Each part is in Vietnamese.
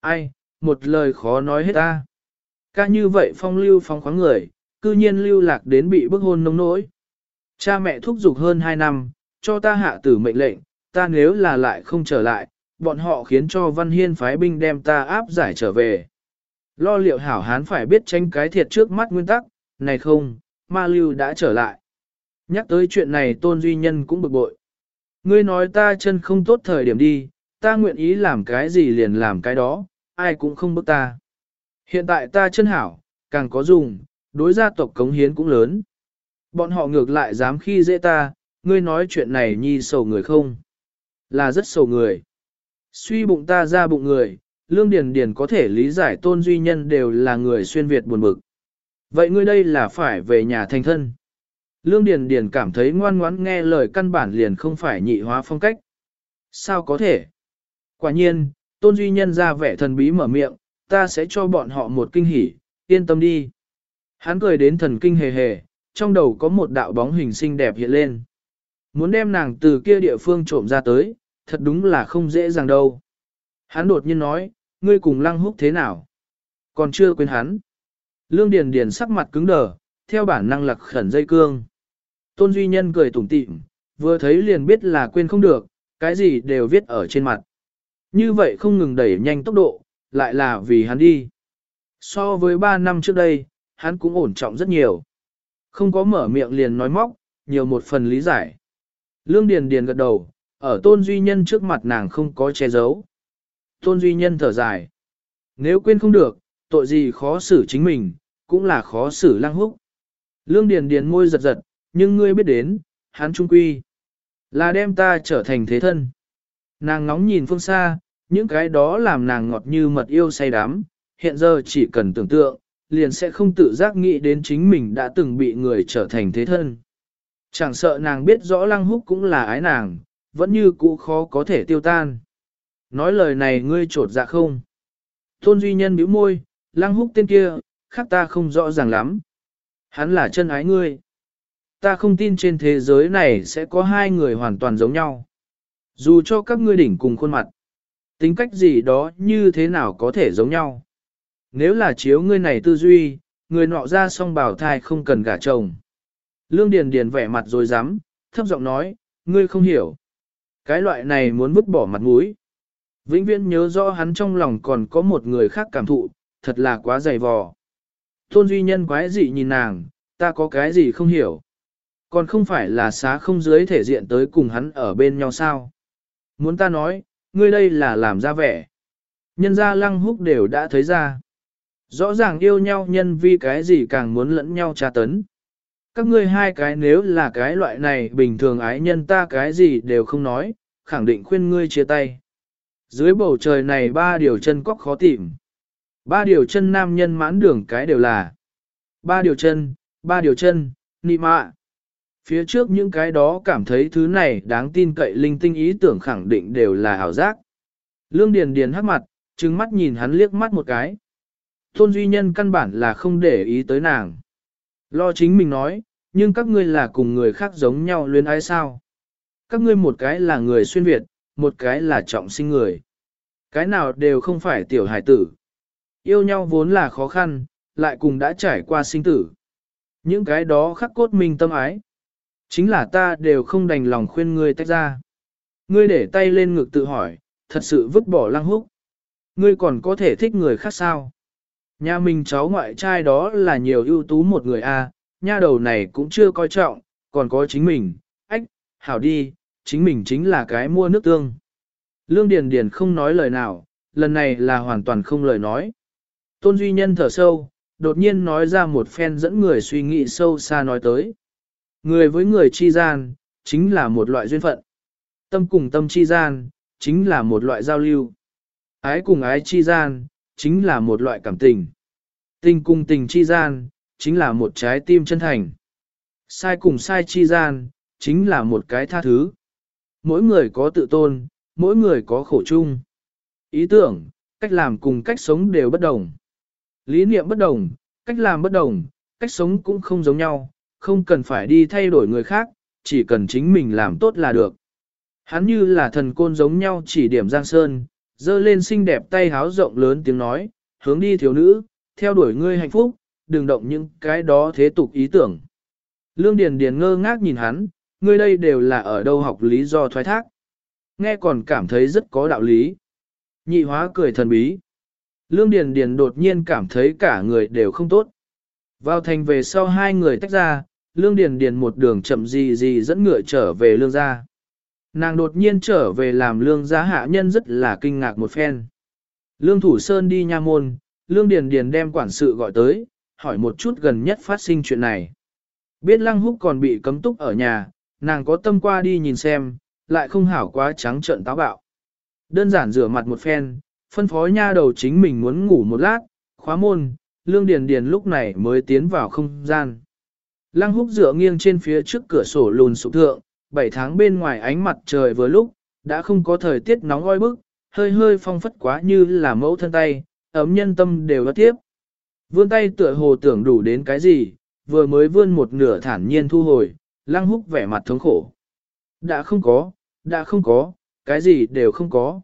Ai, một lời khó nói hết ta. Ca như vậy phong lưu phong khoáng người, cư nhiên lưu lạc đến bị bức hôn nông nỗi. Cha mẹ thúc giục hơn 2 năm, cho ta hạ tử mệnh lệnh, ta nếu là lại không trở lại, bọn họ khiến cho Văn Hiên phái binh đem ta áp giải trở về. Lo liệu hảo hán phải biết tranh cái thiệt trước mắt nguyên tắc, này không, ma lưu đã trở lại. Nhắc tới chuyện này tôn duy nhân cũng bực bội. Ngươi nói ta chân không tốt thời điểm đi, ta nguyện ý làm cái gì liền làm cái đó, ai cũng không bức ta. Hiện tại ta chân hảo, càng có dùng, đối gia tộc cống hiến cũng lớn. Bọn họ ngược lại dám khi dễ ta, ngươi nói chuyện này nhi sầu người không? Là rất sầu người. Suy bụng ta ra bụng người, lương điền điền có thể lý giải tôn duy nhân đều là người xuyên Việt buồn bực. Vậy ngươi đây là phải về nhà thành thân. Lương Điền Điền cảm thấy ngoan ngoãn nghe lời căn bản liền không phải nhị hóa phong cách. Sao có thể? Quả nhiên, Tôn Duy Nhân ra vẻ thần bí mở miệng, ta sẽ cho bọn họ một kinh hỉ, yên tâm đi. Hắn cười đến thần kinh hề hề, trong đầu có một đạo bóng hình xinh đẹp hiện lên. Muốn đem nàng từ kia địa phương trộm ra tới, thật đúng là không dễ dàng đâu. Hắn đột nhiên nói, ngươi cùng lăng húc thế nào? Còn chưa quên hắn. Lương Điền Điền sắc mặt cứng đờ, theo bản năng lặc khẩn dây cương. Tôn Duy Nhân cười tủm tỉm, vừa thấy liền biết là quên không được, cái gì đều viết ở trên mặt. Như vậy không ngừng đẩy nhanh tốc độ, lại là vì hắn đi. So với 3 năm trước đây, hắn cũng ổn trọng rất nhiều. Không có mở miệng liền nói móc, nhiều một phần lý giải. Lương Điền Điền gật đầu, ở Tôn Duy Nhân trước mặt nàng không có che giấu. Tôn Duy Nhân thở dài. Nếu quên không được, tội gì khó xử chính mình, cũng là khó xử lăng húc. Lương Điền Điền môi giật giật, nhưng ngươi biết đến, hắn trung quy. Là đem ta trở thành thế thân. Nàng ngóng nhìn phương xa, những cái đó làm nàng ngọt như mật yêu say đắm, hiện giờ chỉ cần tưởng tượng, liền sẽ không tự giác nghĩ đến chính mình đã từng bị người trở thành thế thân. Chẳng sợ nàng biết rõ lăng húc cũng là ái nàng, vẫn như cũ khó có thể tiêu tan. Nói lời này ngươi trột dạ không? Tôn Duy Nhân bĩu môi, lăng húc tên kia, khác ta không rõ ràng lắm. Hắn là chân ái ngươi. Ta không tin trên thế giới này sẽ có hai người hoàn toàn giống nhau. Dù cho các ngươi đỉnh cùng khuôn mặt, tính cách gì đó như thế nào có thể giống nhau. Nếu là chiếu ngươi này tư duy, người nọ ra song bảo thai không cần gả chồng. Lương Điền Điền vẻ mặt rồi dám, thấp giọng nói, ngươi không hiểu. Cái loại này muốn vứt bỏ mặt mũi. Vĩnh viễn nhớ rõ hắn trong lòng còn có một người khác cảm thụ, thật là quá dày vò. Tôn Duy Nhân quái dị nhìn nàng, ta có cái gì không hiểu. Còn không phải là xá không dưới thể diện tới cùng hắn ở bên nhau sao. Muốn ta nói, ngươi đây là làm ra vẻ. Nhân gia lăng húc đều đã thấy ra. Rõ ràng yêu nhau nhân vi cái gì càng muốn lẫn nhau tra tấn. Các ngươi hai cái nếu là cái loại này bình thường ái nhân ta cái gì đều không nói, khẳng định khuyên ngươi chia tay. Dưới bầu trời này ba điều chân cóc khó tìm. Ba điều chân nam nhân mãn đường cái đều là. Ba điều chân, ba điều chân, nị mạ. Phía trước những cái đó cảm thấy thứ này đáng tin cậy linh tinh ý tưởng khẳng định đều là ảo giác. Lương Điền Điền hắc mặt, trừng mắt nhìn hắn liếc mắt một cái. Tôn Duy Nhân căn bản là không để ý tới nàng. Lo chính mình nói, nhưng các ngươi là cùng người khác giống nhau luyến ái sao. Các ngươi một cái là người xuyên Việt, một cái là trọng sinh người. Cái nào đều không phải tiểu hải tử. Yêu nhau vốn là khó khăn, lại cùng đã trải qua sinh tử. Những cái đó khắc cốt mình tâm ái. Chính là ta đều không đành lòng khuyên ngươi tách ra. Ngươi để tay lên ngực tự hỏi, thật sự vứt bỏ lăng húc. Ngươi còn có thể thích người khác sao? Nhà mình cháu ngoại trai đó là nhiều ưu tú một người a, nha đầu này cũng chưa coi trọng, còn có chính mình, ách, hảo đi, chính mình chính là cái mua nước tương. Lương Điền Điền không nói lời nào, lần này là hoàn toàn không lời nói. Tôn Duy Nhân thở sâu, đột nhiên nói ra một phen dẫn người suy nghĩ sâu xa nói tới. Người với người chi gian, chính là một loại duyên phận. Tâm cùng tâm chi gian, chính là một loại giao lưu. Ái cùng ái chi gian, chính là một loại cảm tình. Tình cùng tình chi gian, chính là một trái tim chân thành. Sai cùng sai chi gian, chính là một cái tha thứ. Mỗi người có tự tôn, mỗi người có khổ chung. Ý tưởng, cách làm cùng cách sống đều bất đồng. Lý niệm bất đồng, cách làm bất đồng, cách sống cũng không giống nhau, không cần phải đi thay đổi người khác, chỉ cần chính mình làm tốt là được. Hắn như là thần côn giống nhau chỉ điểm Giang Sơn, Dơ lên xinh đẹp tay háo rộng lớn tiếng nói, hướng đi thiếu nữ, theo đuổi ngươi hạnh phúc, đừng động những cái đó thế tục ý tưởng. Lương Điền Điền ngơ ngác nhìn hắn, ngươi đây đều là ở đâu học lý do thoái thác. Nghe còn cảm thấy rất có đạo lý. Nhị hóa cười thần bí. Lương Điền Điền đột nhiên cảm thấy cả người đều không tốt. Vào thành về sau hai người tách ra, Lương Điền Điền một đường chậm gì gì dẫn ngựa trở về lương gia. Nàng đột nhiên trở về làm lương gia hạ nhân rất là kinh ngạc một phen. Lương Thủ Sơn đi nha môn, Lương Điền Điền đem quản sự gọi tới, hỏi một chút gần nhất phát sinh chuyện này. Biết Lăng Húc còn bị cấm túc ở nhà, nàng có tâm qua đi nhìn xem, lại không hảo quá trắng trợn táo bạo. Đơn giản rửa mặt một phen, phân phó nha đầu chính mình muốn ngủ một lát, khóa môn, Lương Điền Điền lúc này mới tiến vào không gian. Lăng húc dựa nghiêng trên phía trước cửa sổ lùn sụp thượng, 7 tháng bên ngoài ánh mặt trời vừa lúc, đã không có thời tiết nóng oi bức, hơi hơi phong phất quá như là mẫu thân tay, ấm nhân tâm đều đã tiếp. Vươn tay tựa hồ tưởng đủ đến cái gì, vừa mới vươn một nửa thản nhiên thu hồi, lăng húc vẻ mặt thống khổ. Đã không có, đã không có, cái gì đều không có.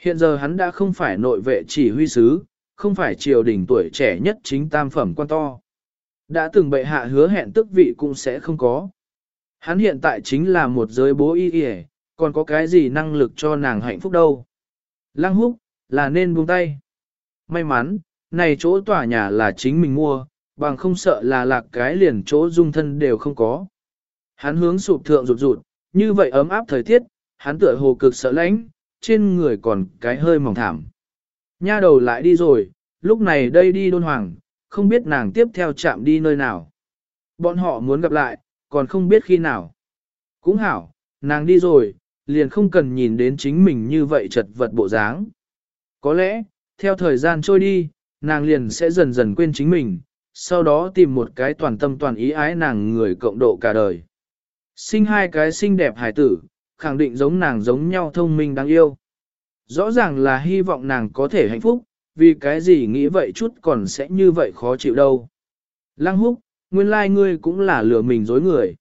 Hiện giờ hắn đã không phải nội vệ chỉ huy sứ, không phải triều đình tuổi trẻ nhất chính tam phẩm quan to. Đã từng bệ hạ hứa hẹn tức vị cũng sẽ không có. Hắn hiện tại chính là một giới bố y y còn có cái gì năng lực cho nàng hạnh phúc đâu. Lăng húc, là nên buông tay. May mắn, này chỗ tòa nhà là chính mình mua, bằng không sợ là lạc cái liền chỗ dung thân đều không có. Hắn hướng sụp thượng rụt rụt, như vậy ấm áp thời tiết, hắn tựa hồ cực sợ lạnh trên người còn cái hơi mỏng thảm. Nha đầu lại đi rồi, lúc này đây đi đôn hoàng, không biết nàng tiếp theo chạm đi nơi nào. Bọn họ muốn gặp lại, còn không biết khi nào. Cũng hảo, nàng đi rồi, liền không cần nhìn đến chính mình như vậy chật vật bộ dáng. Có lẽ, theo thời gian trôi đi, nàng liền sẽ dần dần quên chính mình, sau đó tìm một cái toàn tâm toàn ý ái nàng người cộng độ cả đời. Sinh hai cái xinh đẹp hài tử, khẳng định giống nàng giống nhau thông minh đáng yêu. Rõ ràng là hy vọng nàng có thể hạnh phúc, vì cái gì nghĩ vậy chút còn sẽ như vậy khó chịu đâu. Lăng húc, nguyên lai like ngươi cũng là lừa mình dối người.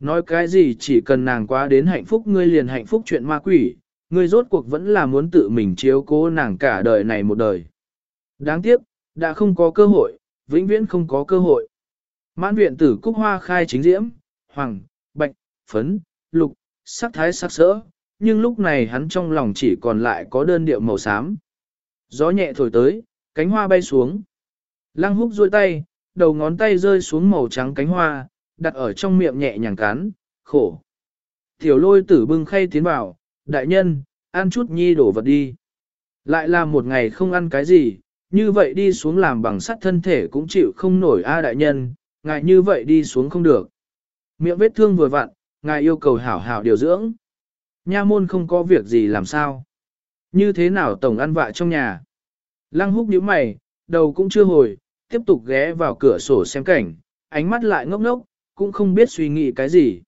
Nói cái gì chỉ cần nàng quá đến hạnh phúc ngươi liền hạnh phúc chuyện ma quỷ, ngươi rốt cuộc vẫn là muốn tự mình chiếu cố nàng cả đời này một đời. Đáng tiếc, đã không có cơ hội, vĩnh viễn không có cơ hội. Mãn viện tử cúc hoa khai chính diễm, hoàng, bạch, phấn, lục, sắc thái sắc sỡ, nhưng lúc này hắn trong lòng chỉ còn lại có đơn điệu màu xám. Gió nhẹ thổi tới, cánh hoa bay xuống. Lăng húc duỗi tay, đầu ngón tay rơi xuống màu trắng cánh hoa, đặt ở trong miệng nhẹ nhàng cắn, khổ. Tiểu lôi tử bưng khay tiến vào, đại nhân, ăn chút nhi đổ vật đi. Lại là một ngày không ăn cái gì, như vậy đi xuống làm bằng sắt thân thể cũng chịu không nổi a đại nhân, ngài như vậy đi xuống không được. Miệng vết thương vừa vặn, ngài yêu cầu hảo hảo điều dưỡng. Nha môn không có việc gì làm sao. Như thế nào tổng ăn vạ trong nhà? Lăng húc nhíu mày, đầu cũng chưa hồi, tiếp tục ghé vào cửa sổ xem cảnh, ánh mắt lại ngốc ngốc, cũng không biết suy nghĩ cái gì.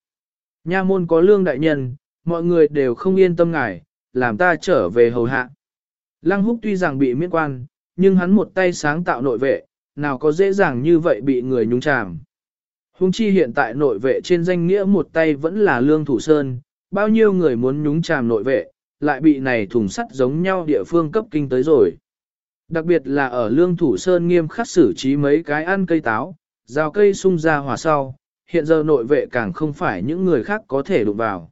Nha môn có lương đại nhân, mọi người đều không yên tâm ngài, làm ta trở về hầu hạ. Lăng húc tuy rằng bị miễn quan, nhưng hắn một tay sáng tạo nội vệ, nào có dễ dàng như vậy bị người nhúng chàm. Hùng chi hiện tại nội vệ trên danh nghĩa một tay vẫn là lương thủ sơn, bao nhiêu người muốn nhúng chàm nội vệ, lại bị này thùng sắt giống nhau địa phương cấp kinh tới rồi. Đặc biệt là ở lương thủ sơn nghiêm khắc xử trí mấy cái ăn cây táo, rào cây sung ra hòa sau, hiện giờ nội vệ càng không phải những người khác có thể đụng vào.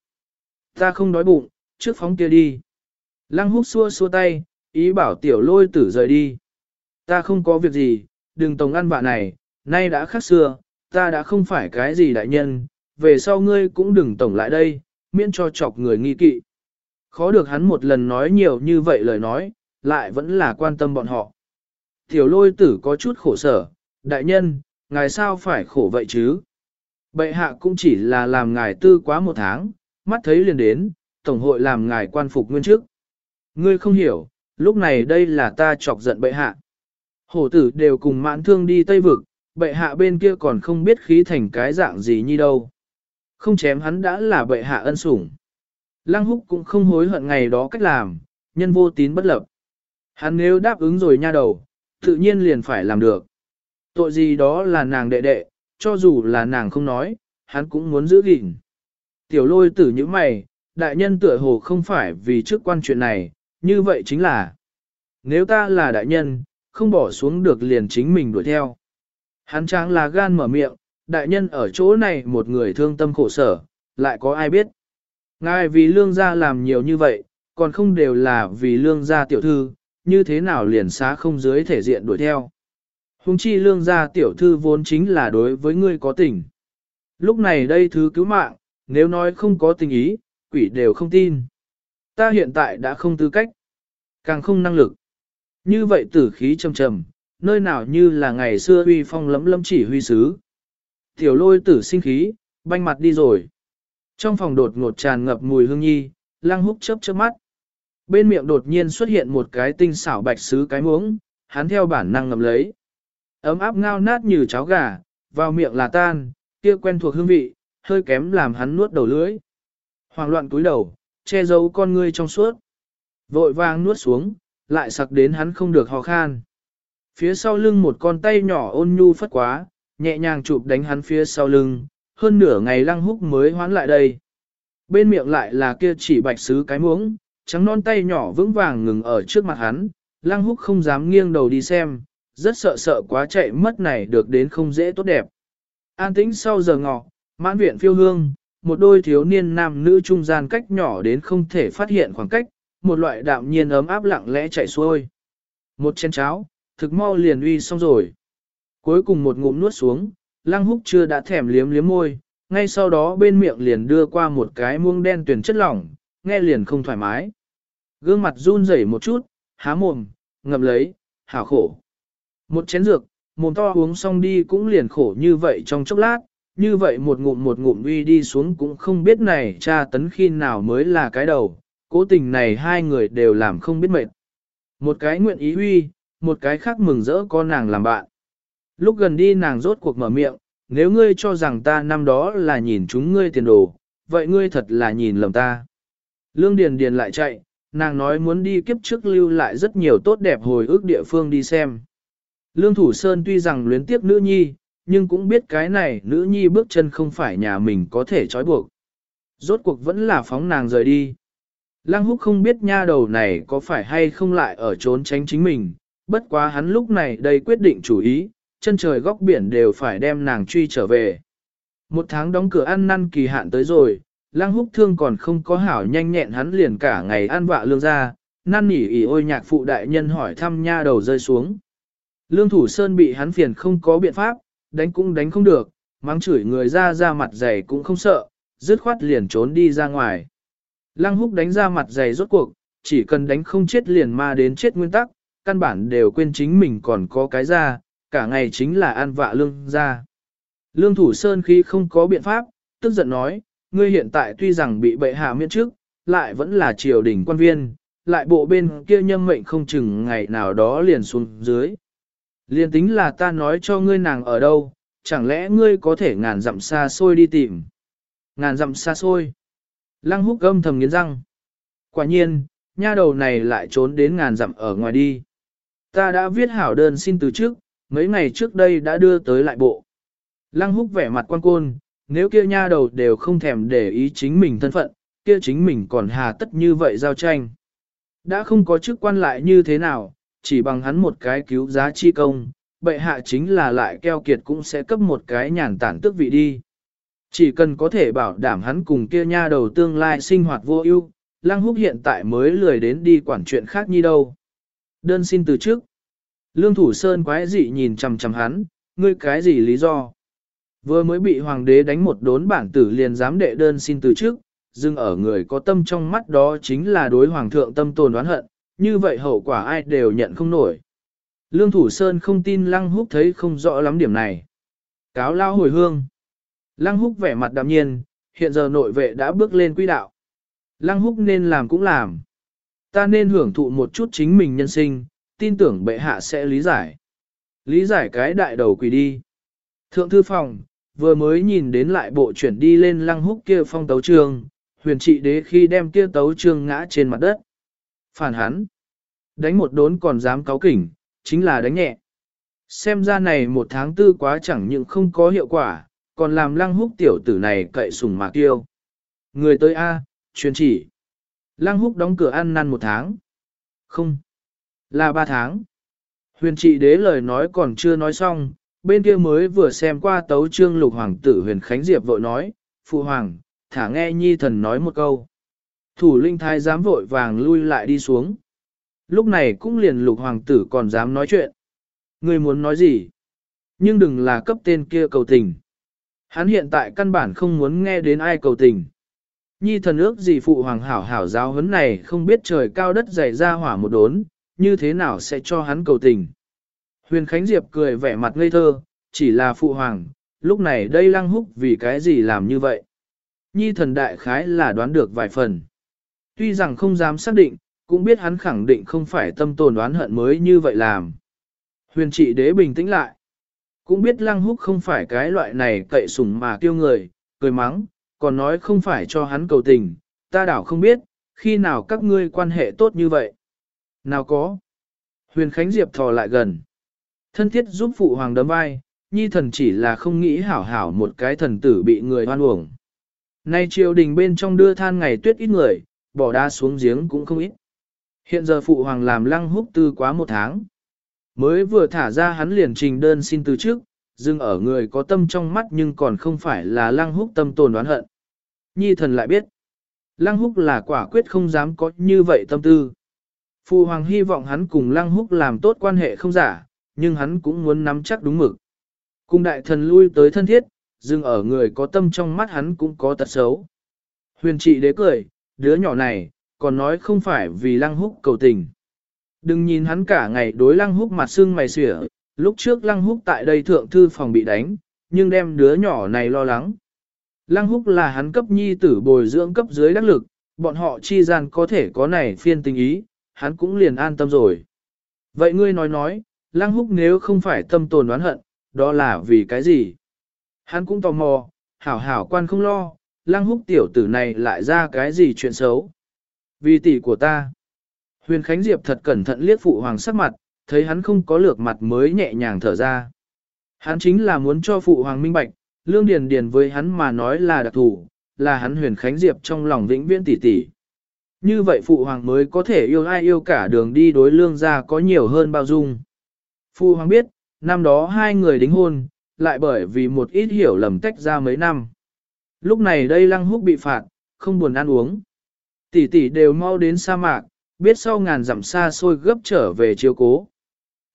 Ta không đói bụng, trước phóng kia đi. Lăng húc xua xua tay, ý bảo tiểu lôi tử rời đi. Ta không có việc gì, đừng tổng ăn vạ này, nay đã khác xưa, ta đã không phải cái gì đại nhân, về sau ngươi cũng đừng tổng lại đây, miễn cho chọc người nghi kỵ. Khó được hắn một lần nói nhiều như vậy lời nói, lại vẫn là quan tâm bọn họ. Tiểu lôi tử có chút khổ sở, đại nhân, ngài sao phải khổ vậy chứ? Bệ hạ cũng chỉ là làm ngài tư quá một tháng, mắt thấy liền đến, tổng hội làm ngài quan phục nguyên chức. Ngươi không hiểu, lúc này đây là ta chọc giận bệ hạ. Hổ tử đều cùng mãn thương đi Tây Vực, bệ hạ bên kia còn không biết khí thành cái dạng gì như đâu. Không chém hắn đã là bệ hạ ân sủng. Lăng húc cũng không hối hận ngày đó cách làm, nhân vô tín bất lập. Hắn nếu đáp ứng rồi nha đầu, tự nhiên liền phải làm được. Tội gì đó là nàng đệ đệ, cho dù là nàng không nói, hắn cũng muốn giữ gìn. Tiểu lôi tử như mày, đại nhân tựa hồ không phải vì trước quan chuyện này, như vậy chính là, nếu ta là đại nhân, không bỏ xuống được liền chính mình đuổi theo. Hắn tráng là gan mở miệng, đại nhân ở chỗ này một người thương tâm khổ sở, lại có ai biết. Ngài vì lương gia làm nhiều như vậy, còn không đều là vì lương gia tiểu thư, như thế nào liền xá không dưới thể diện đuổi theo. Hùng chi lương gia tiểu thư vốn chính là đối với ngươi có tình. Lúc này đây thứ cứu mạng, nếu nói không có tình ý, quỷ đều không tin. Ta hiện tại đã không tư cách, càng không năng lực. Như vậy tử khí trầm trầm, nơi nào như là ngày xưa huy phong lấm lấm chỉ huy sứ. Tiểu lôi tử sinh khí, banh mặt đi rồi. Trong phòng đột ngột tràn ngập mùi hương nhi, lang húc chớp chớp mắt. Bên miệng đột nhiên xuất hiện một cái tinh xảo bạch sứ cái muỗng, hắn theo bản năng ngầm lấy. Ấm áp ngao nát như cháo gà, vào miệng là tan, kia quen thuộc hương vị, hơi kém làm hắn nuốt đầu lưỡi. Hoàng loạn cúi đầu, che giấu con ngươi trong suốt. Vội vàng nuốt xuống, lại sặc đến hắn không được ho khan. Phía sau lưng một con tay nhỏ ôn nhu phất quá, nhẹ nhàng chụp đánh hắn phía sau lưng, hơn nửa ngày lăng húc mới hoán lại đây. Bên miệng lại là kia chỉ bạch sứ cái muỗng, trắng non tay nhỏ vững vàng ngừng ở trước mặt hắn, lăng húc không dám nghiêng đầu đi xem, rất sợ sợ quá chạy mất này được đến không dễ tốt đẹp. An tĩnh sau giờ ngọ, mãn viện phiêu hương, một đôi thiếu niên nam nữ trung gian cách nhỏ đến không thể phát hiện khoảng cách, một loại đạm nhiên ấm áp lặng lẽ chạy xuôi. Một chén cháo, thực mau liền uy xong rồi. Cuối cùng một ngụm nuốt xuống, lăng húc chưa đã thèm liếm liếm môi, ngay sau đó bên miệng liền đưa qua một cái muông đen tuyển chất lỏng, nghe liền không thoải mái. Gương mặt run rẩy một chút, há mồm, ngậm lấy, hảo khổ. Một chén dược, mồm to uống xong đi cũng liền khổ như vậy trong chốc lát, như vậy một ngụm một ngụm uy đi xuống cũng không biết này cha tấn khi nào mới là cái đầu, cố tình này hai người đều làm không biết mệt. Một cái nguyện ý uy, một cái khác mừng rỡ con nàng làm bạn. Lúc gần đi nàng rốt cuộc mở miệng, nếu ngươi cho rằng ta năm đó là nhìn chúng ngươi tiền đồ, vậy ngươi thật là nhìn lầm ta. Lương Điền Điền lại chạy, nàng nói muốn đi kiếp trước lưu lại rất nhiều tốt đẹp hồi ức địa phương đi xem. Lương Thủ Sơn tuy rằng luyến tiếc nữ nhi, nhưng cũng biết cái này nữ nhi bước chân không phải nhà mình có thể trói buộc. Rốt cuộc vẫn là phóng nàng rời đi. Lăng húc không biết nha đầu này có phải hay không lại ở trốn tránh chính mình, bất quá hắn lúc này đây quyết định chủ ý, chân trời góc biển đều phải đem nàng truy trở về. Một tháng đóng cửa ăn năn kỳ hạn tới rồi, Lang húc thương còn không có hảo nhanh nhẹn hắn liền cả ngày ăn vạ lương ra, năn nỉ ỉ ôi nhạc phụ đại nhân hỏi thăm nha đầu rơi xuống. Lương thủ sơn bị hắn phiền không có biện pháp, đánh cũng đánh không được, mắng chửi người ra ra mặt dày cũng không sợ, dứt khoát liền trốn đi ra ngoài. Lăng húc đánh ra mặt dày rốt cuộc, chỉ cần đánh không chết liền ma đến chết nguyên tắc, căn bản đều quên chính mình còn có cái ra, cả ngày chính là ăn vạ lương ra. Lương thủ sơn khi không có biện pháp, tức giận nói, ngươi hiện tại tuy rằng bị bệ hạ miễn trước, lại vẫn là triều đình quan viên, lại bộ bên kia nhâm mệnh không chừng ngày nào đó liền xuống dưới. Liên tính là ta nói cho ngươi nàng ở đâu, chẳng lẽ ngươi có thể ngàn dặm xa xôi đi tìm. Ngàn dặm xa xôi. Lăng húc gâm thầm nghiến răng. Quả nhiên, nha đầu này lại trốn đến ngàn dặm ở ngoài đi. Ta đã viết hảo đơn xin từ trước, mấy ngày trước đây đã đưa tới lại bộ. Lăng húc vẻ mặt quan côn, nếu kia nha đầu đều không thèm để ý chính mình thân phận, kia chính mình còn hà tất như vậy giao tranh. Đã không có chức quan lại như thế nào, chỉ bằng hắn một cái cứu giá chi công, bệ hạ chính là lại keo kiệt cũng sẽ cấp một cái nhàn tản tước vị đi. Chỉ cần có thể bảo đảm hắn cùng kia nha đầu tương lai sinh hoạt vô ưu, Lăng Húc hiện tại mới lười đến đi quản chuyện khác như đâu. Đơn xin từ trước. Lương Thủ Sơn quái dị nhìn chằm chằm hắn, ngươi cái gì lý do? Vừa mới bị hoàng đế đánh một đốn bản tử liền dám đệ đơn xin từ trước, dưng ở người có tâm trong mắt đó chính là đối hoàng thượng tâm tồn oán hận, như vậy hậu quả ai đều nhận không nổi. Lương Thủ Sơn không tin Lăng Húc thấy không rõ lắm điểm này. Cáo lao hồi hương. Lăng Húc vẻ mặt đạm nhiên, hiện giờ nội vệ đã bước lên quỹ đạo. Lăng Húc nên làm cũng làm. Ta nên hưởng thụ một chút chính mình nhân sinh, tin tưởng bệ hạ sẽ lý giải. Lý giải cái đại đầu quỳ đi. Thượng thư phòng, vừa mới nhìn đến lại bộ chuyển đi lên lăng húc kia phong tấu trường, huyền trị đế khi đem kia tấu trường ngã trên mặt đất. Phản hắn. Đánh một đốn còn dám cáo kỉnh, chính là đánh nhẹ. Xem ra này một tháng tư quá chẳng những không có hiệu quả, còn làm lăng húc tiểu tử này cậy sùng mạc tiêu. Người tới A, truyền chỉ. Lăng húc đóng cửa ăn năn một tháng. Không. Là ba tháng. Huyền trị đế lời nói còn chưa nói xong, bên kia mới vừa xem qua tấu trương lục hoàng tử huyền Khánh Diệp vội nói, Phụ hoàng, thả nghe nhi thần nói một câu. Thủ linh thái dám vội vàng lui lại đi xuống. Lúc này cũng liền lục hoàng tử còn dám nói chuyện. Người muốn nói gì? Nhưng đừng là cấp tên kia cầu tình. Hắn hiện tại căn bản không muốn nghe đến ai cầu tình. Nhi thần ước gì phụ hoàng hảo hảo giáo huấn này không biết trời cao đất dày ra hỏa một đốn, như thế nào sẽ cho hắn cầu tình. Huyền Khánh Diệp cười vẻ mặt ngây thơ, chỉ là phụ hoàng, lúc này đây lăng húc vì cái gì làm như vậy. Nhi thần đại khái là đoán được vài phần. Tuy rằng không dám xác định, cũng biết hắn khẳng định không phải tâm tồn đoán hận mới như vậy làm. Huyền trị đế bình tĩnh lại. Cũng biết lăng húc không phải cái loại này cậy sủng mà tiêu người, cười mắng, còn nói không phải cho hắn cầu tình, ta đảo không biết, khi nào các ngươi quan hệ tốt như vậy. Nào có. Huyền Khánh Diệp thò lại gần. Thân thiết giúp phụ hoàng đấm vai, nhi thần chỉ là không nghĩ hảo hảo một cái thần tử bị người hoan uổng. Nay triều đình bên trong đưa than ngày tuyết ít người, bỏ đá xuống giếng cũng không ít. Hiện giờ phụ hoàng làm lăng húc tư quá một tháng. Mới vừa thả ra hắn liền trình đơn xin từ trước, dưng ở người có tâm trong mắt nhưng còn không phải là lăng húc tâm tồn đoán hận. Nhi thần lại biết, lăng húc là quả quyết không dám có như vậy tâm tư. Phu hoàng hy vọng hắn cùng lăng húc làm tốt quan hệ không giả, nhưng hắn cũng muốn nắm chắc đúng mực. Cùng đại thần lui tới thân thiết, dừng ở người có tâm trong mắt hắn cũng có tật xấu. Huyền trị đế cười, đứa nhỏ này, còn nói không phải vì lăng húc cầu tình. Đừng nhìn hắn cả ngày đối lăng húc mặt sưng mày xỉa, lúc trước lăng húc tại đây thượng thư phòng bị đánh, nhưng đem đứa nhỏ này lo lắng. Lăng húc là hắn cấp nhi tử bồi dưỡng cấp dưới đắc lực, bọn họ chi gian có thể có này phiên tình ý, hắn cũng liền an tâm rồi. Vậy ngươi nói nói, lăng húc nếu không phải tâm tồn đoán hận, đó là vì cái gì? Hắn cũng tò mò, hảo hảo quan không lo, lăng húc tiểu tử này lại ra cái gì chuyện xấu. Vì tỷ của ta. Huyền Khánh Diệp thật cẩn thận liếc phụ hoàng sắc mặt, thấy hắn không có lược mặt mới nhẹ nhàng thở ra. Hắn chính là muốn cho phụ hoàng minh bạch, lương điền điền với hắn mà nói là đặc thủ, là hắn huyền Khánh Diệp trong lòng vĩnh viễn tỷ tỷ. Như vậy phụ hoàng mới có thể yêu ai yêu cả đường đi đối lương gia có nhiều hơn bao dung. Phụ hoàng biết, năm đó hai người đính hôn, lại bởi vì một ít hiểu lầm tách ra mấy năm. Lúc này đây lăng húc bị phạt, không buồn ăn uống. Tỷ tỷ đều mau đến sa mạc, biết sau ngàn dặm xa xôi gấp trở về chiếu cố.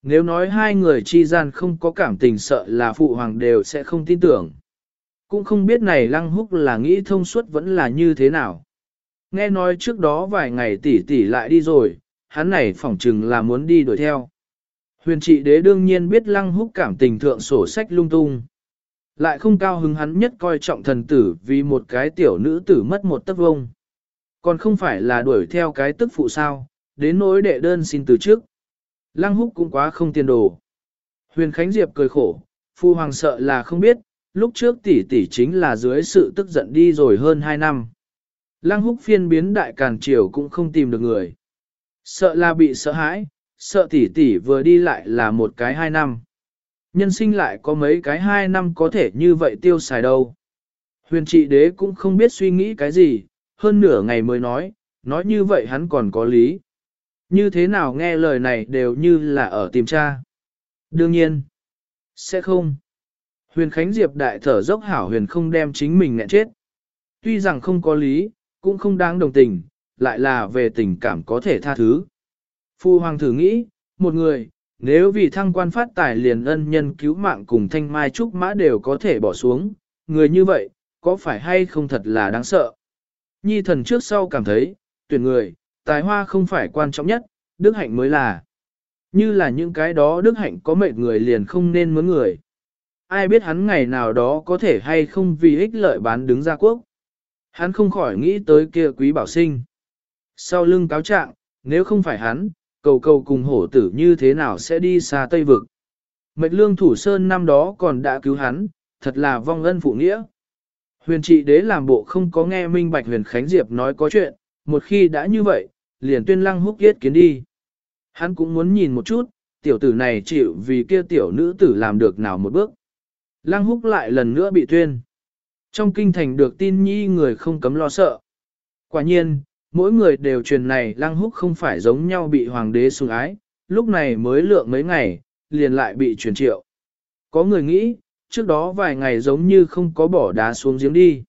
Nếu nói hai người chi gian không có cảm tình sợ là phụ hoàng đều sẽ không tin tưởng. Cũng không biết này lăng húc là nghĩ thông suốt vẫn là như thế nào. Nghe nói trước đó vài ngày tỷ tỷ lại đi rồi, hắn này phỏng chừng là muốn đi đuổi theo. Huyền trị đế đương nhiên biết lăng húc cảm tình thượng sổ sách lung tung. Lại không cao hứng hắn nhất coi trọng thần tử vì một cái tiểu nữ tử mất một tấc vông. Còn không phải là đuổi theo cái tức phụ sao, đến nỗi đệ đơn xin từ trước. Lăng húc cũng quá không tiền đồ. Huyền Khánh Diệp cười khổ, phu hoàng sợ là không biết, lúc trước tỷ tỷ chính là dưới sự tức giận đi rồi hơn 2 năm. Lăng húc phiên biến đại càn triều cũng không tìm được người. Sợ là bị sợ hãi, sợ tỷ tỷ vừa đi lại là một cái hai năm. Nhân sinh lại có mấy cái hai năm có thể như vậy tiêu xài đâu. Huyền trị đế cũng không biết suy nghĩ cái gì, hơn nửa ngày mới nói, nói như vậy hắn còn có lý. Như thế nào nghe lời này đều như là ở tìm cha. Đương nhiên, sẽ không. Huyền Khánh Diệp đại thở dốc hảo huyền không đem chính mình nghẹn chết. Tuy rằng không có lý, cũng không đáng đồng tình, lại là về tình cảm có thể tha thứ. Phu hoàng thử nghĩ, một người, nếu vì thăng quan phát tài liền ân nhân cứu mạng cùng thanh mai trúc mã đều có thể bỏ xuống, người như vậy, có phải hay không thật là đáng sợ? Nhi thần trước sau cảm thấy, tuyển người, tài hoa không phải quan trọng nhất, đức hạnh mới là. Như là những cái đó đức hạnh có mệnh người liền không nên mướn người. Ai biết hắn ngày nào đó có thể hay không vì ích lợi bán đứng ra quốc. Hắn không khỏi nghĩ tới kia quý bảo sinh. Sau lưng cáo trạng, nếu không phải hắn, cầu cầu cùng hổ tử như thế nào sẽ đi xa Tây Vực. Mệnh lương thủ sơn năm đó còn đã cứu hắn, thật là vong ân phụ nghĩa. Huyền trị đế làm bộ không có nghe minh bạch huyền Khánh Diệp nói có chuyện, một khi đã như vậy, liền tuyên lăng húc yết kiến đi. Hắn cũng muốn nhìn một chút, tiểu tử này chịu vì kia tiểu nữ tử làm được nào một bước. Lăng húc lại lần nữa bị tuyên. Trong kinh thành được tin nhi người không cấm lo sợ. Quả nhiên, Mỗi người đều truyền này lăng húc không phải giống nhau bị hoàng đế sủng ái, lúc này mới lượng mấy ngày, liền lại bị truyền triệu. Có người nghĩ, trước đó vài ngày giống như không có bỏ đá xuống giếng đi.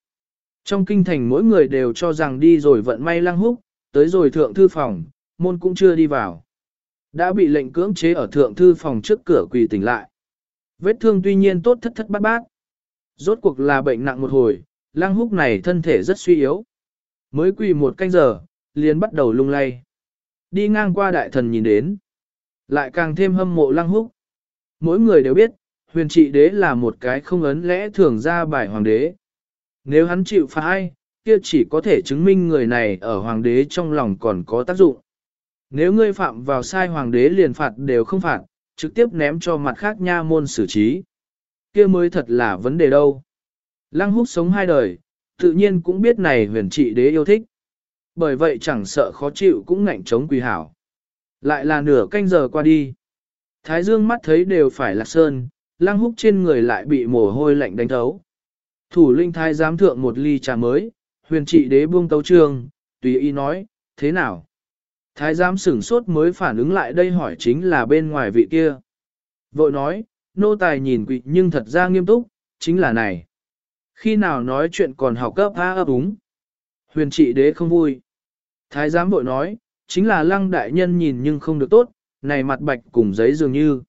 Trong kinh thành mỗi người đều cho rằng đi rồi vận may lăng húc, tới rồi thượng thư phòng, môn cũng chưa đi vào. Đã bị lệnh cưỡng chế ở thượng thư phòng trước cửa quỳ tỉnh lại. Vết thương tuy nhiên tốt thất thất bát bát. Rốt cuộc là bệnh nặng một hồi, lăng húc này thân thể rất suy yếu. Mới quỳ một canh giờ, liền bắt đầu lung lay. Đi ngang qua đại thần nhìn đến. Lại càng thêm hâm mộ lăng húc. Mỗi người đều biết, huyền trị đế là một cái không ấn lẽ thường ra bài hoàng đế. Nếu hắn chịu phá ai, kia chỉ có thể chứng minh người này ở hoàng đế trong lòng còn có tác dụng. Nếu ngươi phạm vào sai hoàng đế liền phạt đều không phạt, trực tiếp ném cho mặt khác nha môn xử trí kia mới thật là vấn đề đâu. Lăng húc sống hai đời, tự nhiên cũng biết này huyền trị đế yêu thích. Bởi vậy chẳng sợ khó chịu cũng ngạnh chống quỳ hảo. Lại là nửa canh giờ qua đi. Thái dương mắt thấy đều phải lạc sơn, lăng húc trên người lại bị mồ hôi lạnh đánh thấu. Thủ linh thái giám thượng một ly trà mới, huyền trị đế buông tấu trường, tùy ý nói, thế nào? Thái giám sửng sốt mới phản ứng lại đây hỏi chính là bên ngoài vị kia. Vội nói, nô tài nhìn quỵ nhưng thật ra nghiêm túc, chính là này. Khi nào nói chuyện còn học cấp A ấp úng. Huyền trị đế không vui. Thái giám vội nói, chính là lăng đại nhân nhìn nhưng không được tốt, này mặt bạch cùng giấy dường như.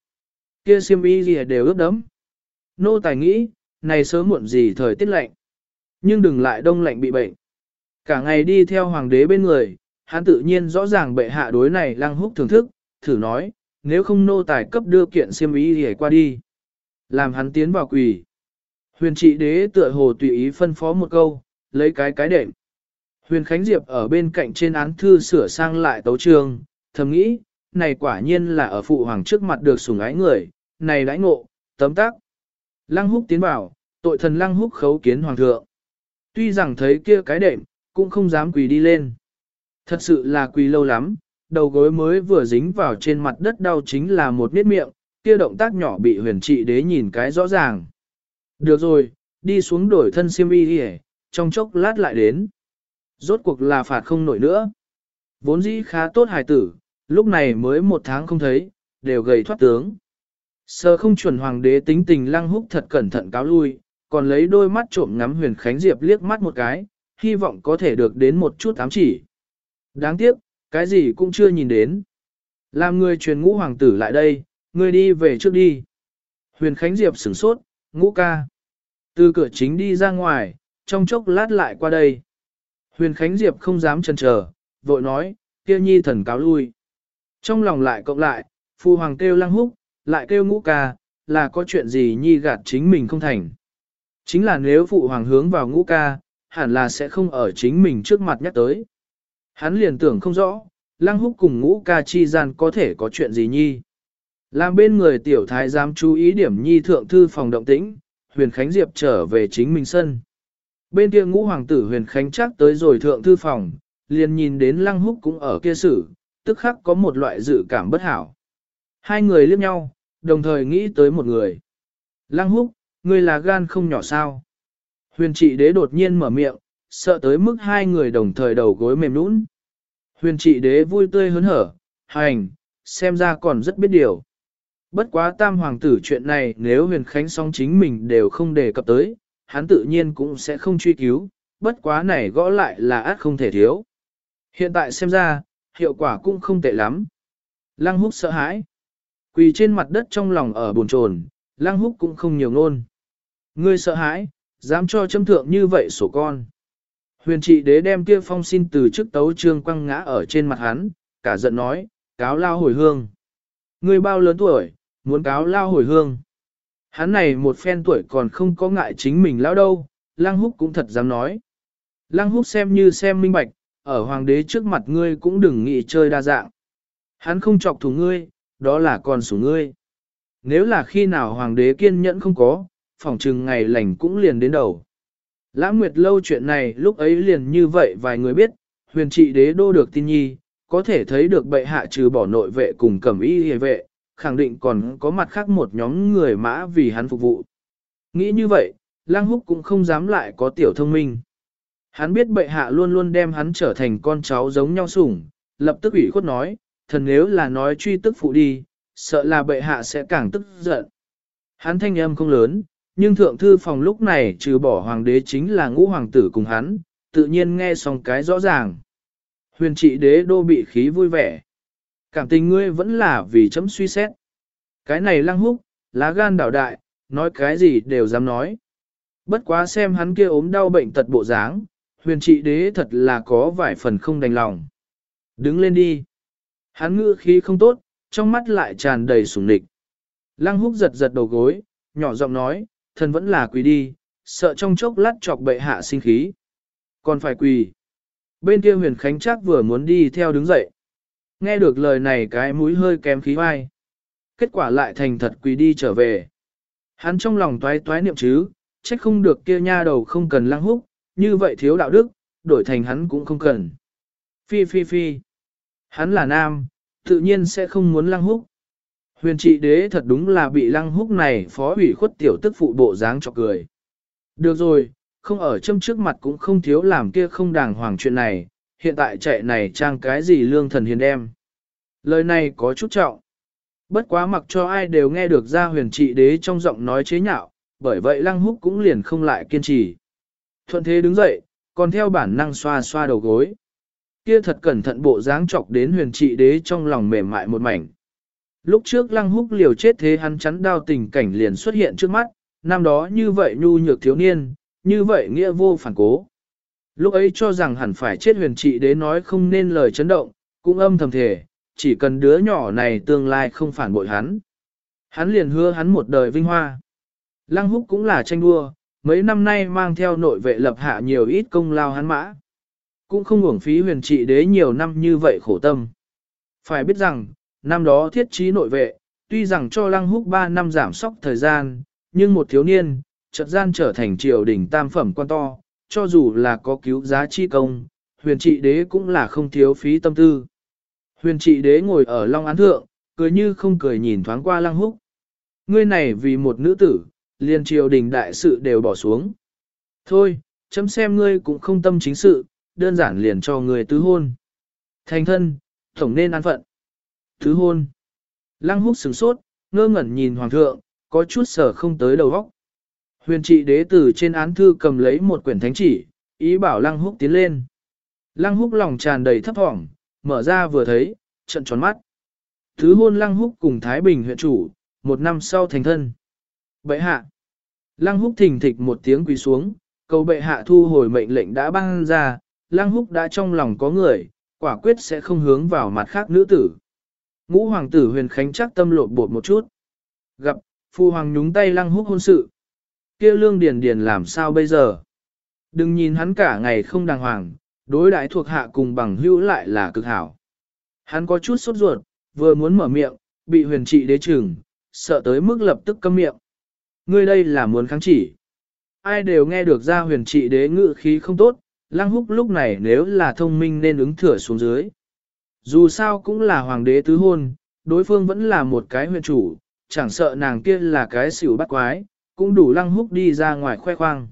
Kia xiêm y gì đều ướt đấm. Nô tài nghĩ, này sớm muộn gì thời tiết lạnh. Nhưng đừng lại đông lạnh bị bệnh. Cả ngày đi theo hoàng đế bên người, hắn tự nhiên rõ ràng bệ hạ đối này lăng húc thưởng thức, thử nói, nếu không nô tài cấp đưa kiện xiêm y gì qua đi. Làm hắn tiến vào quỳ. Huyền trị đế tựa hồ tùy ý phân phó một câu, lấy cái cái đệm. Huyền Khánh Diệp ở bên cạnh trên án thư sửa sang lại tấu trường, thầm nghĩ, này quả nhiên là ở phụ hoàng trước mặt được sủng ái người, này đãi ngộ, tấm tác. Lăng húc tiến vào, tội thần lăng húc khấu kiến hoàng thượng. Tuy rằng thấy kia cái đệm, cũng không dám quỳ đi lên. Thật sự là quỳ lâu lắm, đầu gối mới vừa dính vào trên mặt đất đau chính là một miết miệng, kia động tác nhỏ bị huyền trị đế nhìn cái rõ ràng. Được rồi, đi xuống đổi thân siêm y đi trong chốc lát lại đến. Rốt cuộc là phạt không nổi nữa. Vốn dĩ khá tốt hài tử, lúc này mới một tháng không thấy, đều gầy thoát tướng. Sơ không chuẩn hoàng đế tính tình lăng húc thật cẩn thận cáo lui, còn lấy đôi mắt trộm ngắm huyền khánh diệp liếc mắt một cái, hy vọng có thể được đến một chút ám chỉ. Đáng tiếc, cái gì cũng chưa nhìn đến. Làm người truyền ngũ hoàng tử lại đây, người đi về trước đi. Huyền khánh diệp sửng sốt, ngũ ca. Từ cửa chính đi ra ngoài, trong chốc lát lại qua đây. Huyền Khánh Diệp không dám chần chờ, vội nói, kia nhi thần cáo lui. Trong lòng lại cộng lại, phu hoàng kêu lăng húc, lại kêu ngũ ca, là có chuyện gì nhi gạt chính mình không thành. Chính là nếu phụ hoàng hướng vào ngũ ca, hẳn là sẽ không ở chính mình trước mặt nhắc tới. Hắn liền tưởng không rõ, lăng húc cùng ngũ ca chi gian có thể có chuyện gì nhi. Làm bên người tiểu thái giám chú ý điểm nhi thượng thư phòng động tĩnh, huyền khánh diệp trở về chính mình sân. Bên kia ngũ hoàng tử huyền khánh chắc tới rồi thượng thư phòng, liền nhìn đến lăng húc cũng ở kia xử, tức khắc có một loại dự cảm bất hảo. Hai người liếc nhau, đồng thời nghĩ tới một người. Lăng húc, ngươi là gan không nhỏ sao. Huyền trị đế đột nhiên mở miệng, sợ tới mức hai người đồng thời đầu gối mềm nũng. Huyền trị đế vui tươi hớn hở, hành, xem ra còn rất biết điều. Bất quá tam hoàng tử chuyện này nếu huyền khánh song chính mình đều không đề cập tới, hắn tự nhiên cũng sẽ không truy cứu, bất quá này gõ lại là át không thể thiếu. Hiện tại xem ra, hiệu quả cũng không tệ lắm. Lăng húc sợ hãi. Quỳ trên mặt đất trong lòng ở buồn trồn. lăng húc cũng không nhiều ngôn. Ngươi sợ hãi, dám cho châm thượng như vậy sổ con. Huyền trị đế đem kia phong xin từ trước tấu trương quăng ngã ở trên mặt hắn, cả giận nói, cáo lao hồi hương. Ngươi bao lớn tuổi, muốn cáo lao hồi hương. Hắn này một phen tuổi còn không có ngại chính mình lao đâu, Lăng Húc cũng thật dám nói. Lăng Húc xem như xem minh bạch, ở hoàng đế trước mặt ngươi cũng đừng nghĩ chơi đa dạng. Hắn không chọc thủ ngươi, đó là con sủ ngươi. Nếu là khi nào hoàng đế kiên nhẫn không có, phỏng chừng ngày lành cũng liền đến đầu. Lãng Nguyệt lâu chuyện này lúc ấy liền như vậy vài người biết, huyền trị đế đô được tin nhi, có thể thấy được bệ hạ trừ bỏ nội vệ cùng cẩm y hề vệ, khẳng định còn có mặt khác một nhóm người mã vì hắn phục vụ. Nghĩ như vậy, Lang Húc cũng không dám lại có tiểu thông minh. Hắn biết bệ hạ luôn luôn đem hắn trở thành con cháu giống nhau sủng, lập tức ủy khuất nói, thần nếu là nói truy tức phụ đi, sợ là bệ hạ sẽ càng tức giận. Hắn thanh âm không lớn, nhưng thượng thư phòng lúc này trừ bỏ hoàng đế chính là ngũ hoàng tử cùng hắn, tự nhiên nghe xong cái rõ ràng. Huyền trị đế đô bị khí vui vẻ. Cảm tình ngươi vẫn là vì chấm suy xét. Cái này lăng húc, lá gan đảo đại, nói cái gì đều dám nói. Bất quá xem hắn kia ốm đau bệnh tật bộ dáng, huyền trị đế thật là có vài phần không đành lòng. Đứng lên đi. Hắn ngữ khí không tốt, trong mắt lại tràn đầy sủng nịch. Lăng húc giật giật đầu gối, nhỏ giọng nói, thần vẫn là quỳ đi, sợ trong chốc lát chọc bệ hạ sinh khí. Còn phải quỳ. Bên kia huyền khánh chắc vừa muốn đi theo đứng dậy. Nghe được lời này cái mũi hơi kém khí vai. Kết quả lại thành thật quỳ đi trở về. Hắn trong lòng toái toái niệm chứ, trách không được kia nha đầu không cần lăng húc, như vậy thiếu đạo đức, đổi thành hắn cũng không cần. Phi phi phi. Hắn là nam, tự nhiên sẽ không muốn lăng húc. Huyền trị đế thật đúng là bị lăng húc này phó ủy khuất tiểu tức phụ bộ dáng cho cười. Được rồi, không ở châm trước mặt cũng không thiếu làm kia không đàng hoàng chuyện này, hiện tại chạy này trang cái gì lương thần hiền đem. Lời này có chút trọng. Bất quá mặc cho ai đều nghe được ra huyền trị đế trong giọng nói chế nhạo, bởi vậy lăng húc cũng liền không lại kiên trì. Thuận thế đứng dậy, còn theo bản năng xoa xoa đầu gối. Kia thật cẩn thận bộ dáng chọc đến huyền trị đế trong lòng mềm mại một mảnh. Lúc trước lăng húc liều chết thế hắn chắn đao tình cảnh liền xuất hiện trước mắt, năm đó như vậy nhu nhược thiếu niên, như vậy nghĩa vô phản cố. Lúc ấy cho rằng hẳn phải chết huyền trị đế nói không nên lời chấn động, cũng âm thầm thể, chỉ cần đứa nhỏ này tương lai không phản bội hắn. Hắn liền hứa hắn một đời vinh hoa. Lăng húc cũng là tranh đua, mấy năm nay mang theo nội vệ lập hạ nhiều ít công lao hắn mã. Cũng không uổng phí huyền trị đế nhiều năm như vậy khổ tâm. Phải biết rằng, năm đó thiết trí nội vệ, tuy rằng cho lăng húc 3 năm giảm sóc thời gian, nhưng một thiếu niên, chợt gian trở thành triều đình tam phẩm quan to, cho dù là có cứu giá chi công, huyền trị đế cũng là không thiếu phí tâm tư. Huyền trị đế ngồi ở long án thượng, cười như không cười nhìn thoáng qua lăng húc. Ngươi này vì một nữ tử, liền triều đình đại sự đều bỏ xuống. Thôi, chấm xem ngươi cũng không tâm chính sự, đơn giản liền cho người tứ hôn. Thành thân, tổng nên an phận thứ hôn. Lăng húc sừng sốt, ngơ ngẩn nhìn hoàng thượng, có chút sở không tới đầu óc. Huyền trị đế tử trên án thư cầm lấy một quyển thánh chỉ, ý bảo lăng húc tiến lên. Lăng húc lòng tràn đầy thấp thỏm, mở ra vừa thấy, trận tròn mắt. Thứ hôn lăng húc cùng Thái Bình huyện chủ, một năm sau thành thân. Bệ hạ. Lăng húc thình thịch một tiếng quỳ xuống, cầu bệ hạ thu hồi mệnh lệnh đã ban ra, lăng húc đã trong lòng có người, quả quyết sẽ không hướng vào mặt khác nữ tử. Ngũ hoàng tử huyền khánh chắc tâm lộ bột một chút. Gặp, phu hoàng nhúng tay lăng húc hôn sự. kia lương điền điền làm sao bây giờ? Đừng nhìn hắn cả ngày không đàng hoàng, đối đãi thuộc hạ cùng bằng hữu lại là cực hảo. Hắn có chút sốt ruột, vừa muốn mở miệng, bị huyền trị đế chừng, sợ tới mức lập tức câm miệng. Ngươi đây là muốn kháng chỉ. Ai đều nghe được ra huyền trị đế ngự khí không tốt, lăng húc lúc này nếu là thông minh nên ứng thừa xuống dưới. Dù sao cũng là hoàng đế tứ hôn, đối phương vẫn là một cái huyện chủ, chẳng sợ nàng kia là cái xỉu bắt quái, cũng đủ lăng húc đi ra ngoài khoe khoang.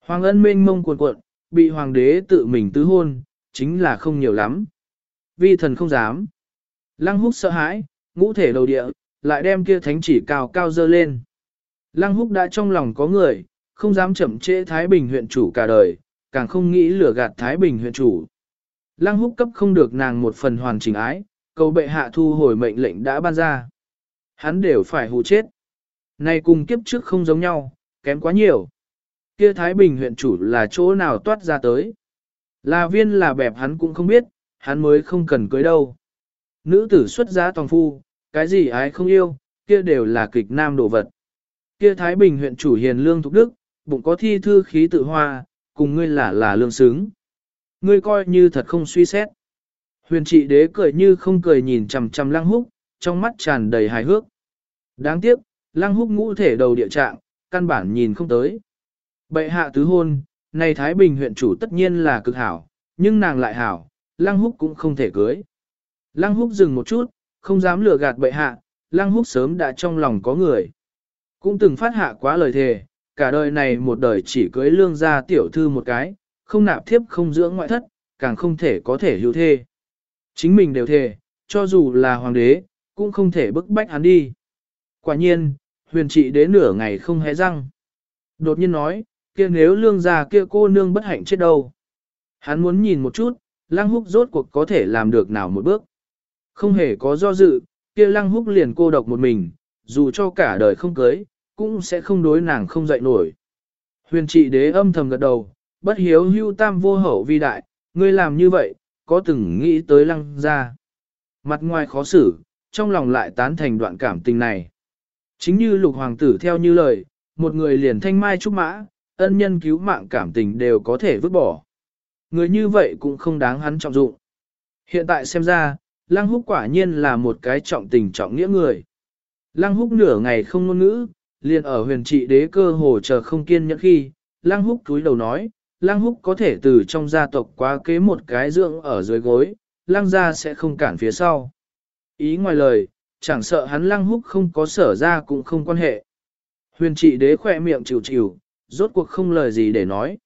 Hoàng ân mênh mông cuộn cuộn, bị hoàng đế tự mình tứ hôn, chính là không nhiều lắm. Vi thần không dám. Lăng húc sợ hãi, ngũ thể đầu địa, lại đem kia thánh chỉ cao cao dơ lên. Lăng húc đã trong lòng có người, không dám chậm trễ Thái Bình huyện chủ cả đời, càng không nghĩ lừa gạt Thái Bình huyện chủ. Lăng húc cấp không được nàng một phần hoàn chỉnh ái, cầu bệ hạ thu hồi mệnh lệnh đã ban ra. Hắn đều phải hù chết. Này cùng kiếp trước không giống nhau, kém quá nhiều. Kia Thái Bình huyện chủ là chỗ nào toát ra tới. Là viên là bẹp hắn cũng không biết, hắn mới không cần cưới đâu. Nữ tử xuất giá toàn phu, cái gì ái không yêu, kia đều là kịch nam đồ vật. Kia Thái Bình huyện chủ hiền lương thục đức, bụng có thi thư khí tự hoa, cùng ngươi là là lương xứng. Ngươi coi như thật không suy xét. Huyền trị đế cười như không cười nhìn chằm chằm lăng húc, trong mắt tràn đầy hài hước. Đáng tiếc, lăng húc ngũ thể đầu địa trạng, căn bản nhìn không tới. Bệ hạ tứ hôn, này Thái Bình huyện chủ tất nhiên là cực hảo, nhưng nàng lại hảo, lăng húc cũng không thể cưới. Lăng húc dừng một chút, không dám lừa gạt bệ hạ, lăng húc sớm đã trong lòng có người. Cũng từng phát hạ quá lời thề, cả đời này một đời chỉ cưới lương gia tiểu thư một cái, không nạp thiếp không dưỡng ngoại thất, càng không thể có thể hữu thê. Chính mình đều thề, cho dù là hoàng đế, cũng không thể bức bách hắn đi. Quả nhiên, huyền trị đế nửa ngày không hé răng. Đột nhiên nói, kia nếu lương già kia cô nương bất hạnh chết đâu. Hắn muốn nhìn một chút, lăng húc rốt cuộc có thể làm được nào một bước. Không hề có do dự, kia lăng húc liền cô độc một mình, dù cho cả đời không cưới, cũng sẽ không đối nàng không dậy nổi. Huyền trị đế âm thầm gật đầu, bất hiếu hưu tam vô hậu vi đại, ngươi làm như vậy, có từng nghĩ tới lăng ra. Mặt ngoài khó xử, trong lòng lại tán thành đoạn cảm tình này. Chính như lục hoàng tử theo như lời, một người liền thanh mai trúc mã, ân nhân cứu mạng cảm tình đều có thể vứt bỏ. Người như vậy cũng không đáng hắn trọng dụng. Hiện tại xem ra, Lăng Húc quả nhiên là một cái trọng tình trọng nghĩa người. Lăng Húc nửa ngày không ngôn ngữ, liền ở huyền trị đế cơ hồ chờ không kiên nhẫn khi, Lăng Húc cúi đầu nói, Lăng Húc có thể từ trong gia tộc quá kế một cái dưỡng ở dưới gối, Lăng gia sẽ không cản phía sau. Ý ngoài lời, chẳng sợ hắn Lăng Húc không có sở ra cũng không quan hệ. Huyền trị đế khỏe miệng chịu chịu, rốt cuộc không lời gì để nói.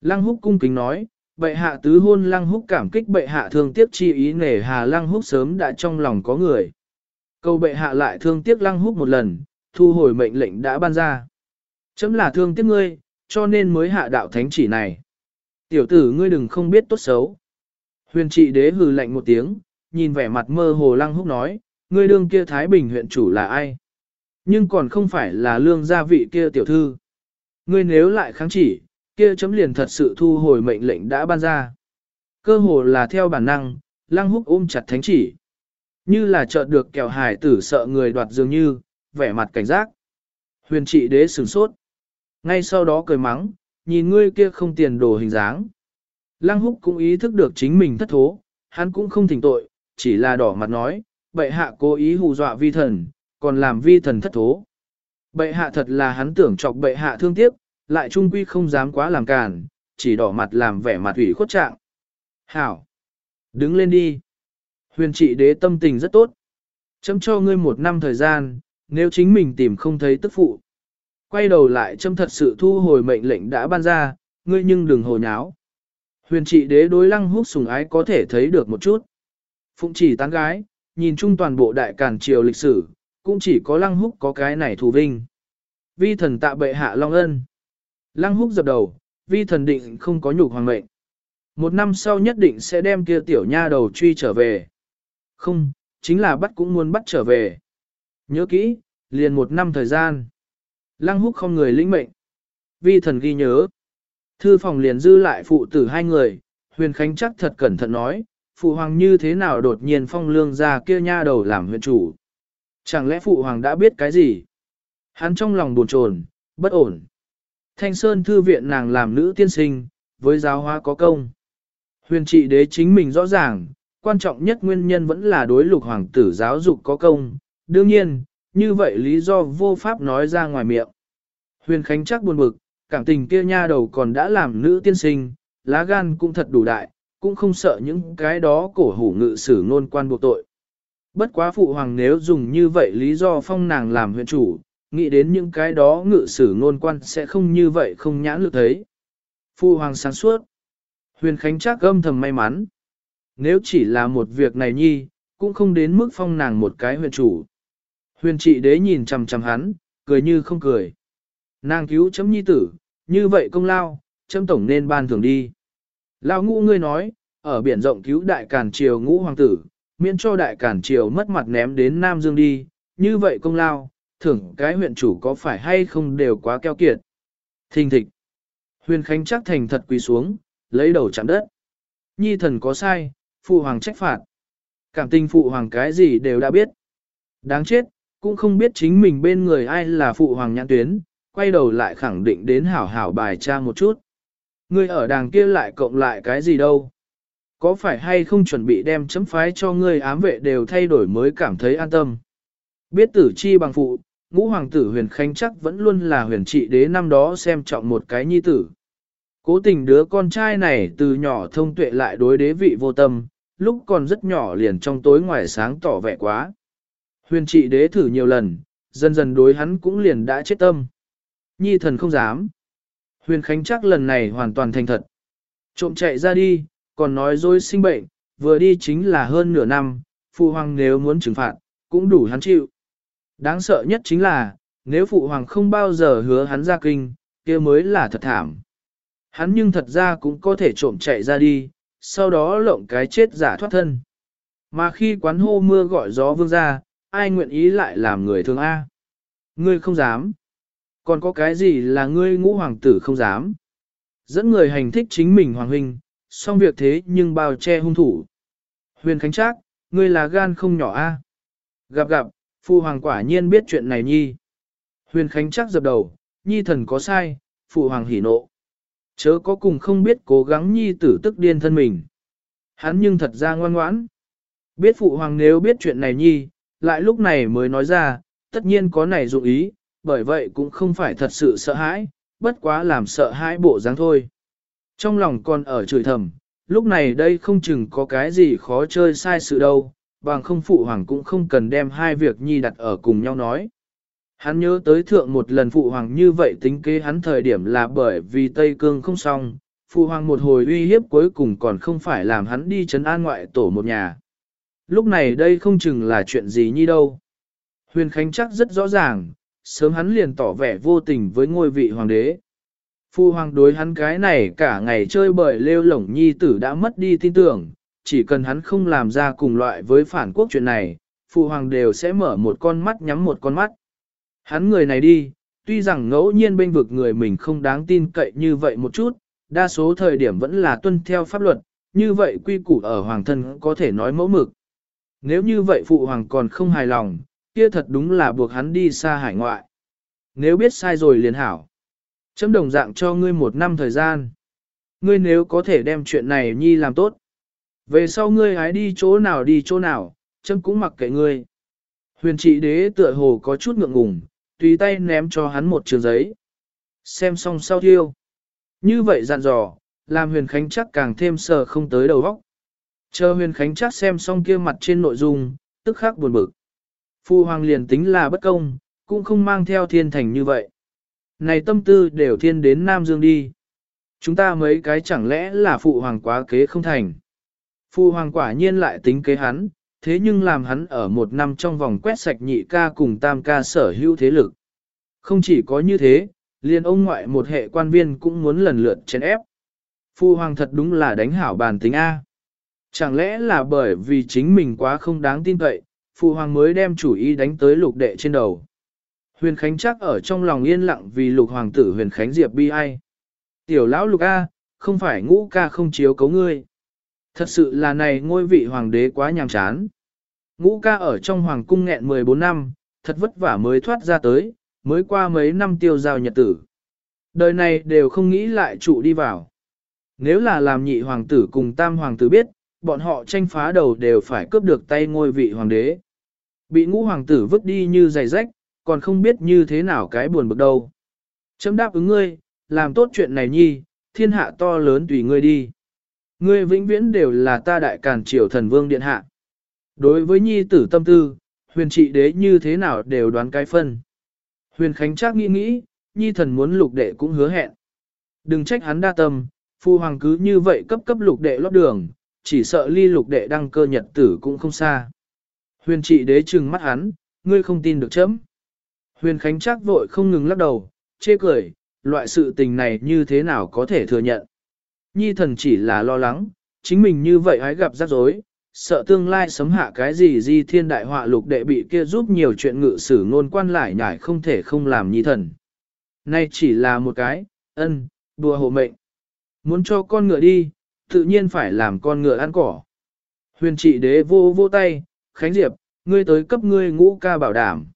Lăng Húc cung kính nói, bệ hạ tứ hôn Lăng Húc cảm kích bệ hạ thương tiếc chi ý nể hà Lăng Húc sớm đã trong lòng có người. Câu bệ hạ lại thương tiếc Lăng Húc một lần, thu hồi mệnh lệnh đã ban ra. Chấm là thương tiếc ngươi, cho nên mới hạ đạo thánh chỉ này. Tiểu tử ngươi đừng không biết tốt xấu. Huyền trị đế hừ lạnh một tiếng, nhìn vẻ mặt mơ hồ lăng húc nói, ngươi đương kia Thái Bình huyện chủ là ai? Nhưng còn không phải là lương gia vị kia tiểu thư. Ngươi nếu lại kháng chỉ, kia chấm liền thật sự thu hồi mệnh lệnh đã ban ra. Cơ hồ là theo bản năng, lăng húc ôm chặt thánh chỉ. Như là chợt được kẹo hải tử sợ người đoạt dường như, vẻ mặt cảnh giác. Huyền trị đế sửng sốt. Ngay sau đó cười mắng, nhìn ngươi kia không tiền đồ hình dáng. Lăng húc cũng ý thức được chính mình thất thố, hắn cũng không thỉnh tội, chỉ là đỏ mặt nói, bệ hạ cố ý hù dọa vi thần, còn làm vi thần thất thố. Bệ hạ thật là hắn tưởng chọc bệ hạ thương tiếc, lại trung quy không dám quá làm càn, chỉ đỏ mặt làm vẻ mặt ủy khuất trạng. Hảo! Đứng lên đi! Huyền trị đế tâm tình rất tốt. Chấm cho ngươi một năm thời gian, nếu chính mình tìm không thấy tức phụ. Quay đầu lại châm thật sự thu hồi mệnh lệnh đã ban ra, ngươi nhưng đừng hồ nháo. Huyền trị đế đối lăng húc sùng ái có thể thấy được một chút. Phụng chỉ tán gái, nhìn chung toàn bộ đại càn triều lịch sử, cũng chỉ có lăng húc có cái này thù vinh. Vi thần tạ bệ hạ long ân. Lăng húc dập đầu, vi thần định không có nhục hoàng mệnh. Một năm sau nhất định sẽ đem kia tiểu nha đầu truy trở về. Không, chính là bắt cũng muốn bắt trở về. Nhớ kỹ, liền một năm thời gian. Lăng húc không người lĩnh mệnh. Vi thần ghi nhớ. Thư phòng liền dư lại phụ tử hai người, huyền khánh chắc thật cẩn thận nói, phụ hoàng như thế nào đột nhiên phong lương ra kia nha đầu làm huyện chủ. Chẳng lẽ phụ hoàng đã biết cái gì? Hắn trong lòng buồn chồn, bất ổn. Thanh Sơn thư viện nàng làm nữ tiên sinh, với giáo hóa có công. Huyền trị đế chính mình rõ ràng, quan trọng nhất nguyên nhân vẫn là đối lục hoàng tử giáo dục có công. Đương nhiên, như vậy lý do vô pháp nói ra ngoài miệng. Huyền Khánh chắc buồn bực, cảm tình kia nha đầu còn đã làm nữ tiên sinh, lá gan cũng thật đủ đại, cũng không sợ những cái đó cổ hủ ngự sử ngôn quan buộc tội. Bất quá phụ hoàng nếu dùng như vậy lý do phong nàng làm huyện chủ, nghĩ đến những cái đó ngự sử ngôn quan sẽ không như vậy không nhãn lực thấy. Phụ hoàng sáng suốt. Huyền Khánh chắc âm thầm may mắn. Nếu chỉ là một việc này nhi, cũng không đến mức phong nàng một cái huyện chủ. Huyền trị đế nhìn chằm chằm hắn, cười như không cười. Nàng cứu chấm nhi tử, như vậy công lao, chấm tổng nên ban thưởng đi. Lao ngũ ngươi nói, ở biển rộng cứu đại cản triều ngũ hoàng tử, miễn cho đại cản triều mất mặt ném đến Nam Dương đi, như vậy công lao, thưởng cái huyện chủ có phải hay không đều quá keo kiệt. Thình thịch. Huyền Khánh chắc thành thật quỳ xuống, lấy đầu chạm đất. Nhi thần có sai, phụ hoàng trách phạt. Cảm tình phụ hoàng cái gì đều đã biết. Đáng chết, cũng không biết chính mình bên người ai là phụ hoàng nhãn tuyến, quay đầu lại khẳng định đến hảo hảo bài tra một chút. Ngươi ở đàng kia lại cộng lại cái gì đâu? Có phải hay không chuẩn bị đem chấm phái cho ngươi ám vệ đều thay đổi mới cảm thấy an tâm? Biết tử chi bằng phụ, ngũ hoàng tử huyền khánh chắc vẫn luôn là huyền trị đế năm đó xem trọng một cái nhi tử. Cố tình đứa con trai này từ nhỏ thông tuệ lại đối đế vị vô tâm, lúc còn rất nhỏ liền trong tối ngoài sáng tỏ vẻ quá. Huyền trị đế thử nhiều lần, dần dần đối hắn cũng liền đã chết tâm. Nhi thần không dám. Huyền Khánh chắc lần này hoàn toàn thành thật. Trộm chạy ra đi, còn nói dối sinh bệnh, vừa đi chính là hơn nửa năm, phụ hoàng nếu muốn trừng phạt, cũng đủ hắn chịu. Đáng sợ nhất chính là, nếu phụ hoàng không bao giờ hứa hắn ra kinh, kia mới là thật thảm. Hắn nhưng thật ra cũng có thể trộm chạy ra đi, sau đó lộng cái chết giả thoát thân. Mà khi quán hô mưa gọi gió vương ra, ai nguyện ý lại làm người thương A. Ngươi không dám. Còn có cái gì là ngươi ngũ hoàng tử không dám. Dẫn người hành thích chính mình hoàng huynh, xong việc thế nhưng bao che hung thủ. Huyền Khánh Trác, ngươi là gan không nhỏ A. Gặp gặp, phụ hoàng quả nhiên biết chuyện này nhi. Huyền Khánh Trác dập đầu, nhi thần có sai, phụ hoàng hỉ nộ. Chớ có cùng không biết cố gắng nhi tử tức điên thân mình. Hắn nhưng thật ra ngoan ngoãn. Biết phụ hoàng nếu biết chuyện này nhi, lại lúc này mới nói ra, tất nhiên có này dụng ý, bởi vậy cũng không phải thật sự sợ hãi, bất quá làm sợ hãi bộ dáng thôi. Trong lòng còn ở chửi thầm, lúc này đây không chừng có cái gì khó chơi sai sự đâu, bằng không phụ hoàng cũng không cần đem hai việc nhi đặt ở cùng nhau nói. Hắn nhớ tới thượng một lần phụ hoàng như vậy tính kế hắn thời điểm là bởi vì Tây Cương không xong, phụ hoàng một hồi uy hiếp cuối cùng còn không phải làm hắn đi chấn an ngoại tổ một nhà. Lúc này đây không chừng là chuyện gì nhi đâu. Huyền Khánh chắc rất rõ ràng, sớm hắn liền tỏ vẻ vô tình với ngôi vị hoàng đế. Phu hoàng đối hắn cái này cả ngày chơi bời lêu lổng nhi tử đã mất đi tin tưởng, chỉ cần hắn không làm ra cùng loại với phản quốc chuyện này, phụ hoàng đều sẽ mở một con mắt nhắm một con mắt. Hắn người này đi, tuy rằng ngẫu nhiên bên vực người mình không đáng tin cậy như vậy một chút, đa số thời điểm vẫn là tuân theo pháp luật, như vậy quy củ ở hoàng thân có thể nói mẫu mực. Nếu như vậy phụ hoàng còn không hài lòng, kia thật đúng là buộc hắn đi xa hải ngoại. Nếu biết sai rồi liền hảo. Chấm đồng dạng cho ngươi một năm thời gian. Ngươi nếu có thể đem chuyện này nhi làm tốt. Về sau ngươi hái đi chỗ nào đi chỗ nào, chấm cũng mặc kệ ngươi. Huyền trị đế tựa hồ có chút ngượng ngùng, tùy tay ném cho hắn một trường giấy. Xem xong sau thiêu. Như vậy dặn dò, làm huyền khánh chắc càng thêm sờ không tới đầu vóc. Chờ huyền khánh chắc xem xong kia mặt trên nội dung, tức khắc buồn bực. Phu hoàng liền tính là bất công, cũng không mang theo thiên thành như vậy. Này tâm tư đều thiên đến Nam Dương đi. Chúng ta mấy cái chẳng lẽ là phụ hoàng quá kế không thành. Phụ hoàng quả nhiên lại tính kế hắn, thế nhưng làm hắn ở một năm trong vòng quét sạch nhị ca cùng tam ca sở hữu thế lực. Không chỉ có như thế, liền ông ngoại một hệ quan viên cũng muốn lần lượt chèn ép. Phu hoàng thật đúng là đánh hảo bàn tính A. Chẳng lẽ là bởi vì chính mình quá không đáng tin cậy, phụ hoàng mới đem chủ ý đánh tới lục đệ trên đầu. Huyền Khánh chắc ở trong lòng yên lặng vì lục hoàng tử huyền Khánh Diệp bi ai. Tiểu lão lục A, không phải ngũ ca không chiếu cấu ngươi. Thật sự là này ngôi vị hoàng đế quá nhàm chán. Ngũ ca ở trong hoàng cung nghẹn 14 năm, thật vất vả mới thoát ra tới, mới qua mấy năm tiêu giao nhật tử. Đời này đều không nghĩ lại trụ đi vào. Nếu là làm nhị hoàng tử cùng tam hoàng tử biết, bọn họ tranh phá đầu đều phải cướp được tay ngôi vị hoàng đế. Bị ngũ hoàng tử vứt đi như giày rách, còn không biết như thế nào cái buồn bực đâu. Chấm đáp ứng ngươi, làm tốt chuyện này nhi, thiên hạ to lớn tùy ngươi đi. Ngươi vĩnh viễn đều là ta đại càn triều thần vương điện hạ. Đối với nhi tử tâm tư, huyền trị đế như thế nào đều đoán cái phân. Huyền Khánh chắc nghĩ nghĩ, nhi thần muốn lục đệ cũng hứa hẹn. Đừng trách hắn đa tâm, phu hoàng cứ như vậy cấp cấp lục đệ lót đường, chỉ sợ ly lục đệ đăng cơ nhật tử cũng không xa. Huyền trị đế trừng mắt hắn, ngươi không tin được chấm. Huyền Khánh chắc vội không ngừng lắc đầu, chê cười, loại sự tình này như thế nào có thể thừa nhận. Nhi thần chỉ là lo lắng, chính mình như vậy hãy gặp rắc rối, sợ tương lai sấm hạ cái gì di thiên đại họa lục đệ bị kia giúp nhiều chuyện ngự sử ngôn quan lại nhải không thể không làm nhi thần. Nay chỉ là một cái, ân, đùa hộ mệnh. Muốn cho con ngựa đi, tự nhiên phải làm con ngựa ăn cỏ. Huyền trị đế vô vô tay, Khánh Diệp, ngươi tới cấp ngươi ngũ ca bảo đảm.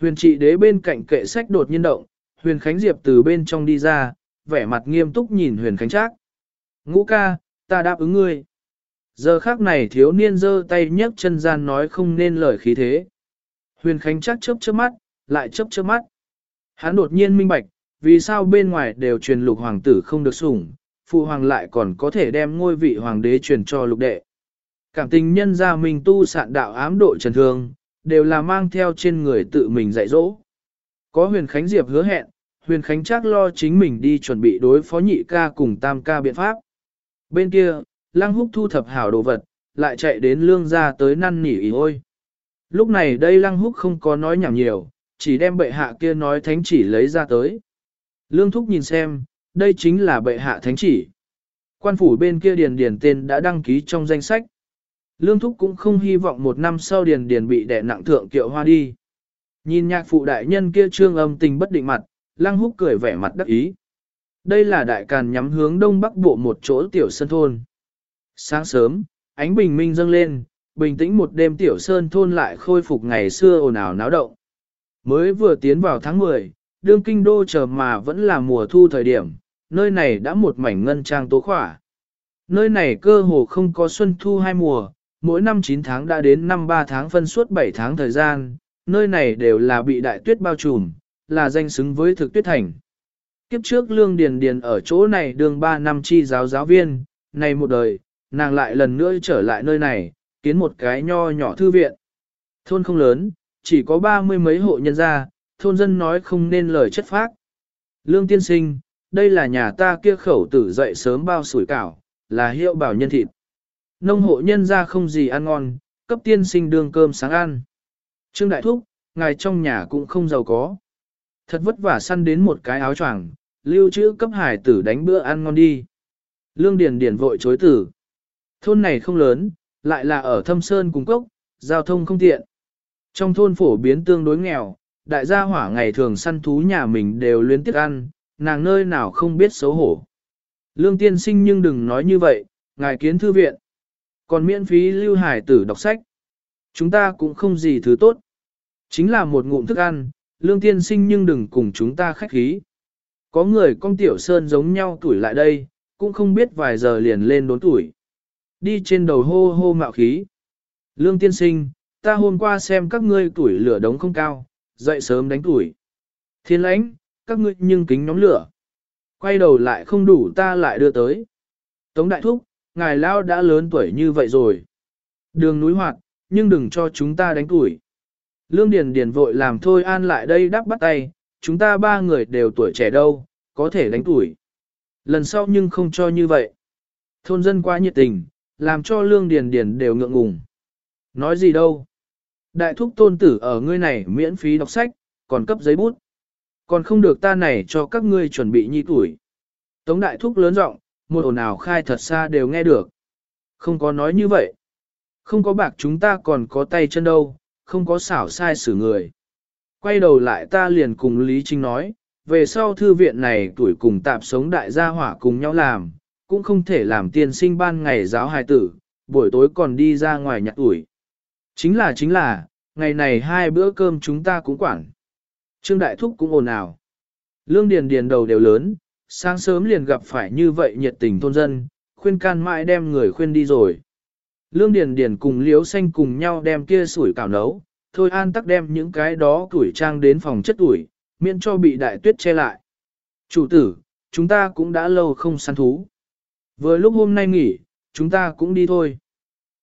Huyền trị đế bên cạnh kệ sách đột nhiên động, huyền Khánh Diệp từ bên trong đi ra, vẻ mặt nghiêm túc nhìn huyền Khánh Trác. Ngũ ca, ta đáp ứng ngươi. Giờ khác này thiếu niên giơ tay nhấc chân gian nói không nên lời khí thế. Huyền Khánh Trác chớp chớp mắt, lại chớp chớp mắt. Hắn đột nhiên minh bạch, vì sao bên ngoài đều truyền lục hoàng tử không được sủng, phụ hoàng lại còn có thể đem ngôi vị hoàng đế truyền cho lục đệ. Cảm tình nhân gia mình tu sạn đạo ám độ trần thương, đều là mang theo trên người tự mình dạy dỗ. Có huyền Khánh Diệp hứa hẹn, huyền Khánh chắc lo chính mình đi chuẩn bị đối phó nhị ca cùng tam ca biện pháp. Bên kia, lăng húc thu thập hảo đồ vật, lại chạy đến lương gia tới năn nỉ ý ôi. Lúc này đây lăng húc không có nói nhảm nhiều, chỉ đem bệ hạ kia nói thánh chỉ lấy ra tới. Lương thúc nhìn xem, đây chính là bệ hạ thánh chỉ. Quan phủ bên kia điền điền tên đã đăng ký trong danh sách. Lương thúc cũng không hy vọng một năm sau điền điền bị đẻ nặng thượng kiệu hoa đi. Nhìn nhạc phụ đại nhân kia trương âm tình bất định mặt, lăng húc cười vẻ mặt đắc ý. Đây là đại càn nhắm hướng đông bắc bộ một chỗ tiểu sân thôn. Sáng sớm, ánh bình minh dâng lên, bình tĩnh một đêm tiểu sơn thôn lại khôi phục ngày xưa ồn ào náo động. Mới vừa tiến vào tháng 10, đương kinh đô chờ mà vẫn là mùa thu thời điểm, nơi này đã một mảnh ngân trang tố khỏa. Nơi này cơ hồ không có xuân thu hai mùa, mỗi năm 9 tháng đã đến năm 3 tháng phân suốt 7 tháng thời gian, nơi này đều là bị đại tuyết bao trùm, là danh xứng với thực tuyết thành. Kiếp trước Lương Điền Điền ở chỗ này đường 3 năm chi giáo giáo viên, này một đời, nàng lại lần nữa trở lại nơi này, kiến một cái nho nhỏ thư viện. Thôn không lớn, chỉ có ba mươi mấy hộ nhân gia, thôn dân nói không nên lời chất phác. Lương tiên sinh, đây là nhà ta kia khẩu tử dậy sớm bao sủi cảo, là hiệu bảo nhân thịt. Nông hộ nhân gia không gì ăn ngon, cấp tiên sinh đương cơm sáng ăn. Trương Đại Thúc, ngài trong nhà cũng không giàu có. Thật vất vả săn đến một cái áo choàng, lưu trữ cấp hải tử đánh bữa ăn ngon đi. Lương Điền Điền vội chối tử. Thôn này không lớn, lại là ở thâm sơn cùng cốc, giao thông không tiện. Trong thôn phổ biến tương đối nghèo, đại gia hỏa ngày thường săn thú nhà mình đều luyến tiếc ăn, nàng nơi nào không biết xấu hổ. Lương tiên sinh nhưng đừng nói như vậy, ngài kiến thư viện. Còn miễn phí lưu hải tử đọc sách. Chúng ta cũng không gì thứ tốt. Chính là một ngụm thức ăn, lương tiên sinh nhưng đừng cùng chúng ta khách khí. Có người con tiểu sơn giống nhau tuổi lại đây, cũng không biết vài giờ liền lên đốn tuổi. Đi trên đầu hô hô mạo khí. Lương tiên sinh, ta hôm qua xem các ngươi tuổi lửa đống không cao, dậy sớm đánh tuổi. Thiên lãnh, các ngươi nhưng kính nhóm lửa. Quay đầu lại không đủ ta lại đưa tới. Tống đại thúc, ngài lao đã lớn tuổi như vậy rồi. Đường núi hoạt, nhưng đừng cho chúng ta đánh tuổi. Lương Điền Điền vội làm thôi an lại đây đắp bắt tay, chúng ta ba người đều tuổi trẻ đâu, có thể đánh tuổi. Lần sau nhưng không cho như vậy. Thôn dân quá nhiệt tình, làm cho Lương Điền Điền đều ngượng ngùng. Nói gì đâu. Đại thúc tôn tử ở ngươi này miễn phí đọc sách, còn cấp giấy bút. Còn không được ta này cho các ngươi chuẩn bị nhi tuổi. Tống đại thúc lớn giọng, một ồn ào khai thật xa đều nghe được. Không có nói như vậy. Không có bạc chúng ta còn có tay chân đâu, không có xảo sai xử người. Quay đầu lại ta liền cùng Lý Trinh nói, về sau thư viện này tuổi cùng tạp sống đại gia hỏa cùng nhau làm, cũng không thể làm tiên sinh ban ngày giáo hài tử, buổi tối còn đi ra ngoài nhặt tuổi. Chính là chính là, ngày này hai bữa cơm chúng ta cũng quản. Trương Đại Thúc cũng ồn ào. Lương Điền Điền đầu đều lớn, sáng sớm liền gặp phải như vậy nhiệt tình thôn dân, khuyên can mãi đem người khuyên đi rồi. Lương Điền Điền cùng Liễu Xanh cùng nhau đem kia sủi cảo nấu, thôi an tắc đem những cái đó tuổi trang đến phòng chất tuổi, miễn cho bị đại tuyết che lại. Chủ tử, chúng ta cũng đã lâu không săn thú. Vừa lúc hôm nay nghỉ, chúng ta cũng đi thôi.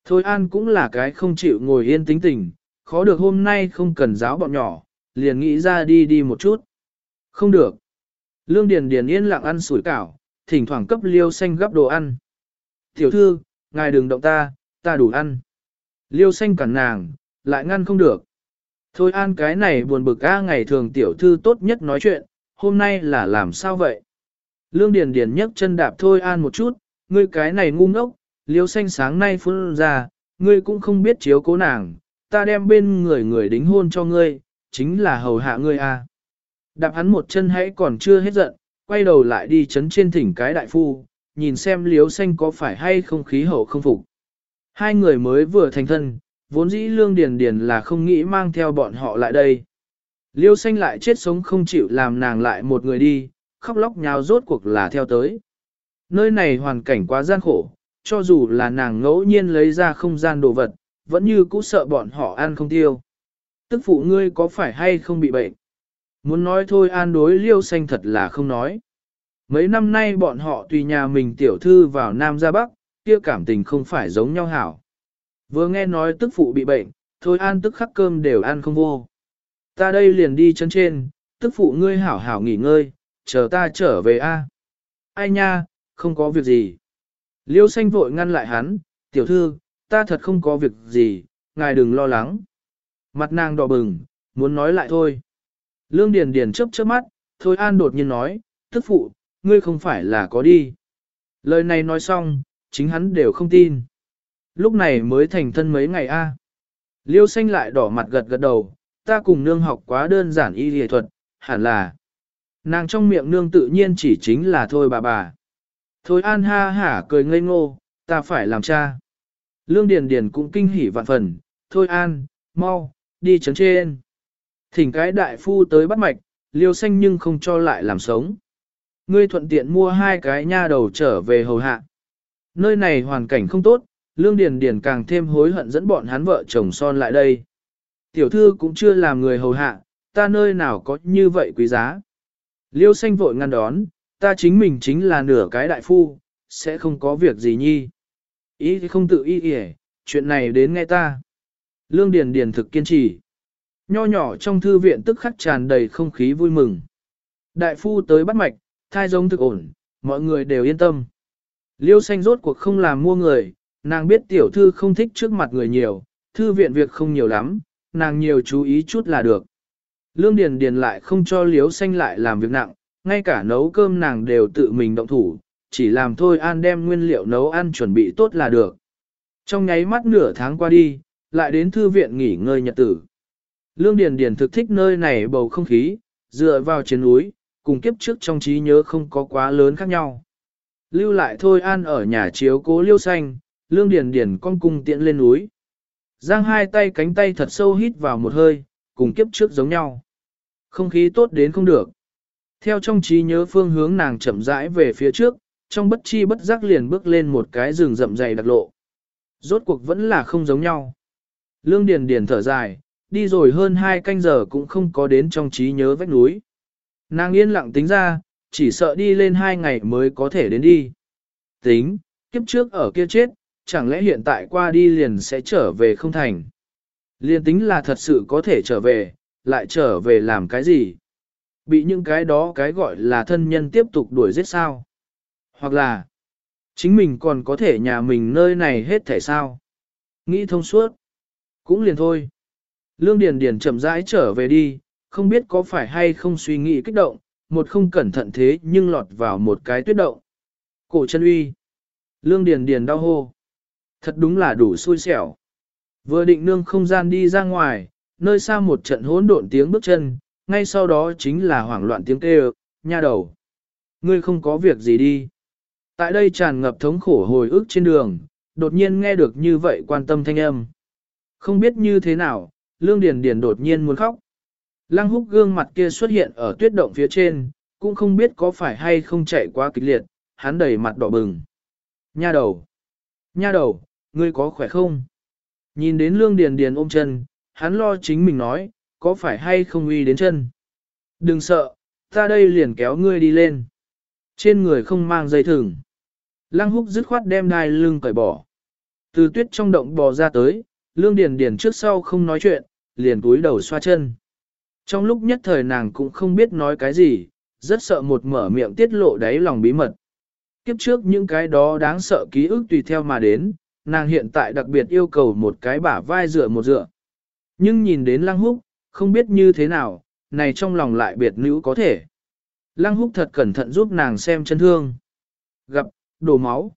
Thôi an cũng là cái không chịu ngồi yên tính tình, khó được hôm nay không cần giáo bọn nhỏ, liền nghĩ ra đi đi một chút. Không được. Lương Điền Điền yên lặng ăn sủi cảo, thỉnh thoảng cấp liêu xanh gấp đồ ăn. Tiểu thư, ngài đừng động ta, ta đủ ăn. Liêu xanh cản nàng, lại ngăn không được. Thôi an cái này buồn bực a ngày thường tiểu thư tốt nhất nói chuyện, hôm nay là làm sao vậy? Lương Điền Điền nhấc chân đạp thôi an một chút, ngươi cái này ngu ngốc, liêu xanh sáng nay phun ra, ngươi cũng không biết chiếu cố nàng, ta đem bên người người đính hôn cho ngươi, chính là hầu hạ ngươi a. Đạp hắn một chân hãy còn chưa hết giận, quay đầu lại đi chấn trên thỉnh cái đại phu, nhìn xem liếu xanh có phải hay không khí hậu không phục. Hai người mới vừa thành thân, vốn dĩ lương điền điền là không nghĩ mang theo bọn họ lại đây. Liêu xanh lại chết sống không chịu làm nàng lại một người đi, khóc lóc nhào rốt cuộc là theo tới. Nơi này hoàn cảnh quá gian khổ, cho dù là nàng ngẫu nhiên lấy ra không gian đồ vật, vẫn như cũ sợ bọn họ ăn không tiêu. Tức phụ ngươi có phải hay không bị bệnh? Muốn nói thôi an đối liêu xanh thật là không nói. Mấy năm nay bọn họ tùy nhà mình tiểu thư vào Nam ra Bắc, kia cảm tình không phải giống nhau hảo. Vừa nghe nói tức phụ bị bệnh, thôi an tức khắc cơm đều ăn không vô. Ta đây liền đi chân trên, tức phụ ngươi hảo hảo nghỉ ngơi, chờ ta trở về a. Ai nha, không có việc gì. Liêu xanh vội ngăn lại hắn, tiểu thư, ta thật không có việc gì, ngài đừng lo lắng. Mặt nàng đỏ bừng, muốn nói lại thôi. Lương Điền Điền chớp chớp mắt, Thôi An đột nhiên nói, tức phụ, ngươi không phải là có đi. Lời này nói xong, chính hắn đều không tin. Lúc này mới thành thân mấy ngày a. Liêu xanh lại đỏ mặt gật gật đầu, ta cùng nương học quá đơn giản y lý thuật, hẳn là. Nàng trong miệng nương tự nhiên chỉ chính là thôi bà bà. Thôi an ha hả cười ngây ngô, ta phải làm cha. Lương Điền Điền cũng kinh hỉ vạn phần, thôi an, mau, đi chấn trên. Thỉnh cái đại phu tới bắt mạch, liêu xanh nhưng không cho lại làm sống. Ngươi thuận tiện mua hai cái nha đầu trở về hầu hạ. Nơi này hoàn cảnh không tốt, Lương Điền Điền càng thêm hối hận dẫn bọn hắn vợ chồng son lại đây. Tiểu thư cũng chưa làm người hầu hạ, ta nơi nào có như vậy quý giá. Liêu xanh vội ngăn đón, ta chính mình chính là nửa cái đại phu, sẽ không có việc gì nhi. Ý thì không tự ý ý, chuyện này đến nghe ta. Lương Điền Điền thực kiên trì. Nho nhỏ trong thư viện tức khắc tràn đầy không khí vui mừng. Đại phu tới bắt mạch, thai giống thực ổn, mọi người đều yên tâm. Liêu xanh rốt cuộc không làm mua người, nàng biết tiểu thư không thích trước mặt người nhiều, thư viện việc không nhiều lắm, nàng nhiều chú ý chút là được. Lương Điền Điền lại không cho Liêu xanh lại làm việc nặng, ngay cả nấu cơm nàng đều tự mình động thủ, chỉ làm thôi an đem nguyên liệu nấu ăn chuẩn bị tốt là được. Trong nháy mắt nửa tháng qua đi, lại đến thư viện nghỉ ngơi nhật tử. Lương Điền Điền thực thích nơi này bầu không khí, dựa vào trên núi, cùng kiếp trước trong trí nhớ không có quá lớn khác nhau. Lưu lại thôi an ở nhà chiếu cố liêu xanh, Lương Điền Điền con cung tiện lên núi. Giang hai tay cánh tay thật sâu hít vào một hơi, cùng kiếp trước giống nhau. Không khí tốt đến không được. Theo trong trí nhớ phương hướng nàng chậm rãi về phía trước, trong bất chi bất giác liền bước lên một cái rừng rậm dày đặc lộ. Rốt cuộc vẫn là không giống nhau. Lương Điền Điền thở dài, đi rồi hơn hai canh giờ cũng không có đến trong trí nhớ vách núi. Nàng yên lặng tính ra, chỉ sợ đi lên hai ngày mới có thể đến đi. Tính, kiếp trước ở kia chết, chẳng lẽ hiện tại qua đi liền sẽ trở về không thành. Liên tính là thật sự có thể trở về, lại trở về làm cái gì? Bị những cái đó cái gọi là thân nhân tiếp tục đuổi giết sao? Hoặc là, chính mình còn có thể nhà mình nơi này hết thể sao? Nghĩ thông suốt. Cũng liền thôi. Lương Điền Điền chậm rãi trở về đi, không biết có phải hay không suy nghĩ kích động, một không cẩn thận thế nhưng lọt vào một cái tuyết động. Cổ chân uy. Lương Điền Điền đau hô. Thật đúng là đủ xui xẻo. Vừa định nương không gian đi ra ngoài, nơi xa một trận hỗn độn tiếng bước chân, ngay sau đó chính là hoảng loạn tiếng kêu, nha đầu. Ngươi không có việc gì đi. Tại đây tràn ngập thống khổ hồi ức trên đường, đột nhiên nghe được như vậy quan tâm thanh âm. Không biết như thế nào, Lương Điền Điền đột nhiên muốn khóc. Lăng húc gương mặt kia xuất hiện ở tuyết động phía trên, cũng không biết có phải hay không chạy quá kịch liệt, hắn đầy mặt đỏ bừng. Nha đầu! Nha đầu, ngươi có khỏe không? Nhìn đến Lương Điền Điền ôm chân, hắn lo chính mình nói, có phải hay không uy đến chân? Đừng sợ, ta đây liền kéo ngươi đi lên. Trên người không mang dây thừng. Lăng húc dứt khoát đem đai lưng cởi bỏ. Từ tuyết trong động bò ra tới, Lương Điền Điền trước sau không nói chuyện, liền cúi đầu xoa chân. Trong lúc nhất thời nàng cũng không biết nói cái gì, rất sợ một mở miệng tiết lộ đáy lòng bí mật. Kiếp trước những cái đó đáng sợ ký ức tùy theo mà đến, nàng hiện tại đặc biệt yêu cầu một cái bả vai dựa một dựa. Nhưng nhìn đến Lăng Húc, không biết như thế nào, này trong lòng lại biệt nữ có thể. Lăng Húc thật cẩn thận giúp nàng xem chân thương. Gặp, đổ máu.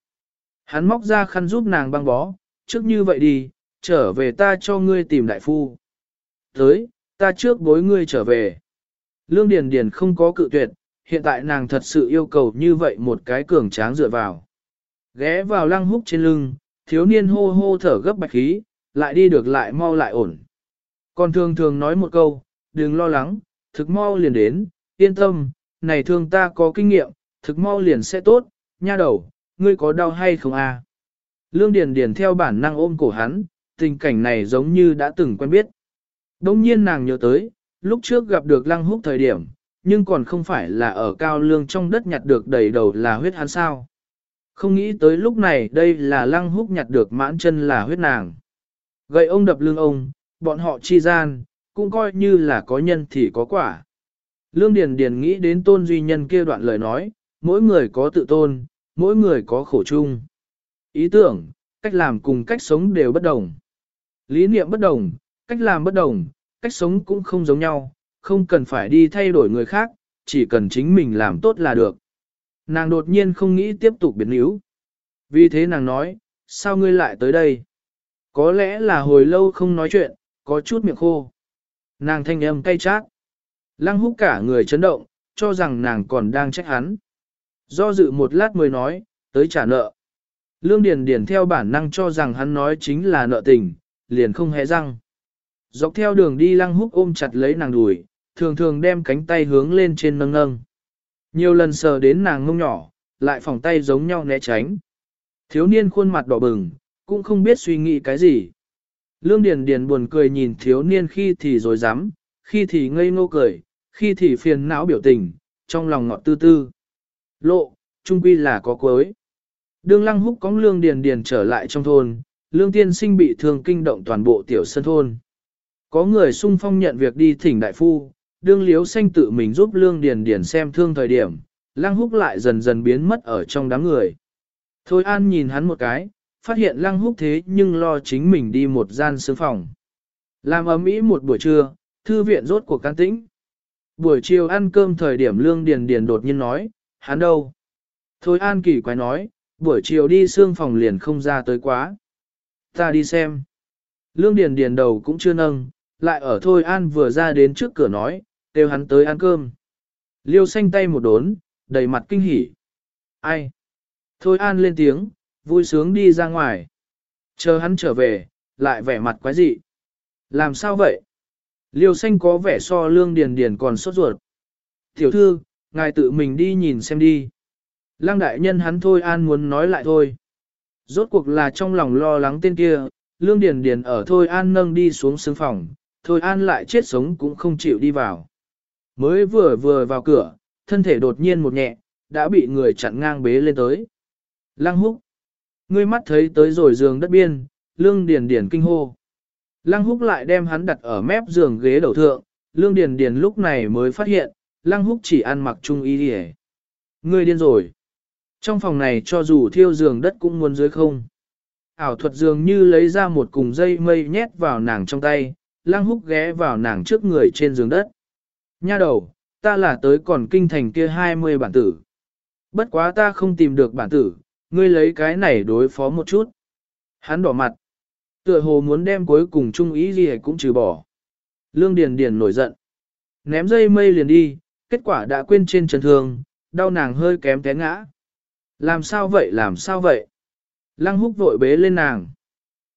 Hắn móc ra khăn giúp nàng băng bó, trước như vậy đi, trở về ta cho ngươi tìm đại phu. Tới, ta trước bối ngươi trở về. Lương Điền Điền không có cự tuyệt, hiện tại nàng thật sự yêu cầu như vậy một cái cường tráng dựa vào. Ghé vào lăng húc trên lưng, thiếu niên hô hô thở gấp bạch khí, lại đi được lại mau lại ổn. Còn thường thường nói một câu, đừng lo lắng, thực mau liền đến, yên tâm, này thường ta có kinh nghiệm, thực mau liền sẽ tốt, nha đầu, ngươi có đau hay không à? Lương Điền Điền theo bản năng ôm cổ hắn, tình cảnh này giống như đã từng quen biết. Đông nhiên nàng nhớ tới, lúc trước gặp được lăng húc thời điểm, nhưng còn không phải là ở cao lương trong đất nhặt được đầy đầu là huyết hắn sao. Không nghĩ tới lúc này đây là lăng húc nhặt được mãn chân là huyết nàng. Gậy ông đập lưng ông, bọn họ chi gian, cũng coi như là có nhân thì có quả. Lương Điền Điền nghĩ đến tôn duy nhân kia đoạn lời nói, mỗi người có tự tôn, mỗi người có khổ chung. Ý tưởng, cách làm cùng cách sống đều bất đồng. Lý niệm bất đồng, cách làm bất đồng, cách sống cũng không giống nhau, không cần phải đi thay đổi người khác, chỉ cần chính mình làm tốt là được. Nàng đột nhiên không nghĩ tiếp tục biến yếu. Vì thế nàng nói, sao ngươi lại tới đây? Có lẽ là hồi lâu không nói chuyện, có chút miệng khô. Nàng thanh âm cay chát. Lăng húc cả người chấn động, cho rằng nàng còn đang trách hắn. Do dự một lát mới nói, tới trả nợ. Lương Điền Điền theo bản năng cho rằng hắn nói chính là nợ tình, liền không hé răng. Dọc theo đường đi lăng húc ôm chặt lấy nàng đùi, thường thường đem cánh tay hướng lên trên nâng nâng. Nhiều lần sờ đến nàng ngông nhỏ, lại phòng tay giống nhau né tránh. Thiếu niên khuôn mặt đỏ bừng, cũng không biết suy nghĩ cái gì. Lương Điền Điền buồn cười nhìn thiếu niên khi thì rồi dám, khi thì ngây ngô cười, khi thì phiền não biểu tình, trong lòng ngọt tư tư. Lộ, trung quy là có cuối. Đường lăng húc có lương điền điền trở lại trong thôn, lương tiên sinh bị thương kinh động toàn bộ tiểu sân thôn. Có người sung phong nhận việc đi thỉnh đại phu, đương liếu xanh tự mình giúp lương điền điền xem thương thời điểm, lăng húc lại dần dần biến mất ở trong đám người. Thôi an nhìn hắn một cái, phát hiện lăng húc thế nhưng lo chính mình đi một gian sương phòng. Làm ấm ý một buổi trưa, thư viện rốt cuộc can tĩnh. Buổi chiều ăn cơm thời điểm lương điền điền đột nhiên nói, hắn đâu? Thôi an kỳ quái nói, buổi chiều đi sương phòng liền không ra tới quá. Ta đi xem. Lương điền điền đầu cũng chưa nâng, lại ở thôi an vừa ra đến trước cửa nói, kêu hắn tới ăn cơm. Liêu xanh tay một đốn, đầy mặt kinh hỉ. Ai? Thôi an lên tiếng, vui sướng đi ra ngoài. Chờ hắn trở về, lại vẻ mặt quái dị. Làm sao vậy? Liêu xanh có vẻ so lương điền điền còn sốt ruột. Tiểu thư, ngài tự mình đi nhìn xem đi. Lăng đại nhân hắn thôi an muốn nói lại thôi. Rốt cuộc là trong lòng lo lắng tên kia, lương điền điền ở thôi an nâng đi xuống sương phòng, thôi an lại chết sống cũng không chịu đi vào. Mới vừa vừa vào cửa, thân thể đột nhiên một nhẹ, đã bị người chặn ngang bế lên tới. Lăng húc. Ngươi mắt thấy tới rồi giường đất biên, lương điền điền kinh hô. Lăng húc lại đem hắn đặt ở mép giường ghế đầu thượng, lương điền điền lúc này mới phát hiện, lăng húc chỉ ăn mặc trung y đi Ngươi điên rồi. Trong phòng này cho dù thiêu giường đất cũng muốn dưới không. Ảo thuật dường như lấy ra một cùng dây mây nhét vào nàng trong tay, lăng húc ghé vào nàng trước người trên giường đất. Nha đầu, ta là tới còn kinh thành kia 20 bản tử. Bất quá ta không tìm được bản tử, ngươi lấy cái này đối phó một chút. Hắn đỏ mặt. Tựa hồ muốn đem cuối cùng chung ý gì cũng trừ bỏ. Lương Điền Điền nổi giận. Ném dây mây liền đi, kết quả đã quên trên chân thương, đau nàng hơi kém té ngã. Làm sao vậy làm sao vậy? Lăng húc vội bế lên nàng.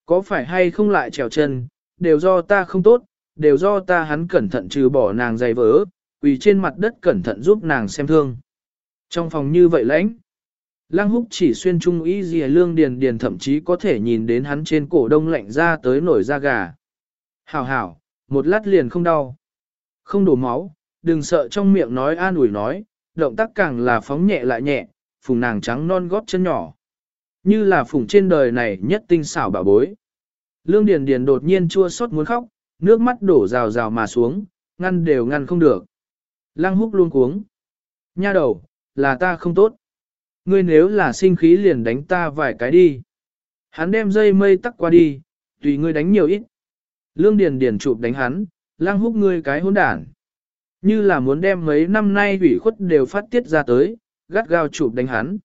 Có phải hay không lại trèo chân, đều do ta không tốt, đều do ta hắn cẩn thận trừ bỏ nàng giày vỡ, quỳ trên mặt đất cẩn thận giúp nàng xem thương. Trong phòng như vậy lãnh. Lăng húc chỉ xuyên trung ý gì lương điền điền thậm chí có thể nhìn đến hắn trên cổ đông lạnh ra tới nổi da gà. Hảo hảo, một lát liền không đau. Không đổ máu, đừng sợ trong miệng nói an ủi nói, động tác càng là phóng nhẹ lại nhẹ, phùng nàng trắng non gót chân nhỏ. Như là phùng trên đời này nhất tinh xảo bà bối. Lương Điền Điền đột nhiên chua xót muốn khóc, nước mắt đổ rào rào mà xuống, ngăn đều ngăn không được. Lăng húc luôn cuống. Nha đầu, là ta không tốt. Ngươi nếu là sinh khí liền đánh ta vài cái đi. Hắn đem dây mây tắc qua đi, tùy ngươi đánh nhiều ít. Lương Điền Điền chụp đánh hắn, lăng húc ngươi cái hỗn đản. Như là muốn đem mấy năm nay ủy khuất đều phát tiết ra tới, gắt gao chụp đánh hắn.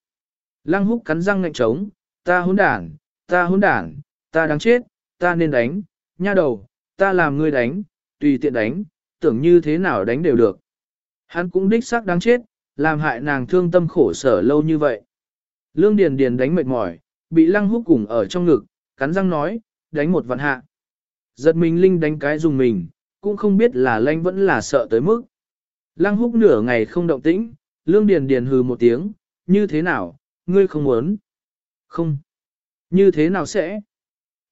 Lăng húc cắn răng ngạnh trống, ta hỗn đản, ta hỗn đản, ta đáng chết, ta nên đánh, nha đầu, ta làm ngươi đánh, tùy tiện đánh, tưởng như thế nào đánh đều được. Hắn cũng đích xác đáng chết, làm hại nàng thương tâm khổ sở lâu như vậy. Lương Điền Điền đánh mệt mỏi, bị lăng húc cùng ở trong ngực, cắn răng nói, đánh một vạn hạ. Giật mình Linh đánh cái dùng mình, cũng không biết là lanh vẫn là sợ tới mức. Lăng húc nửa ngày không động tĩnh, Lương Điền Điền hừ một tiếng, như thế nào, ngươi không muốn? Không. Như thế nào sẽ?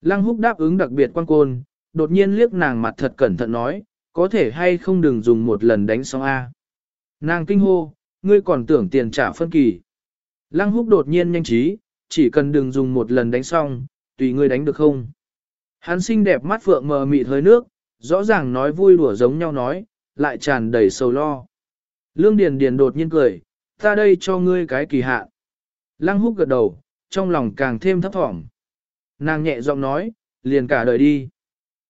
Lăng húc đáp ứng đặc biệt quan côn, đột nhiên liếc nàng mặt thật cẩn thận nói, có thể hay không đừng dùng một lần đánh xong A. Nàng kinh hô, ngươi còn tưởng tiền trả phân kỳ. Lăng húc đột nhiên nhanh trí, chỉ cần đừng dùng một lần đánh xong, tùy ngươi đánh được không. Hắn xinh đẹp mắt phượng mờ mịt hơi nước, rõ ràng nói vui đùa giống nhau nói, lại tràn đầy sầu lo. Lương Điền Điền đột nhiên cười, ta đây cho ngươi cái kỳ hạn. Lăng húc gật đầu, trong lòng càng thêm thấp thỏm. Nàng nhẹ giọng nói, liền cả đời đi.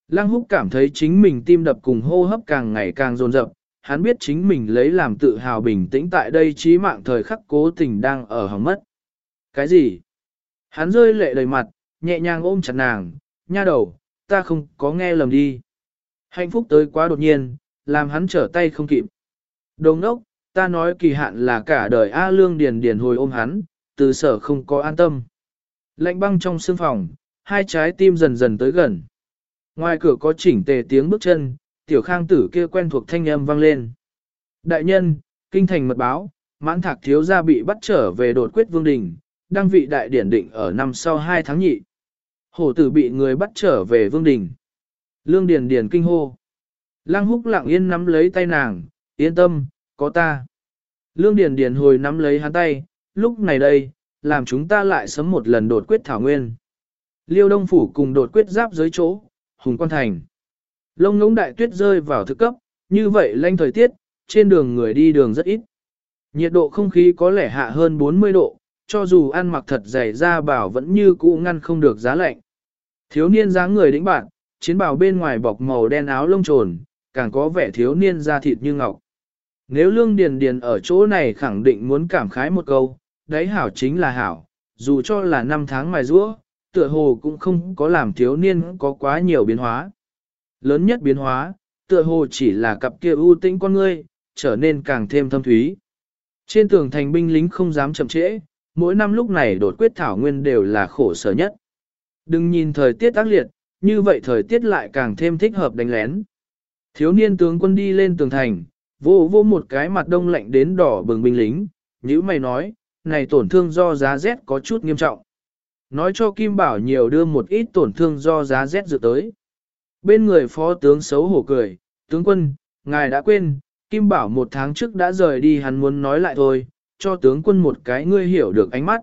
Lăng húc cảm thấy chính mình tim đập cùng hô hấp càng ngày càng rồn rập, hắn biết chính mình lấy làm tự hào bình tĩnh tại đây trí mạng thời khắc cố tình đang ở hỏng mất. Cái gì? Hắn rơi lệ đầy mặt, nhẹ nhàng ôm chặt nàng, nha đầu, ta không có nghe lầm đi. Hạnh phúc tới quá đột nhiên, làm hắn trở tay không kịp. Đồng đốc, ta nói kỳ hạn là cả đời A Lương Điền Điền hồi ôm hắn, từ sở không có an tâm. Lạnh băng trong sương phòng, hai trái tim dần dần tới gần. Ngoài cửa có chỉnh tề tiếng bước chân, tiểu khang tử kia quen thuộc thanh âm vang lên. Đại nhân, kinh thành mật báo, mãn thạc thiếu gia bị bắt trở về đột quyết vương đình, đăng vị đại điển định ở năm sau 2 tháng nhị. Hổ tử bị người bắt trở về vương đình. Lương Điền Điền kinh hô. Lăng húc lặng yên nắm lấy tay nàng, yên tâm, có ta. Lương Điền Điền hồi nắm lấy hắn tay, lúc này đây, làm chúng ta lại sớm một lần đột quyết thảo nguyên. Liêu Đông Phủ cùng đột quyết giáp dưới chỗ, Hùng Quan Thành. Lông ngống đại tuyết rơi vào thực cấp, như vậy lanh thời tiết, trên đường người đi đường rất ít. Nhiệt độ không khí có lẽ hạ hơn 40 độ, cho dù ăn mặc thật dày da bảo vẫn như cũ ngăn không được giá lạnh. Thiếu niên dáng người đĩnh bạn, chiến bào bên ngoài bọc màu đen áo lông trồn, càng có vẻ thiếu niên da thịt như ngọc. Nếu Lương Điền Điền ở chỗ này khẳng định muốn cảm khái một câu, đấy hảo chính là hảo, dù cho là năm tháng mài rũa, tựa hồ cũng không có làm thiếu niên có quá nhiều biến hóa. Lớn nhất biến hóa, tựa hồ chỉ là cặp kia ưu tĩnh con ngươi, trở nên càng thêm thâm thúy. Trên tường thành binh lính không dám chậm trễ, mỗi năm lúc này đột quyết thảo nguyên đều là khổ sở nhất. Đừng nhìn thời tiết ác liệt, như vậy thời tiết lại càng thêm thích hợp đánh lén. Thiếu niên tướng quân đi lên tường thành, vô vô một cái mặt đông lạnh đến đỏ bừng binh lính, như mày nói, này tổn thương do giá rét có chút nghiêm trọng. Nói cho Kim Bảo nhiều đưa một ít tổn thương do giá rét dự tới. Bên người phó tướng xấu hổ cười, tướng quân, ngài đã quên, Kim Bảo một tháng trước đã rời đi hắn muốn nói lại thôi, cho tướng quân một cái ngươi hiểu được ánh mắt.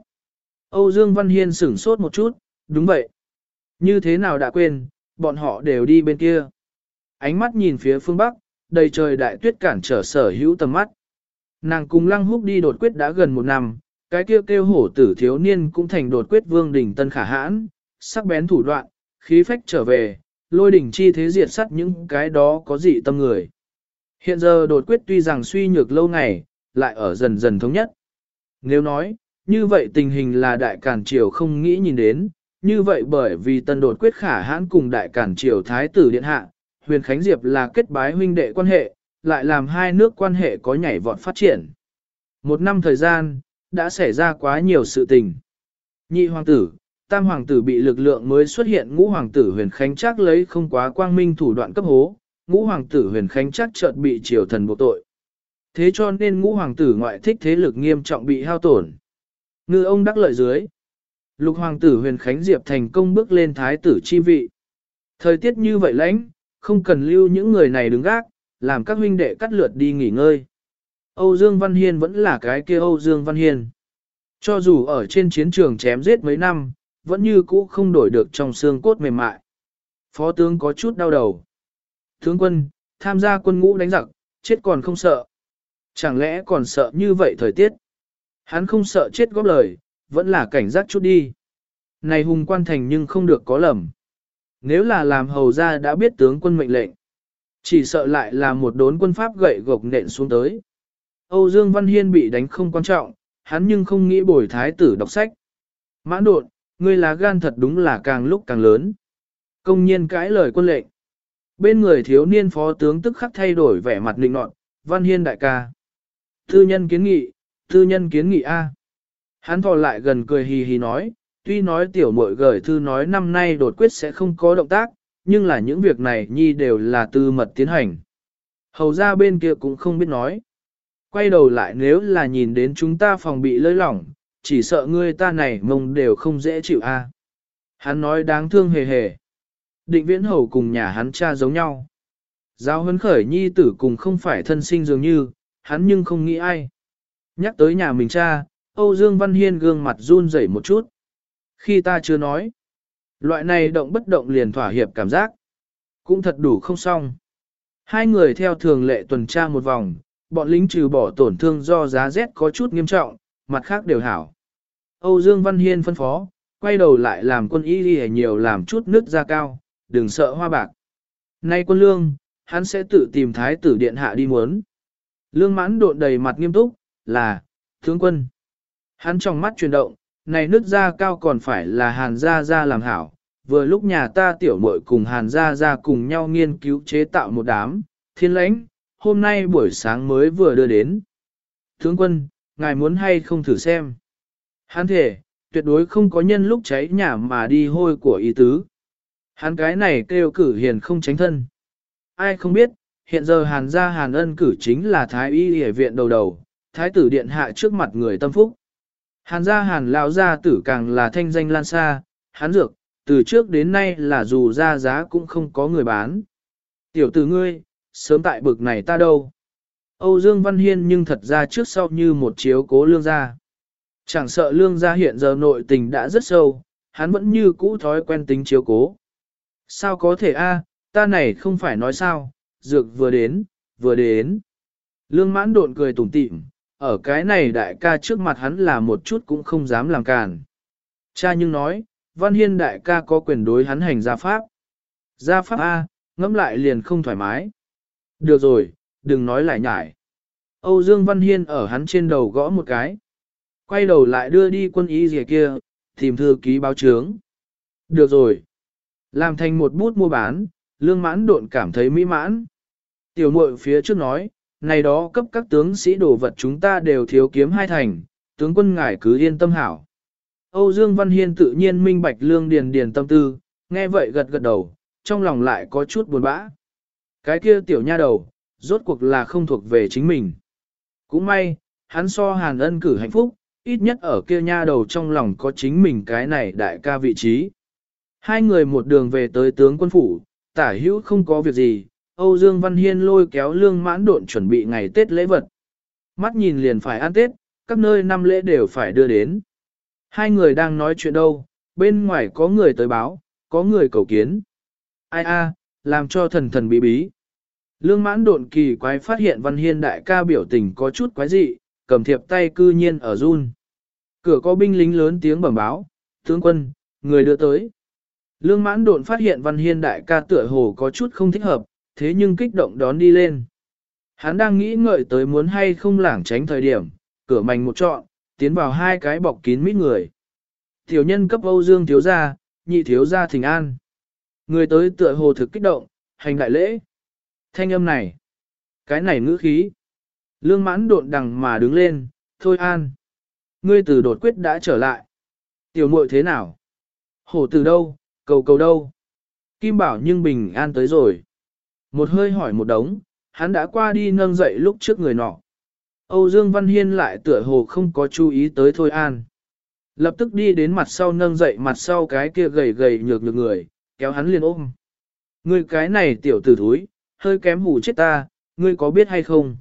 Âu Dương Văn Hiên sửng sốt một chút, đúng vậy. Như thế nào đã quên, bọn họ đều đi bên kia. Ánh mắt nhìn phía phương Bắc, đầy trời đại tuyết cản trở sở hữu tầm mắt. Nàng cùng lăng húc đi đột quyết đã gần một năm, cái kia kêu, kêu hổ tử thiếu niên cũng thành đột quyết vương đỉnh tân khả hãn, sắc bén thủ đoạn, khí phách trở về, lôi đỉnh chi thế diệt sắt những cái đó có dị tâm người. Hiện giờ đột quyết tuy rằng suy nhược lâu ngày, lại ở dần dần thống nhất. Nếu nói, như vậy tình hình là đại cản triều không nghĩ nhìn đến, như vậy bởi vì tân đột quyết khả hãn cùng đại cản triều thái tử điện hạ, huyền khánh diệp là kết bái huynh đệ quan hệ, lại làm hai nước quan hệ có nhảy vọt phát triển. Một năm thời gian, đã xảy ra quá nhiều sự tình. Nhị hoàng tử, tam hoàng tử bị lực lượng mới xuất hiện ngũ hoàng tử huyền khánh chắc lấy không quá quang minh thủ đoạn cấp hố, ngũ hoàng tử huyền khánh chắc chợt bị triều thần buộc tội. Thế cho nên ngũ hoàng tử ngoại thích thế lực nghiêm trọng bị hao tổn. Ngư ông đắc lợi dưới. Lục hoàng tử huyền khánh diệp thành công bước lên thái tử chi vị. Thời tiết như vậy lãnh, không cần lưu những người này đứng gác, làm các huynh đệ cắt lượt đi nghỉ ngơi. Âu Dương Văn Hiên vẫn là cái kia Âu Dương Văn Hiên. Cho dù ở trên chiến trường chém giết mấy năm, vẫn như cũ không đổi được trong xương cốt mềm mại. Phó tướng có chút đau đầu. Tướng quân, tham gia quân ngũ đánh giặc, chết còn không sợ. Chẳng lẽ còn sợ như vậy thời tiết? Hắn không sợ chết góp lời, vẫn là cảnh giác chút đi. Này hùng quan thành nhưng không được có lầm. Nếu là làm hầu ra đã biết tướng quân mệnh lệnh, chỉ sợ lại là một đốn quân pháp gậy gộc nện xuống tới. Âu Dương Văn Hiên bị đánh không quan trọng, hắn nhưng không nghĩ bồi thái tử đọc sách. Mãn đột, ngươi là gan thật đúng là càng lúc càng lớn. Công nhiên cãi lời quân lệnh. Bên người thiếu niên phó tướng tức khắc thay đổi vẻ mặt định nọt, Văn Hiên đại ca. Thư nhân kiến nghị, thư nhân kiến nghị A. Hắn thò lại gần cười hì hì nói, tuy nói tiểu muội gửi thư nói năm nay đột quyết sẽ không có động tác, nhưng là những việc này nhi đều là tư mật tiến hành. Hầu ra bên kia cũng không biết nói. Quay đầu lại nếu là nhìn đến chúng ta phòng bị lơi lỏng, chỉ sợ ngươi ta này mông đều không dễ chịu a. Hắn nói đáng thương hề hề. Định viễn hầu cùng nhà hắn cha giống nhau. Giao huấn khởi nhi tử cùng không phải thân sinh dường như, hắn nhưng không nghĩ ai. Nhắc tới nhà mình cha, Âu Dương Văn Hiên gương mặt run rẩy một chút. Khi ta chưa nói, loại này động bất động liền thỏa hiệp cảm giác, cũng thật đủ không xong. Hai người theo thường lệ tuần tra một vòng, bọn lính trừ bỏ tổn thương do giá rét có chút nghiêm trọng, mặt khác đều hảo. Âu Dương Văn Hiên phân phó, quay đầu lại làm quân y đi nhiều làm chút nước ra cao, đừng sợ hoa bạc. Nay quân lương, hắn sẽ tự tìm thái tử điện hạ đi muốn. Lương mãn độn đầy mặt nghiêm túc, là, tướng quân. Hắn trong mắt chuyển động, này nước ra cao còn phải là hàn gia gia làm hảo. Vừa lúc nhà ta tiểu muội cùng hàn gia gia cùng nhau nghiên cứu chế tạo một đám, thiên lãnh, hôm nay buổi sáng mới vừa đưa đến. Tướng quân, ngài muốn hay không thử xem. Hắn thể, tuyệt đối không có nhân lúc cháy nhà mà đi hôi của ý tứ. Hắn cái này kêu cử hiền không tránh thân. Ai không biết, hiện giờ hàn gia hàn ân cử chính là thái y hệ viện đầu đầu, thái tử điện hạ trước mặt người tâm phúc. Hàn gia hàn lão gia tử càng là thanh danh lan xa, hắn dược, từ trước đến nay là dù ra giá cũng không có người bán. Tiểu tử ngươi, sớm tại bực này ta đâu. Âu Dương Văn Hiên nhưng thật ra trước sau như một chiếu cố lương gia. Chẳng sợ lương gia hiện giờ nội tình đã rất sâu, hắn vẫn như cũ thói quen tính chiếu cố. Sao có thể a? ta này không phải nói sao, dược vừa đến, vừa đến. Lương mãn độn cười tủm tỉm, ở cái này đại ca trước mặt hắn là một chút cũng không dám làm càn. Cha nhưng nói, Văn Hiên đại ca có quyền đối hắn hành gia pháp. Gia pháp A, ngẫm lại liền không thoải mái. Được rồi, đừng nói lại nhải. Âu Dương Văn Hiên ở hắn trên đầu gõ một cái. Quay đầu lại đưa đi quân y gì kia, tìm thư ký báo chướng. Được rồi. Làm thành một bút mua bán, lương mãn độn cảm thấy mỹ mãn. Tiểu muội phía trước nói, này đó cấp các tướng sĩ đồ vật chúng ta đều thiếu kiếm hai thành, tướng quân ngài cứ yên tâm hảo. Âu Dương Văn Hiên tự nhiên minh bạch lương điền điền tâm tư, nghe vậy gật gật đầu, trong lòng lại có chút buồn bã. Cái kia tiểu nha đầu, rốt cuộc là không thuộc về chính mình. Cũng may, hắn so hàn ân cử hạnh phúc, ít nhất ở kia nha đầu trong lòng có chính mình cái này đại ca vị trí. Hai người một đường về tới tướng quân phủ, tả hữu không có việc gì, Âu Dương Văn Hiên lôi kéo lương mãn độn chuẩn bị ngày Tết lễ vật. Mắt nhìn liền phải ăn Tết, các nơi năm lễ đều phải đưa đến. Hai người đang nói chuyện đâu, bên ngoài có người tới báo, có người cầu kiến. Ai a, làm cho thần thần bí bí. Lương mãn độn kỳ quái phát hiện Văn Hiên đại ca biểu tình có chút quái dị, cầm thiệp tay cư nhiên ở run. Cửa có binh lính lớn tiếng bẩm báo, tướng quân, người đưa tới. Lương mãn độn phát hiện Văn Hiên đại ca tựa hồ có chút không thích hợp, thế nhưng kích động đón đi lên. Hắn đang nghĩ ngợi tới muốn hay không lảng tránh thời điểm, cửa mảnh một trọn, tiến vào hai cái bọc kín mít người. Tiểu nhân cấp Âu Dương thiếu gia, nhị thiếu gia thỉnh an. Người tới tựa hồ thực kích động, hành đại lễ. Thanh âm này, cái này ngữ khí. Lương mãn độn đằng mà đứng lên, thôi an. Ngươi từ đột quyết đã trở lại. Tiểu muội thế nào? Hổ từ đâu, cầu cầu đâu? Kim bảo nhưng bình an tới rồi. Một hơi hỏi một đống, hắn đã qua đi nâng dậy lúc trước người nọ. Âu Dương Văn Hiên lại tựa hồ không có chú ý tới Thôi An. Lập tức đi đến mặt sau nâng dậy mặt sau cái kia gầy gầy nhược nhược người, kéo hắn liền ôm. Ngươi cái này tiểu tử thúi, hơi kém hù chết ta, ngươi có biết hay không?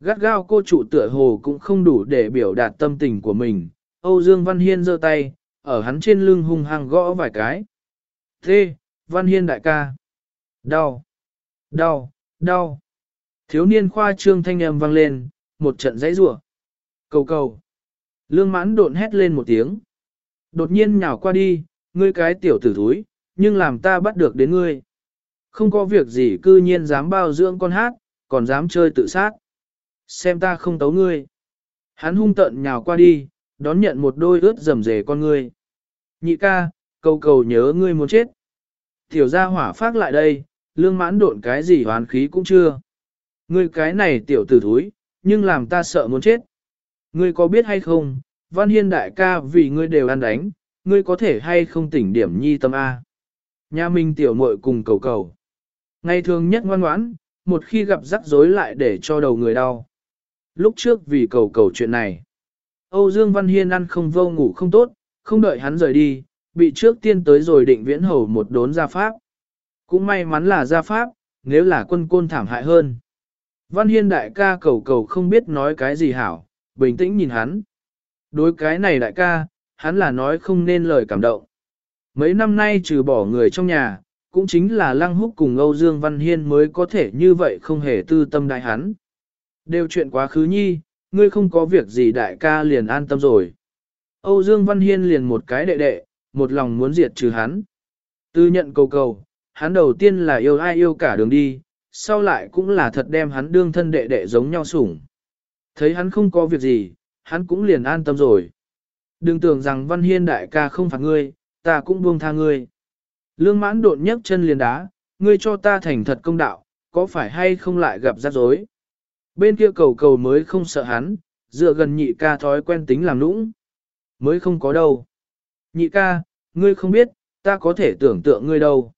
Gắt gao cô trụ tựa hồ cũng không đủ để biểu đạt tâm tình của mình. Âu Dương Văn Hiên giơ tay, ở hắn trên lưng hung hăng gõ vài cái. Thế, Văn Hiên đại ca. Đau. Đau, đau. Thiếu niên khoa trương thanh âm vang lên, một trận dãy rủa. Cầu cầu. Lương mãn độn hét lên một tiếng. Đột nhiên nhào qua đi, ngươi cái tiểu tử thúi, nhưng làm ta bắt được đến ngươi. Không có việc gì cư nhiên dám bao dưỡng con hát, còn dám chơi tự sát. Xem ta không tấu ngươi. Hắn hung tận nhào qua đi, đón nhận một đôi ướt rầm rề con ngươi. Nhị ca, cầu cầu nhớ ngươi muốn chết. Tiểu gia hỏa phát lại đây, lương mãn độn cái gì hoán khí cũng chưa. Ngươi cái này tiểu tử thúi, nhưng làm ta sợ muốn chết. Ngươi có biết hay không, văn hiên đại ca vì ngươi đều ăn đánh, ngươi có thể hay không tỉnh điểm nhi tâm A. Nhà mình tiểu muội cùng cầu cầu. Ngày thường nhất ngoan ngoãn, một khi gặp rắc rối lại để cho đầu người đau. Lúc trước vì cầu cầu chuyện này, Âu Dương Văn Hiên ăn không vô ngủ không tốt, không đợi hắn rời đi, bị trước tiên tới rồi định viễn hầu một đốn ra pháp. Cũng may mắn là gia pháp, nếu là quân côn thảm hại hơn. Văn Hiên đại ca cầu cầu không biết nói cái gì hảo, bình tĩnh nhìn hắn. Đối cái này đại ca, hắn là nói không nên lời cảm động. Mấy năm nay trừ bỏ người trong nhà, cũng chính là Lăng Húc cùng Âu Dương Văn Hiên mới có thể như vậy không hề tư tâm đại hắn. Đều chuyện quá khứ nhi, ngươi không có việc gì đại ca liền an tâm rồi. Âu Dương Văn Hiên liền một cái đệ đệ, một lòng muốn diệt trừ hắn. Tư nhận cầu cầu, hắn đầu tiên là yêu ai yêu cả đường đi, sau lại cũng là thật đem hắn đương thân đệ đệ giống nhau sủng. Thấy hắn không có việc gì, hắn cũng liền an tâm rồi. Đừng tưởng rằng Văn Hiên đại ca không phạt ngươi, ta cũng buông tha ngươi. Lương mãn đột nhấc chân liền đá, ngươi cho ta thành thật công đạo, có phải hay không lại gặp rắc rối. Bên kia cầu cầu mới không sợ hắn, dựa gần nhị ca thói quen tính làm nũng. Mới không có đâu. Nhị ca, ngươi không biết, ta có thể tưởng tượng ngươi đâu.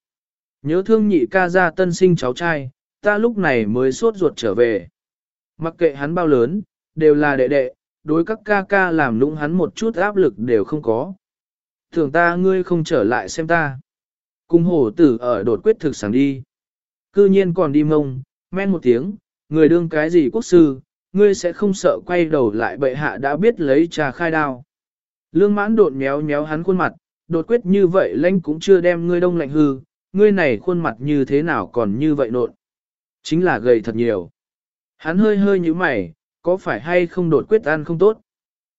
Nhớ thương nhị ca gia tân sinh cháu trai, ta lúc này mới sốt ruột trở về. Mặc kệ hắn bao lớn, đều là đệ đệ, đối các ca ca làm lũng hắn một chút áp lực đều không có. Thường ta ngươi không trở lại xem ta. Cung hổ tử ở đột quyết thực sáng đi. Cư nhiên còn đi mông, men một tiếng, người đương cái gì quốc sư, ngươi sẽ không sợ quay đầu lại bệ hạ đã biết lấy trà khai đao. Lương mãn đột méo méo hắn khuôn mặt, đột quyết như vậy lãnh cũng chưa đem ngươi đông lạnh hư, ngươi này khuôn mặt như thế nào còn như vậy nộn. Chính là gầy thật nhiều. Hắn hơi hơi như mày, có phải hay không đột quyết ăn không tốt?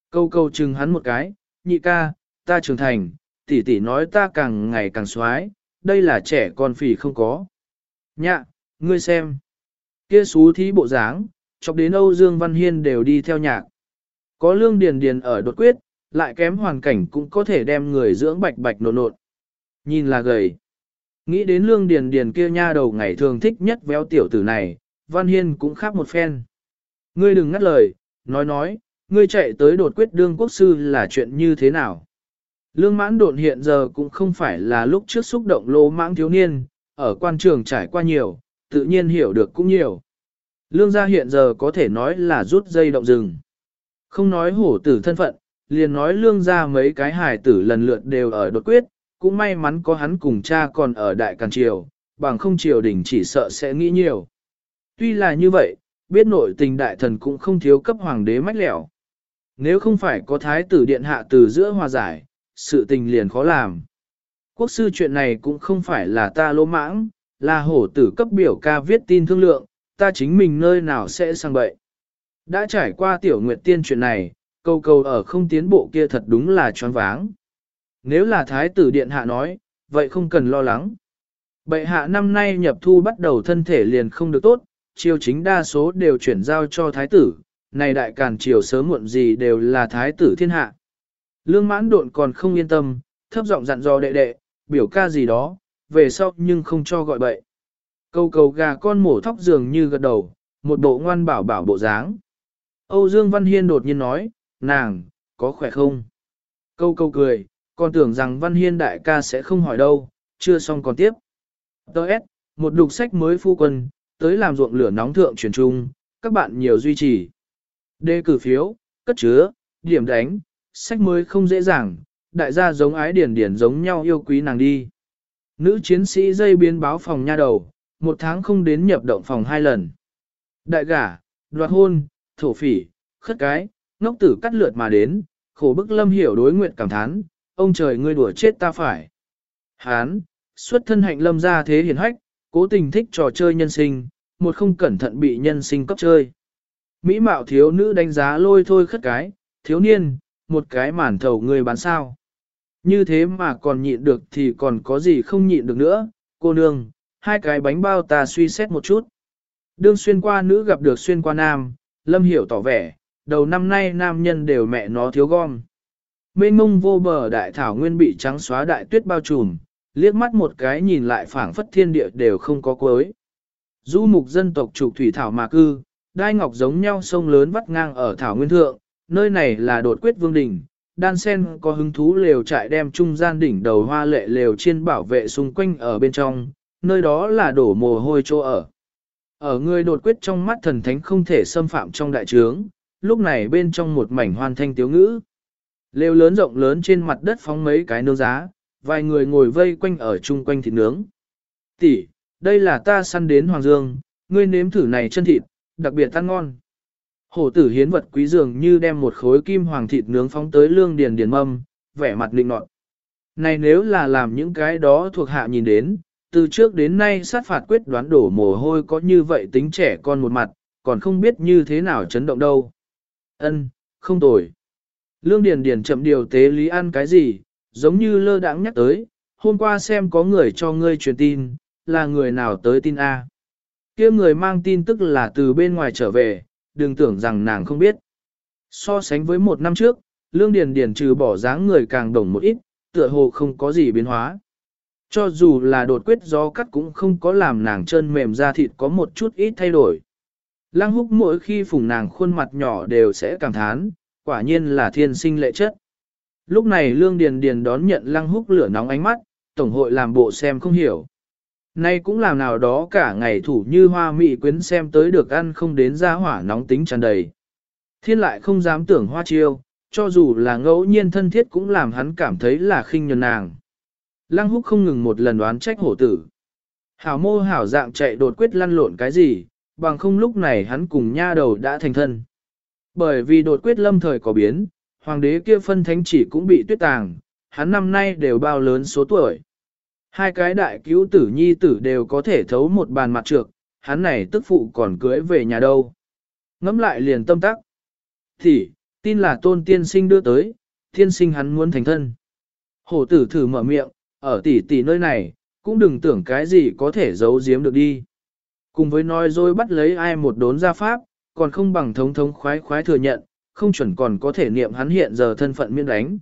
Câu câu chừng hắn một cái, nhị ca, ta trưởng thành, tỷ tỷ nói ta càng ngày càng xoái, đây là trẻ con phì không có. Nhạ, ngươi xem. Kia xú thí bộ dáng, chọc đến Âu Dương Văn Hiên đều đi theo nhạc. Có lương điền điền ở đột quyết, lại kém hoàn cảnh cũng có thể đem người dưỡng bạch bạch nộn nộn. Nhìn là gầy. Nghĩ đến lương điền điền kia nha đầu ngày thường thích nhất véo tiểu tử này, Văn Hiên cũng khác một phen. Ngươi đừng ngắt lời, nói nói, ngươi chạy tới đột quyết đương quốc sư là chuyện như thế nào? Lương mãn độn hiện giờ cũng không phải là lúc trước xúc động lỗ mãng thiếu niên, ở quan trường trải qua nhiều, tự nhiên hiểu được cũng nhiều. Lương gia hiện giờ có thể nói là rút dây động rừng. Không nói hổ tử thân phận, liền nói lương gia mấy cái hài tử lần lượt đều ở đột quyết, cũng may mắn có hắn cùng cha còn ở đại càn triều, bằng không triều đình chỉ sợ sẽ nghĩ nhiều. Tuy là như vậy, biết nội tình đại thần cũng không thiếu cấp hoàng đế mách lẻo. Nếu không phải có thái tử điện hạ từ giữa hòa giải, sự tình liền khó làm. Quốc sư chuyện này cũng không phải là ta lỗ mãng, là hổ tử cấp biểu ca viết tin thương lượng, ta chính mình nơi nào sẽ sang bậy. Đã trải qua tiểu nguyệt tiên chuyện này, câu câu ở không tiến bộ kia thật đúng là choáng váng. Nếu là thái tử điện hạ nói, vậy không cần lo lắng. Bệ hạ năm nay nhập thu bắt đầu thân thể liền không được tốt, triều chính đa số đều chuyển giao cho thái tử, này đại càn triều sớm muộn gì đều là thái tử thiên hạ. Lương mãn độn còn không yên tâm, thấp giọng dặn dò đệ đệ, biểu ca gì đó, về sau nhưng không cho gọi bậy. Câu cầu gà con mổ thóc dường như gật đầu, một bộ ngoan bảo bảo bộ dáng. Âu Dương Văn Hiên đột nhiên nói, nàng, có khỏe không? Câu câu cười, còn tưởng rằng Văn Hiên đại ca sẽ không hỏi đâu, chưa xong còn tiếp. Đợt, một đục sách mới phu quân, tới làm ruộng lửa nóng thượng truyền trung, các bạn nhiều duy trì. Đề cử phiếu, cất chứa, điểm đánh, sách mới không dễ dàng, đại gia giống ái điển điển giống nhau yêu quý nàng đi. Nữ chiến sĩ dây biến báo phòng nha đầu, một tháng không đến nhập động phòng hai lần. Đại gả, đoạt hôn, thổ phỉ, khất cái, ngốc tử cắt lượt mà đến, khổ bức lâm hiểu đối nguyện cảm thán, ông trời ngươi đùa chết ta phải. Hán, xuất thân hạnh lâm ra thế hiển hách, cố tình thích trò chơi nhân sinh, một không cẩn thận bị nhân sinh cấp chơi. Mỹ mạo thiếu nữ đánh giá lôi thôi khất cái, thiếu niên, một cái mản thầu người bán sao. Như thế mà còn nhịn được thì còn có gì không nhịn được nữa, cô nương, hai cái bánh bao ta suy xét một chút. Đương xuyên qua nữ gặp được xuyên qua nam, lâm hiểu tỏ vẻ, đầu năm nay nam nhân đều mẹ nó thiếu gom. Mênh mông vô bờ đại thảo nguyên bị trắng xóa đại tuyết bao trùm, liếc mắt một cái nhìn lại phảng phất thiên địa đều không có cuối. Du mục dân tộc trục thủy thảo mà cư, đai ngọc giống nhau sông lớn vắt ngang ở thảo nguyên thượng, nơi này là đột quyết vương đỉnh, đan sen có hứng thú lều trại đem trung gian đỉnh đầu hoa lệ lều chiên bảo vệ xung quanh ở bên trong, nơi đó là đổ mồ hôi chỗ ở. Ở người đột quyết trong mắt thần thánh không thể xâm phạm trong đại trướng, lúc này bên trong một mảnh hoan thanh tiếu ngữ. Lều lớn rộng lớn trên mặt đất phóng mấy cái nướng giá, vài người ngồi vây quanh ở chung quanh thịt nướng. Tỷ, đây là ta săn đến Hoàng Dương, ngươi nếm thử này chân thịt, đặc biệt ăn ngon. Hổ tử hiến vật quý dường như đem một khối kim hoàng thịt nướng phóng tới lương điền điền mâm, vẻ mặt định nọt. Này nếu là làm những cái đó thuộc hạ nhìn đến, từ trước đến nay sát phạt quyết đoán đổ mồ hôi có như vậy tính trẻ con một mặt, còn không biết như thế nào chấn động đâu. Ân, không tồi. Lương Điền Điền chậm điều tế lý ăn cái gì, giống như lơ đãng nhắc tới, hôm qua xem có người cho ngươi truyền tin, là người nào tới tin A. kia người mang tin tức là từ bên ngoài trở về, đừng tưởng rằng nàng không biết. So sánh với một năm trước, Lương Điền Điền trừ bỏ dáng người càng đồng một ít, tựa hồ không có gì biến hóa. Cho dù là đột quyết gió cắt cũng không có làm nàng chân mềm da thịt có một chút ít thay đổi. Lăng húc mỗi khi phùng nàng khuôn mặt nhỏ đều sẽ cảm thán, quả nhiên là thiên sinh lệ chất. Lúc này Lương Điền Điền đón nhận lăng húc lửa nóng ánh mắt, tổng hội làm bộ xem không hiểu. Nay cũng làm nào đó cả ngày thủ như hoa mị quyến xem tới được ăn không đến ra hỏa nóng tính tràn đầy. Thiên lại không dám tưởng hoa chiêu, cho dù là ngẫu nhiên thân thiết cũng làm hắn cảm thấy là khinh nhường nàng. Lăng húc không ngừng một lần đoán trách hổ tử. Hảo mô hảo dạng chạy đột quyết lăn lộn cái gì, bằng không lúc này hắn cùng nha đầu đã thành thân. Bởi vì đột quyết lâm thời có biến, hoàng đế kia phân thánh chỉ cũng bị tuyết tàng, hắn năm nay đều bao lớn số tuổi. Hai cái đại cứu tử nhi tử đều có thể thấu một bàn mặt trược, hắn này tức phụ còn cưới về nhà đâu. Ngắm lại liền tâm tắc. Thì, tin là tôn tiên sinh đưa tới, tiên sinh hắn muốn thành thân. Hổ tử thử mở miệng, ở tỷ tỷ nơi này, cũng đừng tưởng cái gì có thể giấu giếm được đi. Cùng với nói dối bắt lấy ai một đốn ra pháp, còn không bằng thống thống khoái khoái thừa nhận, không chuẩn còn có thể niệm hắn hiện giờ thân phận miễn đánh.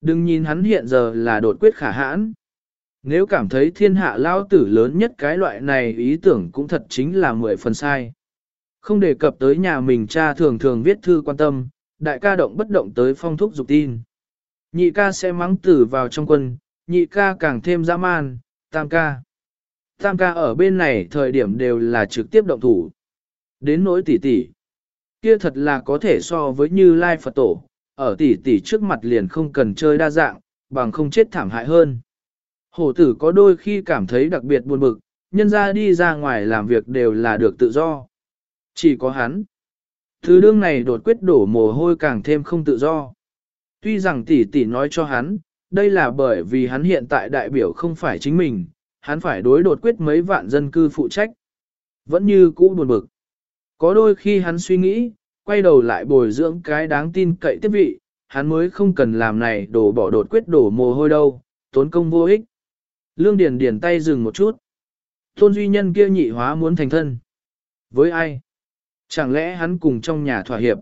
Đừng nhìn hắn hiện giờ là đột quyết khả hãn. Nếu cảm thấy thiên hạ lao tử lớn nhất cái loại này ý tưởng cũng thật chính là mười phần sai. Không đề cập tới nhà mình cha thường thường viết thư quan tâm, đại ca động bất động tới phong thúc dục tin. Nhị ca sẽ mắng tử vào trong quân, nhị ca càng thêm dã man, tam ca. Tam ca ở bên này thời điểm đều là trực tiếp động thủ. Đến nỗi tỷ tỷ. Kia thật là có thể so với như Lai Phật Tổ, ở tỷ tỷ trước mặt liền không cần chơi đa dạng, bằng không chết thảm hại hơn. Hổ tử có đôi khi cảm thấy đặc biệt buồn bực, nhân ra đi ra ngoài làm việc đều là được tự do. Chỉ có hắn. Thứ đương này đột quyết đổ mồ hôi càng thêm không tự do. Tuy rằng tỷ tỷ nói cho hắn, đây là bởi vì hắn hiện tại đại biểu không phải chính mình, hắn phải đối đột quyết mấy vạn dân cư phụ trách. Vẫn như cũ buồn bực. Có đôi khi hắn suy nghĩ, quay đầu lại bồi dưỡng cái đáng tin cậy tiếp vị, hắn mới không cần làm này đổ bỏ đột quyết đổ mồ hôi đâu, tốn công vô ích. Lương Điền Điền tay dừng một chút. Tôn Duy Nhân kia nhị hóa muốn thành thân. Với ai? Chẳng lẽ hắn cùng trong nhà thỏa hiệp?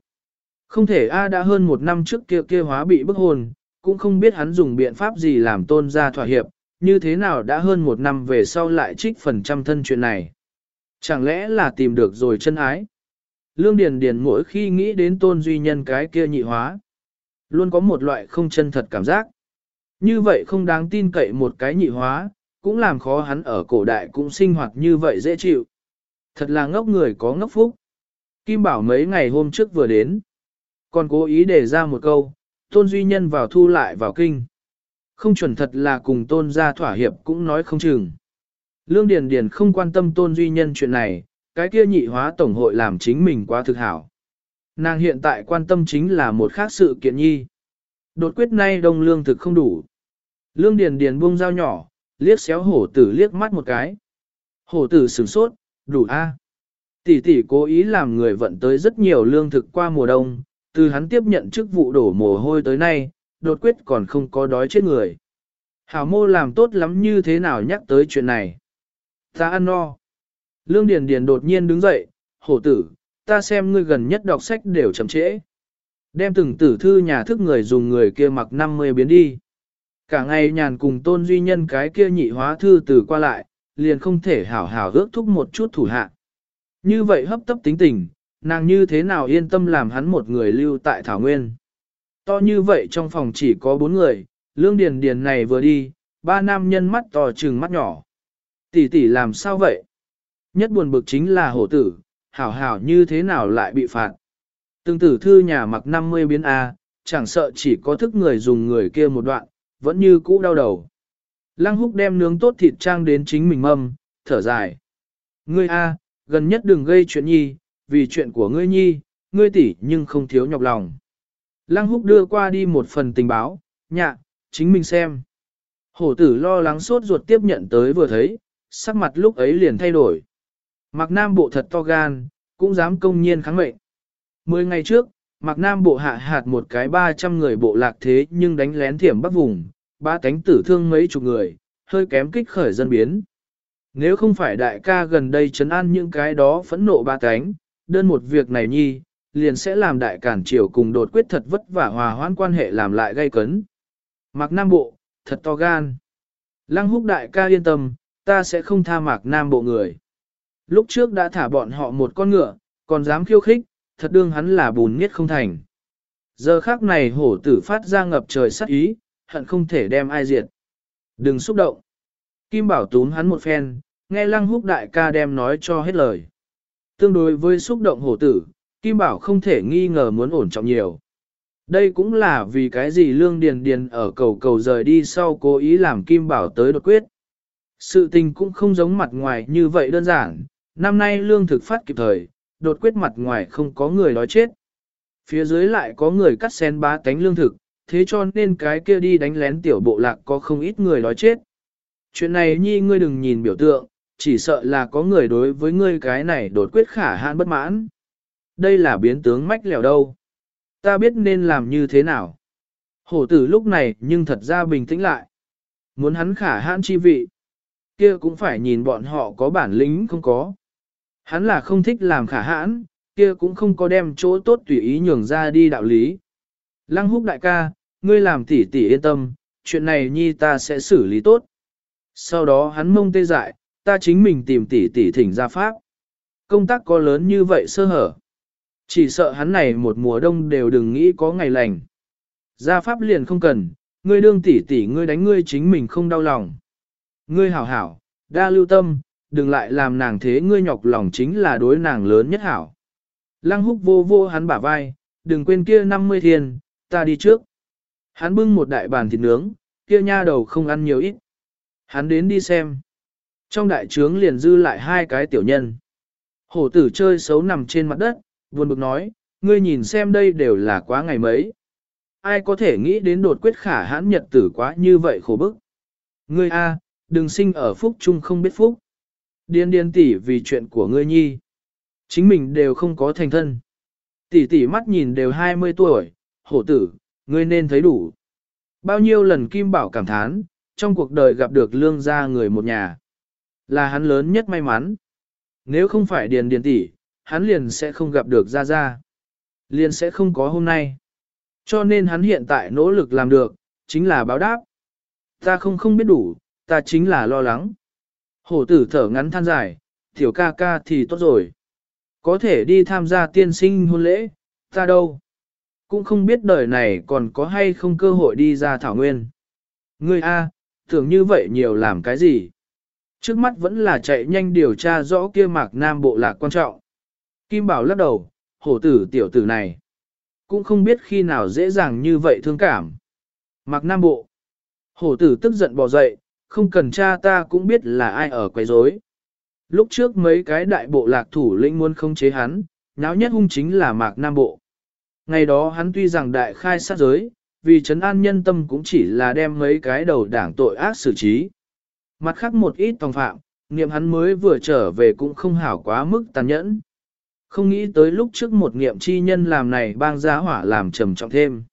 Không thể A đã hơn một năm trước kia kia hóa bị bức hồn, cũng không biết hắn dùng biện pháp gì làm tôn ra thỏa hiệp, như thế nào đã hơn một năm về sau lại trích phần trăm thân chuyện này. Chẳng lẽ là tìm được rồi chân ái? Lương Điền Điền mỗi khi nghĩ đến tôn duy nhân cái kia nhị hóa, luôn có một loại không chân thật cảm giác. Như vậy không đáng tin cậy một cái nhị hóa, cũng làm khó hắn ở cổ đại cũng sinh hoạt như vậy dễ chịu. Thật là ngốc người có ngốc phúc. Kim Bảo mấy ngày hôm trước vừa đến, còn cố ý để ra một câu, tôn duy nhân vào thu lại vào kinh. Không chuẩn thật là cùng tôn gia thỏa hiệp cũng nói không chừng. Lương Điền Điền không quan tâm tôn duy nhân chuyện này, cái kia nhị hóa tổng hội làm chính mình quá thực hảo. Nàng hiện tại quan tâm chính là một khác sự kiện nhi. Đột quyết nay đông lương thực không đủ. Lương Điền Điền buông dao nhỏ, liếc xéo hổ tử liếc mắt một cái. Hổ tử sửng sốt, đủ a. Tỷ tỷ cố ý làm người vận tới rất nhiều lương thực qua mùa đông, từ hắn tiếp nhận chức vụ đổ mồ hôi tới nay, đột quyết còn không có đói chết người. Hảo mô làm tốt lắm như thế nào nhắc tới chuyện này. Ta ăn no. Lương Điền Điền đột nhiên đứng dậy, hổ tử, ta xem ngươi gần nhất đọc sách đều chậm trễ. Đem từng tử thư nhà thức người dùng người kia mặc 50 biến đi. Cả ngày nhàn cùng tôn duy nhân cái kia nhị hóa thư từ qua lại, liền không thể hảo hảo ước thúc một chút thủ hạ. Như vậy hấp tấp tính tình, nàng như thế nào yên tâm làm hắn một người lưu tại Thảo Nguyên. To như vậy trong phòng chỉ có bốn người, lương điền điền này vừa đi, ba nam nhân mắt to trừng mắt nhỏ. Tỷ tỷ làm sao vậy? Nhất buồn bực chính là hổ tử, hảo hảo như thế nào lại bị phạt. Từng tử thư nhà mặc 50 biến A, chẳng sợ chỉ có thức người dùng người kia một đoạn, vẫn như cũ đau đầu. Lăng húc đem nướng tốt thịt trang đến chính mình mâm, thở dài. Ngươi A, gần nhất đừng gây chuyện nhi, vì chuyện của ngươi nhi, ngươi tỷ nhưng không thiếu nhọc lòng. Lăng húc đưa qua đi một phần tình báo, nhạ, chính mình xem. Hổ tử lo lắng sốt ruột tiếp nhận tới vừa thấy, sắc mặt lúc ấy liền thay đổi. Mặc nam bộ thật to gan, cũng dám công nhiên kháng mệnh. Mười ngày trước, Mạc Nam bộ hạ hạt một cái 300 người bộ lạc thế nhưng đánh lén thiểm bắc vùng, ba cánh tử thương mấy chục người, hơi kém kích khởi dân biến. Nếu không phải đại ca gần đây chấn an những cái đó phẫn nộ ba cánh, đơn một việc này nhi, liền sẽ làm đại cản triều cùng đột quyết thật vất vả hòa hoãn quan hệ làm lại gây cấn. Mạc Nam Bộ, thật to gan. Lăng húc đại ca yên tâm, ta sẽ không tha Mạc Nam Bộ người. Lúc trước đã thả bọn họ một con ngựa, còn dám khiêu khích, thật đương hắn là bùn nghiết không thành. Giờ khác này hổ tử phát ra ngập trời sát ý, hận không thể đem ai diệt. Đừng xúc động. Kim Bảo túm hắn một phen, nghe lăng húc đại ca đem nói cho hết lời. Tương đối với xúc động hổ tử, Kim Bảo không thể nghi ngờ muốn ổn trọng nhiều. Đây cũng là vì cái gì Lương Điền Điền ở cầu cầu rời đi sau cố ý làm Kim Bảo tới đột quyết. Sự tình cũng không giống mặt ngoài như vậy đơn giản, năm nay lương thực phát kịp thời, đột quyết mặt ngoài không có người đói chết. Phía dưới lại có người cắt sen bá tánh lương thực, thế cho nên cái kia đi đánh lén tiểu bộ lạc có không ít người đói chết. Chuyện này nhi ngươi đừng nhìn biểu tượng, chỉ sợ là có người đối với ngươi cái này đột quyết khả hạn bất mãn. Đây là biến tướng mách lèo đâu. Ta biết nên làm như thế nào. Hổ tử lúc này nhưng thật ra bình tĩnh lại. Muốn hắn khả hãn chi vị kia cũng phải nhìn bọn họ có bản lĩnh không có. Hắn là không thích làm khả hãn, kia cũng không có đem chỗ tốt tùy ý nhường ra đi đạo lý. Lăng húc đại ca, ngươi làm tỉ tỉ yên tâm, chuyện này nhi ta sẽ xử lý tốt. Sau đó hắn mông tê dại, ta chính mình tìm tỉ tỉ thỉnh ra pháp. Công tác có lớn như vậy sơ hở. Chỉ sợ hắn này một mùa đông đều đừng nghĩ có ngày lành. Gia pháp liền không cần, ngươi đương tỉ tỉ ngươi đánh ngươi chính mình không đau lòng. Ngươi hảo hảo, đa lưu tâm, đừng lại làm nàng thế ngươi nhọc lòng chính là đối nàng lớn nhất hảo. Lăng húc vô vô hắn bả vai, đừng quên kia 50 thiên, ta đi trước. Hắn bưng một đại bàn thịt nướng, kia nha đầu không ăn nhiều ít. Hắn đến đi xem. Trong đại trướng liền dư lại hai cái tiểu nhân. Hổ tử chơi xấu nằm trên mặt đất, buồn bực nói, ngươi nhìn xem đây đều là quá ngày mấy. Ai có thể nghĩ đến đột quyết khả hãn nhật tử quá như vậy khổ bức. Ngươi A, đừng sinh ở phúc chung không biết phúc. Điên điên tỷ vì chuyện của ngươi nhi. Chính mình đều không có thành thân. Tỷ tỷ mắt nhìn đều 20 tuổi, hổ tử, ngươi nên thấy đủ. Bao nhiêu lần Kim Bảo cảm thán, trong cuộc đời gặp được lương gia người một nhà. Là hắn lớn nhất may mắn. Nếu không phải điền điền tỷ, hắn liền sẽ không gặp được Gia Gia. Liền sẽ không có hôm nay. Cho nên hắn hiện tại nỗ lực làm được, chính là báo đáp. Ta không không biết đủ, ta chính là lo lắng. Hổ tử thở ngắn than dài, tiểu ca ca thì tốt rồi. Có thể đi tham gia tiên sinh hôn lễ, ta đâu. Cũng không biết đời này còn có hay không cơ hội đi ra thảo nguyên. Ngươi A, tưởng như vậy nhiều làm cái gì? Trước mắt vẫn là chạy nhanh điều tra rõ kia mạc nam bộ lạc quan trọng. Kim Bảo lắc đầu, hổ tử tiểu tử này. Cũng không biết khi nào dễ dàng như vậy thương cảm. Mạc Nam Bộ. Hổ tử tức giận bỏ dậy, không cần cha ta cũng biết là ai ở quấy rối. Lúc trước mấy cái đại bộ lạc thủ lĩnh muốn không chế hắn, náo nhất hung chính là Mạc Nam Bộ. Ngày đó hắn tuy rằng đại khai sát giới, vì trấn an nhân tâm cũng chỉ là đem mấy cái đầu đảng tội ác xử trí. Mặt khác một ít tòng phạm, niệm hắn mới vừa trở về cũng không hảo quá mức tàn nhẫn. Không nghĩ tới lúc trước một nghiệm chi nhân làm này bang giá hỏa làm trầm trọng thêm.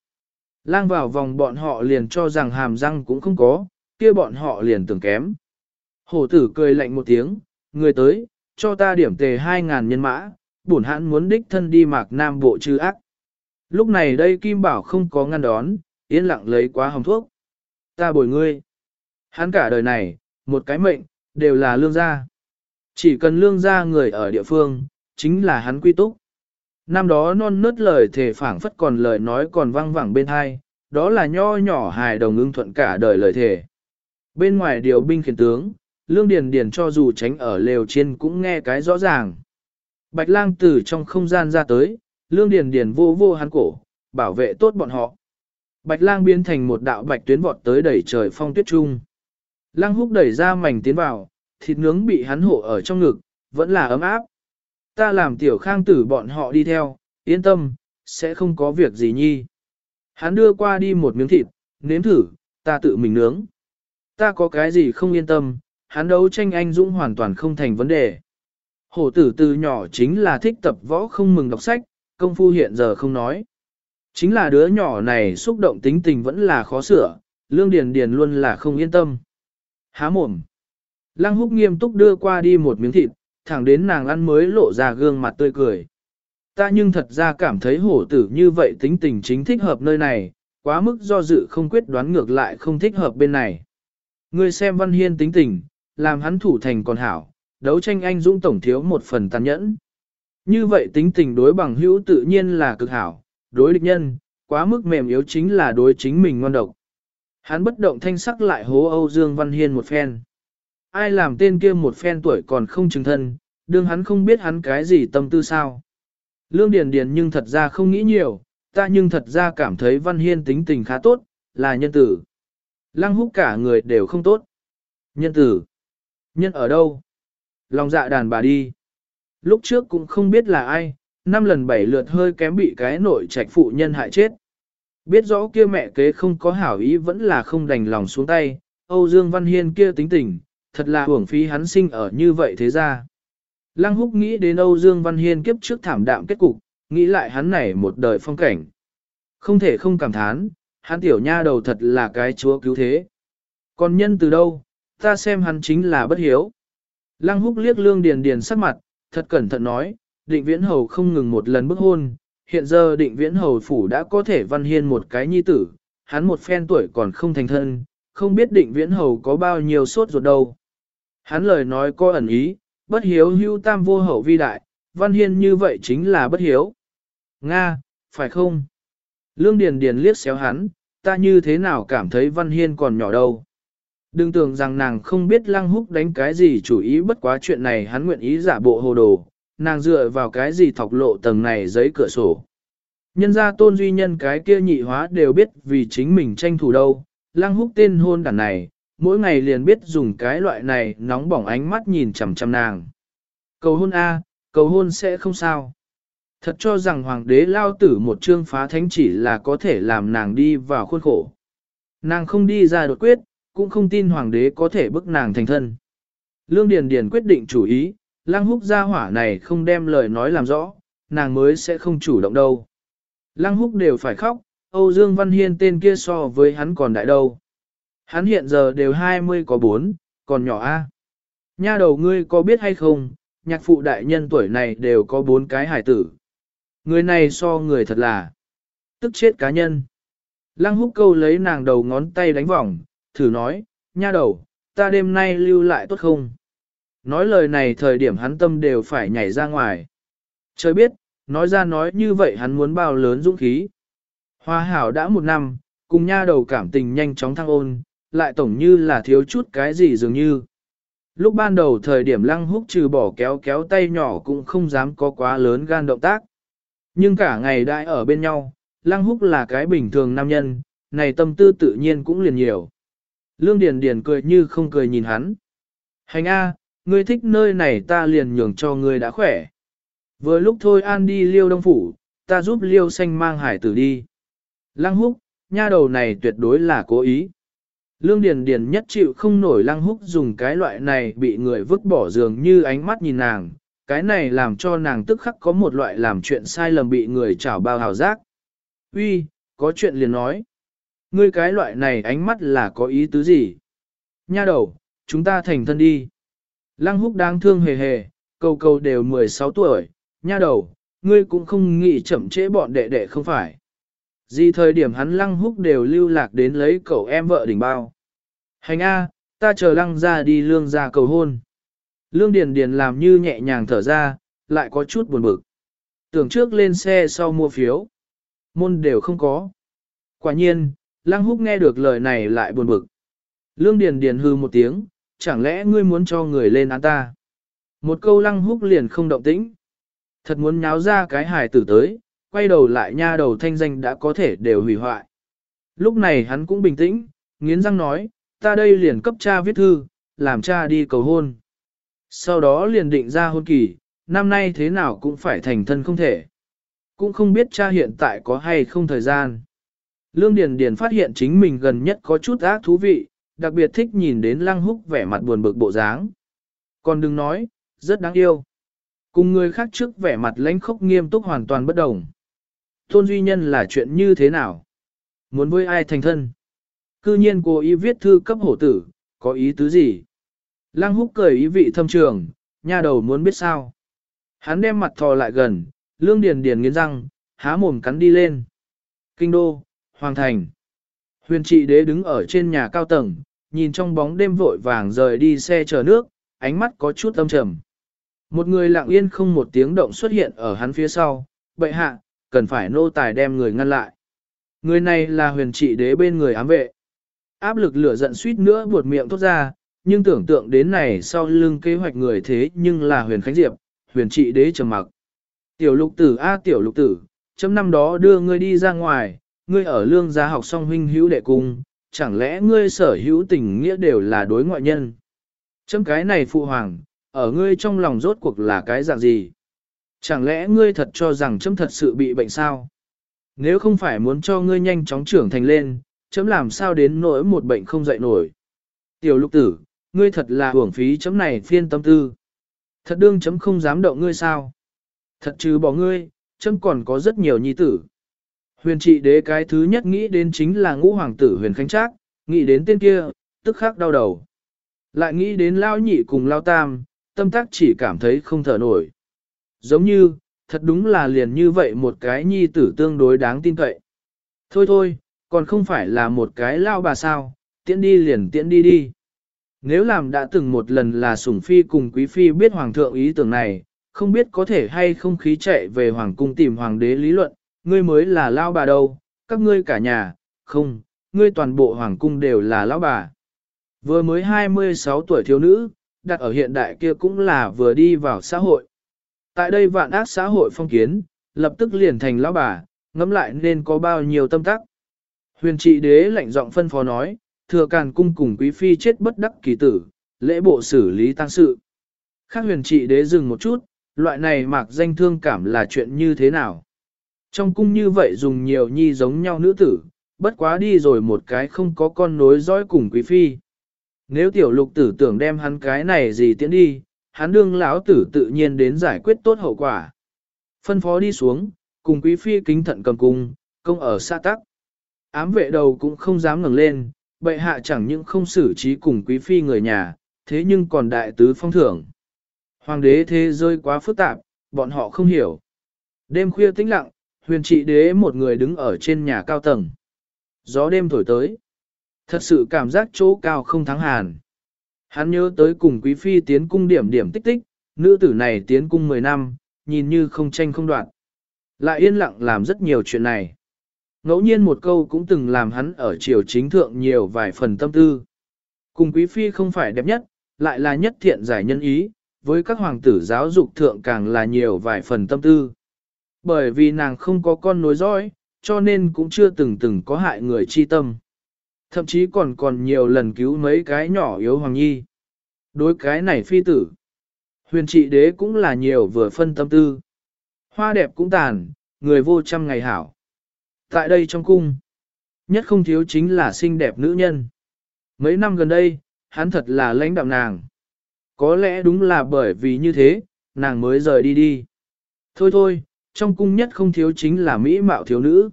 Lang vào vòng bọn họ liền cho rằng hàm răng cũng không có, kia bọn họ liền tưởng kém. Hổ tử cười lạnh một tiếng, người tới, cho ta điểm tề 2.000 nhân mã, bổn hãn muốn đích thân đi mạc nam bộ trừ ác. Lúc này đây Kim Bảo không có ngăn đón, yên lặng lấy quá hồng thuốc. Ta bồi ngươi. Hắn cả đời này, một cái mệnh, đều là lương gia. Chỉ cần lương gia người ở địa phương, chính là hắn quy túc. Năm đó non nớt lời thể phảng phất còn lời nói còn vang vẳng bên hai, đó là nho nhỏ hài đồng ưng thuận cả đời lời thể. Bên ngoài điều binh khiển tướng, lương điền điền cho dù tránh ở lều trên cũng nghe cái rõ ràng. Bạch lang từ trong không gian ra tới, lương điền điền vô vô hắn cổ, bảo vệ tốt bọn họ. Bạch lang biến thành một đạo bạch tuyến vọt tới đẩy trời phong tuyết trung. Lang húc đẩy ra mảnh tiến vào, thịt nướng bị hắn hộ ở trong ngực, vẫn là ấm áp. Ta làm tiểu khang tử bọn họ đi theo, yên tâm, sẽ không có việc gì nhi. Hắn đưa qua đi một miếng thịt, nếm thử, ta tự mình nướng. Ta có cái gì không yên tâm, hắn đấu tranh anh dũng hoàn toàn không thành vấn đề. Hổ tử từ nhỏ chính là thích tập võ không mừng đọc sách, công phu hiện giờ không nói. Chính là đứa nhỏ này xúc động tính tình vẫn là khó sửa, Lương Điền Điền luôn là không yên tâm. Há mồm. Lăng húc nghiêm túc đưa qua đi một miếng thịt, thẳng đến nàng ăn mới lộ ra gương mặt tươi cười. Ta nhưng thật ra cảm thấy hổ tử như vậy tính tình chính thích hợp nơi này, quá mức do dự không quyết đoán ngược lại không thích hợp bên này. Ngươi xem Văn Hiên tính tình, làm hắn thủ thành còn hảo, đấu tranh anh dũng tổng thiếu một phần tàn nhẫn. Như vậy tính tình đối bằng hữu tự nhiên là cực hảo, đối địch nhân, quá mức mềm yếu chính là đối chính mình ngon độc. Hắn bất động thanh sắc lại hố Âu Dương Văn Hiên một phen. Ai làm tên kia một phen tuổi còn không chứng thân, đương hắn không biết hắn cái gì tâm tư sao. Lương Điền Điền nhưng thật ra không nghĩ nhiều, ta nhưng thật ra cảm thấy Văn Hiên tính tình khá tốt, là nhân tử. Lăng húc cả người đều không tốt. Nhân tử. Nhân ở đâu? Lòng dạ đàn bà đi. Lúc trước cũng không biết là ai, năm lần bảy lượt hơi kém bị cái nội trạch phụ nhân hại chết. Biết rõ kia mẹ kế không có hảo ý vẫn là không đành lòng xuống tay, Âu Dương Văn Hiên kia tính tình, thật là hưởng phí hắn sinh ở như vậy thế ra. Lăng húc nghĩ đến Âu Dương Văn Hiên kiếp trước thảm đạm kết cục, nghĩ lại hắn này một đời phong cảnh. Không thể không cảm thán, hắn tiểu nha đầu thật là cái chúa cứu thế. Còn nhân từ đâu, ta xem hắn chính là bất hiếu. Lăng húc liếc lương điền điền sắc mặt, thật cẩn thận nói, định viễn hầu không ngừng một lần bức hôn, hiện giờ định viễn hầu phủ đã có thể văn hiên một cái nhi tử, hắn một phen tuổi còn không thành thân, không biết định viễn hầu có bao nhiêu sốt ruột đâu. Hắn lời nói có ẩn ý, bất hiếu hưu tam vô hậu vi đại, văn hiên như vậy chính là bất hiếu. Nga, phải không? Lương Điền Điền liếc xéo hắn, ta như thế nào cảm thấy văn hiên còn nhỏ đâu. Đừng tưởng rằng nàng không biết lăng húc đánh cái gì chủ ý bất quá chuyện này hắn nguyện ý giả bộ hồ đồ, nàng dựa vào cái gì thọc lộ tầng này giấy cửa sổ. Nhân gia tôn duy nhân cái kia nhị hóa đều biết vì chính mình tranh thủ đâu, lăng húc tên hôn đàn này, mỗi ngày liền biết dùng cái loại này nóng bỏng ánh mắt nhìn chằm chằm nàng. Cầu hôn A, cầu hôn sẽ không sao. Thật cho rằng hoàng đế lao tử một chương phá thánh chỉ là có thể làm nàng đi vào khuôn khổ. Nàng không đi ra đột quyết, cũng không tin hoàng đế có thể bức nàng thành thân. Lương Điền Điền quyết định chủ ý, lăng húc gia hỏa này không đem lời nói làm rõ, nàng mới sẽ không chủ động đâu. Lăng húc đều phải khóc, Âu Dương Văn Hiên tên kia so với hắn còn đại đâu. Hắn hiện giờ đều 20 có 4, còn nhỏ a. Nha đầu ngươi có biết hay không, nhạc phụ đại nhân tuổi này đều có 4 cái hải tử. Người này so người thật là tức chết cá nhân. Lăng húc câu lấy nàng đầu ngón tay đánh vòng, thử nói, nha đầu, ta đêm nay lưu lại tốt không? Nói lời này thời điểm hắn tâm đều phải nhảy ra ngoài. Trời biết, nói ra nói như vậy hắn muốn bao lớn dũng khí. Hoa hảo đã một năm, cùng nha đầu cảm tình nhanh chóng thăng ôn, lại tổng như là thiếu chút cái gì dường như. Lúc ban đầu thời điểm lăng húc trừ bỏ kéo kéo tay nhỏ cũng không dám có quá lớn gan động tác. Nhưng cả ngày đại ở bên nhau, lăng húc là cái bình thường nam nhân, này tâm tư tự nhiên cũng liền nhiều. Lương Điền Điền cười như không cười nhìn hắn. Hành A, ngươi thích nơi này ta liền nhường cho ngươi đã khỏe. Vừa lúc thôi an đi liêu đông phủ, ta giúp liêu xanh mang hải tử đi. Lăng húc, nha đầu này tuyệt đối là cố ý. Lương Điền Điền nhất chịu không nổi lăng húc dùng cái loại này bị người vứt bỏ dường như ánh mắt nhìn nàng, cái này làm cho nàng tức khắc có một loại làm chuyện sai lầm bị người chảo bao hào giác. Uy, có chuyện liền nói. Ngươi cái loại này ánh mắt là có ý tứ gì? Nha đầu, chúng ta thành thân đi. Lăng húc đáng thương hề hề, cầu cầu đều 16 tuổi, nha đầu, ngươi cũng không nghĩ chậm trễ bọn đệ đệ không phải. Gì thời điểm hắn lăng húc đều lưu lạc đến lấy cậu em vợ đỉnh bao. Hành A, ta chờ lăng ra đi lương ra cầu hôn. Lương Điền Điền làm như nhẹ nhàng thở ra, lại có chút buồn bực. Tưởng trước lên xe sau mua phiếu. Môn đều không có. Quả nhiên, lăng húc nghe được lời này lại buồn bực. Lương Điền Điền hư một tiếng, chẳng lẽ ngươi muốn cho người lên án ta? Một câu lăng húc liền không động tĩnh. Thật muốn nháo ra cái hài tử tới, quay đầu lại nha đầu thanh danh đã có thể đều hủy hoại. Lúc này hắn cũng bình tĩnh, nghiến răng nói, ta đây liền cấp cha viết thư, làm cha đi cầu hôn. Sau đó liền định ra hôn kỳ, năm nay thế nào cũng phải thành thân không thể. Cũng không biết cha hiện tại có hay không thời gian. Lương Điền Điền phát hiện chính mình gần nhất có chút ác thú vị, đặc biệt thích nhìn đến Lăng Húc vẻ mặt buồn bực bộ dáng. Còn đừng nói, rất đáng yêu. Cùng người khác trước vẻ mặt lãnh khốc nghiêm túc hoàn toàn bất đồng. Tôn Duy Nhân là chuyện như thế nào? Muốn với ai thành thân? Cư nhiên cô ý viết thư cấp hổ tử, có ý tứ gì? Lăng húc cười ý vị thâm trường, nha đầu muốn biết sao? Hắn đem mặt thò lại gần, lương điền điền nghiến răng, há mồm cắn đi lên. Kinh đô, Hoàng Thành. Huyền trị đế đứng ở trên nhà cao tầng, nhìn trong bóng đêm vội vàng rời đi xe chở nước, ánh mắt có chút âm trầm. Một người lặng yên không một tiếng động xuất hiện ở hắn phía sau, bệ hạ, cần phải nô tài đem người ngăn lại. Người này là huyền trị đế bên người ám vệ. Áp lực lửa giận suýt nữa buột miệng thốt ra, nhưng tưởng tượng đến này sau lưng kế hoạch người thế nhưng là huyền khánh diệp, huyền trị đế trầm mặc. Tiểu lục tử a tiểu lục tử, chấm năm đó đưa ngươi đi ra ngoài, ngươi ở lương gia học song huynh hữu đệ cung, chẳng lẽ ngươi sở hữu tình nghĩa đều là đối ngoại nhân? Chấm cái này phụ hoàng, ở ngươi trong lòng rốt cuộc là cái dạng gì? Chẳng lẽ ngươi thật cho rằng chấm thật sự bị bệnh sao? Nếu không phải muốn cho ngươi nhanh chóng trưởng thành lên, chấm làm sao đến nỗi một bệnh không dậy nổi? Tiểu lục tử, ngươi thật là hưởng phí chấm này phiên tâm tư. Thật đương chấm không dám động ngươi sao? Thật trừ bỏ ngươi, chấm còn có rất nhiều nhi tử. Huyền trị đế cái thứ nhất nghĩ đến chính là ngũ hoàng tử huyền khánh trác, nghĩ đến tên kia, tức khắc đau đầu. Lại nghĩ đến lao nhị cùng lao tam, tâm tác chỉ cảm thấy không thở nổi. Giống như, thật đúng là liền như vậy một cái nhi tử tương đối đáng tin cậy. Thôi thôi, còn không phải là một cái lao bà sao, tiễn đi liền tiễn đi đi. Nếu làm đã từng một lần là sủng phi cùng quý phi biết hoàng thượng ý tưởng này, không biết có thể hay không khí chạy về hoàng cung tìm hoàng đế lý luận, ngươi mới là lao bà đâu, các ngươi cả nhà, không, ngươi toàn bộ hoàng cung đều là lão bà. Vừa mới 26 tuổi thiếu nữ, đặt ở hiện đại kia cũng là vừa đi vào xã hội. Tại đây vạn ác xã hội phong kiến, lập tức liền thành lão bà, ngẫm lại nên có bao nhiêu tâm tắc. Huyền trị đế lạnh giọng phân phó nói, thừa càn cung cùng quý phi chết bất đắc kỳ tử, lễ bộ xử lý tăng sự. Khác huyền trị đế dừng một chút, loại này mạc danh thương cảm là chuyện như thế nào? Trong cung như vậy dùng nhiều nhi giống nhau nữ tử, bất quá đi rồi một cái không có con nối dõi cùng quý phi. Nếu tiểu lục tử tưởng đem hắn cái này gì tiến đi, hắn đương lão tử tự nhiên đến giải quyết tốt hậu quả. Phân phó đi xuống, cùng quý phi kính thận cầm cung, công ở xa tắc. Ám vệ đầu cũng không dám ngẩng lên, bệ hạ chẳng những không xử trí cùng quý phi người nhà, thế nhưng còn đại tứ phong thưởng. Hoàng đế thế rơi quá phức tạp, bọn họ không hiểu. Đêm khuya tĩnh lặng, huyền trị đế một người đứng ở trên nhà cao tầng. Gió đêm thổi tới. Thật sự cảm giác chỗ cao không thắng hàn. Hắn nhớ tới cùng quý phi tiến cung điểm điểm tích tích, nữ tử này tiến cung 10 năm, nhìn như không tranh không đoạn. Lại yên lặng làm rất nhiều chuyện này. Ngẫu nhiên một câu cũng từng làm hắn ở triều chính thượng nhiều vài phần tâm tư. Cùng quý phi không phải đẹp nhất, lại là nhất thiện giải nhân ý, với các hoàng tử giáo dục thượng càng là nhiều vài phần tâm tư. Bởi vì nàng không có con nối dõi, cho nên cũng chưa từng từng có hại người chi tâm. Thậm chí còn còn nhiều lần cứu mấy cái nhỏ yếu hoàng nhi. Đối cái này phi tử. Huyền trị đế cũng là nhiều vừa phân tâm tư. Hoa đẹp cũng tàn, người vô trăm ngày hảo. Tại đây trong cung, nhất không thiếu chính là xinh đẹp nữ nhân. Mấy năm gần đây, hắn thật là lãnh đạm nàng. Có lẽ đúng là bởi vì như thế, nàng mới rời đi đi. Thôi thôi, trong cung nhất không thiếu chính là mỹ mạo thiếu nữ.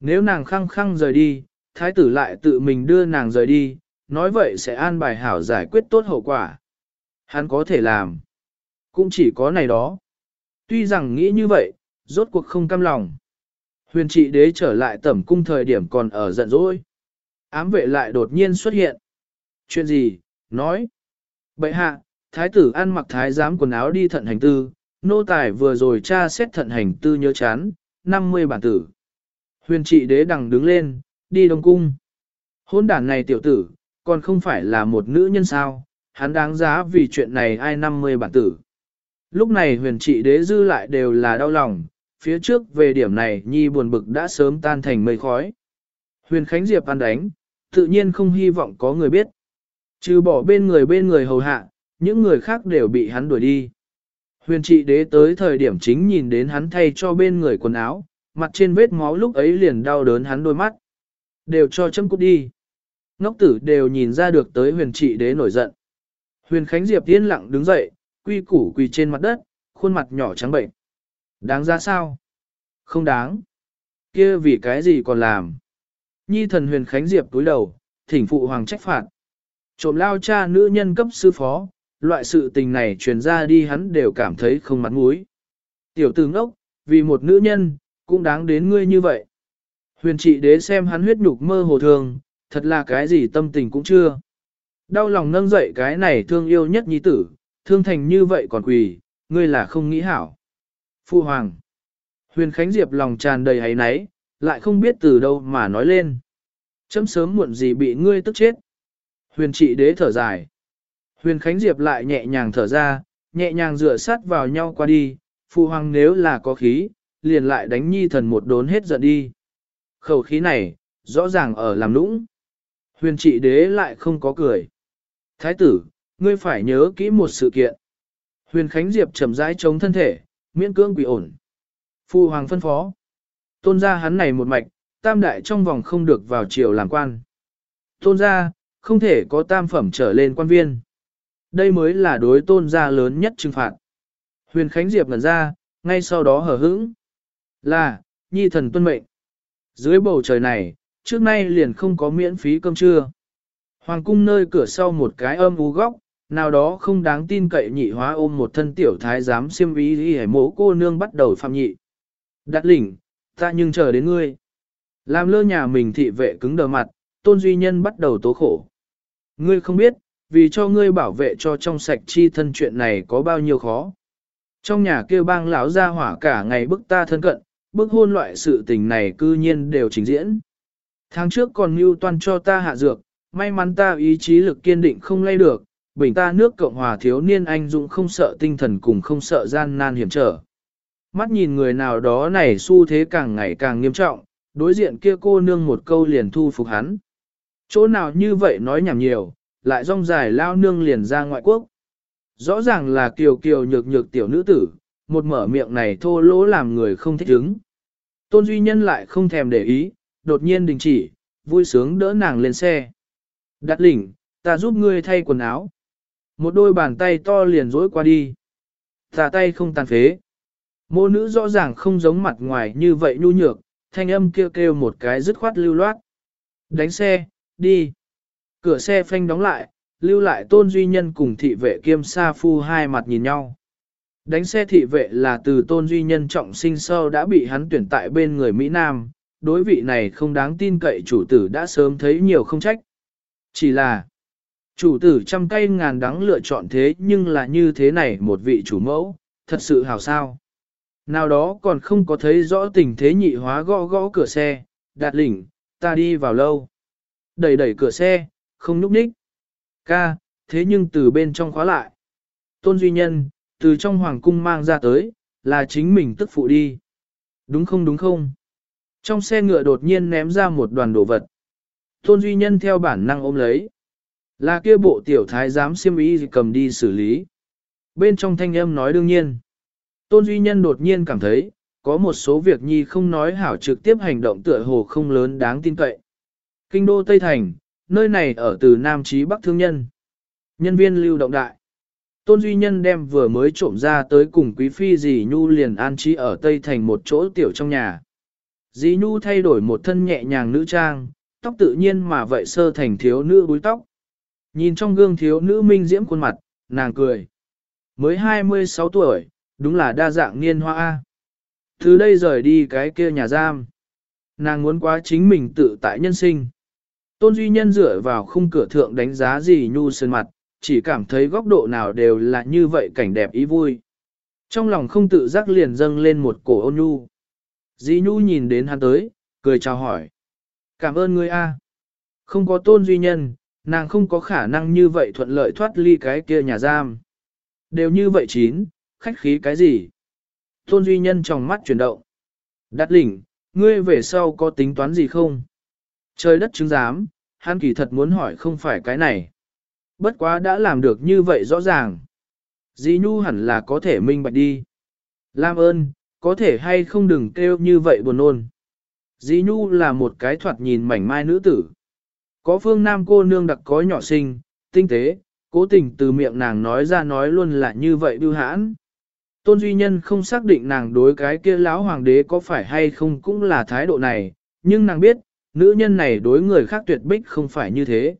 Nếu nàng khăng khăng rời đi, thái tử lại tự mình đưa nàng rời đi, nói vậy sẽ an bài hảo giải quyết tốt hậu quả. Hắn có thể làm. Cũng chỉ có này đó. Tuy rằng nghĩ như vậy, rốt cuộc không cam lòng. Huyền trị đế trở lại tẩm cung thời điểm còn ở giận dỗi. Ám vệ lại đột nhiên xuất hiện. Chuyện gì? Nói. Bậy hạ, thái tử ăn mặc thái giám quần áo đi thận hành tư, nô tài vừa rồi tra xét thận hành tư nhớ chán, 50 bản tử. Huyền trị đế đằng đứng lên, đi đông cung. Hôn đản này tiểu tử, còn không phải là một nữ nhân sao, hắn đáng giá vì chuyện này ai 50 bản tử. Lúc này huyền trị đế dư lại đều là đau lòng, phía trước về điểm này nhi buồn bực đã sớm tan thành mây khói. Huyền Khánh Diệp ăn đánh, tự nhiên không hy vọng có người biết. Trừ bỏ bên người bên người hầu hạ, những người khác đều bị hắn đuổi đi. Huyền trị đế tới thời điểm chính nhìn đến hắn thay cho bên người quần áo, mặt trên vết máu lúc ấy liền đau đớn hắn đôi mắt. Đều cho châm cút đi. Ngốc tử đều nhìn ra được tới huyền trị đế nổi giận. Huyền Khánh Diệp yên lặng đứng dậy, quy củ quỳ trên mặt đất, khuôn mặt nhỏ trắng bệnh. Đáng ra sao? Không đáng. kia vì cái gì còn làm. Nhi thần huyền khánh diệp túi đầu, thỉnh phụ hoàng trách phạt. Trộm lao cha nữ nhân cấp sư phó, loại sự tình này truyền ra đi hắn đều cảm thấy không mặt mũi. Tiểu tử ngốc, vì một nữ nhân, cũng đáng đến ngươi như vậy. Huyền trị đế xem hắn huyết nhục mơ hồ thường, thật là cái gì tâm tình cũng chưa. Đau lòng nâng dậy cái này thương yêu nhất nhi tử, thương thành như vậy còn quỳ, ngươi là không nghĩ hảo. Phu Hoàng. Huyền Khánh Diệp lòng tràn đầy ấy náy, lại không biết từ đâu mà nói lên. Chấm sớm muộn gì bị ngươi tức chết. Huyền trị đế thở dài. Huyền Khánh Diệp lại nhẹ nhàng thở ra, nhẹ nhàng dựa sát vào nhau qua đi, Phu Hoàng nếu là có khí, liền lại đánh nhi thần một đốn hết giận đi. Khẩu khí này, rõ ràng ở làm nũng. Huyền trị đế lại không có cười. Thái tử, ngươi phải nhớ kỹ một sự kiện. Huyền Khánh Diệp chậm rãi chống thân thể, miễn cưỡng quỷ ổn. Phu hoàng phân phó. Tôn gia hắn này một mạch, tam đại trong vòng không được vào triều làm quan. Tôn gia không thể có tam phẩm trở lên quan viên. Đây mới là đối tôn gia lớn nhất trừng phạt. Huyền Khánh Diệp ngẩn ra, ngay sau đó hở hững. Là, nhi thần tuân mệnh. Dưới bầu trời này, trước nay liền không có miễn phí cơm trưa. Hoàng cung nơi cửa sau một cái âm u góc, nào đó không đáng tin cậy nhị hóa ôm một thân tiểu thái giám siêm ý ghi hẻ mỗ cô nương bắt đầu phạm nhị. Đặt lỉnh, ta nhưng chờ đến ngươi. Làm lơ nhà mình thị vệ cứng đờ mặt, tôn duy nhân bắt đầu tố khổ. Ngươi không biết, vì cho ngươi bảo vệ cho trong sạch chi thân chuyện này có bao nhiêu khó. Trong nhà kêu bang lão ra hỏa cả ngày bức ta thân cận, bức hôn loại sự tình này cư nhiên đều trình diễn. Tháng trước còn mưu toan cho ta hạ dược, may mắn ta ý chí lực kiên định không lay được, bình ta nước Cộng hòa thiếu niên anh dũng không sợ tinh thần cùng không sợ gian nan hiểm trở. Mắt nhìn người nào đó này xu thế càng ngày càng nghiêm trọng, đối diện kia cô nương một câu liền thu phục hắn. Chỗ nào như vậy nói nhảm nhiều, lại rong dài lao nương liền ra ngoại quốc. Rõ ràng là kiều kiều nhược nhược tiểu nữ tử, một mở miệng này thô lỗ làm người không thích ứng. Tôn Duy Nhân lại không thèm để ý, đột nhiên đình chỉ, vui sướng đỡ nàng lên xe. Đặt lỉnh, ta giúp ngươi thay quần áo. Một đôi bàn tay to liền dối qua đi. Tà tay không tàn phế. Mô nữ rõ ràng không giống mặt ngoài như vậy nhu nhược, thanh âm kêu kêu một cái dứt khoát lưu loát. Đánh xe, đi. Cửa xe phanh đóng lại, lưu lại tôn duy nhân cùng thị vệ kiêm sa phu hai mặt nhìn nhau. Đánh xe thị vệ là từ tôn duy nhân trọng sinh sâu đã bị hắn tuyển tại bên người Mỹ Nam, đối vị này không đáng tin cậy chủ tử đã sớm thấy nhiều không trách. Chỉ là, chủ tử trăm cây ngàn đắng lựa chọn thế nhưng là như thế này một vị chủ mẫu, thật sự hào sao. Nào đó còn không có thấy rõ tình thế nhị hóa gõ gõ cửa xe, đạt lỉnh, ta đi vào lâu. Đẩy đẩy cửa xe, không núp ních. Ca, thế nhưng từ bên trong khóa lại. Tôn Duy Nhân, từ trong hoàng cung mang ra tới, là chính mình tức phụ đi. Đúng không đúng không? Trong xe ngựa đột nhiên ném ra một đoàn đồ vật. Tôn Duy Nhân theo bản năng ôm lấy. Là kia bộ tiểu thái giám siêm ý cầm đi xử lý. Bên trong thanh âm nói đương nhiên. Tôn Duy Nhân đột nhiên cảm thấy, có một số việc nhi không nói hảo trực tiếp hành động tựa hồ không lớn đáng tin cậy. Kinh đô Tây Thành, nơi này ở từ Nam Chí Bắc Thương Nhân. Nhân viên lưu động đại. Tôn Duy Nhân đem vừa mới trộm ra tới cùng Quý Phi dì Nhu liền an trí ở Tây Thành một chỗ tiểu trong nhà. Dì Nhu thay đổi một thân nhẹ nhàng nữ trang, tóc tự nhiên mà vậy sơ thành thiếu nữ búi tóc. Nhìn trong gương thiếu nữ minh diễm khuôn mặt, nàng cười. Mới 26 tuổi, đúng là đa dạng niên hoa A. Từ đây rời đi cái kia nhà giam. Nàng muốn quá chính mình tự tại nhân sinh. Tôn Duy Nhân dựa vào khung cửa thượng đánh giá gì nhu sơn mặt, chỉ cảm thấy góc độ nào đều là như vậy cảnh đẹp ý vui. Trong lòng không tự giác liền dâng lên một cổ ôn nhu. Dì nhu nhìn đến hắn tới, cười chào hỏi. Cảm ơn ngươi a. Không có tôn duy nhân, nàng không có khả năng như vậy thuận lợi thoát ly cái kia nhà giam. Đều như vậy chín, khách khí cái gì? Tôn duy nhân trong mắt chuyển động. Đắt lỉnh, ngươi về sau có tính toán gì không? Trời đất chứng giám, hắn kỳ thật muốn hỏi không phải cái này. Bất quá đã làm được như vậy rõ ràng. Dì Nhu hẳn là có thể minh bạch đi. Lam ơn, có thể hay không đừng kêu như vậy buồn ôn. Dì Nhu là một cái thoạt nhìn mảnh mai nữ tử. Có phương nam cô nương đặc có nhỏ sinh, tinh tế, cố tình từ miệng nàng nói ra nói luôn là như vậy bưu hãn. Tôn Duy Nhân không xác định nàng đối cái kia lão hoàng đế có phải hay không cũng là thái độ này, nhưng nàng biết, nữ nhân này đối người khác tuyệt bích không phải như thế.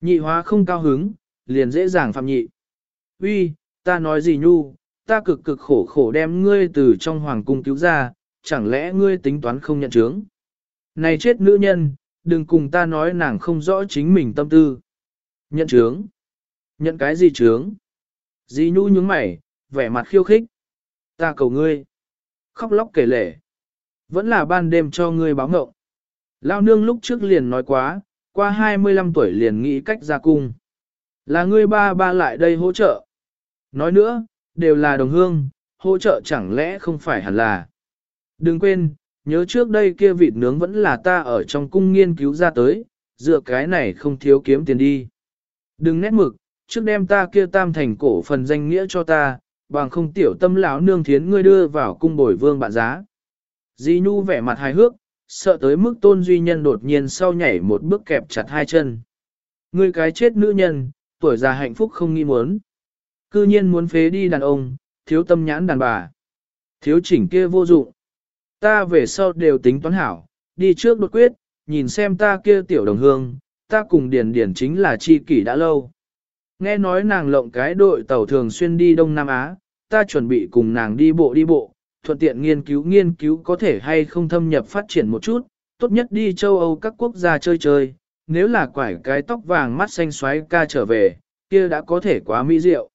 Nhị hóa không cao hứng, liền dễ dàng phạm nhị. Uy, ta nói gì nhu, ta cực cực khổ khổ đem ngươi từ trong hoàng cung cứu ra, chẳng lẽ ngươi tính toán không nhận chứng? Này chết nữ nhân, đừng cùng ta nói nàng không rõ chính mình tâm tư. Nhận trướng. Nhận cái gì trướng? Di nhu nhướng mày, vẻ mặt khiêu khích. Ta cầu ngươi. Khóc lóc kể lể. Vẫn là ban đêm cho ngươi báo ngộng. Lao nương lúc trước liền nói quá, qua 25 tuổi liền nghĩ cách ra cung. Là ngươi ba ba lại đây hỗ trợ. Nói nữa, đều là đồng hương, hỗ trợ chẳng lẽ không phải hẳn là. Đừng quên, nhớ trước đây kia vịt nướng vẫn là ta ở trong cung nghiên cứu ra tới, dựa cái này không thiếu kiếm tiền đi. Đừng nét mực, trước đem ta kia tam thành cổ phần danh nghĩa cho ta, bằng không tiểu tâm lão nương thiến ngươi đưa vào cung bồi vương bạn giá. Di Nhu vẻ mặt hài hước, sợ tới mức tôn duy nhân đột nhiên sau nhảy một bước kẹp chặt hai chân. Ngươi cái chết nữ nhân, tuổi già hạnh phúc không nghi muốn. Cư nhiên muốn phế đi đàn ông, thiếu tâm nhãn đàn bà. Thiếu chỉnh kia vô dụng. Ta về sau đều tính toán hảo, đi trước đột quyết, nhìn xem ta kia tiểu đồng hương, ta cùng Điền Điền chính là chi kỷ đã lâu. Nghe nói nàng lộng cái đội tàu thường xuyên đi Đông Nam Á, ta chuẩn bị cùng nàng đi bộ đi bộ, thuận tiện nghiên cứu nghiên cứu có thể hay không thâm nhập phát triển một chút, tốt nhất đi châu Âu các quốc gia chơi chơi, nếu là quải cái tóc vàng mắt xanh xoáy ca trở về, kia đã có thể quá mỹ diệu.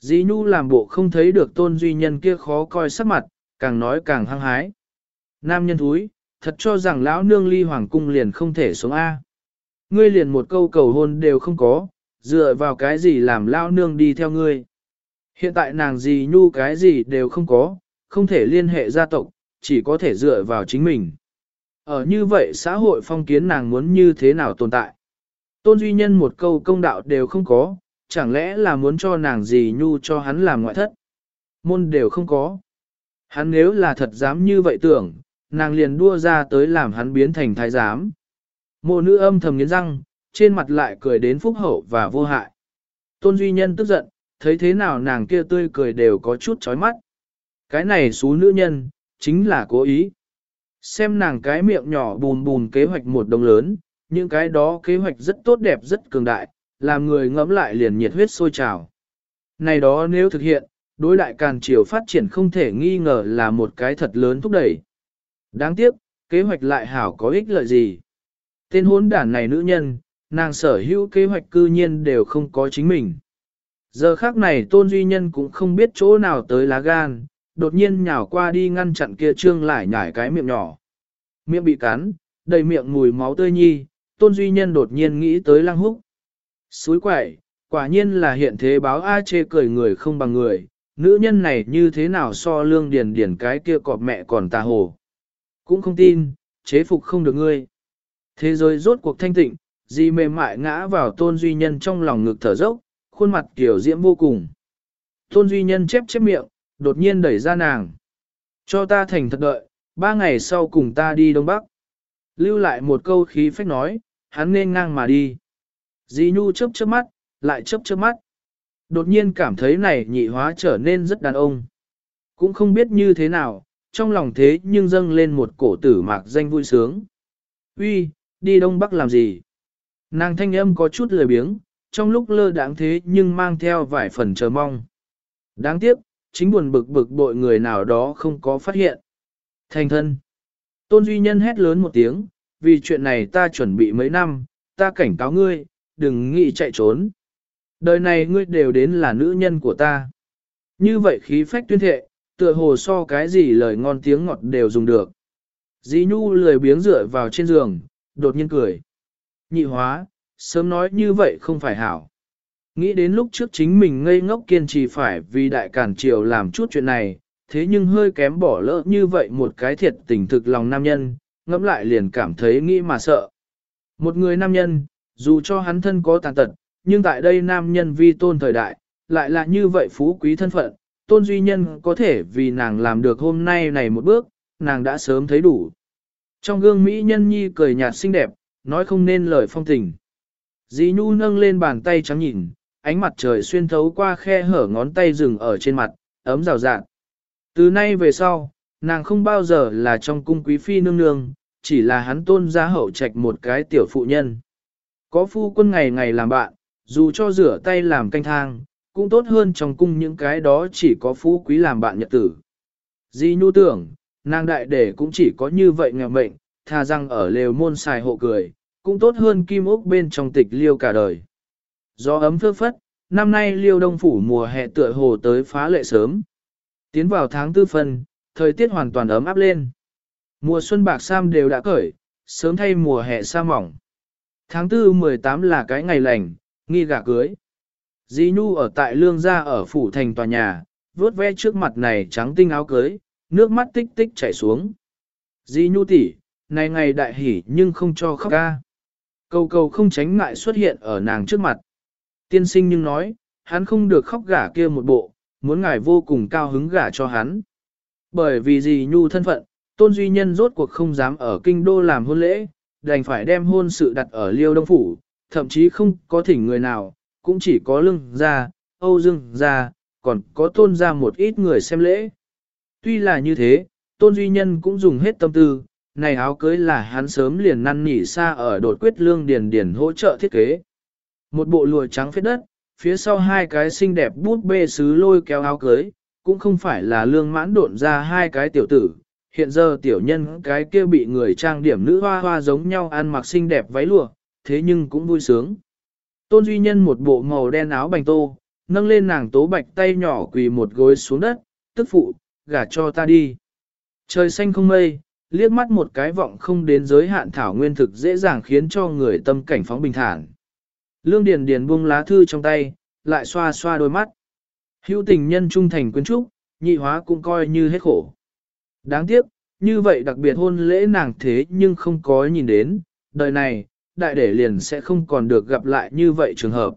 Dì Nhu làm bộ không thấy được tôn duy nhân kia khó coi sắc mặt, càng nói càng hăng hái. Nam nhân thúi, thật cho rằng lão nương ly hoàng cung liền không thể sống A. Ngươi liền một câu cầu hôn đều không có, dựa vào cái gì làm lão nương đi theo ngươi. Hiện tại nàng gì Nhu cái gì đều không có, không thể liên hệ gia tộc, chỉ có thể dựa vào chính mình. Ở như vậy xã hội phong kiến nàng muốn như thế nào tồn tại. Tôn Duy Nhân một câu công đạo đều không có, chẳng lẽ là muốn cho nàng gì nhu cho hắn làm ngoại thất. Môn đều không có. Hắn nếu là thật dám như vậy tưởng, nàng liền đua ra tới làm hắn biến thành thái giám. Mộ nữ âm thầm nghiến răng, trên mặt lại cười đến phúc hậu và vô hại. Tôn Duy Nhân tức giận, thấy thế nào nàng kia tươi cười đều có chút chói mắt. Cái này xú nữ nhân, chính là cố ý. Xem nàng cái miệng nhỏ bùn bùn kế hoạch một đồng lớn, những cái đó kế hoạch rất tốt đẹp rất cường đại, làm người ngẫm lại liền nhiệt huyết sôi trào. Này đó nếu thực hiện, đối đại càn triều phát triển không thể nghi ngờ là một cái thật lớn thúc đẩy. Đáng tiếc, kế hoạch lại hảo có ích lợi gì. Tên hốn đản này nữ nhân, nàng sở hữu kế hoạch cư nhiên đều không có chính mình. Giờ khác này tôn duy nhân cũng không biết chỗ nào tới lá gan, đột nhiên nhào qua đi ngăn chặn kia trương lại nhải cái miệng nhỏ. Miệng bị cắn, đầy miệng mùi máu tươi nhi, tôn duy nhân đột nhiên nghĩ tới lăng húc. Suối quậy, quả nhiên là hiện thế báo A chê cười người không bằng người, nữ nhân này như thế nào so lương điền điền cái kia cọp mẹ còn tà hồ. Cũng không tin, chế phục không được ngươi. Thế giới rốt cuộc thanh tịnh, di mềm mại ngã vào tôn duy nhân trong lòng ngực thở dốc, khuôn mặt kiểu diễm vô cùng. Tôn duy nhân chép chép miệng, đột nhiên đẩy ra nàng. Cho ta thành thật đợi, ba ngày sau cùng ta đi Đông Bắc. Lưu lại một câu khí phách nói, hắn nên ngang mà đi. Di Nhu chớp chớp mắt, lại chớp chớp mắt. Đột nhiên cảm thấy này nhị hóa trở nên rất đàn ông. Cũng không biết như thế nào, trong lòng thế nhưng dâng lên một cổ tử mạc danh vui sướng. Uy, đi Đông Bắc làm gì? Nàng thanh âm có chút lười biếng, trong lúc lơ đáng thế nhưng mang theo vài phần chờ mong. Đáng tiếc, chính buồn bực bực bội người nào đó không có phát hiện. Thành thân. Tôn Duy Nhân hét lớn một tiếng, vì chuyện này ta chuẩn bị mấy năm, ta cảnh cáo ngươi, đừng nghĩ chạy trốn. Đời này ngươi đều đến là nữ nhân của ta. Như vậy khí phách tuyên thệ, tựa hồ so cái gì lời ngon tiếng ngọt đều dùng được. Dĩ nhu lười biếng dựa vào trên giường, đột nhiên cười. Nhị hóa, sớm nói như vậy không phải hảo. Nghĩ đến lúc trước chính mình ngây ngốc kiên trì phải vì đại cản triều làm chút chuyện này, thế nhưng hơi kém bỏ lỡ như vậy một cái thiệt tình thực lòng nam nhân, ngẫm lại liền cảm thấy nghĩ mà sợ. Một người nam nhân, dù cho hắn thân có tàn tật, nhưng tại đây nam nhân vi tôn thời đại, lại là như vậy phú quý thân phận, tôn duy nhân có thể vì nàng làm được hôm nay này một bước, nàng đã sớm thấy đủ. Trong gương Mỹ nhân nhi cười nhạt xinh đẹp, nói không nên lời phong tình. Dì Nhu nâng lên bàn tay trắng nhìn, ánh mặt trời xuyên thấu qua khe hở ngón tay rừng ở trên mặt, ấm rào rạt. Từ nay về sau, nàng không bao giờ là trong cung quý phi nương nương, chỉ là hắn tôn gia hậu trạch một cái tiểu phụ nhân. Có phu quân ngày ngày làm bạn, dù cho rửa tay làm canh thang, cũng tốt hơn trong cung những cái đó chỉ có phú quý làm bạn nhật tử. Di nhu tưởng, nàng đại để cũng chỉ có như vậy nghèo mệnh, thà rằng ở lều môn xài hộ cười, cũng tốt hơn kim ốc bên trong tịch liêu cả đời. Do ấm phước phất, năm nay liêu đông phủ mùa hè tựa hồ tới phá lệ sớm. Tiến vào tháng tư phân, thời tiết hoàn toàn ấm áp lên. Mùa xuân bạc sam đều đã cởi, sớm thay mùa hè sa mỏng. Tháng tư 18 là cái ngày lành, nghi gả cưới. Di Nhu ở tại lương gia ở phủ thành tòa nhà, vớt ve trước mặt này trắng tinh áo cưới, nước mắt tích tích chảy xuống. Di Nhu tỷ, này ngày đại hỉ nhưng không cho khóc ca. Cầu cầu không tránh ngại xuất hiện ở nàng trước mặt. Tiên sinh nhưng nói, hắn không được khóc gả kia một bộ, muốn ngài vô cùng cao hứng gả cho hắn. Bởi vì Di Nhu thân phận, Tôn Duy Nhân rốt cuộc không dám ở kinh đô làm hôn lễ, đành phải đem hôn sự đặt ở Liêu Đông Phủ, thậm chí không có thỉnh người nào, cũng chỉ có lưng ra, Âu Dương ra, còn có tôn ra một ít người xem lễ. Tuy là như thế, tôn duy nhân cũng dùng hết tâm tư, này áo cưới là hắn sớm liền năn nỉ xa ở đột quyết lương điền điền hỗ trợ thiết kế. Một bộ lụa trắng phết đất, phía sau hai cái xinh đẹp bút bê sứ lôi kéo áo cưới, cũng không phải là lương mãn độn ra hai cái tiểu tử. Hiện giờ tiểu nhân cái kia bị người trang điểm nữ hoa hoa giống nhau ăn mặc xinh đẹp váy lụa, thế nhưng cũng vui sướng. Tôn Duy Nhân một bộ màu đen áo bành tô, nâng lên nàng tố bạch tay nhỏ quỳ một gối xuống đất, tức phụ, gả cho ta đi. Trời xanh không mây, liếc mắt một cái vọng không đến giới hạn thảo nguyên thực dễ dàng khiến cho người tâm cảnh phóng bình thản. Lương Điền Điền buông lá thư trong tay, lại xoa xoa đôi mắt. Hữu tình nhân trung thành quyến trúc, nhị hóa cũng coi như hết khổ. Đáng tiếc, như vậy đặc biệt hôn lễ nàng thế nhưng không có nhìn đến, đời này, đại để liền sẽ không còn được gặp lại như vậy trường hợp.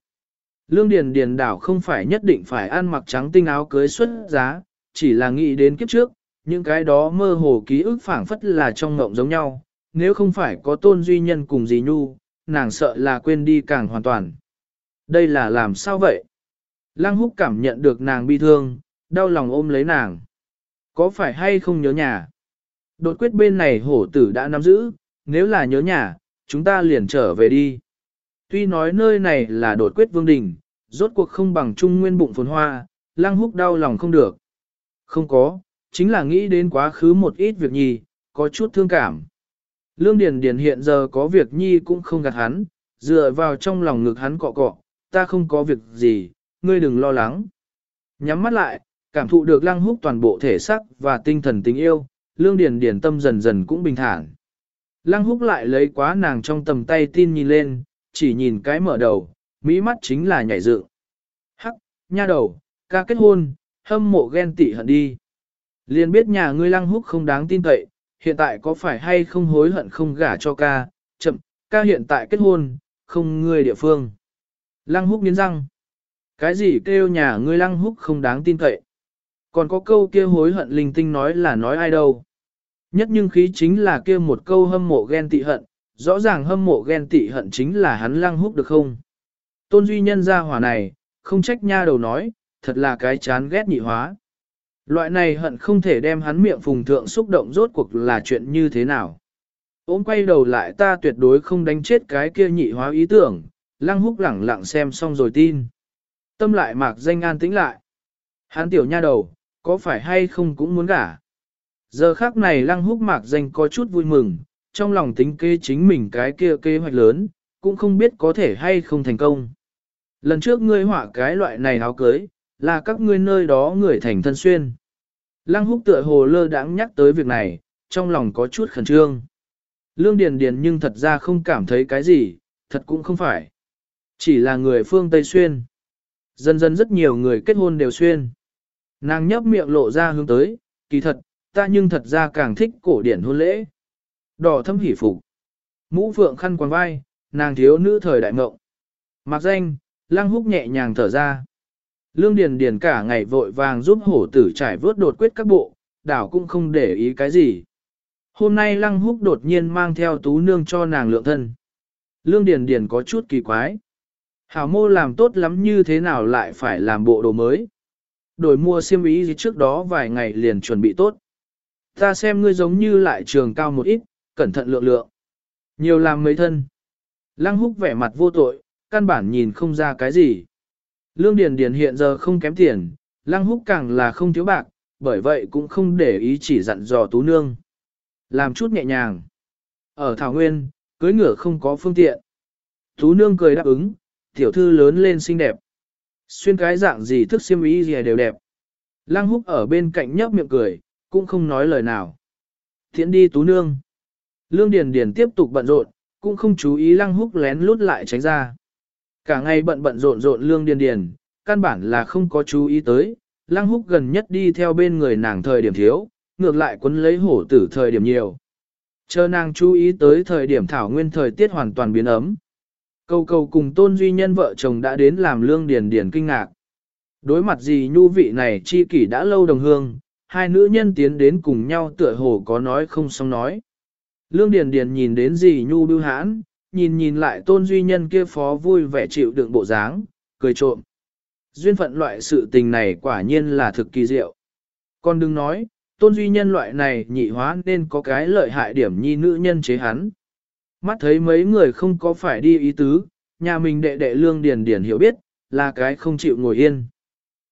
Lương Điền Điền đảo không phải nhất định phải ăn mặc trắng tinh áo cưới xuất giá, chỉ là nghĩ đến kiếp trước, những cái đó mơ hồ ký ức phảng phất là trong ngộng giống nhau, nếu không phải có tôn duy nhân cùng dì nhu, nàng sợ là quên đi càng hoàn toàn. Đây là làm sao vậy? Lăng húc cảm nhận được nàng bi thương, đau lòng ôm lấy nàng. Có phải hay không nhớ nhà? Đột quyết bên này hổ tử đã nắm giữ, nếu là nhớ nhà, chúng ta liền trở về đi. Tuy nói nơi này là đột quyết vương đình, rốt cuộc không bằng trung nguyên bụng phồn hoa, lăng húc đau lòng không được. Không có, chính là nghĩ đến quá khứ một ít việc nhi, có chút thương cảm. Lương Điền Điền hiện giờ có việc nhi cũng không gạt hắn, dựa vào trong lòng ngực hắn cọ cọ, ta không có việc gì, ngươi đừng lo lắng. Nhắm mắt lại, cảm thụ được lăng húc toàn bộ thể xác và tinh thần tình yêu, Lương Điền Điền tâm dần dần cũng bình thản. Lăng húc lại lấy quá nàng trong tầm tay tin nhìn lên, chỉ nhìn cái mở đầu, mỹ mắt chính là nhảy dựng. Hắc, nha đầu, ca kết hôn, hâm mộ ghen tị hận đi. Liên biết nhà ngươi lăng húc không đáng tin cậy, hiện tại có phải hay không hối hận không gả cho ca, chậm, ca hiện tại kết hôn, không ngươi địa phương. Lăng húc nghiến răng. Cái gì kêu nhà ngươi lăng húc không đáng tin cậy? Còn có câu kia hối hận linh tinh nói là nói ai đâu? Nhất nhưng khí chính là kia một câu hâm mộ ghen tị hận, rõ ràng hâm mộ ghen tị hận chính là hắn lăng húc được không? Tôn duy nhân ra hỏa này, không trách nha đầu nói, thật là cái chán ghét nhị hóa. Loại này hận không thể đem hắn miệng phùng thượng xúc động rốt cuộc là chuyện như thế nào. Ôm quay đầu lại ta tuyệt đối không đánh chết cái kia nhị hóa ý tưởng, lăng húc lẳng lặng xem xong rồi tin. Tâm lại mạc danh an tĩnh lại. Hắn tiểu nha đầu, có phải hay không cũng muốn gả. Giờ khác này lăng húc mạc danh có chút vui mừng, trong lòng tính kế chính mình cái kia kế hoạch lớn, cũng không biết có thể hay không thành công. Lần trước ngươi họa cái loại này áo cưới, là các ngươi nơi đó người thành thân xuyên. Lăng húc tựa hồ lơ đãng nhắc tới việc này, trong lòng có chút khẩn trương. Lương Điền Điền nhưng thật ra không cảm thấy cái gì, thật cũng không phải. Chỉ là người phương Tây xuyên. Dần dần rất nhiều người kết hôn đều xuyên. Nàng nhấp miệng lộ ra hướng tới, kỳ thật, ta nhưng thật ra càng thích cổ điển hôn lễ. Đỏ thâm hỉ phục. Mũ phượng khăn quàng vai, nàng thiếu nữ thời đại mộng. Mặc danh, lăng húc nhẹ nhàng thở ra. Lương Điền Điền cả ngày vội vàng giúp hổ tử trải vớt đột quyết các bộ, đảo cũng không để ý cái gì. Hôm nay lăng húc đột nhiên mang theo tú nương cho nàng lượng thân. Lương Điền Điền có chút kỳ quái. Hảo mô làm tốt lắm như thế nào lại phải làm bộ đồ mới. đổi mua xiêm y gì trước đó vài ngày liền chuẩn bị tốt. Ta xem ngươi giống như lại trường cao một ít, cẩn thận lượng lượng. Nhiều làm mấy thân. Lăng húc vẻ mặt vô tội, căn bản nhìn không ra cái gì. Lương Điền Điền hiện giờ không kém tiền, Lăng húc càng là không thiếu bạc, bởi vậy cũng không để ý chỉ dặn dò tú nương. Làm chút nhẹ nhàng. Ở Thảo Nguyên, cưới ngựa không có phương tiện. Tú nương cười đáp ứng, tiểu thư lớn lên xinh đẹp. Xuyên cái dạng gì thức xiêm ý gì đều đẹp. Lăng húc ở bên cạnh nhấp miệng cười, cũng không nói lời nào. Thiện đi tú nương. Lương Điền Điền tiếp tục bận rộn, cũng không chú ý lăng húc lén lút lại tránh ra. Cả ngày bận bận rộn rộn Lương Điền Điền, căn bản là không có chú ý tới, lăng húc gần nhất đi theo bên người nàng thời điểm thiếu, ngược lại quấn lấy hổ tử thời điểm nhiều. Chờ nàng chú ý tới thời điểm thảo nguyên thời tiết hoàn toàn biến ấm. Cầu cầu cùng tôn duy nhân vợ chồng đã đến làm lương điền điền kinh ngạc. Đối mặt gì nhu vị này chi kỷ đã lâu đồng hương, hai nữ nhân tiến đến cùng nhau tựa hồ có nói không xong nói. Lương điền điền nhìn đến gì nhu bưu hãn, nhìn nhìn lại tôn duy nhân kia phó vui vẻ chịu đựng bộ dáng, cười trộm. Duyên phận loại sự tình này quả nhiên là thực kỳ diệu. Còn đừng nói, tôn duy nhân loại này nhị hóa nên có cái lợi hại điểm nhi nữ nhân chế hắn. Mắt thấy mấy người không có phải đi ý tứ, nhà mình đệ đệ lương điền điền hiểu biết, là cái không chịu ngồi yên.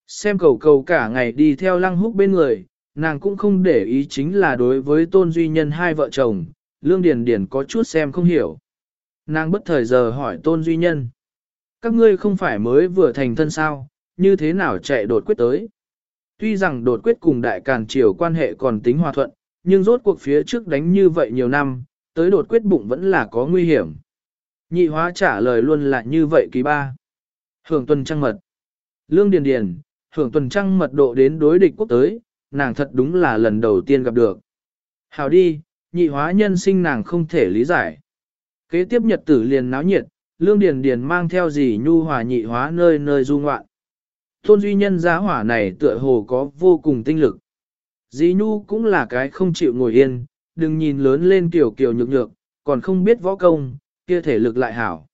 Xem cầu cầu cả ngày đi theo lăng húc bên người, nàng cũng không để ý chính là đối với tôn duy nhân hai vợ chồng, lương điền điền có chút xem không hiểu. Nàng bất thời giờ hỏi tôn duy nhân. Các ngươi không phải mới vừa thành thân sao, như thế nào chạy đột quyết tới. Tuy rằng đột quyết cùng đại càn triều quan hệ còn tính hòa thuận, nhưng rốt cuộc phía trước đánh như vậy nhiều năm, tới đột quyết bụng vẫn là có nguy hiểm. Nhị hóa trả lời luôn là như vậy kỳ ba. Hưởng tuần trăng mật. Lương Điền Điền, hưởng tuần trăng mật độ đến đối địch quốc tới, nàng thật đúng là lần đầu tiên gặp được. Hào đi, nhị hóa nhân sinh nàng không thể lý giải. Kế tiếp nhật tử liền náo nhiệt, Lương Điền Điền mang theo gì nhu hòa nhị hóa nơi nơi du ngoạn. Tôn duy nhân giá hỏa này tựa hồ có vô cùng tinh lực. Dì Nhu cũng là cái không chịu ngồi yên, đừng nhìn lớn lên kiểu kiểu nhược nhược, còn không biết võ công, kia thể lực lại hảo.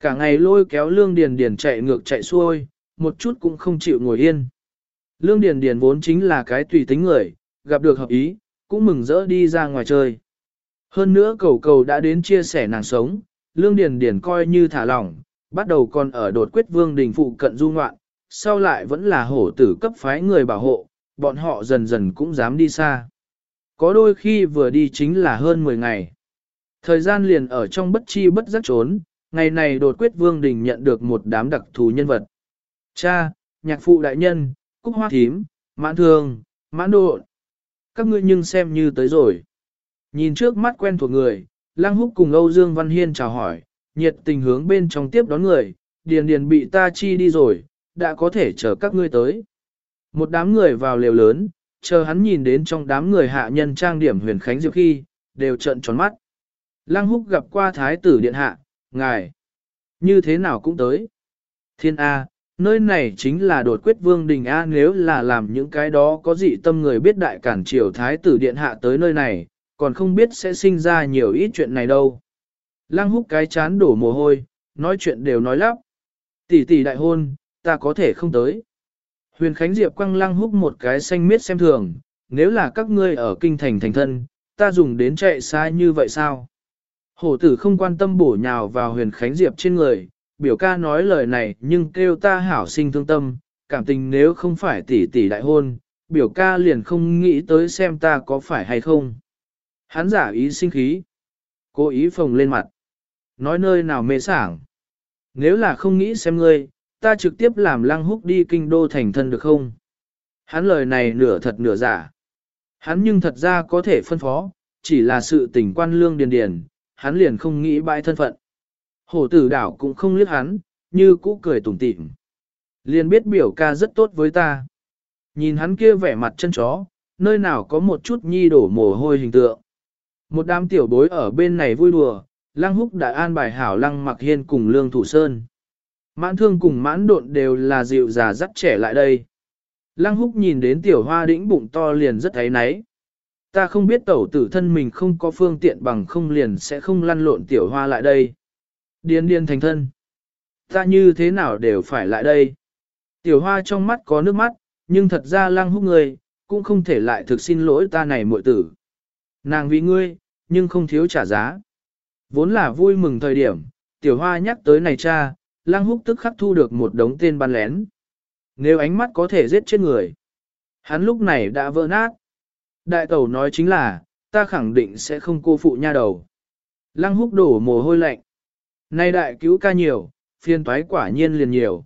Cả ngày lôi kéo lương điền điền chạy ngược chạy xuôi, một chút cũng không chịu ngồi yên. Lương điền điền vốn chính là cái tùy tính người, gặp được hợp ý, cũng mừng rỡ đi ra ngoài chơi. Hơn nữa cầu cầu đã đến chia sẻ nàng sống, lương điền điền coi như thả lỏng, bắt đầu còn ở đột quyết vương đình phụ cận du ngoạn, sau lại vẫn là hổ tử cấp phái người bảo hộ, bọn họ dần dần cũng dám đi xa. Có đôi khi vừa đi chính là hơn 10 ngày. Thời gian liền ở trong bất chi bất giác trốn, ngày này đột quyết vương đình nhận được một đám đặc thù nhân vật. Cha, nhạc phụ đại nhân, cúc hoa thím, mãn thường, mãn độ. Các ngươi nhưng xem như tới rồi. Nhìn trước mắt quen thuộc người, Lăng Húc cùng Âu Dương Văn Hiên chào hỏi, nhiệt tình hướng bên trong tiếp đón người, điền điền bị ta chi đi rồi, đã có thể chờ các ngươi tới. Một đám người vào lều lớn, chờ hắn nhìn đến trong đám người hạ nhân trang điểm huyền khánh diệu khi, đều trợn tròn mắt. Lăng húc gặp qua thái tử điện hạ, ngài, như thế nào cũng tới. Thiên A, nơi này chính là đột quyết vương đình A nếu là làm những cái đó có dị tâm người biết đại cản triều thái tử điện hạ tới nơi này, còn không biết sẽ sinh ra nhiều ít chuyện này đâu. Lăng húc cái chán đổ mồ hôi, nói chuyện đều nói lắp. Tỷ tỷ đại hôn, ta có thể không tới. Huyền Khánh Diệp quăng lăng húc một cái xanh miết xem thường, nếu là các ngươi ở kinh thành thành thân, ta dùng đến chạy xa như vậy sao? Hổ tử không quan tâm bổ nhào vào huyền Khánh Diệp trên người, biểu ca nói lời này nhưng kêu ta hảo sinh thương tâm, cảm tình nếu không phải tỷ tỷ đại hôn, biểu ca liền không nghĩ tới xem ta có phải hay không. Hắn giả ý sinh khí, cố ý phồng lên mặt, nói nơi nào mê sảng. Nếu là không nghĩ xem ngươi, ta trực tiếp làm lăng húc đi kinh đô thành thân được không? Hắn lời này nửa thật nửa giả. Hắn nhưng thật ra có thể phân phó, chỉ là sự tình quan lương điền điền, hắn liền không nghĩ bãi thân phận. Hổ tử đảo cũng không liếc hắn, như cũ cười tủm tỉm. Liền biết biểu ca rất tốt với ta. Nhìn hắn kia vẻ mặt chân chó, nơi nào có một chút nhi đổ mồ hôi hình tượng. Một đám tiểu bối ở bên này vui đùa, lăng húc đã an bài hảo lăng mặc hiên cùng lương thủ sơn. Mãn thương cùng mãn độn đều là dịu già dắt trẻ lại đây. Lăng húc nhìn đến tiểu hoa đĩnh bụng to liền rất thấy náy. Ta không biết tẩu tử thân mình không có phương tiện bằng không liền sẽ không lăn lộn tiểu hoa lại đây. Điên điên thành thân. Ta như thế nào đều phải lại đây. Tiểu hoa trong mắt có nước mắt, nhưng thật ra lăng húc người cũng không thể lại thực xin lỗi ta này muội tử. Nàng vì ngươi, nhưng không thiếu trả giá. Vốn là vui mừng thời điểm, tiểu hoa nhắc tới này cha, lăng húc tức khắc thu được một đống tên bắn lén. Nếu ánh mắt có thể giết chết người, hắn lúc này đã vỡ nát. Đại tẩu nói chính là, ta khẳng định sẽ không cô phụ nha đầu. Lăng húc đổ mồ hôi lạnh. Nay đại cứu ca nhiều, phiên toái quả nhiên liền nhiều.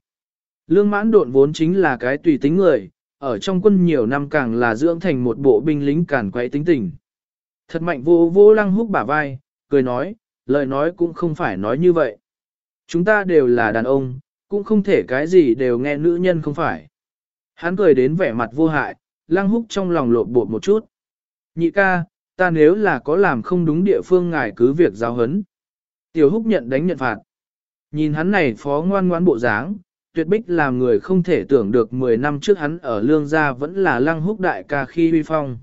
Lương mãn độn vốn chính là cái tùy tính người, ở trong quân nhiều năm càng là dưỡng thành một bộ binh lính càn quấy tính tình. Thật mạnh vô vô lăng húc bả vai, cười nói, lời nói cũng không phải nói như vậy. Chúng ta đều là đàn ông, cũng không thể cái gì đều nghe nữ nhân không phải. Hắn cười đến vẻ mặt vô hại, lăng húc trong lòng lộn bột một chút. Nhị ca, ta nếu là có làm không đúng địa phương ngài cứ việc giáo hấn. Tiểu húc nhận đánh nhận phạt. Nhìn hắn này phó ngoan ngoan bộ dáng, tuyệt bích làm người không thể tưởng được 10 năm trước hắn ở lương gia vẫn là lăng húc đại ca khi huy phong.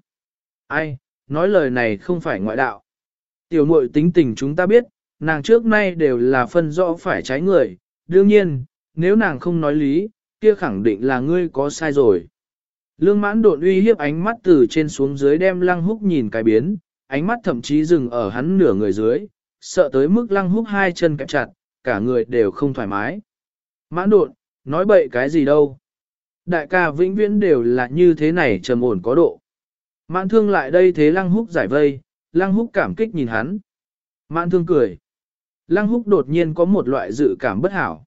Ai, nói lời này không phải ngoại đạo. Tiểu muội tính tình chúng ta biết, nàng trước nay đều là phân rõ phải trái người, đương nhiên, nếu nàng không nói lý, kia khẳng định là ngươi có sai rồi. Lương mãn đột uy hiếp ánh mắt từ trên xuống dưới đem lăng húc nhìn cái biến, ánh mắt thậm chí dừng ở hắn nửa người dưới, sợ tới mức lăng húc hai chân kẹp chặt, cả người đều không thoải mái. Mãn đột nói bậy cái gì đâu. Đại ca vĩnh viễn đều là như thế này trầm ổn có độ. Mãn thương lại đây thế lăng húc giải vây, lăng húc cảm kích nhìn hắn. Mãn thương cười. Lăng húc đột nhiên có một loại dự cảm bất hảo.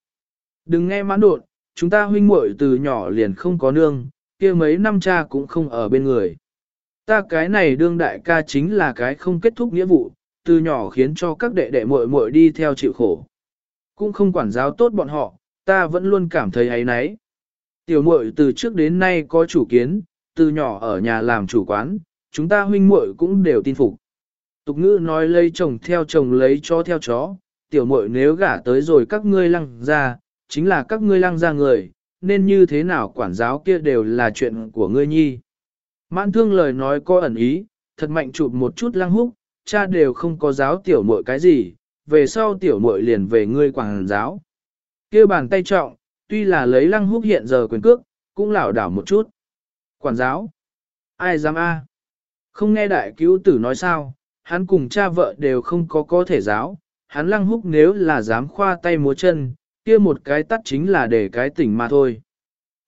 Đừng nghe mãn đột, chúng ta huynh muội từ nhỏ liền không có nương, kia mấy năm cha cũng không ở bên người. Ta cái này đương đại ca chính là cái không kết thúc nghĩa vụ, từ nhỏ khiến cho các đệ đệ muội muội đi theo chịu khổ. Cũng không quản giáo tốt bọn họ, ta vẫn luôn cảm thấy ấy nấy. Tiểu muội từ trước đến nay có chủ kiến, từ nhỏ ở nhà làm chủ quán, chúng ta huynh muội cũng đều tin phục. Tục ngữ nói lấy chồng theo chồng lấy chó theo chó, tiểu muội nếu gả tới rồi các ngươi lăng ra, chính là các ngươi lăng ra người, nên như thế nào quản giáo kia đều là chuyện của ngươi nhi. Mãn thương lời nói có ẩn ý, thật mạnh chụp một chút lăng húc, cha đều không có giáo tiểu muội cái gì, về sau tiểu muội liền về ngươi quảng giáo. kia bàn tay trọng, tuy là lấy lăng húc hiện giờ quyền cước, cũng lảo đảo một chút. Quản giáo? Ai dám a? Không nghe đại cứu tử nói sao, hắn cùng cha vợ đều không có có thể giáo, hắn lăng húc nếu là dám khoa tay múa chân, kia một cái tắt chính là để cái tỉnh mà thôi.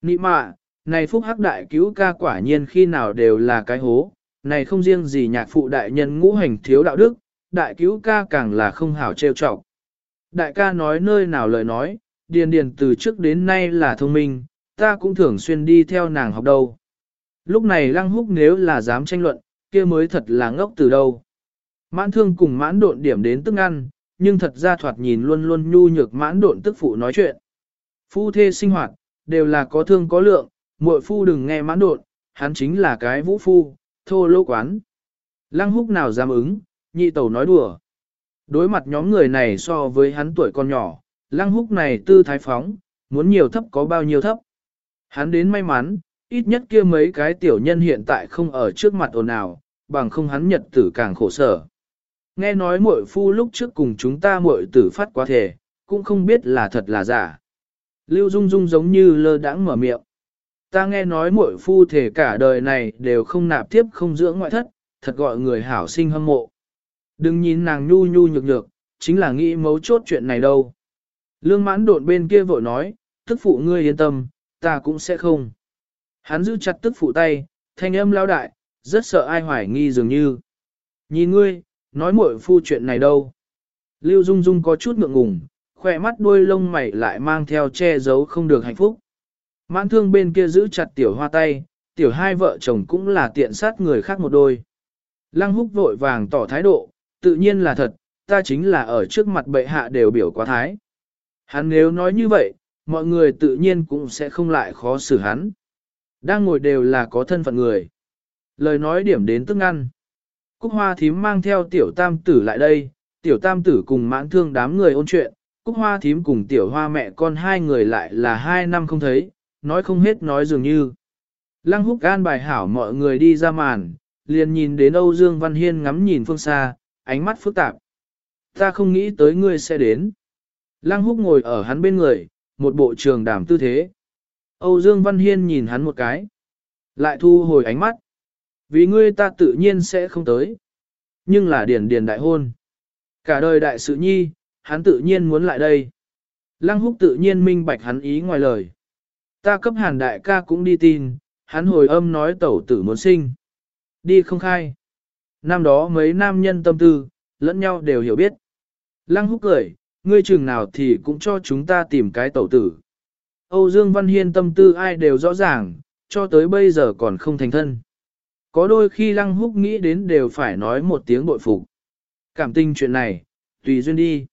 Nị mạ, này phúc hắc đại cứu ca quả nhiên khi nào đều là cái hố, này không riêng gì nhạc phụ đại nhân ngũ hành thiếu đạo đức, đại cứu ca càng là không hảo trêu trọc. Đại ca nói nơi nào lời nói, điền điền từ trước đến nay là thông minh, ta cũng thường xuyên đi theo nàng học đâu. Lúc này lăng húc nếu là dám tranh luận, kia mới thật là ngốc từ đâu. Mãn thương cùng mãn độn điểm đến tức ăn, nhưng thật ra thoạt nhìn luôn luôn nhu nhược mãn độn tức phụ nói chuyện. Phu thê sinh hoạt, đều là có thương có lượng, muội phu đừng nghe mãn độn, hắn chính là cái vũ phu, thô lỗ quán. Lăng húc nào dám ứng, nhị tẩu nói đùa. Đối mặt nhóm người này so với hắn tuổi còn nhỏ, lăng húc này tư thái phóng, muốn nhiều thấp có bao nhiêu thấp. Hắn đến may mắn, ít nhất kia mấy cái tiểu nhân hiện tại không ở trước mặt ồn ào, bằng không hắn nhật tử càng khổ sở. Nghe nói muội phu lúc trước cùng chúng ta muội tử phát quá thể, cũng không biết là thật là giả. Lưu Dung Dung giống như lơ đãng mở miệng. Ta nghe nói muội phu thể cả đời này đều không nạp tiếp không dưỡng ngoại thất, thật gọi người hảo sinh hâm mộ. Đừng nhìn nàng nhu nhu nhược nhược, chính là nghĩ mấu chốt chuyện này đâu. Lương mãn đột bên kia vội nói, tức phụ ngươi yên tâm, ta cũng sẽ không. Hắn giữ chặt tức phụ tay, thanh âm lao đại, rất sợ ai hoài nghi dường như. Nhìn ngươi, nói muội phu chuyện này đâu. Lưu Dung Dung có chút ngượng ngùng, khỏe mắt đuôi lông mày lại mang theo che giấu không được hạnh phúc. Mãn thương bên kia giữ chặt tiểu hoa tay, tiểu hai vợ chồng cũng là tiện sát người khác một đôi. Lăng húc vội vàng tỏ thái độ, tự nhiên là thật, ta chính là ở trước mặt bệ hạ đều biểu quá thái. Hắn nếu nói như vậy, mọi người tự nhiên cũng sẽ không lại khó xử hắn. Đang ngồi đều là có thân phận người. Lời nói điểm đến tức ăn. Cúc hoa thím mang theo tiểu tam tử lại đây, tiểu tam tử cùng mãn thương đám người ôn chuyện, cúc hoa thím cùng tiểu hoa mẹ con hai người lại là hai năm không thấy, nói không hết nói dường như. Lăng húc gan bài hảo mọi người đi ra màn, liền nhìn đến Âu Dương Văn Hiên ngắm nhìn phương xa, ánh mắt phức tạp. Ta không nghĩ tới ngươi sẽ đến. Lăng húc ngồi ở hắn bên người, một bộ trường đảm tư thế. Âu Dương Văn Hiên nhìn hắn một cái, Lại thu hồi ánh mắt. Vì ngươi ta tự nhiên sẽ không tới. Nhưng là điển điển đại hôn. Cả đời đại sự nhi, hắn tự nhiên muốn lại đây. Lăng húc tự nhiên minh bạch hắn ý ngoài lời. Ta cấp hàn đại ca cũng đi tin, hắn hồi âm nói tẩu tử muốn sinh. Đi không khai. Năm đó mấy nam nhân tâm tư, lẫn nhau đều hiểu biết. Lăng húc cười, ngươi chừng nào thì cũng cho chúng ta tìm cái tẩu tử. Âu Dương Văn Hiên tâm tư ai đều rõ ràng, cho tới bây giờ còn không thành thân. Có đôi khi Lăng Húc nghĩ đến đều phải nói một tiếng bội phục. Cảm tình chuyện này, tùy duyên đi.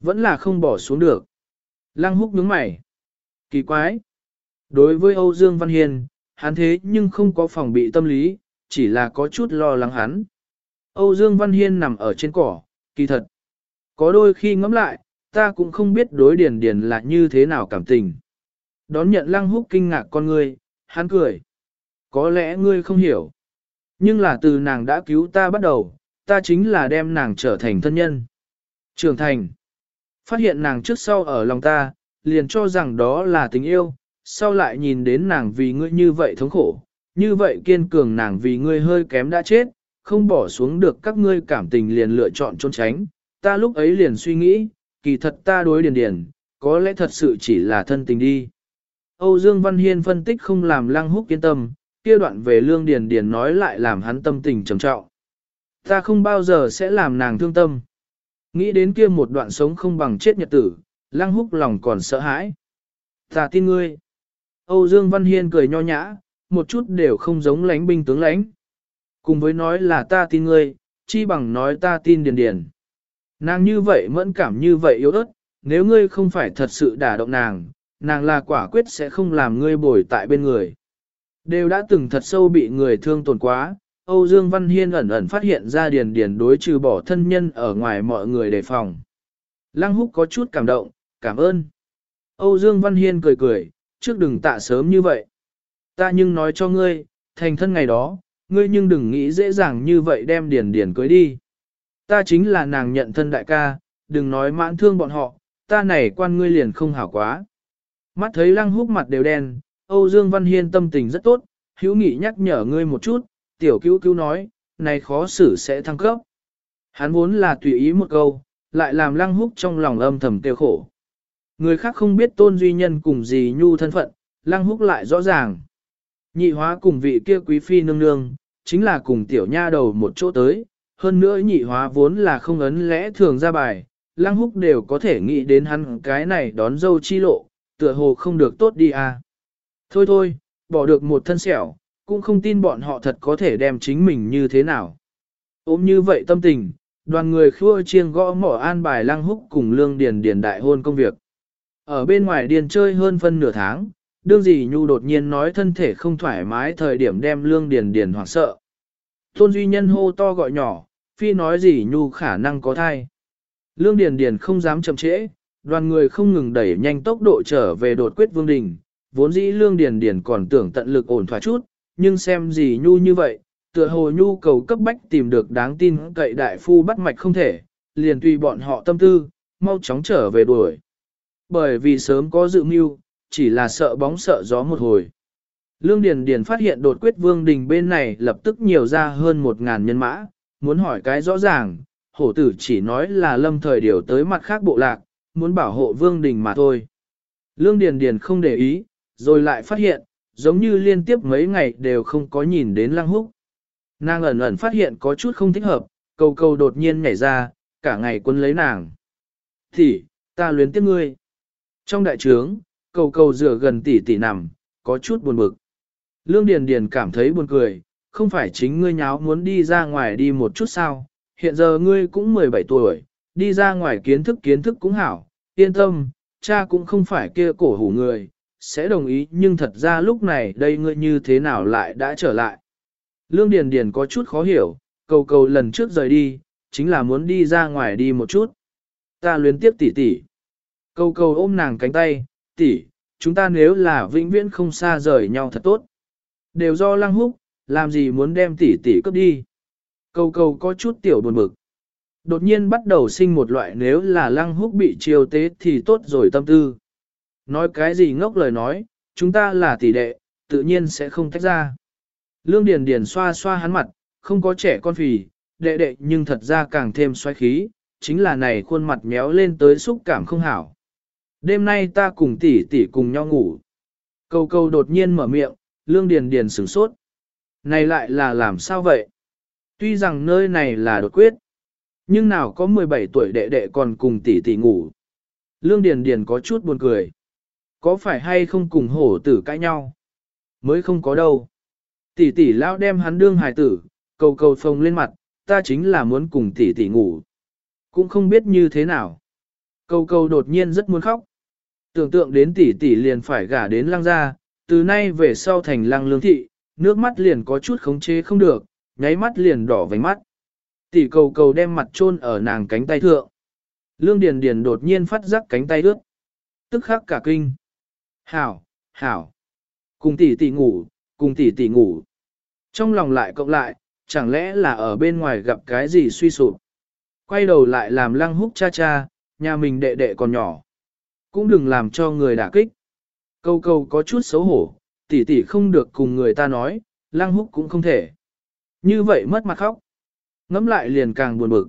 Vẫn là không bỏ xuống được. Lăng Húc nhướng mày. Kỳ quái. Đối với Âu Dương Văn Hiên, hắn thế nhưng không có phòng bị tâm lý, chỉ là có chút lo lắng hắn. Âu Dương Văn Hiên nằm ở trên cỏ, kỳ thật. Có đôi khi ngẫm lại, ta cũng không biết đối điền điền là như thế nào cảm tình. Đón nhận lăng húc kinh ngạc con ngươi, hắn cười. Có lẽ ngươi không hiểu. Nhưng là từ nàng đã cứu ta bắt đầu, ta chính là đem nàng trở thành thân nhân. Trưởng thành. Phát hiện nàng trước sau ở lòng ta, liền cho rằng đó là tình yêu, sau lại nhìn đến nàng vì ngươi như vậy thống khổ, như vậy kiên cường nàng vì ngươi hơi kém đã chết, không bỏ xuống được các ngươi cảm tình liền lựa chọn trốn tránh. Ta lúc ấy liền suy nghĩ, kỳ thật ta đối điền điền, có lẽ thật sự chỉ là thân tình đi. Âu Dương Văn Hiên phân tích không làm lăng húc yên tâm, kia đoạn về lương điền điền nói lại làm hắn tâm tình trầm trọng. Ta không bao giờ sẽ làm nàng thương tâm. Nghĩ đến kia một đoạn sống không bằng chết nhật tử, lăng húc lòng còn sợ hãi. Ta tin ngươi. Âu Dương Văn Hiên cười nho nhã, một chút đều không giống lánh binh tướng lãnh. Cùng với nói là ta tin ngươi, chi bằng nói ta tin điền điền. Nàng như vậy mẫn cảm như vậy yếu ớt, nếu ngươi không phải thật sự đả động nàng, nàng là quả quyết sẽ không làm ngươi bồi tại bên người. Đều đã từng thật sâu bị người thương tổn quá, Âu Dương Văn Hiên ẩn ẩn phát hiện ra điền điền đối trừ bỏ thân nhân ở ngoài mọi người đề phòng. Lăng húc có chút cảm động, cảm ơn. Âu Dương Văn Hiên cười cười, trước đừng tạ sớm như vậy. Ta nhưng nói cho ngươi, thành thân ngày đó, ngươi nhưng đừng nghĩ dễ dàng như vậy đem điền điền cưới đi. Ta chính là nàng nhận thân đại ca, đừng nói mãn thương bọn họ, ta này quan ngươi liền không hảo quá. Mắt thấy lăng húc mặt đều đen, Âu Dương Văn Hiên tâm tình rất tốt, hữu nghị nhắc nhở ngươi một chút, tiểu cứu cứu nói, này khó xử sẽ thăng cấp. Hắn vốn là tùy ý một câu, lại làm lăng húc trong lòng âm thầm tiêu khổ. Người khác không biết tôn duy nhân cùng gì nhu thân phận, lăng húc lại rõ ràng. Nhị hóa cùng vị kia quý phi nương nương, chính là cùng tiểu nha đầu một chỗ tới, hơn nữa nhị hóa vốn là không ấn lẽ thường ra bài, lăng húc đều có thể nghĩ đến hắn cái này đón dâu chi lộ, tựa hồ không được tốt đi à. Thôi thôi, bỏ được một thân sẹo, cũng không tin bọn họ thật có thể đem chính mình như thế nào. Ôm như vậy tâm tình, đoàn người khua chiêng gõ mỏ an bài lăng húc cùng lương điền điền đại hôn công việc. Ở bên ngoài điền chơi hơn phân nửa tháng, đương gì nhu đột nhiên nói thân thể không thoải mái thời điểm đem lương điền điền hoảng sợ. Tôn duy nhân hô to gọi nhỏ, phi nói gì nhu khả năng có thai. Lương điền điền không dám chậm trễ, đoàn người không ngừng đẩy nhanh tốc độ trở về đột quyết vương đình, vốn dĩ lương điền điền còn tưởng tận lực ổn thỏa chút, nhưng xem gì nhu như vậy, tựa hồ nhu cầu cấp bách tìm được đáng tin cậy đại phu bắt mạch không thể, liền tùy bọn họ tâm tư, mau chóng trở về đuổi. Bởi vì sớm có dự mưu, chỉ là sợ bóng sợ gió một hồi. Lương Điền Điền phát hiện đột quyết vương đình bên này lập tức nhiều ra hơn một ngàn nhân mã, muốn hỏi cái rõ ràng, hổ tử chỉ nói là lâm thời điều tới mặt khác bộ lạc, muốn bảo hộ vương đình mà thôi. Lương Điền Điền không để ý, rồi lại phát hiện, giống như liên tiếp mấy ngày đều không có nhìn đến lăng húc. Nàng ẩn ẩn phát hiện có chút không thích hợp, cầu cầu đột nhiên nhảy ra, cả ngày quân lấy nàng. Thì, ta luyến tiếc ngươi. Trong đại trướng, cầu cầu dựa gần tỷ tỷ nằm, có chút buồn bực. Lương Điền Điền cảm thấy buồn cười, không phải chính ngươi nháo muốn đi ra ngoài đi một chút sao, hiện giờ ngươi cũng 17 tuổi, đi ra ngoài kiến thức kiến thức cũng hảo, yên tâm, cha cũng không phải kia cổ hủ người, sẽ đồng ý nhưng thật ra lúc này đây ngươi như thế nào lại đã trở lại. Lương Điền Điền có chút khó hiểu, cầu cầu lần trước rời đi, chính là muốn đi ra ngoài đi một chút. Ta luyến tiếp tỷ tỷ. Cầu cầu ôm nàng cánh tay, tỷ, chúng ta nếu là vĩnh viễn không xa rời nhau thật tốt. Đều do lăng húc, làm gì muốn đem tỷ tỷ cướp đi. Cầu cầu có chút tiểu buồn bực. Đột nhiên bắt đầu sinh một loại nếu là lăng húc bị chiêu tế thì tốt rồi tâm tư. Nói cái gì ngốc lời nói, chúng ta là tỷ đệ, tự nhiên sẽ không tách ra. Lương Điền Điền xoa xoa hắn mặt, không có trẻ con phì, đệ đệ nhưng thật ra càng thêm xoáy khí, chính là này khuôn mặt méo lên tới xúc cảm không hảo. Đêm nay ta cùng tỷ tỷ cùng nhau ngủ. Câu câu đột nhiên mở miệng, Lương Điền Điền sửng sốt. Này lại là làm sao vậy? Tuy rằng nơi này là đột quyết, nhưng nào có 17 tuổi đệ đệ còn cùng tỷ tỷ ngủ. Lương Điền Điền có chút buồn cười. Có phải hay không cùng hổ tử cãi nhau? Mới không có đâu. Tỷ tỷ lao đem hắn đương hài tử, cầu cầu phồng lên mặt, ta chính là muốn cùng tỷ tỷ ngủ. Cũng không biết như thế nào. Cầu cầu đột nhiên rất muốn khóc. Tưởng tượng đến tỷ tỷ liền phải gả đến lăng gia, từ nay về sau thành lăng lương thị, nước mắt liền có chút khống chế không được, nháy mắt liền đỏ vành mắt. Tỷ cầu cầu đem mặt chôn ở nàng cánh tay thượng. Lương Điền Điền đột nhiên phát giác cánh tay ướt. Tức khắc cả kinh. Hảo, hảo. Cùng tỷ tỷ ngủ, cùng tỷ tỷ ngủ. Trong lòng lại cộng lại, chẳng lẽ là ở bên ngoài gặp cái gì suy sụp. Quay đầu lại làm lăng húc cha cha, nhà mình đệ đệ còn nhỏ. Cũng đừng làm cho người đả kích. Câu câu có chút xấu hổ, tỷ tỷ không được cùng người ta nói, lăng húc cũng không thể. Như vậy mất mặt khóc. Ngắm lại liền càng buồn bực.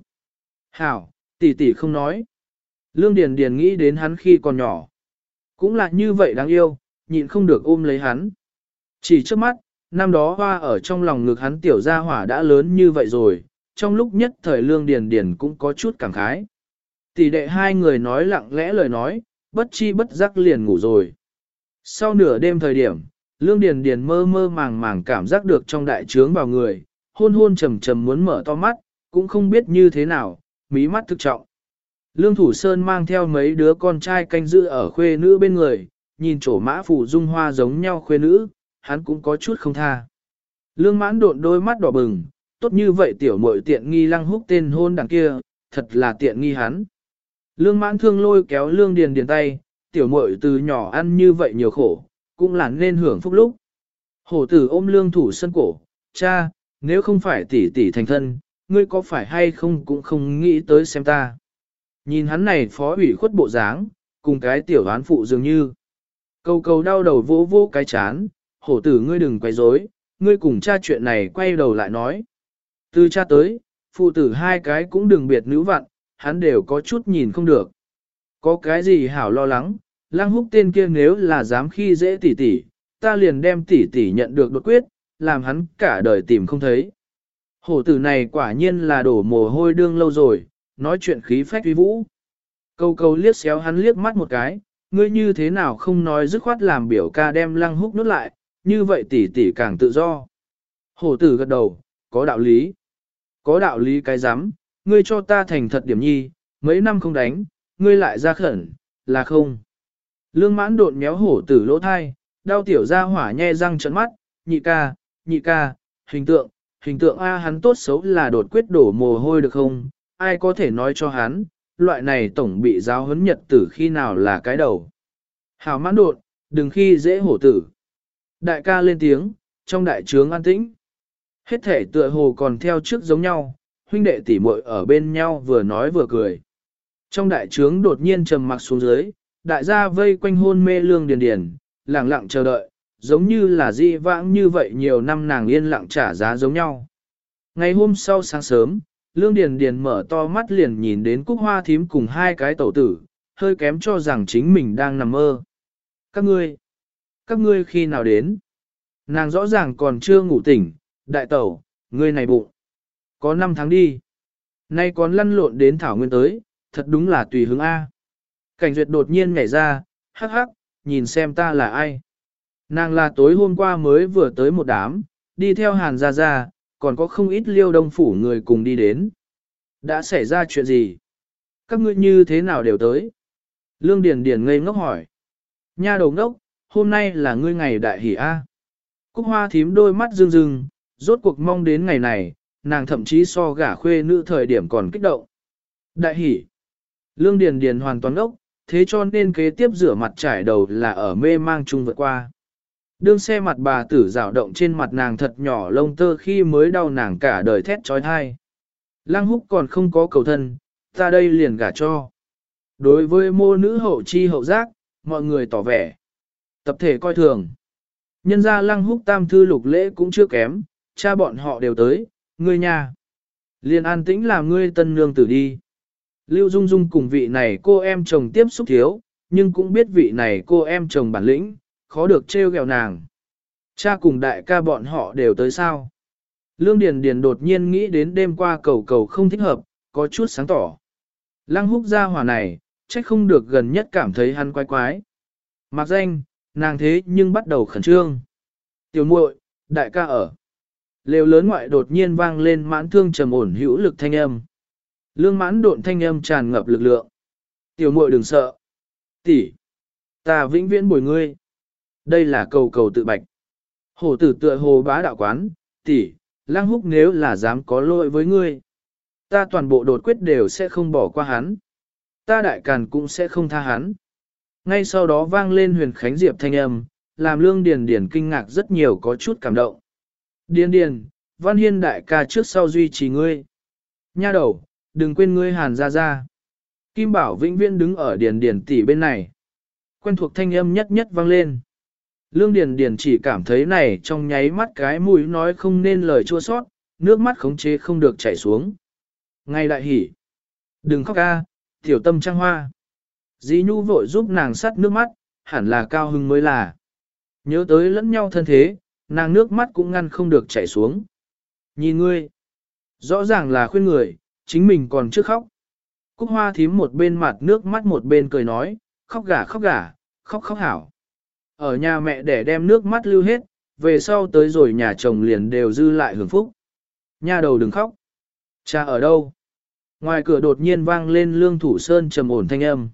Hảo, tỷ tỷ không nói. Lương Điền Điền nghĩ đến hắn khi còn nhỏ. Cũng là như vậy đáng yêu, nhịn không được ôm lấy hắn. Chỉ trước mắt, năm đó hoa ở trong lòng ngực hắn tiểu gia hỏa đã lớn như vậy rồi, trong lúc nhất thời Lương Điền Điền cũng có chút cảm khái. Tỷ đệ hai người nói lặng lẽ lời nói, bất chi bất giác liền ngủ rồi. Sau nửa đêm thời điểm, Lương Điền Điền mơ mơ màng màng cảm giác được trong đại trướng vào người, hôn hôn trầm trầm muốn mở to mắt, cũng không biết như thế nào, mí mắt thực trọng. Lương Thủ Sơn mang theo mấy đứa con trai canh giữ ở khuê nữ bên người, nhìn chỗ mã phủ dung hoa giống nhau khuê nữ, hắn cũng có chút không tha. Lương mãn độn đôi mắt đỏ bừng, tốt như vậy tiểu muội tiện nghi lăng húc tên hôn đằng kia, thật là tiện nghi hắn. Lương mãn thương lôi kéo lương điền điền tay, tiểu muội từ nhỏ ăn như vậy nhiều khổ, cũng là nên hưởng phúc lúc. Hổ tử ôm lương thủ sân cổ, cha, nếu không phải tỷ tỷ thành thân, ngươi có phải hay không cũng không nghĩ tới xem ta. Nhìn hắn này phó ủy khuất bộ dáng, cùng cái tiểu đoán phụ dường như. Cầu cầu đau đầu vỗ vỗ cái chán, hổ tử ngươi đừng quay rối, ngươi cùng cha chuyện này quay đầu lại nói. Từ cha tới, phụ tử hai cái cũng đừng biệt nữ vặn, hắn đều có chút nhìn không được. Có cái gì hảo lo lắng, lang húc tên kia nếu là dám khi dễ tỉ tỉ, ta liền đem tỉ tỉ nhận được đột quyết, làm hắn cả đời tìm không thấy. Hổ tử này quả nhiên là đổ mồ hôi đương lâu rồi, nói chuyện khí phách uy vũ. Câu câu liếc xéo hắn liếc mắt một cái, ngươi như thế nào không nói dứt khoát làm biểu ca đem lăng húc nốt lại, như vậy tỷ tỷ càng tự do. Hổ tử gật đầu, có đạo lý. Có đạo lý cái rắm ngươi cho ta thành thật điểm nhi, mấy năm không đánh, ngươi lại ra khẩn, là không. Lương mãn đột méo hổ tử lỗ thai, đau tiểu ra hỏa nhe răng trận mắt, nhị ca, nhị ca, hình tượng, hình tượng A hắn tốt xấu là đột quyết đổ mồ hôi được không, ai có thể nói cho hắn, loại này tổng bị giáo huấn nhật tử khi nào là cái đầu. Hào mãn đột, đừng khi dễ hổ tử. Đại ca lên tiếng, trong đại trướng an tĩnh. Hết thể tựa hồ còn theo trước giống nhau, huynh đệ tỷ muội ở bên nhau vừa nói vừa cười. Trong đại trướng đột nhiên trầm mặc xuống dưới, đại gia vây quanh hôn mê lương điền điền, lặng lặng chờ đợi, giống như là di vãng như vậy nhiều năm nàng yên lặng trả giá giống nhau. Ngày hôm sau sáng sớm, lương điền điền mở to mắt liền nhìn đến cúc hoa thím cùng hai cái tẩu tử, hơi kém cho rằng chính mình đang nằm mơ. Các ngươi, các ngươi khi nào đến? Nàng rõ ràng còn chưa ngủ tỉnh, đại tẩu, ngươi này bụng. Có 5 tháng đi. Nay còn lăn lộn đến Thảo Nguyên tới, thật đúng là tùy hứng A. Cảnh duyệt đột nhiên nhảy ra, hắc hắc, nhìn xem ta là ai. Nàng là tối hôm qua mới vừa tới một đám, đi theo hàn ra ra, còn có không ít liêu đông phủ người cùng đi đến. Đã xảy ra chuyện gì? Các ngươi như thế nào đều tới? Lương Điền Điền ngây ngốc hỏi. Nha đầu ngốc, hôm nay là ngươi ngày đại hỷ A. Cúc hoa thím đôi mắt rưng rưng, rốt cuộc mong đến ngày này, nàng thậm chí so gả khuê nữ thời điểm còn kích động. Đại hỷ. Lương Điền Điền hoàn toàn ốc, thế cho nên kế tiếp rửa mặt trải đầu là ở mê mang chung vượt qua. Đương xe mặt bà tử rào động trên mặt nàng thật nhỏ lông tơ khi mới đau nàng cả đời thét trói thai. Lăng húc còn không có cầu thân, ta đây liền gả cho. Đối với mô nữ hậu chi hậu giác, mọi người tỏ vẻ. Tập thể coi thường. Nhân gia lăng húc tam thư lục lễ cũng chưa kém, cha bọn họ đều tới, ngươi nhà. Liên an tĩnh làm ngươi tân nương tử đi. Lưu Dung Dung cùng vị này cô em chồng tiếp xúc thiếu, nhưng cũng biết vị này cô em chồng bản lĩnh, khó được trêu ghẹo nàng. Cha cùng đại ca bọn họ đều tới sao. Lương Điền Điền đột nhiên nghĩ đến đêm qua cầu cầu không thích hợp, có chút sáng tỏ. Lăng húc ra hỏa này, trách không được gần nhất cảm thấy hắn quái quái. Mặc danh, nàng thế nhưng bắt đầu khẩn trương. Tiểu muội, đại ca ở. Lều lớn ngoại đột nhiên vang lên mãn thương trầm ổn hữu lực thanh âm. Lương mãn độn thanh âm tràn ngập lực lượng. Tiểu muội đừng sợ. Tỷ, ta vĩnh viễn bồi ngươi. Đây là cầu cầu tự bạch. Hổ tử tựa hồ bá đạo quán, tỷ, lăng húc nếu là dám có lỗi với ngươi. Ta toàn bộ đột quyết đều sẽ không bỏ qua hắn. Ta đại càn cũng sẽ không tha hắn. Ngay sau đó vang lên huyền khánh diệp thanh âm, làm lương điền điền kinh ngạc rất nhiều có chút cảm động. Điền điền, văn hiên đại ca trước sau duy trì ngươi. Nha đầu, đừng quên ngươi hàn ra ra. Kim bảo vĩnh viễn đứng ở điền điền tỷ bên này. Quen thuộc thanh âm nhất nhất vang lên. Lương Điền Điền chỉ cảm thấy này trong nháy mắt cái mũi nói không nên lời chua sót, nước mắt khống chế không được chảy xuống. Ngay đại hỉ. Đừng khóc ca, tiểu tâm trăng hoa. Dĩ Nhu vội giúp nàng sắt nước mắt, hẳn là cao hưng mới là. Nhớ tới lẫn nhau thân thế, nàng nước mắt cũng ngăn không được chảy xuống. Nhìn ngươi, rõ ràng là khuyên người, chính mình còn chưa khóc. Cúc hoa thím một bên mặt nước mắt một bên cười nói, khóc gà khóc gà, khóc khóc hảo. Ở nhà mẹ để đem nước mắt lưu hết, về sau tới rồi nhà chồng liền đều dư lại hưởng phúc. Nhà đầu đừng khóc. Cha ở đâu? Ngoài cửa đột nhiên vang lên lương thủ sơn trầm ổn thanh âm.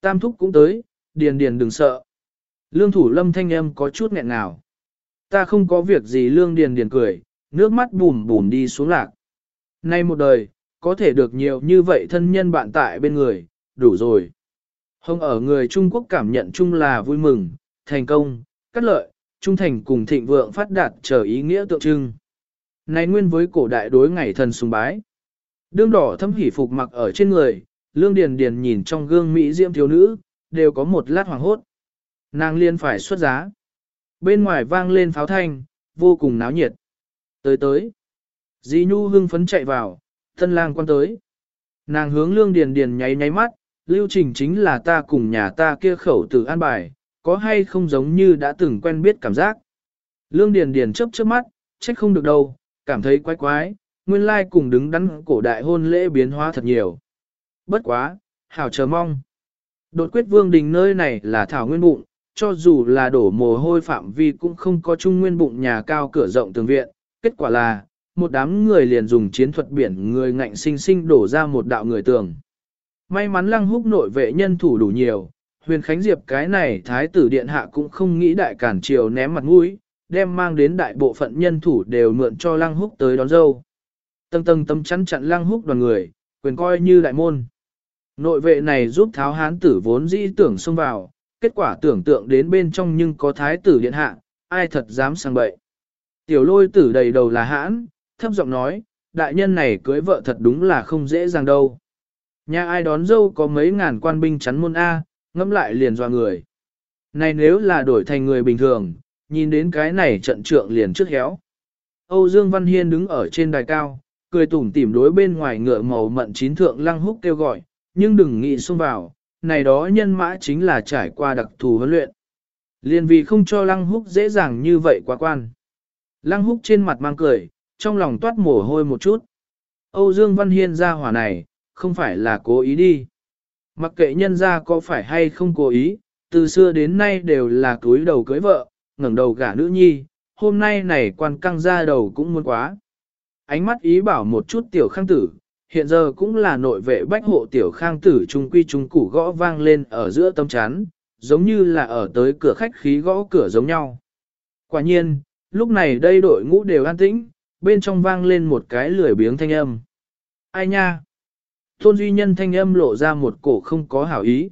Tam thúc cũng tới, điền điền đừng sợ. Lương thủ lâm thanh âm có chút nghẹn ngào. Ta không có việc gì lương điền điền cười, nước mắt bùm bùm đi xuống lạc. Nay một đời, có thể được nhiều như vậy thân nhân bạn tại bên người, đủ rồi. Hồng ở người Trung Quốc cảm nhận chung là vui mừng, thành công, cắt lợi, trung thành cùng thịnh vượng phát đạt trở ý nghĩa tượng trưng. Này nguyên với cổ đại đối ngày thần sùng bái. Đương đỏ thâm hỉ phục mặc ở trên người, lương điền điền nhìn trong gương mỹ diễm thiếu nữ, đều có một lát hoàng hốt. Nàng liên phải xuất giá. Bên ngoài vang lên pháo thanh, vô cùng náo nhiệt. Tới tới. Dì Nhu hưng phấn chạy vào, thân lang quan tới. Nàng hướng lương điền điền nháy nháy mắt, lưu trình chính là ta cùng nhà ta kia khẩu tử an bài, có hay không giống như đã từng quen biết cảm giác. Lương điền điền chớp chớp mắt, trách không được đâu, cảm thấy quái quái, nguyên lai cùng đứng đắn cổ đại hôn lễ biến hóa thật nhiều. Bất quá, hảo chờ mong. Đột quyết vương đình nơi này là thảo nguyên bụng, cho dù là đổ mồ hôi phạm vi cũng không có trung nguyên bụng nhà cao cửa rộng tường viện, kết quả là, một đám người liền dùng chiến thuật biển người ngạnh sinh sinh đổ ra một đạo người tường. May mắn lăng húc nội vệ nhân thủ đủ nhiều, huyền khánh diệp cái này thái tử điện hạ cũng không nghĩ đại cản triều ném mặt mũi, đem mang đến đại bộ phận nhân thủ đều mượn cho lăng húc tới đón dâu. Tầng tầng tâm chắn chặn lăng húc đoàn người, quyền coi như đại môn. Nội vệ này giúp tháo hán tử vốn dĩ tưởng xông vào, kết quả tưởng tượng đến bên trong nhưng có thái tử điện hạ, ai thật dám sang bậy. Tiểu lôi tử đầy đầu là hãn, thấp giọng nói, đại nhân này cưới vợ thật đúng là không dễ dàng đâu. Nhà ai đón dâu có mấy ngàn quan binh chắn môn A, ngẫm lại liền doa người. Này nếu là đổi thành người bình thường, nhìn đến cái này trận trượng liền trước héo. Âu Dương Văn Hiên đứng ở trên đài cao, cười tủm tỉm đối bên ngoài ngựa màu mận chín thượng lăng húc kêu gọi, nhưng đừng nghĩ xông vào, này đó nhân mã chính là trải qua đặc thù huấn luyện. Liên vì không cho lăng húc dễ dàng như vậy quá quan. Lăng húc trên mặt mang cười, trong lòng toát mồ hôi một chút. Âu Dương Văn Hiên ra hỏa này, không phải là cố ý đi. Mặc kệ nhân ra có phải hay không cố ý, từ xưa đến nay đều là túi đầu cưới vợ, ngẩng đầu gả nữ nhi, hôm nay này quan căng ra đầu cũng muốn quá. Ánh mắt ý bảo một chút tiểu khang tử, hiện giờ cũng là nội vệ bách hộ tiểu khang tử trung quy trung củ gõ vang lên ở giữa tâm chán, giống như là ở tới cửa khách khí gõ cửa giống nhau. Quả nhiên, lúc này đây đội ngũ đều an tĩnh, bên trong vang lên một cái lười biếng thanh âm. Ai nha? Tôn Duy Nhân thanh âm lộ ra một cổ không có hảo ý.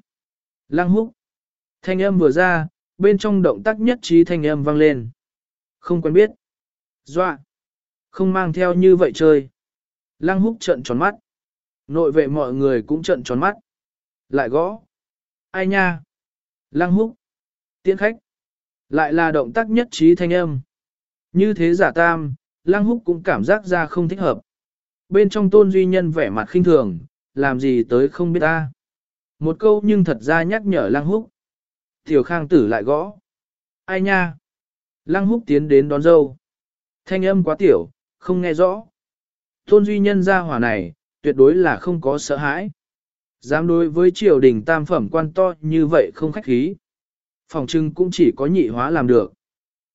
Lăng húc. Thanh âm vừa ra, bên trong động tác nhất trí thanh âm vang lên. Không quen biết. Doa. Không mang theo như vậy chơi. Lăng húc trợn tròn mắt. Nội vệ mọi người cũng trợn tròn mắt. Lại gõ. Ai nha? Lăng húc. Tiễn khách. Lại là động tác nhất trí thanh âm. Như thế giả tam, Lăng Húc cũng cảm giác ra không thích hợp. Bên trong tôn duy nhân vẻ mặt khinh thường, làm gì tới không biết ta. Một câu nhưng thật ra nhắc nhở Lăng Húc. Tiểu Khang tử lại gõ. Ai nha? Lăng Húc tiến đến đón dâu. Thanh âm quá tiểu, không nghe rõ. Tôn duy nhân ra hỏa này, tuyệt đối là không có sợ hãi. Dám đối với triều đình tam phẩm quan to như vậy không khách khí. Phòng trưng cũng chỉ có nhị hóa làm được.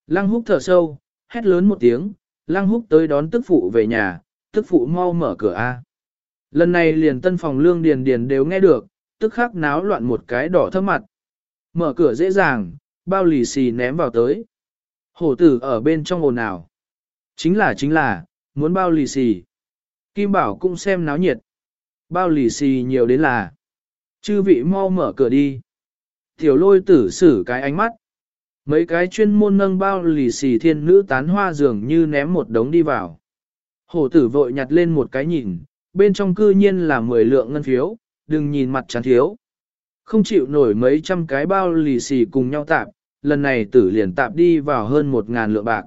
Lăng húc thở sâu, hét lớn một tiếng, lăng húc tới đón tức phụ về nhà, tức phụ mau mở cửa A. Lần này liền tân phòng lương điền điền đều nghe được, tức khắc náo loạn một cái đỏ thấp mặt. Mở cửa dễ dàng, bao lì xì ném vào tới. Hổ tử ở bên trong ồn ào. Chính là chính là, muốn bao lì xì. Kim Bảo cũng xem náo nhiệt. Bao lì xì nhiều đến là. Chư vị mau mở cửa đi. Tiểu lôi tử xử cái ánh mắt. Mấy cái chuyên môn nâng bao lì xì thiên nữ tán hoa dường như ném một đống đi vào. Hổ tử vội nhặt lên một cái nhìn, bên trong cư nhiên là 10 lượng ngân phiếu, đừng nhìn mặt chán thiếu. Không chịu nổi mấy trăm cái bao lì xì cùng nhau tạp, lần này tử liền tạp đi vào hơn một ngàn lượng bạc.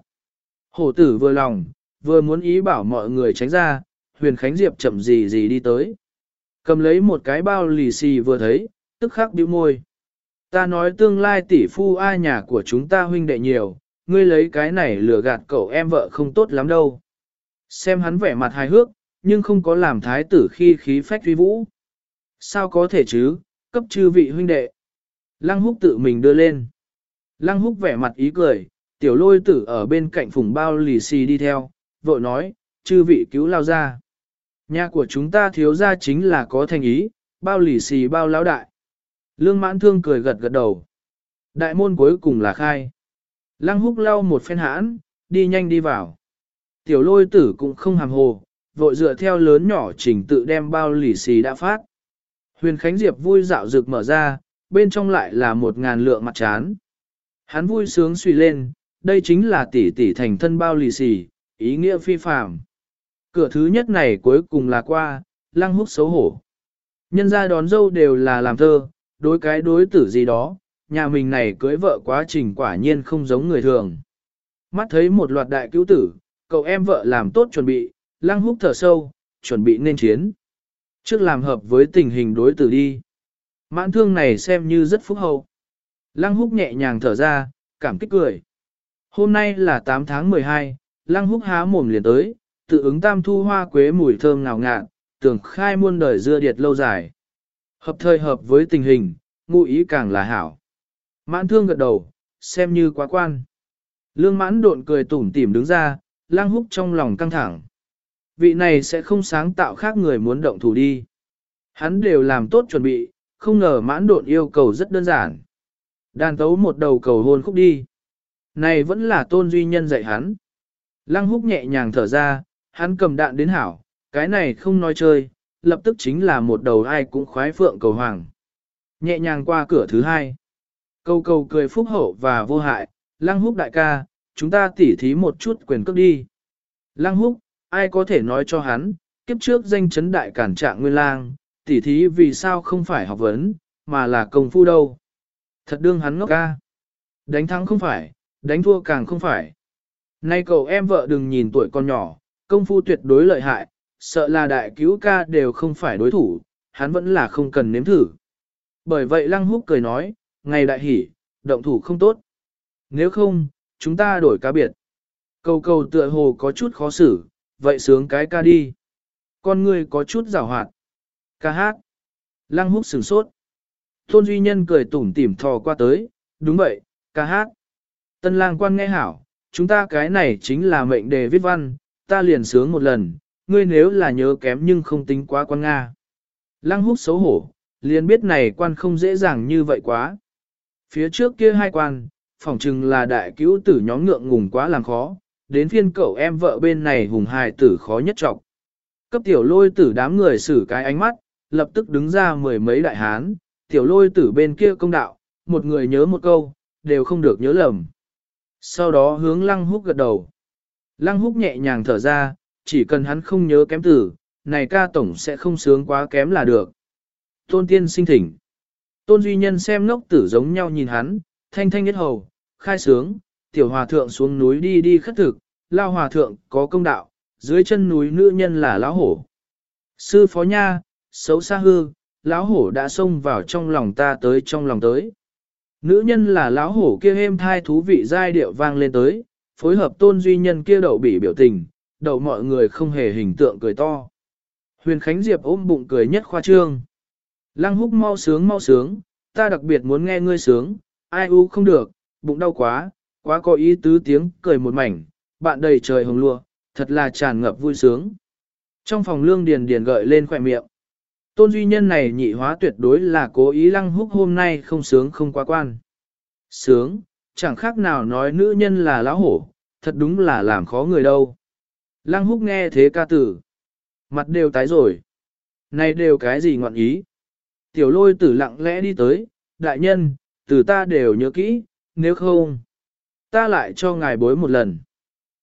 Hổ tử vừa lòng, vừa muốn ý bảo mọi người tránh ra, huyền khánh diệp chậm gì gì đi tới. Cầm lấy một cái bao lì xì vừa thấy, tức khắc bĩu môi. Ta nói tương lai tỷ phu ai nhà của chúng ta huynh đệ nhiều, ngươi lấy cái này lừa gạt cậu em vợ không tốt lắm đâu. Xem hắn vẻ mặt hài hước, nhưng không có làm thái tử khi khí phách uy vũ. Sao có thể chứ, cấp chư vị huynh đệ. Lăng húc tự mình đưa lên. Lăng húc vẻ mặt ý cười, tiểu lôi tử ở bên cạnh phùng bao lì xì đi theo, vội nói, chư vị cứu lao ra. Nhà của chúng ta thiếu ra chính là có thành ý, bao lì xì bao lão đại. Lương mãn thương cười gật gật đầu. Đại môn cuối cùng là khai. Lăng húc lau một phen hãn, đi nhanh đi vào. Tiểu lôi tử cũng không hàm hồ, vội dựa theo lớn nhỏ trình tự đem bao lì xì đã phát. Huyền Khánh Diệp vui dạo rực mở ra, bên trong lại là một ngàn lượng mặt chán. Hắn vui sướng suy lên, đây chính là tỷ tỷ thành thân bao lì xì, ý nghĩa phi phàm. Cửa thứ nhất này cuối cùng là qua, lăng húc xấu hổ. Nhân gia đón dâu đều là làm thơ, đối cái đối tử gì đó, nhà mình này cưới vợ quá trình quả nhiên không giống người thường. Mắt thấy một loạt đại cứu tử, cậu em vợ làm tốt chuẩn bị, lăng húc thở sâu, chuẩn bị nên chiến. Trước làm hợp với tình hình đối tử đi. Mãn thương này xem như rất phúc hậu. Lăng húc nhẹ nhàng thở ra, cảm kích cười. Hôm nay là 8 tháng 12, lăng húc há mồm liền tới, tự ứng tam thu hoa quế mùi thơm ngào ngạt, tưởng khai muôn đời dưa điệt lâu dài. Hợp thời hợp với tình hình, ngụ ý càng là hảo. Mãn thương gật đầu, xem như quá quan. Lương mãn độn cười tủm tỉm đứng ra, lang húc trong lòng căng thẳng. Vị này sẽ không sáng tạo khác người muốn động thủ đi. Hắn đều làm tốt chuẩn bị, không ngờ mãn độn yêu cầu rất đơn giản. Đàn tấu một đầu cầu hôn khúc đi. Này vẫn là tôn duy nhân dạy hắn. Lăng húc nhẹ nhàng thở ra, hắn cầm đạn đến hảo, cái này không nói chơi, lập tức chính là một đầu ai cũng khoái phượng cầu hoàng. Nhẹ nhàng qua cửa thứ hai. Câu câu cười phúc hậu và vô hại, lăng húc đại ca, chúng ta tỉ thí một chút quyền cước đi. Lăng húc, ai có thể nói cho hắn, kiếp trước danh chấn đại cản trạng nguyên lang, tỉ thí vì sao không phải học vấn, mà là công phu đâu. Thật đương hắn ngốc ca. Đánh thắng không phải, đánh thua càng không phải. Nay cậu em vợ đừng nhìn tuổi con nhỏ, công phu tuyệt đối lợi hại, sợ là đại cứu ca đều không phải đối thủ, hắn vẫn là không cần nếm thử. Bởi vậy Lăng Húc cười nói, ngày đại hỉ, động thủ không tốt. Nếu không, chúng ta đổi cá biệt. Cầu cầu tựa hồ có chút khó xử, vậy sướng cái ca đi. Con người có chút rào hoạt. Ca hát. Lăng Húc sửng sốt. Tôn Duy Nhân cười tủm tỉm thò qua tới, đúng vậy, ca hát. Tân lang quan nghe hảo, chúng ta cái này chính là mệnh đề viết văn, ta liền sướng một lần, ngươi nếu là nhớ kém nhưng không tính quá quan Nga. Lăng húc xấu hổ, liền biết này quan không dễ dàng như vậy quá. Phía trước kia hai quan, phỏng chừng là đại cứu tử nhóm ngượng ngùng quá làm khó, đến phiên cậu em vợ bên này hùng hài tử khó nhất trọng. Cấp tiểu lôi tử đám người xử cái ánh mắt, lập tức đứng ra mười mấy đại hán, tiểu lôi tử bên kia công đạo, một người nhớ một câu, đều không được nhớ lầm. Sau đó hướng lăng húc gật đầu. Lăng húc nhẹ nhàng thở ra, chỉ cần hắn không nhớ kém tử, này ca tổng sẽ không sướng quá kém là được. Tôn tiên sinh thỉnh. Tôn duy nhân xem ngốc tử giống nhau nhìn hắn, thanh thanh nhất hầu, khai sướng, tiểu hòa thượng xuống núi đi đi khất thực, lao hòa thượng có công đạo, dưới chân núi nữ nhân là lão hổ. Sư phó nha, xấu xa hư, lão hổ đã xông vào trong lòng ta tới trong lòng tới. Nữ nhân là lão hổ kia êm thai thú vị giai điệu vang lên tới, phối hợp tôn duy nhân kia đậu bị biểu tình, đậu mọi người không hề hình tượng cười to. Huyền Khánh Diệp ôm bụng cười nhất khoa trương. Lăng húc mau sướng mau sướng, ta đặc biệt muốn nghe ngươi sướng, ai u không được, bụng đau quá, quá có ý tứ tiếng cười một mảnh, bạn đầy trời hồng lụa, thật là tràn ngập vui sướng. Trong phòng lương điền điền gợi lên khỏe miệng. Tôn duy nhân này nhị hóa tuyệt đối là cố ý lăng húc hôm nay không sướng không quá quan. Sướng, chẳng khác nào nói nữ nhân là lão hổ, thật đúng là làm khó người đâu. Lăng húc nghe thế ca tử. Mặt đều tái rồi. Này đều cái gì ngọn ý. Tiểu lôi tử lặng lẽ đi tới, đại nhân, từ ta đều nhớ kỹ, nếu không, ta lại cho ngài bối một lần.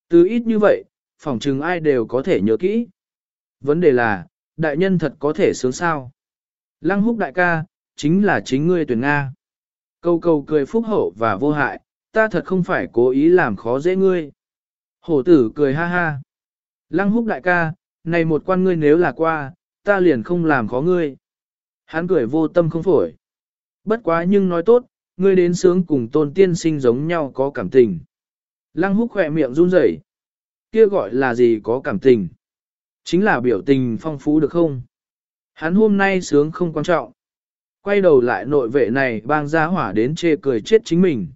Từ ít như vậy, phỏng chừng ai đều có thể nhớ kỹ. Vấn đề là, đại nhân thật có thể sướng sao. Lăng húc đại ca, chính là chính ngươi tuyển Nga. Câu câu cười phúc hậu và vô hại, ta thật không phải cố ý làm khó dễ ngươi. Hổ tử cười ha ha. Lăng húc đại ca, này một quan ngươi nếu là qua, ta liền không làm khó ngươi. Hắn cười vô tâm không phổi. Bất quá nhưng nói tốt, ngươi đến sướng cùng tôn tiên sinh giống nhau có cảm tình. Lăng húc khỏe miệng run rẩy. Kia gọi là gì có cảm tình? Chính là biểu tình phong phú được không? Hắn hôm nay sướng không quan trọng. Quay đầu lại nội vệ này bang ra hỏa đến chê cười chết chính mình.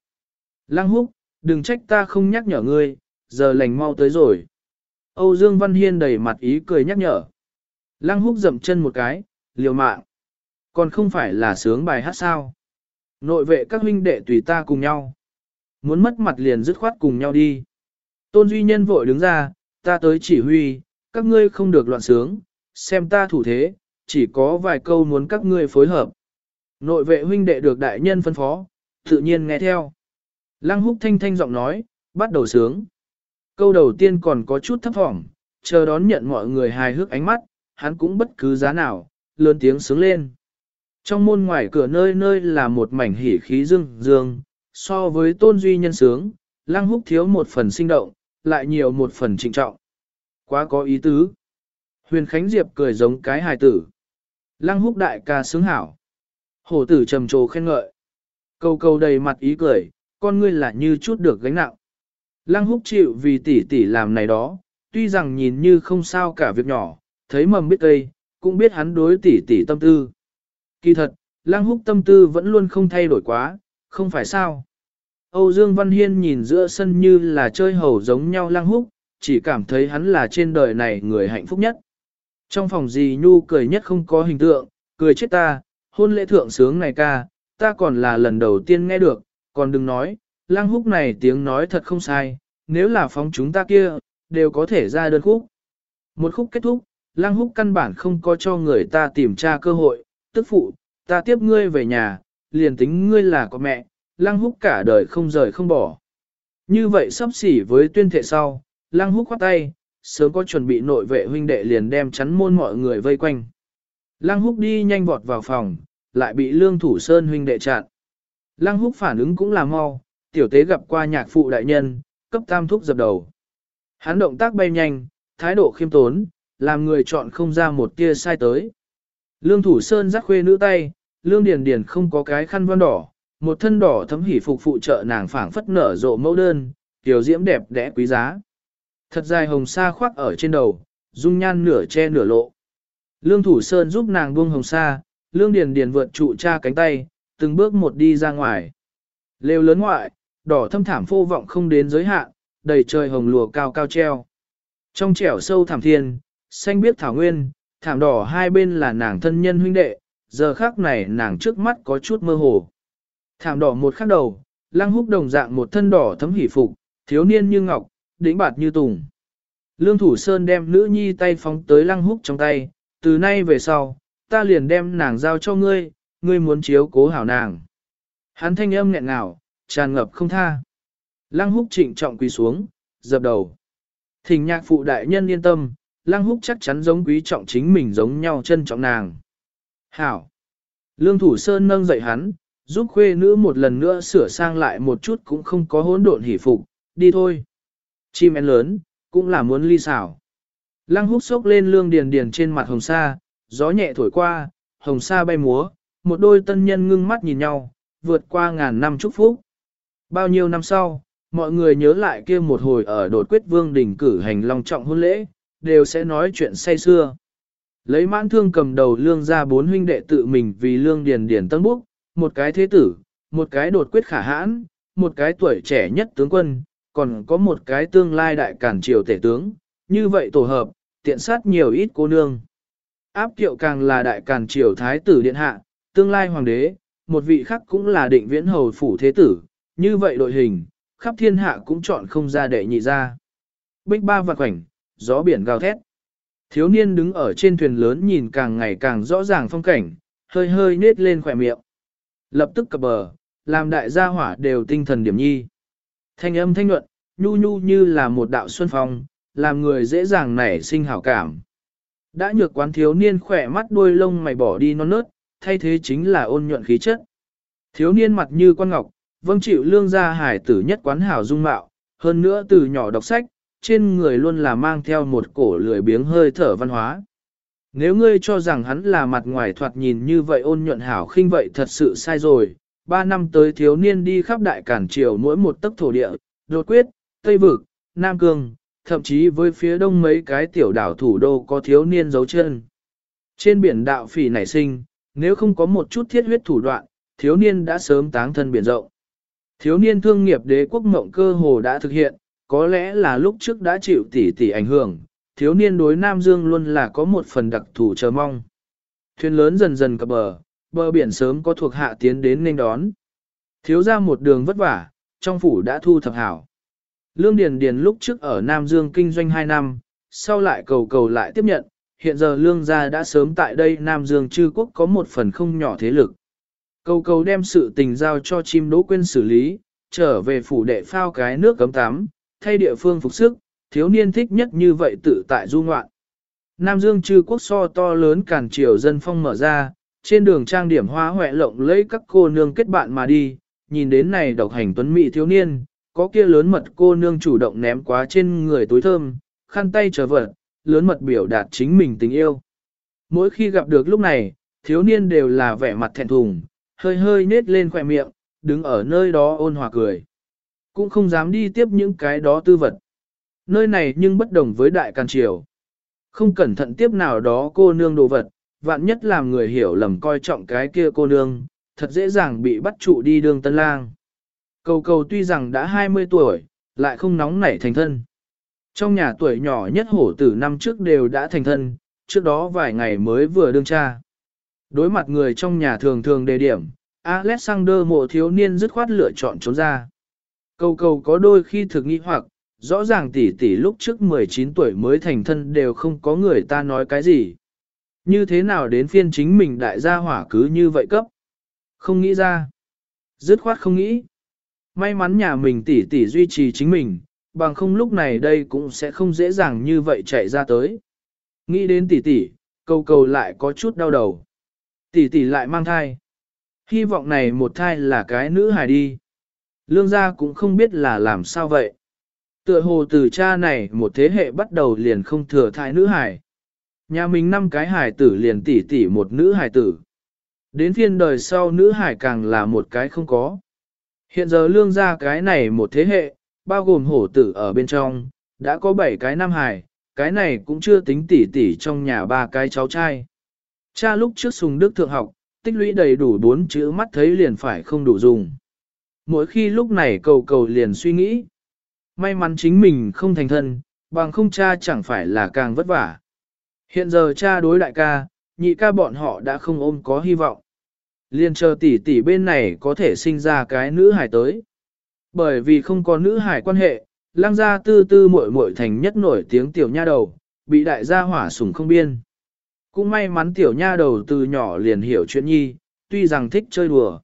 Lăng húc, đừng trách ta không nhắc nhở ngươi, giờ lành mau tới rồi. Âu Dương Văn Hiên đầy mặt ý cười nhắc nhở. Lăng húc dậm chân một cái, liều mạng. Còn không phải là sướng bài hát sao. Nội vệ các huynh đệ tùy ta cùng nhau. Muốn mất mặt liền dứt khoát cùng nhau đi. Tôn Duy Nhân vội đứng ra, ta tới chỉ huy, các ngươi không được loạn sướng, xem ta thủ thế, chỉ có vài câu muốn các ngươi phối hợp. Nội vệ huynh đệ được đại nhân phân phó, tự nhiên nghe theo. Lăng húc thanh thanh giọng nói, bắt đầu sướng. Câu đầu tiên còn có chút thấp thỏm, chờ đón nhận mọi người hài hước ánh mắt, hắn cũng bất cứ giá nào, lớn tiếng sướng lên. Trong môn ngoài cửa nơi nơi là một mảnh hỉ khí dương dương, so với tôn duy nhân sướng, lăng húc thiếu một phần sinh động, lại nhiều một phần trịnh trọng. Quá có ý tứ. Huyền Khánh Diệp cười giống cái hài tử. Lăng húc đại ca sướng hảo. Hổ tử trầm trồ khen ngợi. Câu câu đầy mặt ý cười, con ngươi là như chút được gánh nặng. Lăng húc chịu vì tỷ tỷ làm này đó, tuy rằng nhìn như không sao cả việc nhỏ, thấy mầm biết cây, cũng biết hắn đối tỷ tỷ tâm tư. Kỳ thật, Lăng húc tâm tư vẫn luôn không thay đổi quá, không phải sao. Âu Dương Văn Hiên nhìn giữa sân như là chơi hầu giống nhau Lăng húc, chỉ cảm thấy hắn là trên đời này người hạnh phúc nhất. Trong phòng gì nhu cười nhất không có hình tượng, cười chết ta, hôn lễ thượng sướng này ca, ta còn là lần đầu tiên nghe được, còn đừng nói, lang húc này tiếng nói thật không sai, nếu là phóng chúng ta kia, đều có thể ra đơn khúc. Một khúc kết thúc, lang húc căn bản không có cho người ta tìm tra cơ hội, tức phụ, ta tiếp ngươi về nhà, liền tính ngươi là có mẹ, lang húc cả đời không rời không bỏ. Như vậy sắp xỉ với tuyên thệ sau, lang húc khoát tay, sớm có chuẩn bị nội vệ huynh đệ liền đem chắn môn mọi người vây quanh. Lăng húc đi nhanh vọt vào phòng, lại bị lương thủ sơn huynh đệ chặn. Lăng húc phản ứng cũng là mau, tiểu tế gặp qua nhạc phụ đại nhân, cấp tam thúc dập đầu. Hắn động tác bay nhanh, thái độ khiêm tốn, làm người chọn không ra một tia sai tới. Lương thủ sơn giắt khuê nữ tay, lương điền điền không có cái khăn văn đỏ, một thân đỏ thấm hỉ phục phụ trợ nàng phảng phất nở rộ mẫu đơn, tiểu diễm đẹp đẽ quý giá. Thật dài hồng sa khoác ở trên đầu, dung nhan nửa che nửa lộ. Lương Thủ Sơn giúp nàng buông hồng sa, Lương Điền Điền vượt trụ cha cánh tay, từng bước một đi ra ngoài. Lều lớn ngoại, đỏ thâm thảm phô vọng không đến giới hạn, đầy trời hồng lùa cao cao treo. Trong trẻo sâu thảm thiên, xanh biếc thảo nguyên, thảm đỏ hai bên là nàng thân nhân huynh đệ, giờ khắc này nàng trước mắt có chút mơ hồ. Thảm đỏ một khắc đầu, lăng húc đồng dạng một thân đỏ thấm hỉ phục, thiếu niên như ngọc, đỉnh bạt như tùng. Lương Thủ Sơn đem nữ nhi tay phóng tới lăng húc trong tay, từ nay về sau, ta liền đem nàng giao cho ngươi, ngươi muốn chiếu cố hảo nàng. Hắn thanh âm nghẹn ngào, tràn ngập không tha. Lăng húc trịnh trọng quỳ xuống, dập đầu. Thỉnh nhạc phụ đại nhân yên tâm, lăng húc chắc chắn giống quý trọng chính mình giống nhau trân trọng nàng. Hảo. Lương Thủ Sơn nâng dậy hắn, giúp khuê nữ một lần nữa sửa sang lại một chút cũng không có hỗn độn hỉ phục, đi thôi. Chim én lớn, cũng là muốn ly xảo. Lăng húc sốc lên lương điền điền trên mặt hồng sa, gió nhẹ thổi qua, hồng sa bay múa, một đôi tân nhân ngưng mắt nhìn nhau, vượt qua ngàn năm chúc phúc. Bao nhiêu năm sau, mọi người nhớ lại kia một hồi ở đột quyết vương đỉnh cử hành long trọng hôn lễ, đều sẽ nói chuyện say xưa. Lấy mãn thương cầm đầu lương ra bốn huynh đệ tự mình vì lương điền điền tân búc, một cái thế tử, một cái đột quyết khả hãn, một cái tuổi trẻ nhất tướng quân, còn có một cái tương lai đại cản triều tể tướng, như vậy tổ hợp, tiện sát nhiều ít cô nương. Áp kiệu càng là đại càn triều thái tử điện hạ, tương lai hoàng đế, một vị khác cũng là định viễn hầu phủ thế tử, như vậy đội hình, khắp thiên hạ cũng chọn không ra đệ nhị ra. Bích ba vạn khoảnh, gió biển gào thét. Thiếu niên đứng ở trên thuyền lớn nhìn càng ngày càng rõ ràng phong cảnh, hơi hơi nết lên khỏe miệng. Lập tức cập bờ, làm đại gia hỏa đều tinh thần điểm nhi. Thanh âm thanh nhuận, nhu nhu như là một đạo xuân phong, làm người dễ dàng nảy sinh hảo cảm. Đã nhược quán thiếu niên khỏe mắt đuôi lông mày bỏ đi non nớt, thay thế chính là ôn nhuận khí chất. Thiếu niên mặt như quan ngọc, vâng chịu lương gia hải tử nhất quán hảo dung mạo, hơn nữa từ nhỏ đọc sách, trên người luôn là mang theo một cổ lười biếng hơi thở văn hóa. Nếu ngươi cho rằng hắn là mặt ngoài thoạt nhìn như vậy ôn nhuận hảo khinh vậy thật sự sai rồi, ba năm tới thiếu niên đi khắp đại cản triều mỗi một tấc thổ địa, đột quyết, Tây Vực, Nam Cương, thậm chí với phía đông mấy cái tiểu đảo thủ đô có thiếu niên dấu chân. Trên biển đạo phỉ nảy sinh, nếu không có một chút thiết huyết thủ đoạn, thiếu niên đã sớm táng thân biển rộng. Thiếu niên thương nghiệp đế quốc mộng cơ hồ đã thực hiện, có lẽ là lúc trước đã chịu tỷ tỷ ảnh hưởng, thiếu niên đối Nam Dương luôn là có một phần đặc thù chờ mong. Thuyền lớn dần dần cập bờ, bờ biển sớm có thuộc hạ tiến đến nên đón. Thiếu ra một đường vất vả, trong phủ đã thu thập hảo. Lương Điền Điền lúc trước ở Nam Dương kinh doanh 2 năm, sau lại cầu cầu lại tiếp nhận, hiện giờ lương gia đã sớm tại đây Nam Dương chư quốc có một phần không nhỏ thế lực. Cầu cầu đem sự tình giao cho chim đỗ quên xử lý, trở về phủ đệ phao cái nước cấm tắm, thay địa phương phục sức, thiếu niên thích nhất như vậy tự tại du ngoạn. Nam Dương chư quốc so to lớn cản triều dân phong mở ra, trên đường trang điểm hoa hoẹ lộng lấy các cô nương kết bạn mà đi, nhìn đến này độc hành tuấn mỹ thiếu niên, có kia lớn mật cô nương chủ động ném quá trên người túi thơm, khăn tay trở vật, lớn mật biểu đạt chính mình tình yêu. Mỗi khi gặp được lúc này, thiếu niên đều là vẻ mặt thẹn thùng, hơi hơi nết lên khỏe miệng, đứng ở nơi đó ôn hòa cười. Cũng không dám đi tiếp những cái đó tư vật. Nơi này nhưng bất đồng với đại can triều. Không cẩn thận tiếp nào đó cô nương đồ vật, vạn nhất làm người hiểu lầm coi trọng cái kia cô nương, thật dễ dàng bị bắt trụ đi đường tân lang. Cầu cầu tuy rằng đã 20 tuổi, lại không nóng nảy thành thân. Trong nhà tuổi nhỏ nhất hổ tử năm trước đều đã thành thân, trước đó vài ngày mới vừa đương cha. Đối mặt người trong nhà thường thường đề điểm, Alexander mộ thiếu niên dứt khoát lựa chọn trốn ra. Cầu cầu có đôi khi thực nghi hoặc, rõ ràng tỷ tỷ lúc trước 19 tuổi mới thành thân đều không có người ta nói cái gì. Như thế nào đến phiên chính mình đại gia hỏa cứ như vậy cấp? Không nghĩ ra. Dứt khoát không nghĩ. May mắn nhà mình tỷ tỷ duy trì chính mình, bằng không lúc này đây cũng sẽ không dễ dàng như vậy chạy ra tới. Nghĩ đến tỷ tỷ, cầu cầu lại có chút đau đầu. Tỷ tỷ lại mang thai. Hy vọng này một thai là cái nữ hài đi. Lương gia cũng không biết là làm sao vậy. Tựa hồ từ cha này một thế hệ bắt đầu liền không thừa thai nữ hài. Nhà mình năm cái hài tử liền tỷ tỷ một nữ hài tử. Đến phiên đời sau nữ hải càng là một cái không có. Hiện giờ lương gia cái này một thế hệ, bao gồm hổ tử ở bên trong, đã có 7 cái nam hải, cái này cũng chưa tính tỉ tỉ trong nhà ba cái cháu trai. Cha lúc trước sùng đức thượng học, tích lũy đầy đủ bốn chữ mắt thấy liền phải không đủ dùng. Mỗi khi lúc này cầu cầu liền suy nghĩ, may mắn chính mình không thành thân, bằng không cha chẳng phải là càng vất vả. Hiện giờ cha đối đại ca, nhị ca bọn họ đã không ôm có hy vọng. Liên chờ tỷ tỷ bên này có thể sinh ra cái nữ hải tới. Bởi vì không có nữ hải quan hệ, lăng gia tư tư muội muội thành nhất nổi tiếng tiểu nha đầu, bị đại gia hỏa sủng không biên. Cũng may mắn tiểu nha đầu từ nhỏ liền hiểu chuyện nhi, tuy rằng thích chơi đùa.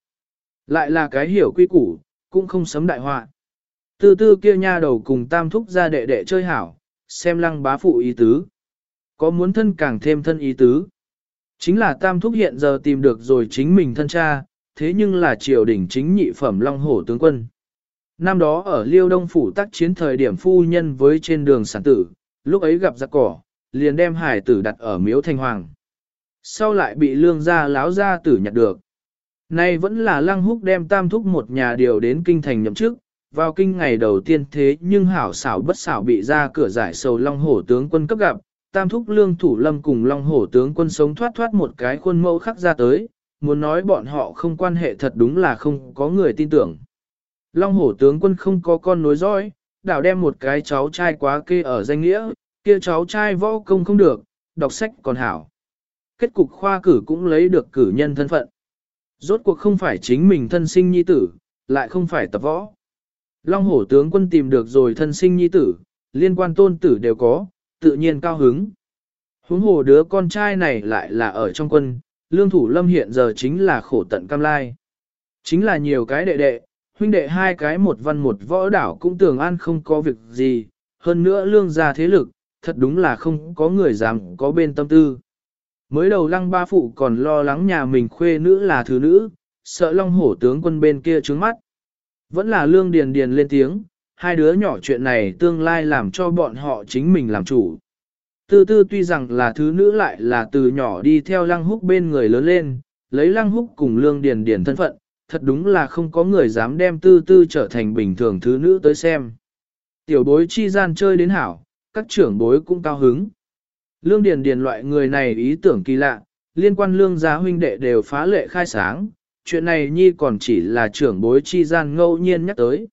Lại là cái hiểu quy củ, cũng không sấm đại họa. Tư tư kia nha đầu cùng tam thúc ra đệ đệ chơi hảo, xem lăng bá phụ ý tứ. Có muốn thân càng thêm thân ý tứ. Chính là tam thúc hiện giờ tìm được rồi chính mình thân cha, thế nhưng là triều đình chính nhị phẩm Long Hổ tướng quân. Năm đó ở Liêu Đông Phủ tác chiến thời điểm phu nhân với trên đường sản tử, lúc ấy gặp giặc cỏ, liền đem hải tử đặt ở miếu thanh hoàng. Sau lại bị lương gia láo gia tử nhặt được. Nay vẫn là lăng húc đem tam thúc một nhà điều đến kinh thành nhậm chức, vào kinh ngày đầu tiên thế nhưng hảo xảo bất xảo bị ra cửa giải sầu long hổ tướng quân cấp gặp, tam thúc lương thủ lâm cùng long hổ tướng quân sống thoát thoát một cái khuôn mẫu khắc ra tới, muốn nói bọn họ không quan hệ thật đúng là không có người tin tưởng. Long hổ tướng quân không có con nối dõi, đảo đem một cái cháu trai quá kê ở danh nghĩa, kia cháu trai võ công không được, đọc sách còn hảo. Kết cục khoa cử cũng lấy được cử nhân thân phận. Rốt cuộc không phải chính mình thân sinh nhi tử, lại không phải tập võ. Long hổ tướng quân tìm được rồi thân sinh nhi tử, liên quan tôn tử đều có, tự nhiên cao hứng. Huống hồ đứa con trai này lại là ở trong quân, lương thủ lâm hiện giờ chính là khổ tận cam lai. Chính là nhiều cái đệ đệ, huynh đệ hai cái một văn một võ đảo cũng tưởng an không có việc gì, hơn nữa lương gia thế lực, thật đúng là không có người dám có bên tâm tư. Mới đầu lăng ba phụ còn lo lắng nhà mình khuê nữ là thứ nữ, sợ long hổ tướng quân bên kia trướng mắt. Vẫn là lương điền điền lên tiếng, hai đứa nhỏ chuyện này tương lai làm cho bọn họ chính mình làm chủ. Tư tư tuy rằng là thứ nữ lại là từ nhỏ đi theo lăng húc bên người lớn lên, lấy lăng húc cùng lương điền điền thân phận, thật đúng là không có người dám đem tư tư trở thành bình thường thứ nữ tới xem. Tiểu bối chi gian chơi đến hảo, các trưởng bối cũng cao hứng. Lương điền điền loại người này ý tưởng kỳ lạ, liên quan lương gia huynh đệ đều phá lệ khai sáng, chuyện này nhi còn chỉ là trưởng bối chi gian ngẫu nhiên nhắc tới.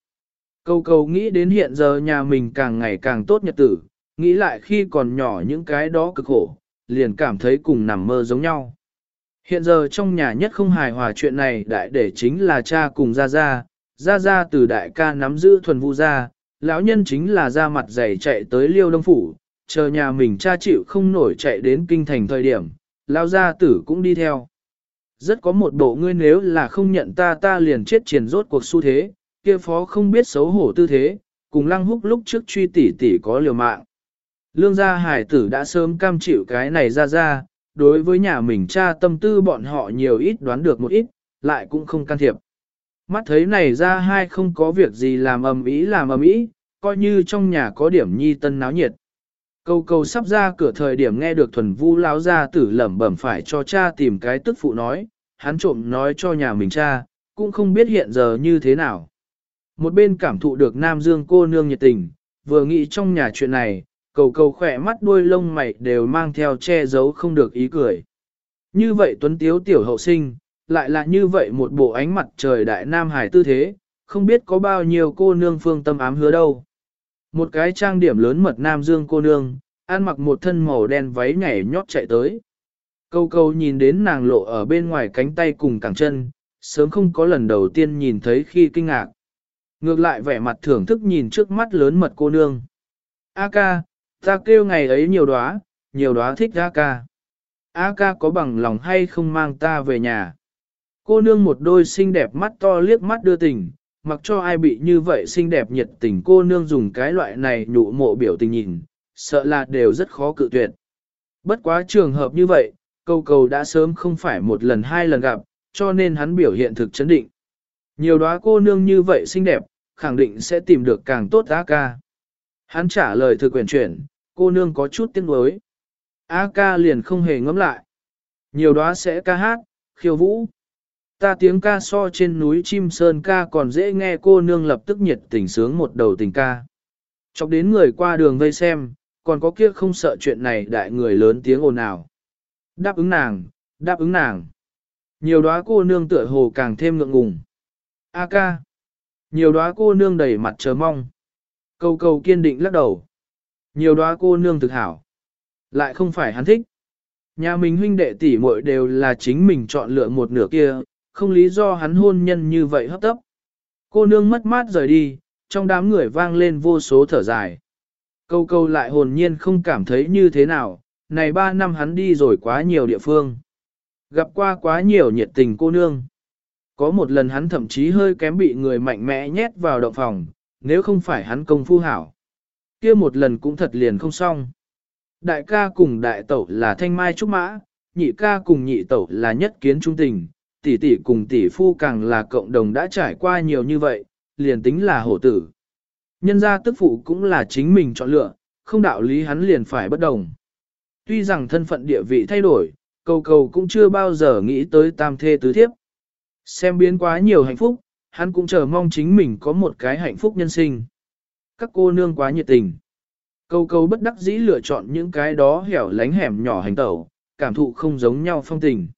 Câu cầu nghĩ đến hiện giờ nhà mình càng ngày càng tốt nhật tử, nghĩ lại khi còn nhỏ những cái đó cực khổ, liền cảm thấy cùng nằm mơ giống nhau. Hiện giờ trong nhà nhất không hài hòa chuyện này đại để chính là cha cùng gia gia. Gia gia từ đại ca nắm giữ thuần vu gia, lão nhân chính là ra mặt dày chạy tới liêu đông phủ, chờ nhà mình cha chịu không nổi chạy đến kinh thành thời điểm, lão gia tử cũng đi theo. Rất có một bộ ngươi nếu là không nhận ta ta liền chết triển rốt cuộc xu thế, kia phó không biết xấu hổ tư thế, cùng lăng húc lúc trước truy tỷ tỷ có liều mạng. Lương gia hải tử đã sớm cam chịu cái này ra ra, đối với nhà mình cha tâm tư bọn họ nhiều ít đoán được một ít, lại cũng không can thiệp. Mắt thấy này ra hai không có việc gì làm ầm ĩ làm ầm ĩ, coi như trong nhà có điểm nhi tân náo nhiệt. Câu câu sắp ra cửa thời điểm nghe được thuần vu lão gia tử lẩm bẩm phải cho cha tìm cái tức phụ nói, hắn trộm nói cho nhà mình cha, cũng không biết hiện giờ như thế nào. Một bên cảm thụ được Nam Dương cô nương nhiệt tình, vừa nghĩ trong nhà chuyện này, cầu cầu khỏe mắt đuôi lông mày đều mang theo che giấu không được ý cười. Như vậy tuấn tiếu tiểu hậu sinh, lại là như vậy một bộ ánh mặt trời đại nam hải tư thế, không biết có bao nhiêu cô nương phương tâm ám hứa đâu. Một cái trang điểm lớn mật nam dương cô nương, ăn mặc một thân màu đen váy nhảy nhót chạy tới. Câu câu nhìn đến nàng lộ ở bên ngoài cánh tay cùng cẳng chân, sớm không có lần đầu tiên nhìn thấy khi kinh ngạc. Ngược lại vẻ mặt thưởng thức nhìn trước mắt lớn mật cô nương. A ca, ta kêu ngày ấy nhiều đóa, nhiều đóa thích A ca. A ca có bằng lòng hay không mang ta về nhà. Cô nương một đôi xinh đẹp mắt to liếc mắt đưa tình, mặc cho ai bị như vậy xinh đẹp nhiệt tình cô nương dùng cái loại này nhụ mộ biểu tình nhìn, sợ là đều rất khó cự tuyệt. Bất quá trường hợp như vậy, câu cầu đã sớm không phải một lần hai lần gặp, cho nên hắn biểu hiện thực chấn định. Nhiều đóa cô nương như vậy xinh đẹp, khẳng định sẽ tìm được càng tốt A ca. Hắn trả lời thư quyền chuyển, cô nương có chút tiếc nuối. A ca liền không hề ngẫm lại. Nhiều đóa sẽ ca hát, khiêu vũ. Ta tiếng ca so trên núi chim sơn ca còn dễ nghe cô nương lập tức nhiệt tình sướng một đầu tình ca. Chọc đến người qua đường vây xem, còn có kia không sợ chuyện này đại người lớn tiếng ồn ào. Đáp ứng nàng, đáp ứng nàng. Nhiều đóa cô nương tựa hồ càng thêm ngượng ngùng. A ca. Nhiều đóa cô nương đầy mặt chờ mong. Cầu cầu kiên định lắc đầu. Nhiều đóa cô nương thực hảo. Lại không phải hắn thích. Nhà mình huynh đệ tỷ muội đều là chính mình chọn lựa một nửa kia, không lý do hắn hôn nhân như vậy hấp tấp. Cô nương mất mát rời đi, trong đám người vang lên vô số thở dài. Câu câu lại hồn nhiên không cảm thấy như thế nào, này ba năm hắn đi rồi quá nhiều địa phương. Gặp qua quá nhiều nhiệt tình cô nương. Có một lần hắn thậm chí hơi kém bị người mạnh mẽ nhét vào động phòng, nếu không phải hắn công phu hảo. kia một lần cũng thật liền không xong. Đại ca cùng đại tẩu là thanh mai trúc mã, nhị ca cùng nhị tẩu là nhất kiến trung tình, tỷ tỷ cùng tỷ phu càng là cộng đồng đã trải qua nhiều như vậy, liền tính là hổ tử. Nhân gia tức phụ cũng là chính mình chọn lựa, không đạo lý hắn liền phải bất đồng. Tuy rằng thân phận địa vị thay đổi, cầu cầu cũng chưa bao giờ nghĩ tới tam thê tứ thiếp. Xem biến quá nhiều hạnh phúc, hắn cũng chờ mong chính mình có một cái hạnh phúc nhân sinh. Các cô nương quá nhiệt tình. câu câu bất đắc dĩ lựa chọn những cái đó hẻo lánh hẻm nhỏ hành tẩu, cảm thụ không giống nhau phong tình.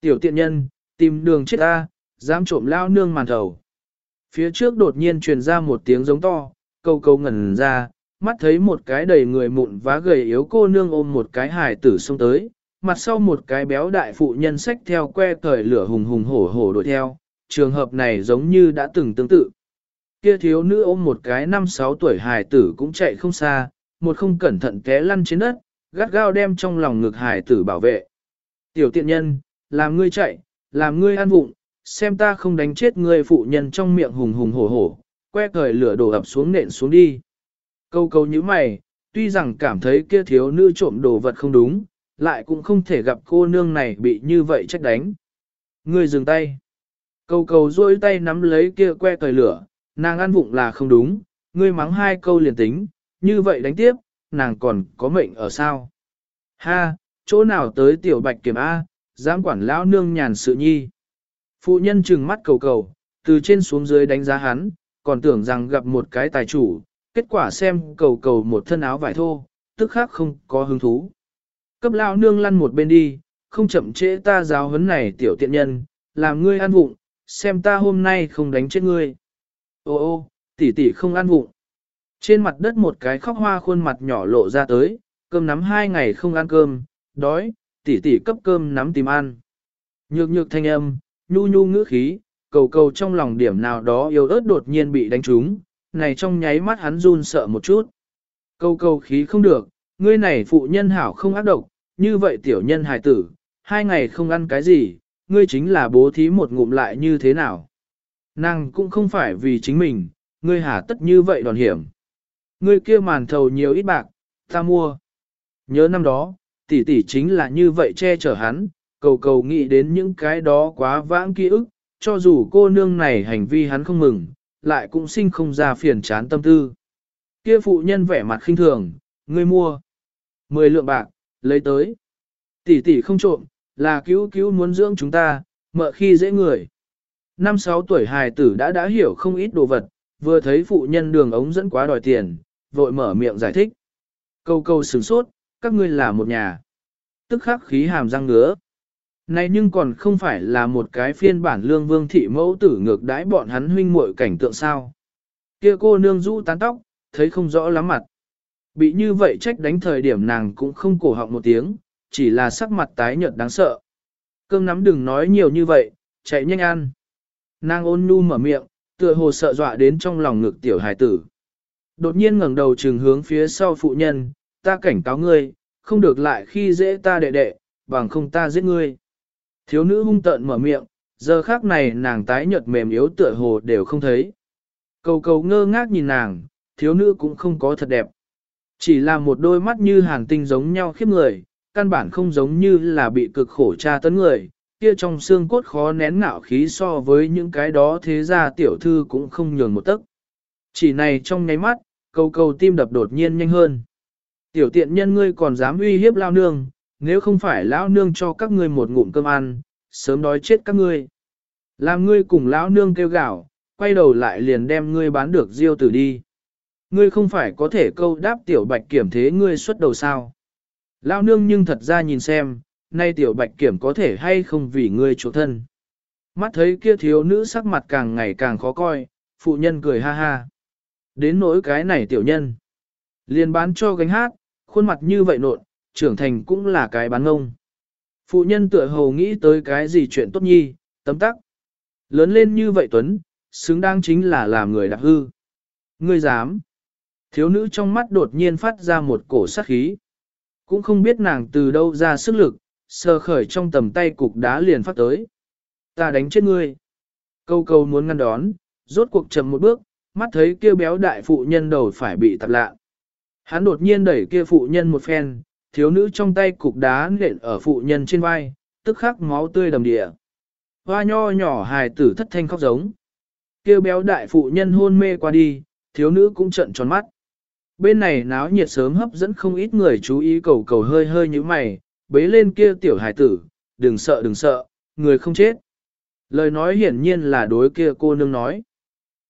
Tiểu tiện nhân, tìm đường chết ta, dám trộm lao nương màn thầu. Phía trước đột nhiên truyền ra một tiếng giống to, câu câu ngẩn ra, mắt thấy một cái đầy người mụn vá gầy yếu cô nương ôm một cái hài tử xông tới, mặt sau một cái béo đại phụ nhân sách theo que cởi lửa hùng hùng hổ hổ đuổi theo, trường hợp này giống như đã từng tương tự. Kia thiếu nữ ôm một cái năm sáu tuổi hài tử cũng chạy không xa, một không cẩn thận té lăn trên đất, gắt gao đem trong lòng ngực hài tử bảo vệ. Tiểu tiện nhân, làm ngươi chạy, làm ngươi ăn vụng, xem ta không đánh chết ngươi phụ nhân trong miệng hùng hùng hổ hổ, que cởi lửa đổ ập xuống nện xuống đi. Câu câu như mày, tuy rằng cảm thấy kia thiếu nữ trộm đồ vật không đúng, lại cũng không thể gặp cô nương này bị như vậy trách đánh. người dừng tay. cầu cầu duỗi tay nắm lấy kia que cởi lửa, nàng ăn vụng là không đúng, ngươi mắng hai câu liền tính, như vậy đánh tiếp, nàng còn có mệnh ở sao? Ha, chỗ nào tới tiểu bạch kiểm A, dám quản lão nương nhàn sự nhi. Phụ nhân trừng mắt cầu cầu, từ trên xuống dưới đánh giá hắn, còn tưởng rằng gặp một cái tài chủ, kết quả xem cầu cầu một thân áo vải thô, tức khác không có hứng thú. Cấp lão nương lăn một bên đi, không chậm trễ ta giáo huấn này tiểu tiện nhân, làm ngươi ăn vụng, xem ta hôm nay không đánh chết ngươi. Ô ô, tỷ tỷ không ăn vụng. Trên mặt đất một cái khóc hoa khuôn mặt nhỏ lộ ra tới, cơm nắm hai ngày không ăn cơm, đói, tỷ tỷ cấp cơm nắm tìm ăn. Nhược nhược thanh âm, nhu nhu ngữ khí, cầu cầu trong lòng điểm nào đó yếu ớt đột nhiên bị đánh trúng, này trong nháy mắt hắn run sợ một chút. Cầu cầu khí không được, ngươi này phụ nhân hảo không ác độc, như vậy tiểu nhân hài tử, hai ngày không ăn cái gì, ngươi chính là bố thí một ngụm lại như thế nào. Nàng cũng không phải vì chính mình, ngươi hà tất như vậy đòn hiểm. Ngươi kia màn thầu nhiều ít bạc, ta mua. Nhớ năm đó, tỷ tỷ chính là như vậy che chở hắn, cầu cầu nghĩ đến những cái đó quá vãng ký ức, cho dù cô nương này hành vi hắn không mừng, lại cũng sinh không ra phiền chán tâm tư. Kia phụ nhân vẻ mặt khinh thường, ngươi mua. Mười lượng bạc, lấy tới. Tỷ tỷ không trộm, là cứu cứu muốn dưỡng chúng ta, mợ khi dễ người. Năm sáu tuổi hài tử đã đã hiểu không ít đồ vật, vừa thấy phụ nhân đường ống dẫn quá đòi tiền, vội mở miệng giải thích. Câu câu sửng sốt, các ngươi là một nhà. Tức khắc khí hàm răng ngứa. Này nhưng còn không phải là một cái phiên bản lương vương thị mẫu tử ngược đãi bọn hắn huynh muội cảnh tượng sao. Kia cô nương rũ tán tóc, thấy không rõ lắm mặt. Bị như vậy trách đánh thời điểm nàng cũng không cổ họng một tiếng, chỉ là sắc mặt tái nhợt đáng sợ. Cơm nắm đừng nói nhiều như vậy, chạy nhanh ăn. Nàng ôn nhu mở miệng, tựa hồ sợ dọa đến trong lòng ngực tiểu hài tử. Đột nhiên ngẩng đầu trừng hướng phía sau phụ nhân, ta cảnh cáo ngươi, không được lại khi dễ ta đệ đệ, bằng không ta giết ngươi. Thiếu nữ hung tợn mở miệng, giờ khác này nàng tái nhợt mềm yếu tựa hồ đều không thấy. Cầu cầu ngơ ngác nhìn nàng, thiếu nữ cũng không có thật đẹp. Chỉ là một đôi mắt như hàn tinh giống nhau khiếp người, căn bản không giống như là bị cực khổ tra tấn người, kia trong xương cốt khó nén ngạo khí so với những cái đó thế ra tiểu thư cũng không nhường một tấc. Chỉ này trong nháy mắt, cầu cầu tim đập đột nhiên nhanh hơn. Tiểu tiện nhân ngươi còn dám uy hiếp lao nương, nếu không phải lão nương cho các ngươi một ngụm cơm ăn, sớm đói chết các ngươi. Làm ngươi cùng lão nương kêu gạo, quay đầu lại liền đem ngươi bán được diêu tử đi. Ngươi không phải có thể câu đáp tiểu bạch kiểm thế ngươi xuất đầu sao. Lao nương nhưng thật ra nhìn xem, nay tiểu bạch kiểm có thể hay không vì ngươi chỗ thân. Mắt thấy kia thiếu nữ sắc mặt càng ngày càng khó coi, phụ nhân cười ha ha. Đến nỗi cái này tiểu nhân. Liền bán cho gánh hát, khuôn mặt như vậy nộn, trưởng thành cũng là cái bán ngông. Phụ nhân tựa hồ nghĩ tới cái gì chuyện tốt nhi, tấm tắc. Lớn lên như vậy Tuấn, xứng đáng chính là làm người đặc hư. Ngươi dám. Thiếu nữ trong mắt đột nhiên phát ra một cổ sát khí. Cũng không biết nàng từ đâu ra sức lực, sờ khởi trong tầm tay cục đá liền phát tới. Ta đánh chết ngươi. Câu câu muốn ngăn đón, rốt cuộc chậm một bước, mắt thấy kia béo đại phụ nhân đầu phải bị tạp lạ. Hắn đột nhiên đẩy kia phụ nhân một phen, thiếu nữ trong tay cục đá nện ở phụ nhân trên vai, tức khắc máu tươi đầm địa. Hoa nho nhỏ hài tử thất thanh khóc giống. Kêu béo đại phụ nhân hôn mê qua đi, thiếu nữ cũng trận tròn mắt. Bên này náo nhiệt sớm hấp dẫn không ít người chú ý cầu cầu hơi hơi như mày, bế lên kia tiểu hải tử, đừng sợ đừng sợ, người không chết. Lời nói hiển nhiên là đối kia cô nương nói.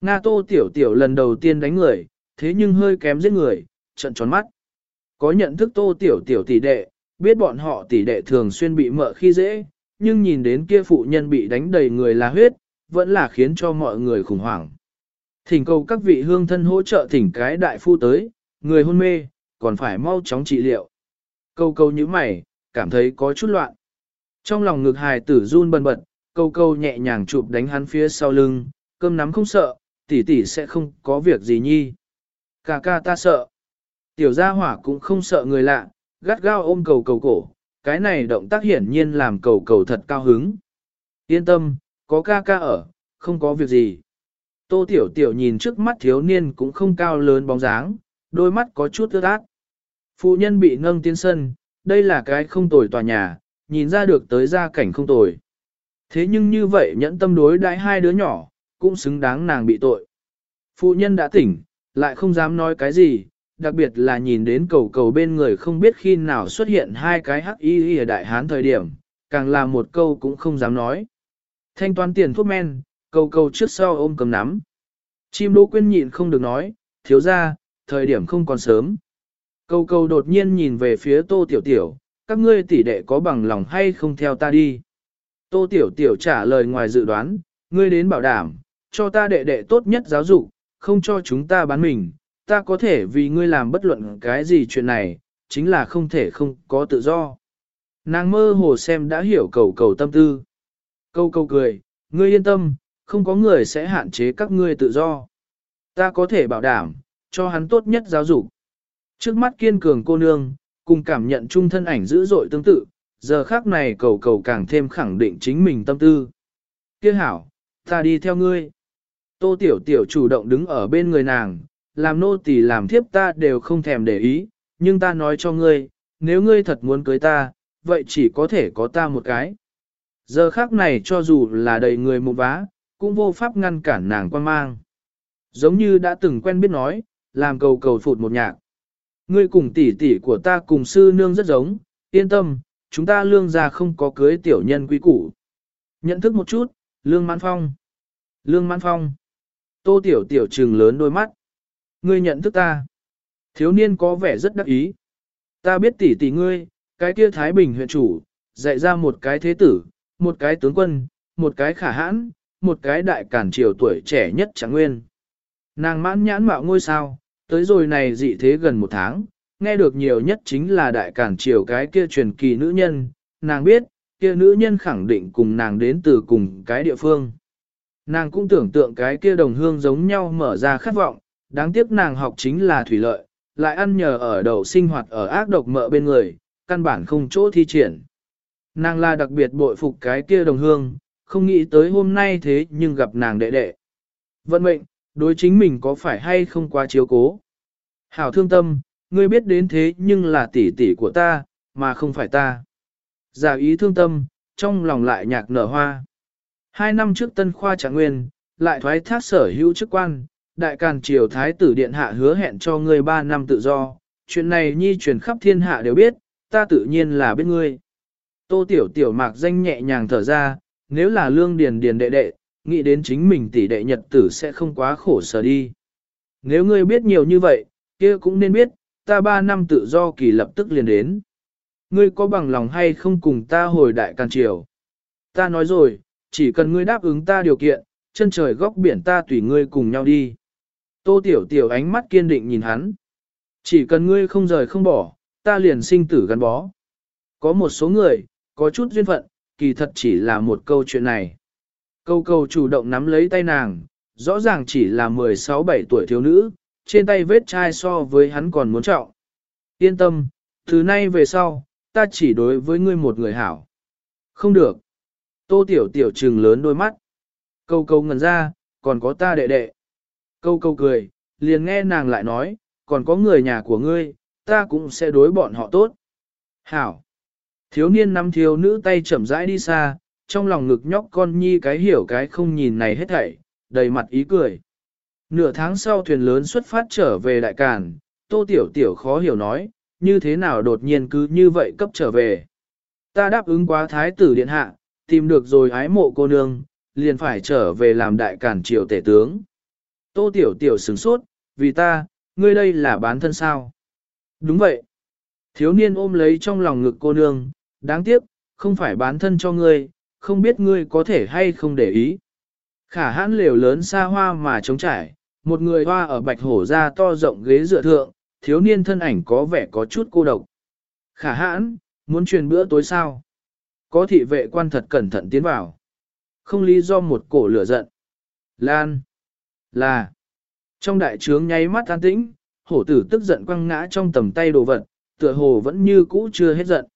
Nga tô tiểu tiểu lần đầu tiên đánh người, thế nhưng hơi kém giết người, trận tròn mắt. Có nhận thức tô tiểu tiểu tỷ đệ, biết bọn họ tỷ đệ thường xuyên bị mợ khi dễ, nhưng nhìn đến kia phụ nhân bị đánh đầy người là huyết, vẫn là khiến cho mọi người khủng hoảng. Thỉnh cầu các vị hương thân hỗ trợ thỉnh cái đại phu tới, người hôn mê, còn phải mau chóng trị liệu. Câu câu như mày, cảm thấy có chút loạn. Trong lòng ngực hài tử run bần bật, câu câu nhẹ nhàng chụp đánh hắn phía sau lưng, cơm nắm không sợ, tỷ tỷ sẽ không có việc gì nhi. Cà ca ta sợ. Tiểu gia hỏa cũng không sợ người lạ, gắt gao ôm cầu cầu cổ, cái này động tác hiển nhiên làm cầu cầu thật cao hứng. Yên tâm, có ca ca ở, không có việc gì. Tô tiểu tiểu nhìn trước mắt thiếu niên cũng không cao lớn bóng dáng, đôi mắt có chút ướt át. Phụ nhân bị nâng tiến sân, đây là cái không tồi tòa nhà, nhìn ra được tới gia cảnh không tồi. Thế nhưng như vậy nhẫn tâm đối đãi hai đứa nhỏ, cũng xứng đáng nàng bị tội. Phụ nhân đã tỉnh, lại không dám nói cái gì, đặc biệt là nhìn đến cầu cầu bên người không biết khi nào xuất hiện hai cái hắc y ở đại hán thời điểm, càng là một câu cũng không dám nói. Thanh toán tiền thuốc men, cầu cầu trước sau ôm cầm nắm. Chim đỗ quyên nhịn không được nói, thiếu ra, thời điểm không còn sớm. Cầu cầu đột nhiên nhìn về phía tô tiểu tiểu, các ngươi tỷ đệ có bằng lòng hay không theo ta đi. Tô tiểu tiểu trả lời ngoài dự đoán, ngươi đến bảo đảm, cho ta đệ đệ tốt nhất giáo dục, không cho chúng ta bán mình, ta có thể vì ngươi làm bất luận cái gì chuyện này, chính là không thể không có tự do. Nàng mơ hồ xem đã hiểu cầu cầu tâm tư. Câu câu cười, ngươi yên tâm, không có người sẽ hạn chế các ngươi tự do. Ta có thể bảo đảm, cho hắn tốt nhất giáo dục. Trước mắt kiên cường cô nương, cùng cảm nhận chung thân ảnh dữ dội tương tự, giờ khác này cầu cầu càng thêm khẳng định chính mình tâm tư. Kia hảo, ta đi theo ngươi. Tô tiểu tiểu chủ động đứng ở bên người nàng, làm nô tỳ làm thiếp ta đều không thèm để ý, nhưng ta nói cho ngươi, nếu ngươi thật muốn cưới ta, vậy chỉ có thể có ta một cái. Giờ khác này cho dù là đầy người một vá, cũng vô pháp ngăn cản nàng quan mang. Giống như đã từng quen biết nói, làm cầu cầu phụt một nhạc. Ngươi cùng tỷ tỷ của ta cùng sư nương rất giống, yên tâm, chúng ta lương gia không có cưới tiểu nhân quý củ. Nhận thức một chút, lương mãn phong. Lương mãn phong. Tô tiểu tiểu trừng lớn đôi mắt. Ngươi nhận thức ta. Thiếu niên có vẻ rất đắc ý. Ta biết tỷ tỷ ngươi, cái kia Thái Bình huyện chủ, dạy ra một cái thế tử, một cái tướng quân, một cái khả hãn, một cái đại cản triều tuổi trẻ nhất chẳng nguyên. Nàng mãn nhãn mạo ngôi sao, tới rồi này dị thế gần một tháng, nghe được nhiều nhất chính là đại cản triều cái kia truyền kỳ nữ nhân, nàng biết, kia nữ nhân khẳng định cùng nàng đến từ cùng cái địa phương. Nàng cũng tưởng tượng cái kia đồng hương giống nhau mở ra khát vọng, đáng tiếc nàng học chính là thủy lợi, lại ăn nhờ ở đầu sinh hoạt ở ác độc mợ bên người, căn bản không chỗ thi triển. Nàng là đặc biệt bội phục cái kia đồng hương, không nghĩ tới hôm nay thế nhưng gặp nàng đệ đệ. Vận mệnh, đối chính mình có phải hay không quá chiếu cố. Hảo thương tâm, ngươi biết đến thế nhưng là tỷ tỷ của ta, mà không phải ta. Giả ý thương tâm, trong lòng lại nhạc nở hoa. Hai năm trước tân khoa trạng nguyên, lại thoái thác sở hữu chức quan, đại càn triều thái tử điện hạ hứa hẹn cho ngươi ba năm tự do. Chuyện này nhi truyền khắp thiên hạ đều biết, ta tự nhiên là biết ngươi. Tô tiểu tiểu mạc danh nhẹ nhàng thở ra, nếu là lương điền điền đệ đệ, nghĩ đến chính mình tỷ đệ nhật tử sẽ không quá khổ sở đi. Nếu ngươi biết nhiều như vậy, kia cũng nên biết, ta ba năm tự do kỳ lập tức liền đến. Ngươi có bằng lòng hay không cùng ta hồi đại can triều? Ta nói rồi, chỉ cần ngươi đáp ứng ta điều kiện, chân trời góc biển ta tùy ngươi cùng nhau đi. Tô tiểu tiểu ánh mắt kiên định nhìn hắn. Chỉ cần ngươi không rời không bỏ, ta liền sinh tử gắn bó. Có một số người, có chút duyên phận, kỳ thật chỉ là một câu chuyện này. Câu câu chủ động nắm lấy tay nàng, rõ ràng chỉ là 16-17 tuổi thiếu nữ, trên tay vết chai so với hắn còn muốn trọng. Yên tâm, từ nay về sau, ta chỉ đối với ngươi một người hảo. Không được. Tô tiểu tiểu trừng lớn đôi mắt. Câu câu ngần ra, còn có ta đệ đệ. Câu câu cười, liền nghe nàng lại nói, còn có người nhà của ngươi, ta cũng sẽ đối bọn họ tốt. Hảo. Thiếu niên năm thiếu nữ tay chậm rãi đi xa, trong lòng ngực nhóc con nhi cái hiểu cái không nhìn này hết thảy, đầy mặt ý cười. Nửa tháng sau thuyền lớn xuất phát trở về đại càn, tô tiểu tiểu khó hiểu nói, như thế nào đột nhiên cứ như vậy cấp trở về. Ta đáp ứng quá thái tử điện hạ, tìm được rồi ái mộ cô nương, liền phải trở về làm đại càn triều tể tướng. Tô tiểu tiểu sửng sốt, vì ta, ngươi đây là bán thân sao? Đúng vậy. Thiếu niên ôm lấy trong lòng ngực cô nương, đáng tiếc, không phải bán thân cho ngươi, không biết ngươi có thể hay không để ý. Khả hãn lều lớn xa hoa mà trống trải, một người hoa ở bạch hổ ra to rộng ghế dựa thượng, thiếu niên thân ảnh có vẻ có chút cô độc. Khả hãn, muốn truyền bữa tối sao? Có thị vệ quan thật cẩn thận tiến vào. Không lý do một cổ lửa giận. Lan. Là. Trong đại trướng nháy mắt an tĩnh, hổ tử tức giận quăng ngã trong tầm tay đồ vật, tựa hồ vẫn như cũ chưa hết giận.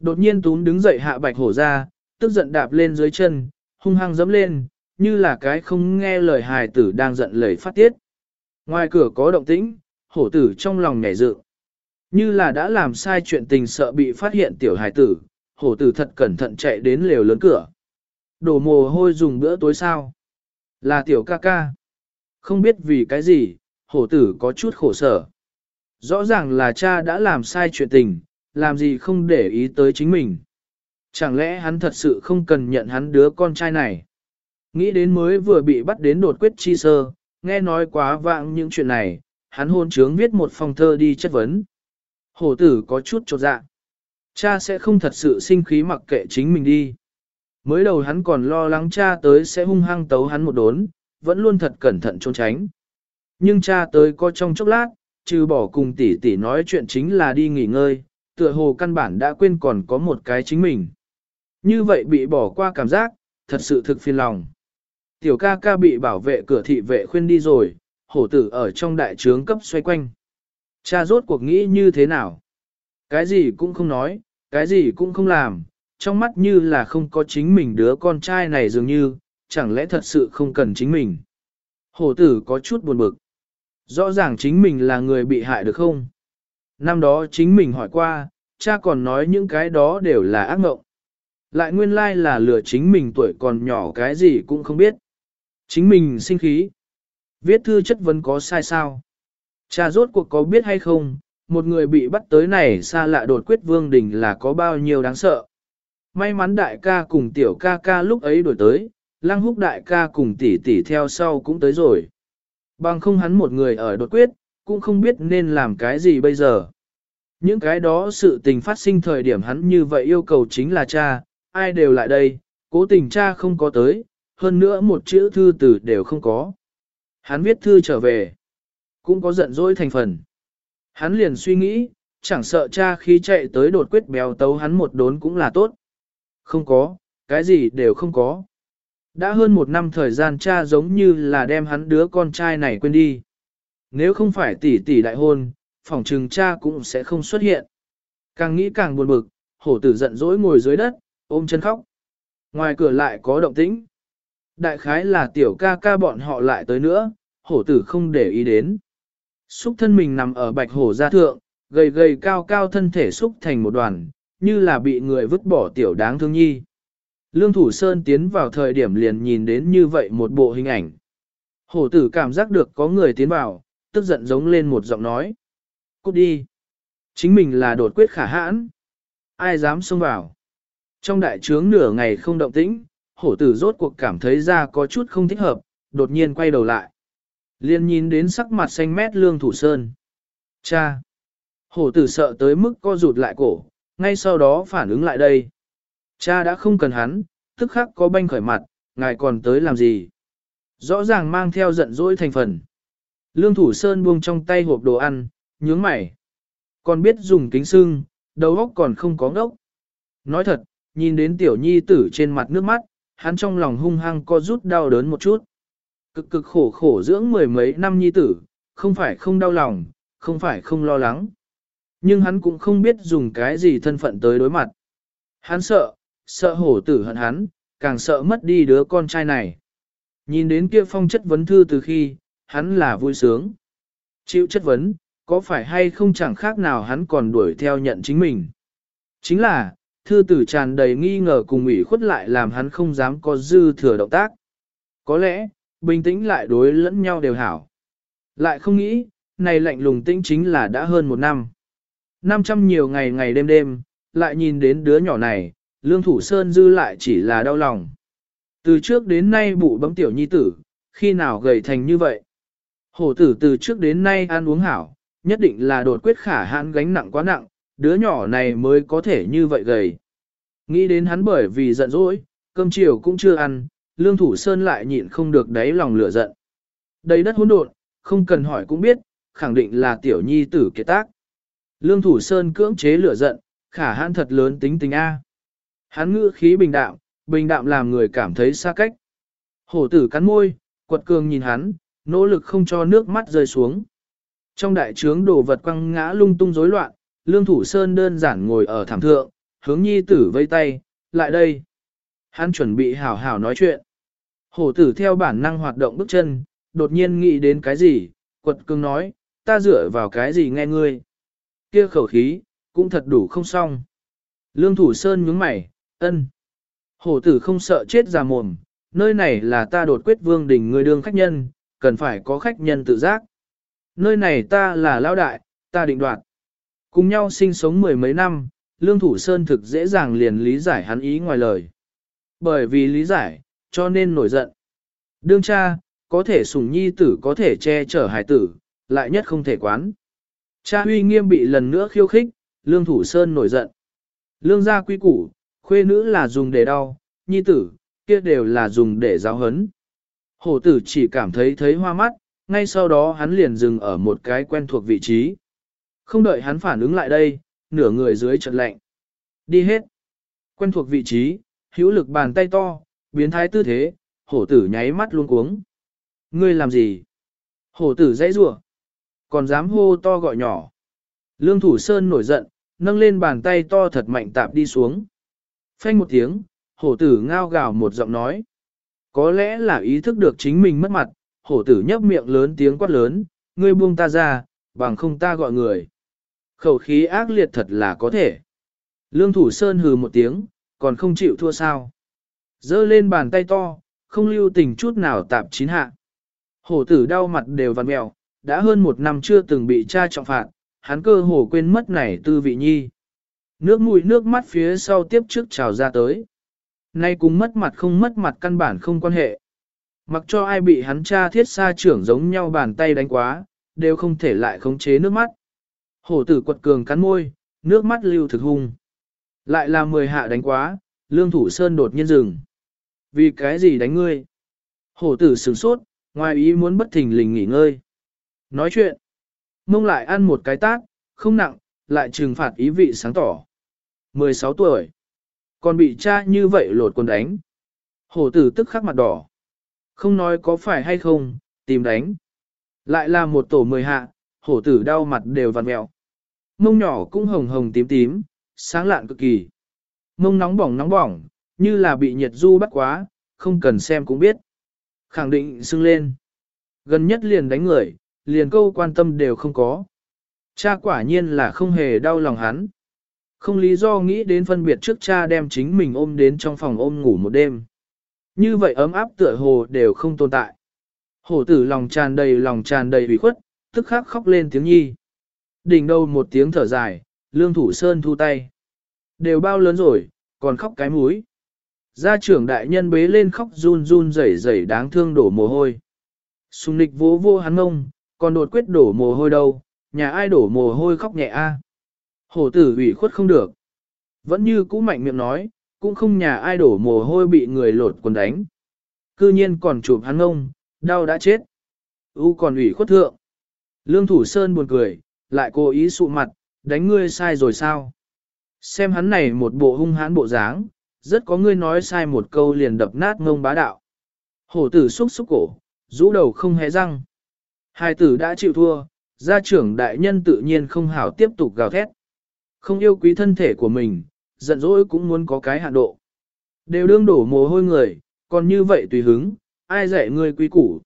Đột nhiên tún đứng dậy hạ bạch hổ ra, tức giận đạp lên dưới chân, hung hăng dẫm lên, như là cái không nghe lời hài tử đang giận lời phát tiết. Ngoài cửa có động tĩnh, hổ tử trong lòng nhảy dự. Như là đã làm sai chuyện tình sợ bị phát hiện tiểu hài tử, hổ tử thật cẩn thận chạy đến lều lớn cửa. Đổ mồ hôi dùng bữa tối sao? Là tiểu ca ca. Không biết vì cái gì, hổ tử có chút khổ sở. Rõ ràng là cha đã làm sai chuyện tình, làm gì không để ý tới chính mình. Chẳng lẽ hắn thật sự không cần nhận hắn đứa con trai này? Nghĩ đến mới vừa bị bắt đến đột quyết chi sơ, nghe nói quá vãng những chuyện này, hắn hôn trướng viết một phong thơ đi chất vấn. Hổ tử có chút trột dạ. Cha sẽ không thật sự sinh khí mặc kệ chính mình đi. Mới đầu hắn còn lo lắng cha tới sẽ hung hăng tấu hắn một đốn, vẫn luôn thật cẩn thận trốn tránh. Nhưng cha tới có trong chốc lát, trừ bỏ cùng tỷ tỷ nói chuyện chính là đi nghỉ ngơi, tựa hồ căn bản đã quên còn có một cái chính mình. Như vậy bị bỏ qua cảm giác, thật sự thực phiền lòng. Tiểu ca ca bị bảo vệ cửa thị vệ khuyên đi rồi, hổ tử ở trong đại trướng cấp xoay quanh. Cha rốt cuộc nghĩ như thế nào? Cái gì cũng không nói, cái gì cũng không làm, trong mắt như là không có chính mình đứa con trai này dường như, chẳng lẽ thật sự không cần chính mình. Hổ tử có chút buồn bực. Rõ ràng chính mình là người bị hại được không? Năm đó chính mình hỏi qua, cha còn nói những cái đó đều là ác mộng. Lại nguyên lai là lừa chính mình tuổi còn nhỏ cái gì cũng không biết. Chính mình sinh khí. Viết thư chất vấn có sai sao? Cha rốt cuộc có biết hay không, một người bị bắt tới này xa lạ đột quyết vương đình là có bao nhiêu đáng sợ. May mắn đại ca cùng tiểu ca ca lúc ấy đổi tới, lăng húc đại ca cùng tỷ tỷ theo sau cũng tới rồi. Bằng không hắn một người ở đột quyết, cũng không biết nên làm cái gì bây giờ. Những cái đó sự tình phát sinh thời điểm hắn như vậy yêu cầu chính là cha, ai đều lại đây, cố tình cha không có tới, hơn nữa một chữ thư từ đều không có. Hắn viết thư trở về, cũng có giận dỗi thành phần. Hắn liền suy nghĩ, chẳng sợ cha khi chạy tới đột quyết béo tấu hắn một đốn cũng là tốt. Không có, cái gì đều không có. Đã hơn một năm thời gian cha giống như là đem hắn đứa con trai này quên đi. Nếu không phải tỷ tỷ đại hôn, phòng trừng cha cũng sẽ không xuất hiện. Càng nghĩ càng buồn bực, hổ tử giận dỗi ngồi dưới đất, ôm chân khóc. Ngoài cửa lại có động tĩnh. Đại khái là tiểu ca ca bọn họ lại tới nữa, hổ tử không để ý đến. Xúc thân mình nằm ở bạch hổ gia thượng, gầy gầy cao cao thân thể xúc thành một đoàn, như là bị người vứt bỏ tiểu đáng thương nhi. Lương Thủ Sơn tiến vào thời điểm liền nhìn đến như vậy một bộ hình ảnh. Hổ tử cảm giác được có người tiến vào, tức giận giống lên một giọng nói. Cút đi. Chính mình là đột quyết khả hãn. Ai dám xông vào. Trong đại trướng nửa ngày không động tĩnh, hổ tử rốt cuộc cảm thấy ra có chút không thích hợp, đột nhiên quay đầu lại. Liên nhìn đến sắc mặt xanh mét lương thủ sơn. Cha! Hổ tử sợ tới mức co rụt lại cổ, ngay sau đó phản ứng lại đây. Cha đã không cần hắn, tức khắc có banh khởi mặt, ngài còn tới làm gì? Rõ ràng mang theo giận dỗi thành phần. Lương thủ sơn buông trong tay hộp đồ ăn, nhướng mày. Còn biết dùng kính sưng, đầu óc còn không có ngốc. Nói thật, nhìn đến tiểu nhi tử trên mặt nước mắt, hắn trong lòng hung hăng co rút đau đớn một chút. Cực cực khổ khổ dưỡng mười mấy năm nhi tử, không phải không đau lòng, không phải không lo lắng. Nhưng hắn cũng không biết dùng cái gì thân phận tới đối mặt. Hắn sợ, sợ hổ tử hận hắn, càng sợ mất đi đứa con trai này. Nhìn đến kia phong chất vấn thư từ khi, hắn là vui sướng. Chịu chất vấn, có phải hay không chẳng khác nào hắn còn đuổi theo nhận chính mình. Chính là, thư tử tràn đầy nghi ngờ cùng ủy khuất lại làm hắn không dám có dư thừa động tác. Có lẽ, bình tĩnh lại đối lẫn nhau đều hảo. Lại không nghĩ, này lạnh lùng tĩnh chính là đã hơn một năm. Năm trăm nhiều ngày ngày đêm đêm, lại nhìn đến đứa nhỏ này, lương thủ sơn dư lại chỉ là đau lòng. Từ trước đến nay bụ bấm tiểu nhi tử, khi nào gầy thành như vậy. Hổ tử từ trước đến nay ăn uống hảo, nhất định là đột quyết khả hãn gánh nặng quá nặng, đứa nhỏ này mới có thể như vậy gầy. Nghĩ đến hắn bởi vì giận dỗi, cơm chiều cũng chưa ăn, lương thủ sơn lại nhịn không được đáy lòng lửa giận. Đầy đất hỗn độn, không cần hỏi cũng biết, khẳng định là tiểu nhi tử kế tác. Lương thủ sơn cưỡng chế lửa giận, khả hãn thật lớn tính tình A. Hắn ngữ khí bình đạm, bình đạm làm người cảm thấy xa cách. Hổ tử cắn môi, quật cường nhìn hắn, nỗ lực không cho nước mắt rơi xuống. Trong đại trướng đồ vật quăng ngã lung tung rối loạn, lương thủ sơn đơn giản ngồi ở thảm thượng, hướng nhi tử vây tay, lại đây. Hắn chuẩn bị hảo hảo nói chuyện. Hổ tử theo bản năng hoạt động bước chân, đột nhiên nghĩ đến cái gì, quật cưng nói, ta dựa vào cái gì nghe ngươi. Kia khẩu khí, cũng thật đủ không xong. Lương thủ sơn nhướng mày, ân. Hổ tử không sợ chết già mồm, nơi này là ta đột quyết vương đình người đương khách nhân, cần phải có khách nhân tự giác. Nơi này ta là lão đại, ta định đoạt. Cùng nhau sinh sống mười mấy năm, Lương Thủ Sơn thực dễ dàng liền lý giải hắn ý ngoài lời. Bởi vì lý giải, cho nên nổi giận. Đương cha, có thể sủng nhi tử có thể che chở hải tử, lại nhất không thể quán. Cha huy nghiêm bị lần nữa khiêu khích, Lương Thủ Sơn nổi giận. Lương gia quy củ, khuê nữ là dùng để đau, nhi tử, kia đều là dùng để giáo hấn. Hổ tử chỉ cảm thấy thấy hoa mắt, ngay sau đó hắn liền dừng ở một cái quen thuộc vị trí. Không đợi hắn phản ứng lại đây, nửa người dưới chợt lạnh. Đi hết. Quen thuộc vị trí, hữu lực bàn tay to, biến thái tư thế, hổ tử nháy mắt luôn cuống. Ngươi làm gì? Hổ tử dãy rủa còn dám hô to gọi nhỏ. Lương Thủ Sơn nổi giận, nâng lên bàn tay to thật mạnh tạp đi xuống. Phanh một tiếng, hổ tử ngao gào một giọng nói. Có lẽ là ý thức được chính mình mất mặt, hổ tử nhấp miệng lớn tiếng quát lớn, ngươi buông ta ra, bằng không ta gọi người. Khẩu khí ác liệt thật là có thể. Lương Thủ Sơn hừ một tiếng, còn không chịu thua sao. Dơ lên bàn tay to, không lưu tình chút nào tạp chín hạ. Hổ tử đau mặt đều vằn mèo, đã hơn một năm chưa từng bị cha trọng phạt, hắn cơ hồ quên mất này tư vị nhi. Nước mũi nước mắt phía sau tiếp trước trào ra tới. Nay cũng mất mặt không mất mặt căn bản không quan hệ. Mặc cho ai bị hắn cha thiết xa trưởng giống nhau bàn tay đánh quá, đều không thể lại khống chế nước mắt. Hổ tử quật cường cắn môi, nước mắt lưu thực hung. Lại là mười hạ đánh quá, lương thủ sơn đột nhiên dừng. Vì cái gì đánh ngươi? Hổ tử sửng sốt, ngoài ý muốn bất thình lình nghỉ ngơi. Nói chuyện, mông lại ăn một cái tát, không nặng, lại trừng phạt ý vị sáng tỏ. 16 tuổi, còn bị cha như vậy lột quần đánh. Hổ tử tức khắc mặt đỏ. Không nói có phải hay không, tìm đánh. Lại là một tổ mười hạ, hổ tử đau mặt đều vằn mẹo. Mông nhỏ cũng hồng hồng tím tím, sáng lạn cực kỳ. Mông nóng bỏng nóng bỏng, như là bị nhiệt du bắt quá, không cần xem cũng biết. Khẳng định sưng lên. Gần nhất liền đánh người, liền câu quan tâm đều không có. Cha quả nhiên là không hề đau lòng hắn. Không lý do nghĩ đến phân biệt trước cha đem chính mình ôm đến trong phòng ôm ngủ một đêm. Như vậy ấm áp tựa hồ đều không tồn tại. Hổ tử lòng tràn đầy lòng tràn đầy ủy khuất, tức khắc khóc lên tiếng nhi. Đỉnh đầu một tiếng thở dài, lương thủ sơn thu tay. Đều bao lớn rồi, còn khóc cái múi. Gia trưởng đại nhân bế lên khóc run run rẩy rẩy đáng thương đổ mồ hôi. Sùng nịch vô vô hắn ngông, còn đột quyết đổ mồ hôi đâu, nhà ai đổ mồ hôi khóc nhẹ a. Hổ tử ủy khuất không được. Vẫn như cũ mạnh miệng nói, cũng không nhà ai đổ mồ hôi bị người lột quần đánh. Cư nhiên còn chụp hắn ngông, đau đã chết. U còn ủy khuất thượng. Lương Thủ Sơn buồn cười, lại cố ý sụ mặt, đánh ngươi sai rồi sao? Xem hắn này một bộ hung hãn bộ dáng, rất có ngươi nói sai một câu liền đập nát ngông bá đạo. Hổ tử xúc xúc cổ, rũ đầu không hé răng. Hai tử đã chịu thua, gia trưởng đại nhân tự nhiên không hảo tiếp tục gào thét. Không yêu quý thân thể của mình, giận dỗi cũng muốn có cái hạn độ. Đều đương đổ mồ hôi người, còn như vậy tùy hứng, ai dạy ngươi quý củ.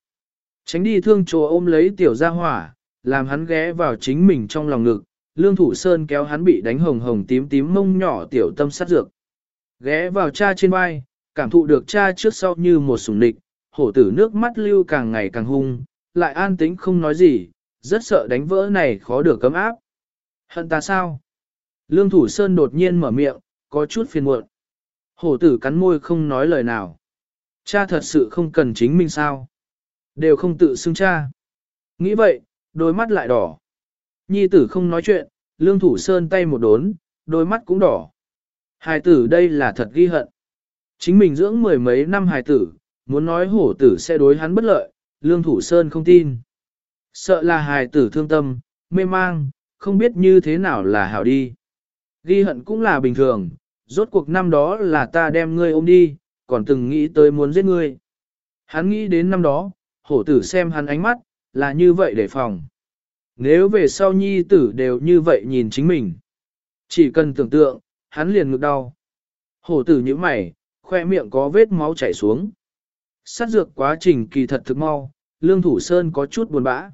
Tránh đi thương chỗ ôm lấy tiểu gia hỏa, làm hắn ghé vào chính mình trong lòng ngực, Lương Thủ Sơn kéo hắn bị đánh hồng hồng tím tím mông nhỏ tiểu tâm sát dược. Ghé vào cha trên vai, cảm thụ được cha trước sau như một sủng nịch, hổ tử nước mắt lưu càng ngày càng hung, lại an tĩnh không nói gì, rất sợ đánh vỡ này khó được cấm áp. Hận ta sao? Lương Thủ Sơn đột nhiên mở miệng, có chút phiền muộn. Hổ tử cắn môi không nói lời nào. Cha thật sự không cần chính mình sao? Đều không tự xưng cha. Nghĩ vậy, đôi mắt lại đỏ. Nhi tử không nói chuyện, lương thủ sơn tay một đốn, đôi mắt cũng đỏ. Hài tử đây là thật ghi hận. Chính mình dưỡng mười mấy năm hài tử, muốn nói hổ tử sẽ đối hắn bất lợi, lương thủ sơn không tin. Sợ là hài tử thương tâm, mê mang, không biết như thế nào là hảo đi. Ghi hận cũng là bình thường, rốt cuộc năm đó là ta đem ngươi ôm đi, còn từng nghĩ tới muốn giết ngươi. Hắn nghĩ đến năm đó, hổ tử xem hắn ánh mắt, là như vậy để phòng. Nếu về sau nhi tử đều như vậy nhìn chính mình, chỉ cần tưởng tượng, hắn liền ngực đau. Hổ tử như mày, khoe miệng có vết máu chảy xuống. Sát dược quá trình kỳ thật thực mau, lương thủ sơn có chút buồn bã.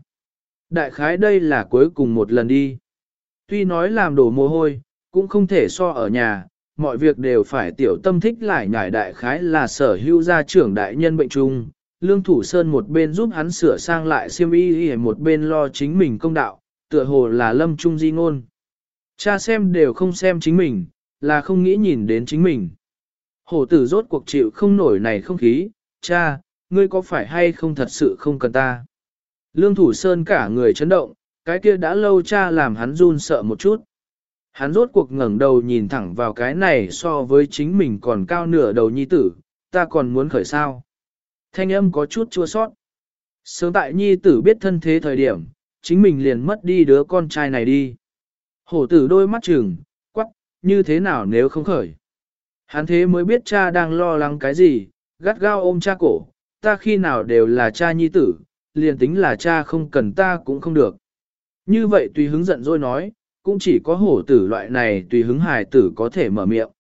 Đại khái đây là cuối cùng một lần đi. Tuy nói làm đổ mồ hôi, cũng không thể so ở nhà, mọi việc đều phải tiểu tâm thích lại nhải đại khái là sở hữu gia trưởng đại nhân bệnh chung, Lương Thủ Sơn một bên giúp hắn sửa sang lại xiêm y một bên lo chính mình công đạo, tựa hồ là lâm trung di ngôn. Cha xem đều không xem chính mình, là không nghĩ nhìn đến chính mình. Hổ tử rốt cuộc chịu không nổi này không khí, cha, ngươi có phải hay không thật sự không cần ta. Lương Thủ Sơn cả người chấn động, cái kia đã lâu cha làm hắn run sợ một chút. Hắn rốt cuộc ngẩng đầu nhìn thẳng vào cái này so với chính mình còn cao nửa đầu nhi tử, ta còn muốn khởi sao. Thanh âm có chút chua sót. Sớm tại nhi tử biết thân thế thời điểm, chính mình liền mất đi đứa con trai này đi. Hổ tử đôi mắt trừng, quắc, như thế nào nếu không khởi. Hắn thế mới biết cha đang lo lắng cái gì, gắt gao ôm cha cổ, ta khi nào đều là cha nhi tử, liền tính là cha không cần ta cũng không được. Như vậy tùy hứng giận rồi nói, cũng chỉ có hổ tử loại này tùy hứng hài tử có thể mở miệng.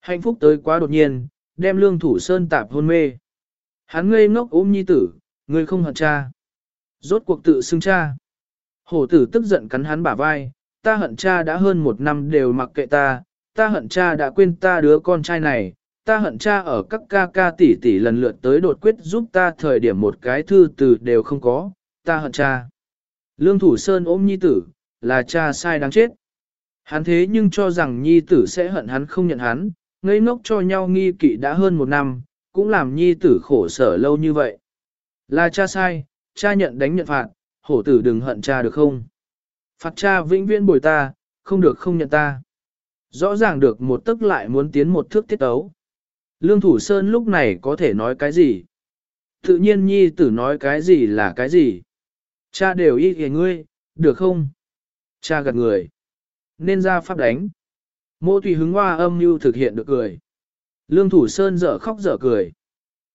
Hạnh phúc tới quá đột nhiên, đem lương thủ sơn tạp hôn mê. Hắn ngây ngốc ôm nhi tử, ngươi không hận cha. Rốt cuộc tự xưng cha. Hổ tử tức giận cắn hắn bả vai, ta hận cha đã hơn một năm đều mặc kệ ta, ta hận cha đã quên ta đứa con trai này, ta hận cha ở các ca ca tỷ tỷ lần lượt tới đột quyết giúp ta thời điểm một cái thư từ đều không có, ta hận cha. Lương Thủ Sơn ôm nhi tử, là cha sai đáng chết. Hắn thế nhưng cho rằng nhi tử sẽ hận hắn không nhận hắn, ngây ngốc cho nhau nghi kỵ đã hơn một năm, cũng làm nhi tử khổ sở lâu như vậy. Là cha sai, cha nhận đánh nhận phạt, hổ tử đừng hận cha được không? Phạt cha vĩnh viễn bồi ta, không được không nhận ta. Rõ ràng được một tức lại muốn tiến một thước tiết ấu. Lương Thủ Sơn lúc này có thể nói cái gì? Tự nhiên nhi tử nói cái gì là cái gì? Cha đều y kìa ngươi, được không? Cha gật người. Nên ra pháp đánh. Mô tùy hứng hoa âm mưu thực hiện được cười. Lương Thủ Sơn dở khóc dở cười.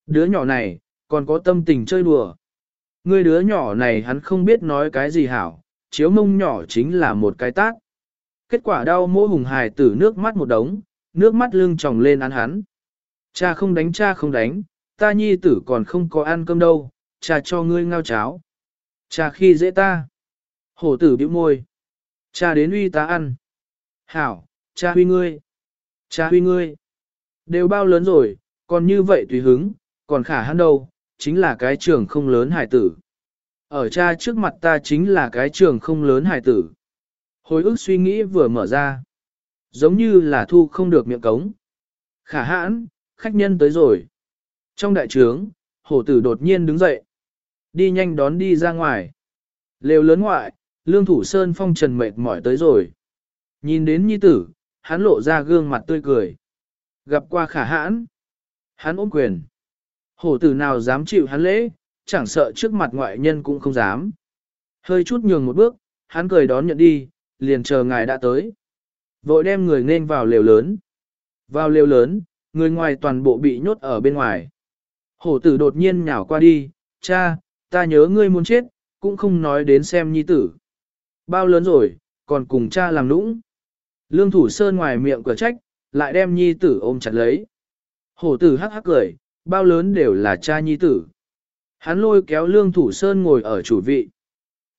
Đứa nhỏ này, còn có tâm tình chơi đùa. Người đứa nhỏ này hắn không biết nói cái gì hảo, chiếu mông nhỏ chính là một cái tác. Kết quả đau mỗ hùng hài tử nước mắt một đống, nước mắt lưng tròng lên ăn hắn. Cha không đánh cha không đánh, ta nhi tử còn không có ăn cơm đâu, cha cho ngươi ngao cháo. Cha khi dễ ta. Hổ tử bĩu môi. Cha đến uy ta ăn. Hảo, cha huy ngươi. Cha huy ngươi. Đều bao lớn rồi, còn như vậy tùy hứng, còn khả hắn đâu, chính là cái trường không lớn hải tử. Ở cha trước mặt ta chính là cái trường không lớn hải tử. Hồi ức suy nghĩ vừa mở ra. Giống như là thu không được miệng cống. Khả hãn, khách nhân tới rồi. Trong đại trướng, hổ tử đột nhiên đứng dậy. Đi nhanh đón đi ra ngoài. Lều lớn ngoại, lương thủ sơn phong trần mệt mỏi tới rồi. Nhìn đến nhi tử, hắn lộ ra gương mặt tươi cười. Gặp qua khả hãn. Hắn ôm quyền. Hổ tử nào dám chịu hắn lễ, chẳng sợ trước mặt ngoại nhân cũng không dám. Hơi chút nhường một bước, hắn cười đón nhận đi, liền chờ ngài đã tới. Vội đem người nên vào lều lớn. Vào lều lớn, người ngoài toàn bộ bị nhốt ở bên ngoài. Hổ tử đột nhiên nhào qua đi, cha, ta nhớ ngươi muốn chết, cũng không nói đến xem nhi tử. Bao lớn rồi, còn cùng cha làm nũng. Lương thủ sơn ngoài miệng cửa trách, lại đem nhi tử ôm chặt lấy. Hổ tử hắc hắc cười, bao lớn đều là cha nhi tử. Hắn lôi kéo lương thủ sơn ngồi ở chủ vị.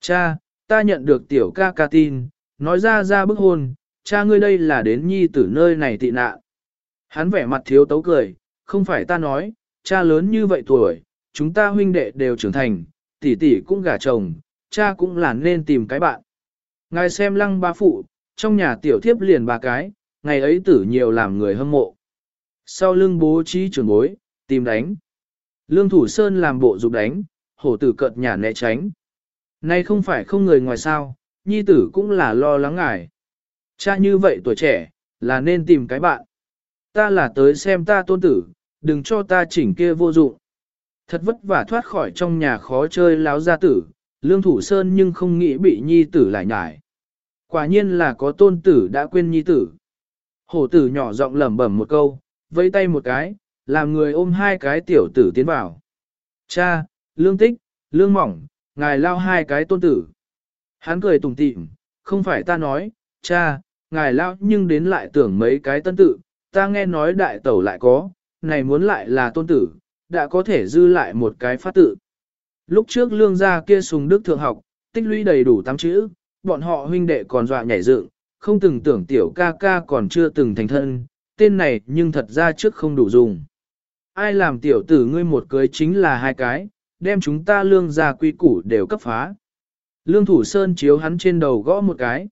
Cha, ta nhận được tiểu ca ca tin, nói ra ra bức hôn, cha ngươi đây là đến nhi tử nơi này tị nạn. Hắn vẻ mặt thiếu tấu cười, không phải ta nói, cha lớn như vậy tuổi, chúng ta huynh đệ đều trưởng thành, tỷ tỷ cũng gả chồng, cha cũng là nên tìm cái bạn. Ngài xem lăng ba phụ, trong nhà tiểu thiếp liền ba cái, ngày ấy tử nhiều làm người hâm mộ. Sau lưng bố trí trưởng bối, tìm đánh. Lương Thủ Sơn làm bộ dục đánh, hổ tử cợt nhà né tránh. Nay không phải không người ngoài sao, nhi tử cũng là lo lắng ngài. Cha như vậy tuổi trẻ, là nên tìm cái bạn. Ta là tới xem ta tôn tử, đừng cho ta chỉnh kia vô dụng. Thật vất vả thoát khỏi trong nhà khó chơi láo gia tử, lương thủ sơn nhưng không nghĩ bị nhi tử lại nhải. Quả nhiên là có tôn tử đã quên nhi tử. Hổ tử nhỏ giọng lẩm bẩm một câu, vẫy tay một cái, làm người ôm hai cái tiểu tử tiến vào. Cha, lương tích, lương mỏng, ngài lao hai cái tôn tử. Hắn cười tủm tỉm, không phải ta nói, cha, ngài lao nhưng đến lại tưởng mấy cái tân tử, ta nghe nói đại tẩu lại có, này muốn lại là tôn tử, đã có thể dư lại một cái phát tự. Lúc trước lương gia kia sùng đức thượng học, tích lũy đầy đủ tám chữ, bọn họ huynh đệ còn dọa nhảy dựng, không từng tưởng tiểu ca ca còn chưa từng thành thân, tên này nhưng thật ra trước không đủ dùng. Ai làm tiểu tử ngươi một cưới chính là hai cái, đem chúng ta lương gia quy củ đều cấp phá. Lương thủ sơn chiếu hắn trên đầu gõ một cái.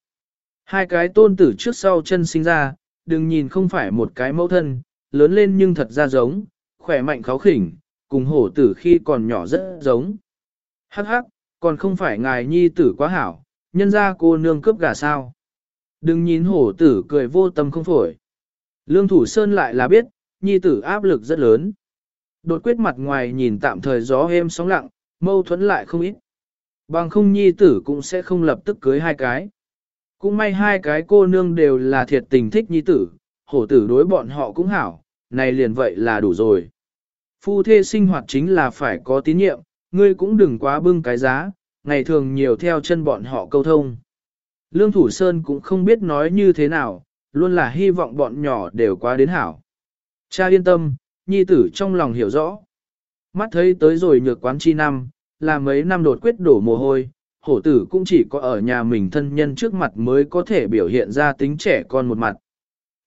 Hai cái tôn tử trước sau chân sinh ra, đừng nhìn không phải một cái mẫu thân, lớn lên nhưng thật ra giống, khỏe mạnh kháo khỉnh, cùng hổ tử khi còn nhỏ rất giống. Hắc hắc, còn không phải ngài nhi tử quá hảo, nhân ra cô nương cướp gà sao. Đừng nhìn hổ tử cười vô tâm không phổi. Lương thủ sơn lại là biết, nhi tử áp lực rất lớn. Đột quyết mặt ngoài nhìn tạm thời gió êm sóng lặng, mâu thuẫn lại không ít. Bằng không nhi tử cũng sẽ không lập tức cưới hai cái. Cũng may hai cái cô nương đều là thiệt tình thích nhi tử, hổ tử đối bọn họ cũng hảo, này liền vậy là đủ rồi. Phu thê sinh hoạt chính là phải có tín nhiệm, ngươi cũng đừng quá bưng cái giá, ngày thường nhiều theo chân bọn họ câu thông. Lương Thủ Sơn cũng không biết nói như thế nào, luôn là hy vọng bọn nhỏ đều quá đến hảo. Cha yên tâm, nhi tử trong lòng hiểu rõ. Mắt thấy tới rồi nhược quán chi năm, là mấy năm đột quyết đổ mồ hôi, hổ tử cũng chỉ có ở nhà mình thân nhân trước mặt mới có thể biểu hiện ra tính trẻ con một mặt.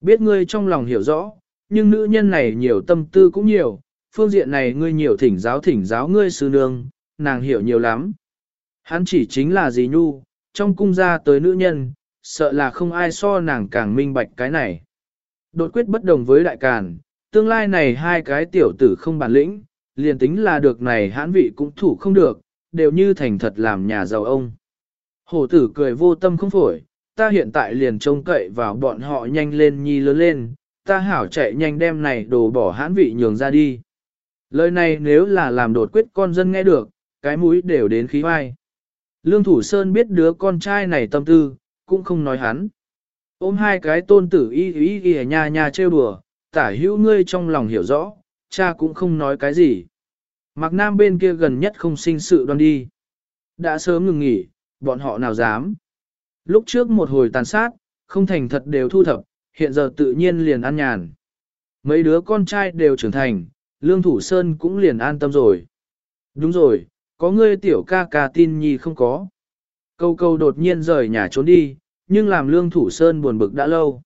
Biết ngươi trong lòng hiểu rõ, nhưng nữ nhân này nhiều tâm tư cũng nhiều, phương diện này ngươi nhiều thỉnh giáo thỉnh giáo ngươi sư nương, nàng hiểu nhiều lắm. Hắn chỉ chính là gì nhu, trong cung gia tới nữ nhân, sợ là không ai so nàng càng minh bạch cái này. Đột quyết bất đồng với đại càn, tương lai này hai cái tiểu tử không bản lĩnh, liền tính là được này hãn vị cũng thủ không được, đều như thành thật làm nhà giàu ông. Hổ tử cười vô tâm không phổi, ta hiện tại liền trông cậy vào bọn họ nhanh lên nhi lớn lên, ta hảo chạy nhanh đem này đồ bỏ hãn vị nhường ra đi. Lời này nếu là làm đột quyết con dân nghe được, cái mũi đều đến khí vai. Lương Thủ Sơn biết đứa con trai này tâm tư, cũng không nói hắn. Ôm hai cái tôn tử y y y nhà nhà trêu đùa, tả hữu ngươi trong lòng hiểu rõ, cha cũng không nói cái gì. Mạc Nam bên kia gần nhất không sinh sự đoan đi. Đã sớm ngừng nghỉ, bọn họ nào dám. Lúc trước một hồi tàn sát, không thành thật đều thu thập, hiện giờ tự nhiên liền an nhàn. Mấy đứa con trai đều trưởng thành, Lương Thủ Sơn cũng liền an tâm rồi. Đúng rồi, có ngươi tiểu ca ca tin nhi không có. Câu câu đột nhiên rời nhà trốn đi, nhưng làm Lương Thủ Sơn buồn bực đã lâu.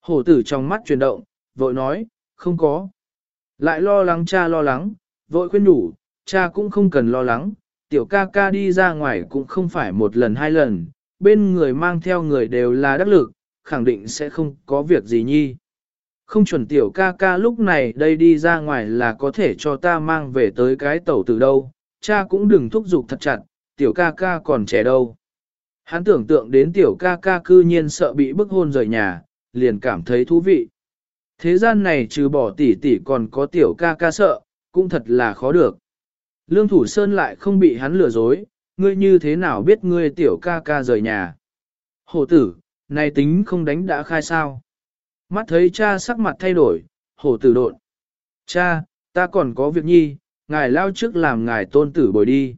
Hổ tử trong mắt chuyển động, vội nói, không có. Lại lo lắng cha lo lắng, vội khuyên đủ, cha cũng không cần lo lắng, tiểu ca ca đi ra ngoài cũng không phải một lần hai lần, bên người mang theo người đều là đắc lực, khẳng định sẽ không có việc gì nhi. Không chuẩn tiểu ca ca lúc này đây đi ra ngoài là có thể cho ta mang về tới cái tẩu từ đâu, cha cũng đừng thúc giục thật chặt, tiểu ca ca còn trẻ đâu. Hắn tưởng tượng đến tiểu ca ca cư nhiên sợ bị bức hôn rời nhà, liền cảm thấy thú vị. Thế gian này trừ bỏ tỷ tỷ còn có tiểu ca ca sợ, cũng thật là khó được. Lương Thủ Sơn lại không bị hắn lừa dối, ngươi như thế nào biết ngươi tiểu ca ca rời nhà. Hổ tử, này tính không đánh đã khai sao. Mắt thấy cha sắc mặt thay đổi, hổ tử đột. Cha, ta còn có việc nhi, ngài lao trước làm ngài tôn tử bồi đi.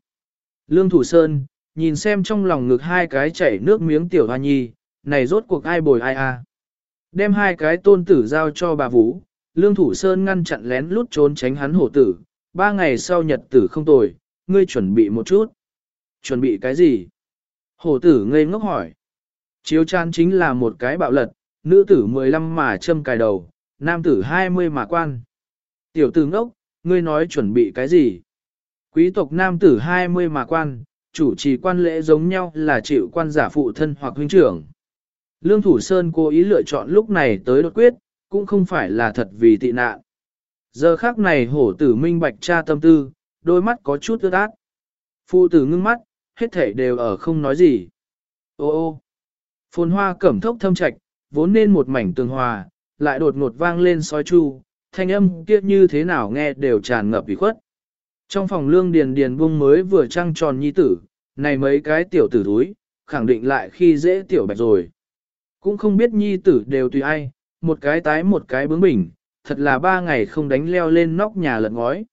Lương Thủ Sơn, nhìn xem trong lòng ngực hai cái chảy nước miếng tiểu hoa nhi, này rốt cuộc ai bồi ai à. Đem hai cái tôn tử giao cho bà Vũ, Lương Thủ Sơn ngăn chặn lén lút trốn tránh hắn hổ tử, ba ngày sau nhật tử không tồi, ngươi chuẩn bị một chút. Chuẩn bị cái gì? Hổ tử ngây ngốc hỏi. Chiếu chan chính là một cái bạo lật, nữ tử 15 mà châm cài đầu, nam tử 20 mà quan. Tiểu tử ngốc, ngươi nói chuẩn bị cái gì? Quý tộc nam tử 20 mà quan, chủ trì quan lễ giống nhau là chịu quan giả phụ thân hoặc huynh trưởng. Lương Thủ Sơn cố ý lựa chọn lúc này tới đột quyết, cũng không phải là thật vì tị nạn. Giờ khác này hổ tử minh bạch cha tâm tư, đôi mắt có chút ướt át. Phụ tử ngưng mắt, hết thể đều ở không nói gì. Ô ô, phồn hoa cẩm thốc thâm trạch, vốn nên một mảnh tường hòa, lại đột ngột vang lên soi chu, thanh âm kia như thế nào nghe đều tràn ngập ủy khuất. Trong phòng lương điền điền bung mới vừa trăng tròn nhi tử, này mấy cái tiểu tử thúi, khẳng định lại khi dễ tiểu bạch rồi. Cũng không biết nhi tử đều tùy ai, một cái tái một cái bướng bỉnh, thật là ba ngày không đánh leo lên nóc nhà lật ngói.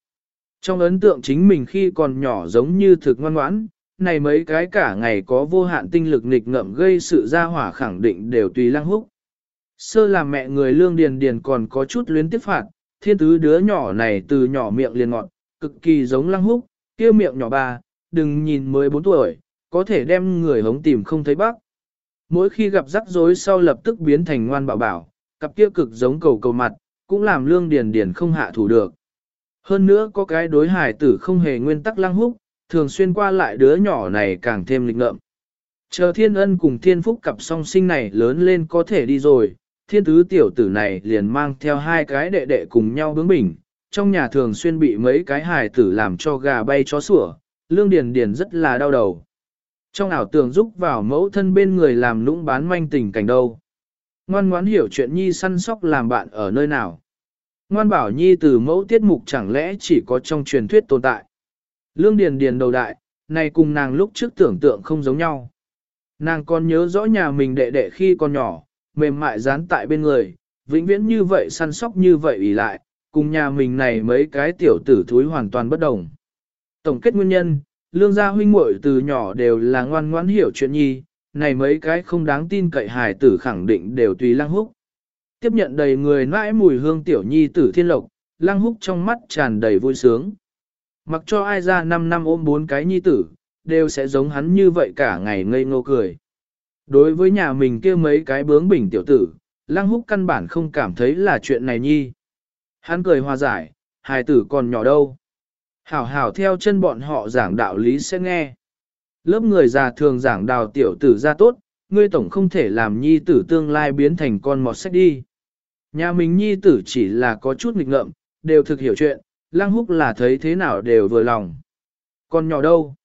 Trong ấn tượng chính mình khi còn nhỏ giống như thực ngoan ngoãn, này mấy cái cả ngày có vô hạn tinh lực nghịch ngợm gây sự ra hỏa khẳng định đều tùy lăng húc. Sơ làm mẹ người lương điền điền còn có chút luyến tiếp phạt, thiên tứ đứa nhỏ này từ nhỏ miệng liền ngọn, cực kỳ giống lăng húc, kia miệng nhỏ ba, đừng nhìn mới 4 tuổi, có thể đem người hống tìm không thấy bác. Mỗi khi gặp rắc rối sau lập tức biến thành ngoan bảo bảo, cặp kia cực giống cầu cầu mặt, cũng làm lương điền điền không hạ thủ được. Hơn nữa có cái đối hải tử không hề nguyên tắc lăng húc, thường xuyên qua lại đứa nhỏ này càng thêm lịch ngợm. Chờ thiên ân cùng thiên phúc cặp song sinh này lớn lên có thể đi rồi, thiên tứ tiểu tử này liền mang theo hai cái đệ đệ cùng nhau bướng bỉnh, trong nhà thường xuyên bị mấy cái hài tử làm cho gà bay chó sủa, lương điền điền rất là đau đầu. Trong ảo tưởng giúp vào mẫu thân bên người làm lũng bán manh tình cảnh đâu. Ngoan ngoãn hiểu chuyện nhi săn sóc làm bạn ở nơi nào. Ngoan bảo nhi từ mẫu tiết mục chẳng lẽ chỉ có trong truyền thuyết tồn tại. Lương điền điền đầu đại, này cùng nàng lúc trước tưởng tượng không giống nhau. Nàng còn nhớ rõ nhà mình đệ đệ khi còn nhỏ, mềm mại dán tại bên người, vĩnh viễn như vậy săn sóc như vậy ủy lại, cùng nhà mình này mấy cái tiểu tử thúi hoàn toàn bất đồng. Tổng kết nguyên nhân, lương gia huynh muội từ nhỏ đều là ngoan ngoãn hiểu chuyện nhi, này mấy cái không đáng tin cậy hài tử khẳng định đều tùy lăng húc. Tiếp nhận đầy người nãi mùi hương tiểu nhi tử thiên lộc, lăng húc trong mắt tràn đầy vui sướng. Mặc cho ai ra 5 năm ôm bốn cái nhi tử, đều sẽ giống hắn như vậy cả ngày ngây ngô cười. Đối với nhà mình kia mấy cái bướng bỉnh tiểu tử, lăng húc căn bản không cảm thấy là chuyện này nhi. Hắn cười hòa giải, hài tử còn nhỏ đâu. Hảo hảo theo chân bọn họ giảng đạo lý sẽ nghe. Lớp người già thường giảng đào tiểu tử ra tốt, ngươi tổng không thể làm nhi tử tương lai biến thành con mọt sách đi. Nhà mình nhi tử chỉ là có chút nghịch ngợm, đều thực hiểu chuyện, lăng húc là thấy thế nào đều vừa lòng. Còn nhỏ đâu?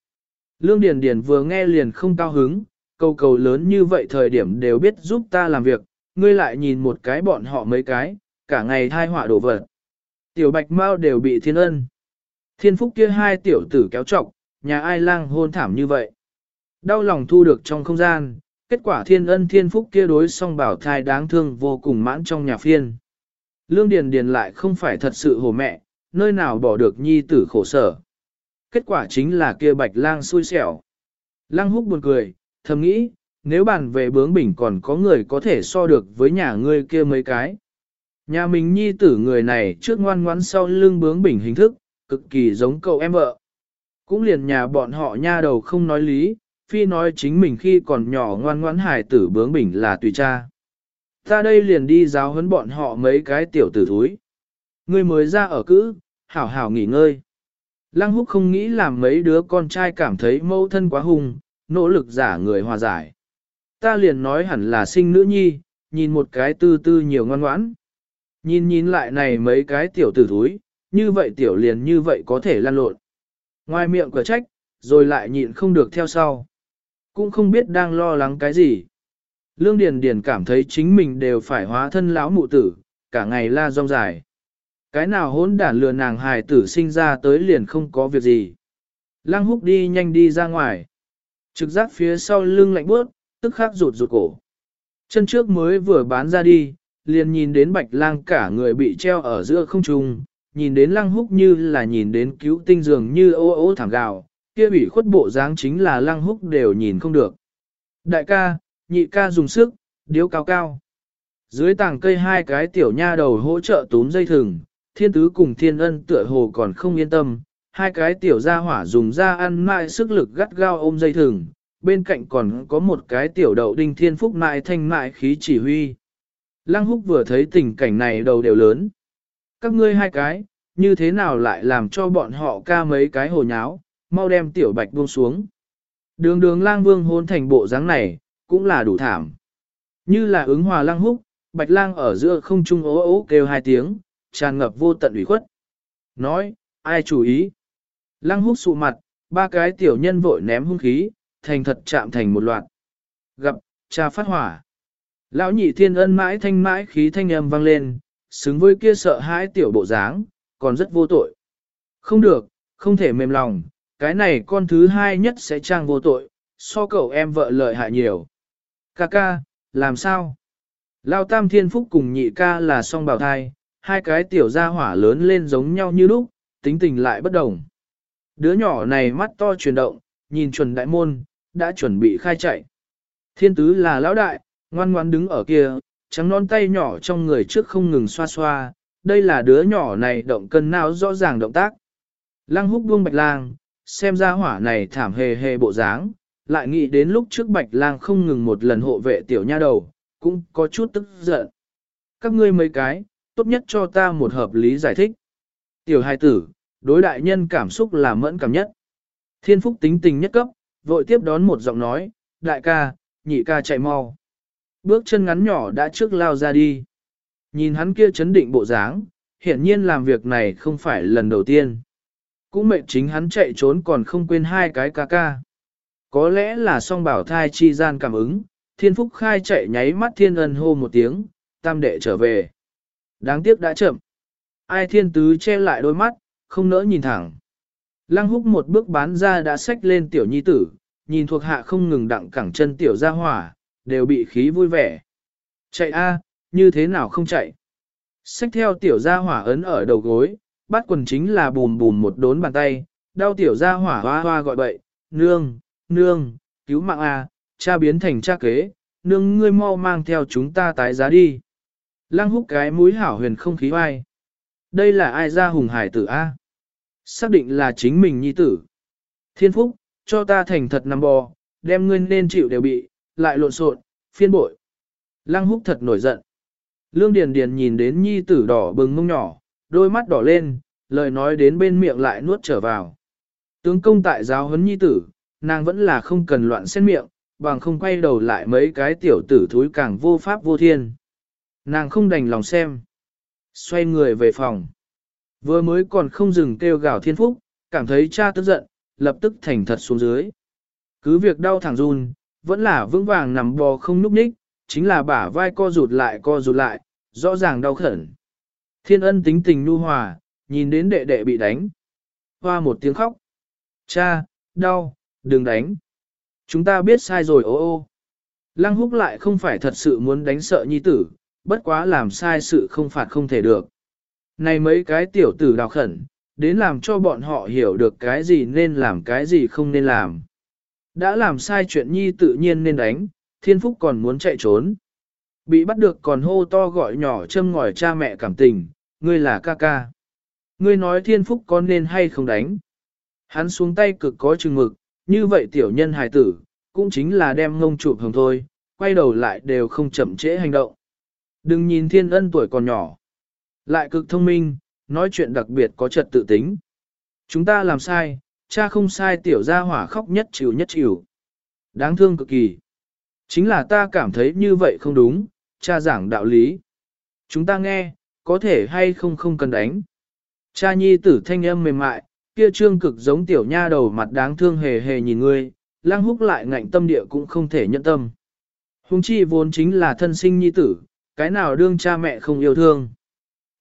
Lương Điền Điền vừa nghe liền không cao hứng, cầu cầu lớn như vậy thời điểm đều biết giúp ta làm việc, ngươi lại nhìn một cái bọn họ mấy cái, cả ngày thai họa đổ vật. Tiểu bạch mau đều bị thiên ân. Thiên phúc kia hai tiểu tử kéo trọc, nhà ai lang hôn thảm như vậy. Đau lòng thu được trong không gian, kết quả thiên ân thiên phúc kia đối song bảo thai đáng thương vô cùng mãn trong nhà phiên. Lương Điền Điền lại không phải thật sự hồ mẹ, nơi nào bỏ được nhi tử khổ sở. Kết quả chính là kia bạch lang xui xẻo. Lang húc buồn cười, thầm nghĩ, nếu bàn về bướng bỉnh còn có người có thể so được với nhà ngươi kia mấy cái. Nhà mình nhi tử người này trước ngoan ngoãn sau lưng bướng bỉnh hình thức, cực kỳ giống cậu em vợ. Cũng liền nhà bọn họ nha đầu không nói lý, phi nói chính mình khi còn nhỏ ngoan ngoãn hài tử bướng bỉnh là tùy cha. Ta đây liền đi giáo huấn bọn họ mấy cái tiểu tử thúi. Người mới ra ở cữ, hảo hảo nghỉ ngơi. Lăng húc không nghĩ làm mấy đứa con trai cảm thấy mâu thân quá hùng nỗ lực giả người hòa giải. Ta liền nói hẳn là sinh nữ nhi, nhìn một cái tư tư nhiều ngoan ngoãn. Nhìn nhìn lại này mấy cái tiểu tử thúi, như vậy tiểu liền như vậy có thể lan lộn. Ngoài miệng cửa trách, rồi lại nhịn không được theo sau. Cũng không biết đang lo lắng cái gì. Lương Điền Điền cảm thấy chính mình đều phải hóa thân lão mụ tử, cả ngày la rong dài. Cái nào hỗn đản lừa nàng hài tử sinh ra tới liền không có việc gì. Lăng húc đi nhanh đi ra ngoài. Trực giác phía sau lưng lạnh bước, tức khắc rụt rụt cổ. Chân trước mới vừa bán ra đi, liền nhìn đến bạch lang cả người bị treo ở giữa không trung, nhìn đến lăng húc như là nhìn đến cứu tinh dường như ô ô thảm gào, kia bị khuất bộ dáng chính là lăng húc đều nhìn không được. Đại ca, nhị ca dùng sức, điếu cao cao. Dưới tảng cây hai cái tiểu nha đầu hỗ trợ túm dây thừng, thiên tứ cùng thiên ân tựa hồ còn không yên tâm, hai cái tiểu gia hỏa dùng ra ăn mãi sức lực gắt gao ôm dây thừng, bên cạnh còn có một cái tiểu đậu đinh thiên phúc mãi thanh mãi khí chỉ huy. Lăng húc vừa thấy tình cảnh này đầu đều lớn. Các ngươi hai cái, như thế nào lại làm cho bọn họ ca mấy cái hồ nháo, mau đem tiểu bạch buông xuống. Đường đường lang vương hôn thành bộ dáng này, cũng là đủ thảm. Như là ứng hòa lăng húc, bạch lang ở giữa không trung ố ố kêu hai tiếng, tràn ngập vô tận ủy khuất. Nói, ai chủ ý? Lăng húc sụ mặt, ba cái tiểu nhân vội ném hung khí, thành thật chạm thành một loạt. Gặp, cha phát hỏa. Lão nhị thiên ân mãi thanh mãi khí thanh âm vang lên, xứng với kia sợ hãi tiểu bộ dáng, còn rất vô tội. Không được, không thể mềm lòng, cái này con thứ hai nhất sẽ trang vô tội, so cậu em vợ lợi hại nhiều. Ca ca, làm sao? Lao tam thiên phúc cùng nhị ca là song bào thai, hai cái tiểu gia hỏa lớn lên giống nhau như lúc, tính tình lại bất đồng. Đứa nhỏ này mắt to chuyển động, nhìn chuẩn đại môn, đã chuẩn bị khai chạy. Thiên tứ là lão đại, ngoan ngoan đứng ở kia, trắng non tay nhỏ trong người trước không ngừng xoa xoa, đây là đứa nhỏ này động cân não rõ ràng động tác. Lăng húc buông bạch lang, xem ra hỏa này thảm hề hề bộ dáng, lại nghĩ đến lúc trước bạch lang không ngừng một lần hộ vệ tiểu nha đầu, cũng có chút tức giận. Các ngươi mấy cái, tốt nhất cho ta một hợp lý giải thích. Tiểu hài tử, đối đại nhân cảm xúc là mẫn cảm nhất. Thiên phúc tính tình nhất cấp, vội tiếp đón một giọng nói, đại ca, nhị ca chạy mau. Bước chân ngắn nhỏ đã trước lao ra đi. Nhìn hắn kia chấn định bộ dáng, hiển nhiên làm việc này không phải lần đầu tiên. Cũng mệnh chính hắn chạy trốn còn không quên hai cái ca ca. Có lẽ là song bảo thai chi gian cảm ứng, thiên phúc khai chạy nháy mắt thiên ân hô một tiếng, tam đệ trở về. Đáng tiếc đã chậm. Ai thiên tứ che lại đôi mắt, không nỡ nhìn thẳng. Lăng húc một bước bán ra đã xách lên tiểu nhi tử, nhìn thuộc hạ không ngừng đặng cẳng chân tiểu ra hỏa, đều bị khí vui vẻ. Chạy a, như thế nào không chạy? Xách theo tiểu ra hỏa ấn ở đầu gối, bắt quần chính là bùm bùm một đốn bàn tay, đau tiểu ra hỏa hoa hoa gọi bậy, nương, nương, cứu mạng a, cha biến thành cha kế, nương ngươi mau mang theo chúng ta tái giá đi. Lăng húc cái mũi hảo huyền không khí vai. Đây là ai ra hùng hải tử A? Xác định là chính mình nhi tử. Thiên phúc, cho ta thành thật nằm bò, đem ngươi nên chịu đều bị, lại lộn xộn, phiên bội. Lăng húc thật nổi giận. Lương Điền Điền nhìn đến nhi tử đỏ bừng mông nhỏ, đôi mắt đỏ lên, lời nói đến bên miệng lại nuốt trở vào. Tướng công tại giáo huấn nhi tử, nàng vẫn là không cần loạn xét miệng, bằng không quay đầu lại mấy cái tiểu tử thúi càng vô pháp vô thiên. Nàng không đành lòng xem. Xoay người về phòng. Vừa mới còn không dừng kêu gào thiên phúc, cảm thấy cha tức giận, lập tức thành thật xuống dưới. Cứ việc đau thẳng run, vẫn là vững vàng nằm bò không núp ních, chính là bả vai co rụt lại co rụt lại, rõ ràng đau khẩn. Thiên ân tính tình nu hòa, nhìn đến đệ đệ bị đánh. Hoa một tiếng khóc. Cha, đau, đừng đánh. Chúng ta biết sai rồi ô ô. Lăng húc lại không phải thật sự muốn đánh sợ nhi tử, bất quá làm sai sự không phạt không thể được. Này mấy cái tiểu tử đào khẩn, đến làm cho bọn họ hiểu được cái gì nên làm cái gì không nên làm. Đã làm sai chuyện nhi tự nhiên nên đánh, thiên phúc còn muốn chạy trốn. Bị bắt được còn hô to gọi nhỏ châm ngòi cha mẹ cảm tình, ngươi là ca ca. Ngươi nói thiên phúc con nên hay không đánh. Hắn xuống tay cực có chừng mực, như vậy tiểu nhân hài tử, cũng chính là đem ngông chụp hồng thôi, quay đầu lại đều không chậm trễ hành động. Đừng nhìn thiên ân tuổi còn nhỏ. Lại cực thông minh, nói chuyện đặc biệt có trật tự tính. Chúng ta làm sai, cha không sai tiểu gia hỏa khóc nhất chịu nhất chịu. Đáng thương cực kỳ. Chính là ta cảm thấy như vậy không đúng, cha giảng đạo lý. Chúng ta nghe, có thể hay không không cần đánh. Cha nhi tử thanh âm mềm mại, kia trương cực giống tiểu nha đầu mặt đáng thương hề hề nhìn ngươi, lang húc lại ngạnh tâm địa cũng không thể nhận tâm. Hùng chi vốn chính là thân sinh nhi tử, cái nào đương cha mẹ không yêu thương.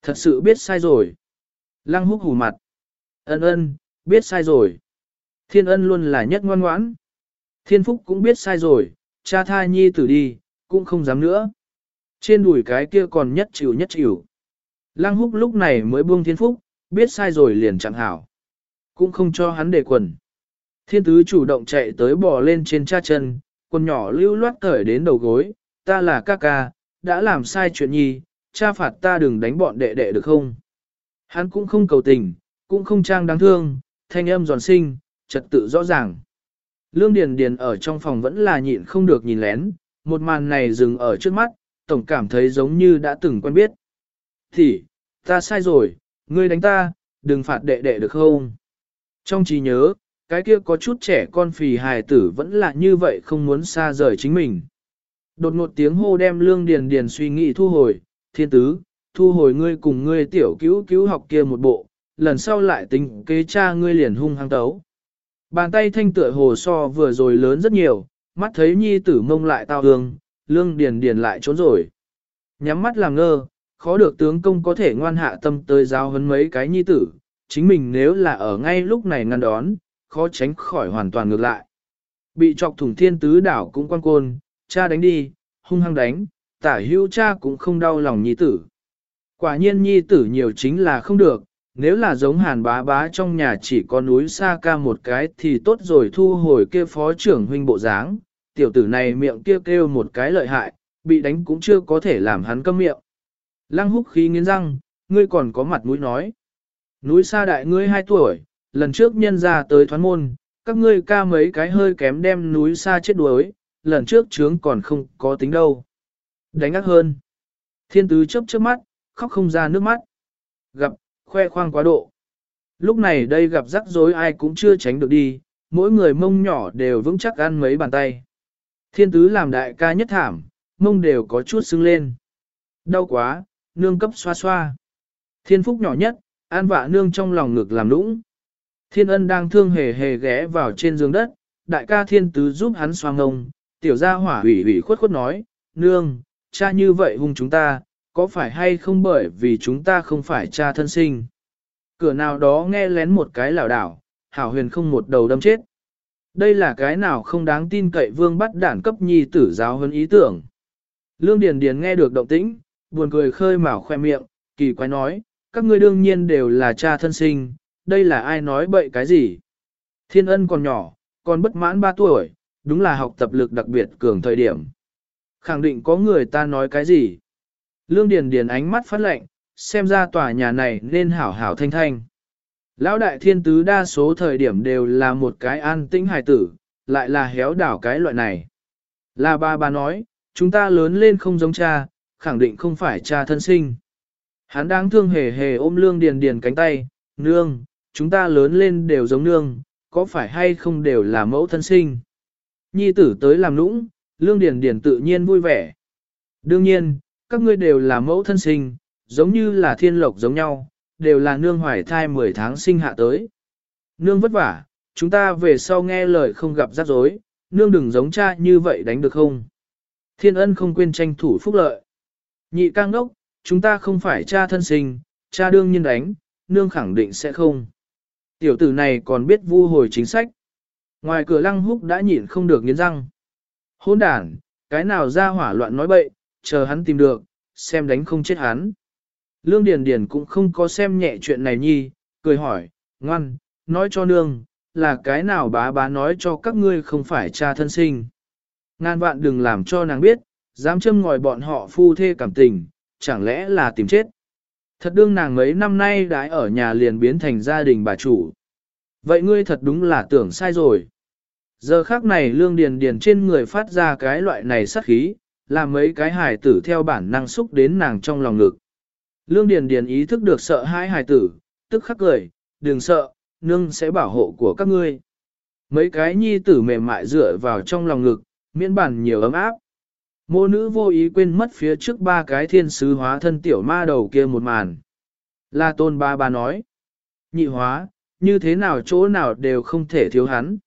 Thật sự biết sai rồi. Lăng húc hù mặt. Ân ân, biết sai rồi. Thiên ân luôn là nhất ngoan ngoãn. Thiên phúc cũng biết sai rồi, cha tha nhi tử đi, cũng không dám nữa. Trên đùi cái kia còn nhất chịu nhất chịu. Lăng húc lúc này mới buông thiên phúc, biết sai rồi liền chẳng hảo. Cũng không cho hắn để quần. Thiên tứ chủ động chạy tới bò lên trên cha chân, quần nhỏ lưu loát cởi đến đầu gối, ta là ca ca, đã làm sai chuyện nhi, cha phạt ta đừng đánh bọn đệ đệ được không? Hắn cũng không cầu tình, cũng không trang đáng thương, thanh âm giòn sinh, trật tự rõ ràng. Lương Điền Điền ở trong phòng vẫn là nhịn không được nhìn lén, một màn này dừng ở trước mắt, tổng cảm thấy giống như đã từng quen biết. Thì, ta sai rồi, ngươi đánh ta, đừng phạt đệ đệ được không? Trong trí nhớ, cái kia có chút trẻ con phì hài tử vẫn là như vậy không muốn xa rời chính mình. Đột ngột tiếng hô đem lương điền điền suy nghĩ thu hồi, thiên tứ, thu hồi ngươi cùng ngươi tiểu cứu cứu học kia một bộ, lần sau lại tính kế cha ngươi liền hung hăng tấu. Bàn tay thanh tựa hồ so vừa rồi lớn rất nhiều, mắt thấy nhi tử mông lại tao hương, lương điền điền lại trốn rồi. Nhắm mắt làm ngơ, khó được tướng công có thể ngoan hạ tâm tới giáo huấn mấy cái nhi tử, chính mình nếu là ở ngay lúc này ngăn đón, khó tránh khỏi hoàn toàn ngược lại. Bị chọc thủng thiên tứ đảo cũng quan côn, cha đánh đi, hung hăng đánh, tả hưu cha cũng không đau lòng nhi tử. Quả nhiên nhi tử nhiều chính là không được, nếu là giống hàn bá bá trong nhà chỉ có núi xa ca một cái thì tốt rồi thu hồi kia phó trưởng huynh bộ dáng, tiểu tử này miệng kia kêu, kêu một cái lợi hại, bị đánh cũng chưa có thể làm hắn câm miệng. Lăng húc khí nghiến răng, ngươi còn có mặt mũi nói. Núi xa đại ngươi hai tuổi, lần trước nhân ra tới thoán môn, các ngươi ca mấy cái hơi kém đem núi xa chết đuối, lần trước trướng còn không có tính đâu. Đánh ác hơn. Thiên tứ chớp chớp mắt, khóc không ra nước mắt. Gặp, khoe khoang quá độ. Lúc này đây gặp rắc rối ai cũng chưa tránh được đi, mỗi người mông nhỏ đều vững chắc ăn mấy bàn tay. Thiên tứ làm đại ca nhất thảm, mông đều có chút sưng lên. Đau quá, nương cấp xoa xoa. Thiên phúc nhỏ nhất, an vạ nương trong lòng ngực làm lũng. Thiên ân đang thương hề hề ghé vào trên giường đất, đại ca thiên tứ giúp hắn xoa ngông, tiểu gia hỏa ủy ủy khuất khuất nói, nương, cha như vậy hung chúng ta, có phải hay không bởi vì chúng ta không phải cha thân sinh. Cửa nào đó nghe lén một cái lảo đảo, hảo huyền không một đầu đâm chết. Đây là cái nào không đáng tin cậy vương bắt đản cấp nhi tử giáo hơn ý tưởng. Lương Điền Điền nghe được động tĩnh, buồn cười khơi mào khoe miệng, kỳ quái nói, các ngươi đương nhiên đều là cha thân sinh, đây là ai nói bậy cái gì. Thiên ân còn nhỏ, còn bất mãn 3 tuổi, đúng là học tập lực đặc biệt cường thời điểm. Khẳng định có người ta nói cái gì. Lương Điền Điền ánh mắt phát lệnh, xem ra tòa nhà này nên hảo hảo thanh thanh. Lão đại thiên tứ đa số thời điểm đều là một cái an tĩnh hài tử, lại là héo đảo cái loại này. Là ba ba nói, chúng ta lớn lên không giống cha, khẳng định không phải cha thân sinh. Hắn đáng thương hề hề ôm lương điền điền cánh tay, nương, chúng ta lớn lên đều giống nương, có phải hay không đều là mẫu thân sinh. Nhi tử tới làm nũng, lương điền điền tự nhiên vui vẻ. Đương nhiên, các ngươi đều là mẫu thân sinh, giống như là thiên lộc giống nhau, đều là nương hoài thai 10 tháng sinh hạ tới. Nương vất vả, chúng ta về sau nghe lời không gặp rắc rối, nương đừng giống cha như vậy đánh được không? Thiên ân không quên tranh thủ phúc lợi. Nhị cang đốc, chúng ta không phải cha thân sinh, cha đương nhiên đánh, nương khẳng định sẽ không. Tiểu tử này còn biết vu hồi chính sách. Ngoài cửa lăng húc đã nhịn không được nghiến răng. Hôn đàn, cái nào ra hỏa loạn nói bậy, chờ hắn tìm được, xem đánh không chết hắn. Lương Điền Điền cũng không có xem nhẹ chuyện này nhi, cười hỏi, ngoan, nói cho nương, là cái nào bá bá nói cho các ngươi không phải cha thân sinh. Ngàn vạn đừng làm cho nàng biết, dám châm ngòi bọn họ phu thê cảm tình, chẳng lẽ là tìm chết. Thật đương nàng mấy năm nay đãi ở nhà liền biến thành gia đình bà chủ. Vậy ngươi thật đúng là tưởng sai rồi. Giờ khác này lương điền điền trên người phát ra cái loại này sát khí, làm mấy cái hài tử theo bản năng xúc đến nàng trong lòng ngực. Lương điền điền ý thức được sợ hai hài tử, tức khắc cười, đừng sợ, nương sẽ bảo hộ của các ngươi. Mấy cái nhi tử mềm mại dựa vào trong lòng ngực, miễn bản nhiều ấm áp. Mô nữ vô ý quên mất phía trước ba cái thiên sứ hóa thân tiểu ma đầu kia một màn. La tôn ba ba nói. Nhị hóa, như thế nào chỗ nào đều không thể thiếu hắn.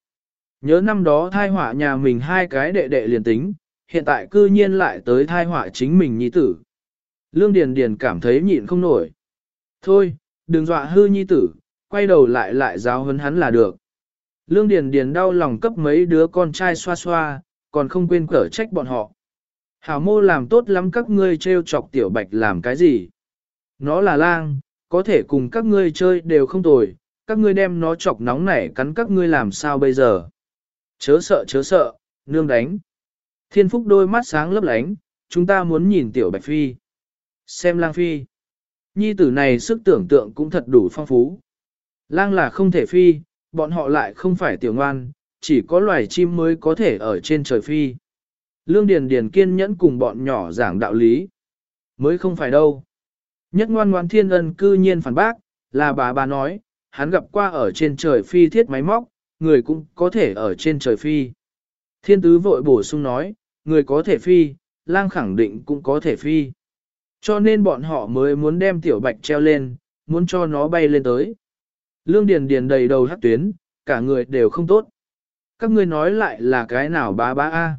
Nhớ năm đó thai họa nhà mình hai cái đệ đệ liền tính, hiện tại cư nhiên lại tới thai họa chính mình nhi tử. Lương Điền Điền cảm thấy nhịn không nổi. Thôi, đừng dọa hư nhi tử, quay đầu lại lại giáo huấn hắn là được. Lương Điền Điền đau lòng cấp mấy đứa con trai xoa xoa, còn không quên cở trách bọn họ. Hảo mô làm tốt lắm các ngươi treo chọc tiểu bạch làm cái gì. Nó là lang, có thể cùng các ngươi chơi đều không tồi, các ngươi đem nó chọc nóng nảy cắn các ngươi làm sao bây giờ. Chớ sợ chớ sợ, nương đánh. Thiên phúc đôi mắt sáng lấp lánh, chúng ta muốn nhìn tiểu bạch phi. Xem lang phi. Nhi tử này sức tưởng tượng cũng thật đủ phong phú. Lang là không thể phi, bọn họ lại không phải tiểu ngoan, chỉ có loài chim mới có thể ở trên trời phi. Lương Điền Điền kiên nhẫn cùng bọn nhỏ giảng đạo lý. Mới không phải đâu. Nhất ngoan ngoan thiên ân cư nhiên phản bác, là bà bà nói, hắn gặp qua ở trên trời phi thiết máy móc, người cũng có thể ở trên trời phi. Thiên tứ vội bổ sung nói, người có thể phi, lang khẳng định cũng có thể phi. Cho nên bọn họ mới muốn đem tiểu bạch treo lên, muốn cho nó bay lên tới. Lương Điền Điền đầy đầu hắc tuyến, cả người đều không tốt. Các ngươi nói lại là cái nào bá bá a?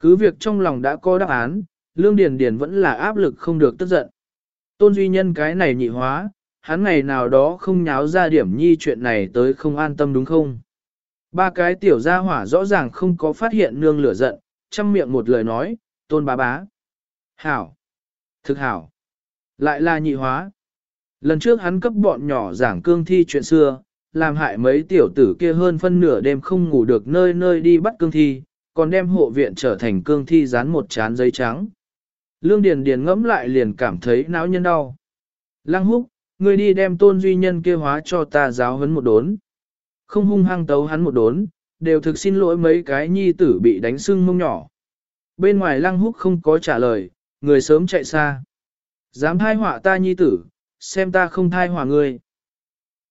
Cứ việc trong lòng đã có đáp án, Lương Điền Điền vẫn là áp lực không được tức giận. Tôn Duy Nhân cái này nhị hóa, hắn ngày nào đó không nháo ra điểm nhi chuyện này tới không an tâm đúng không? Ba cái tiểu gia hỏa rõ ràng không có phát hiện nương lửa giận, chăm miệng một lời nói, tôn bá bá. Hảo. Thực hảo. Lại là nhị hóa. Lần trước hắn cấp bọn nhỏ giảng cương thi chuyện xưa, làm hại mấy tiểu tử kia hơn phân nửa đêm không ngủ được nơi nơi đi bắt cương thi, còn đem hộ viện trở thành cương thi dán một chán giấy trắng. Lương Điền Điền ngẫm lại liền cảm thấy não nhân đau. Lăng húc, ngươi đi đem tôn duy nhân kia hóa cho ta giáo huấn một đốn. Không hung hăng tấu hắn một đốn, đều thực xin lỗi mấy cái nhi tử bị đánh sưng mông nhỏ. Bên ngoài lăng húc không có trả lời, người sớm chạy xa. Dám thai họa ta nhi tử, xem ta không thai họa ngươi.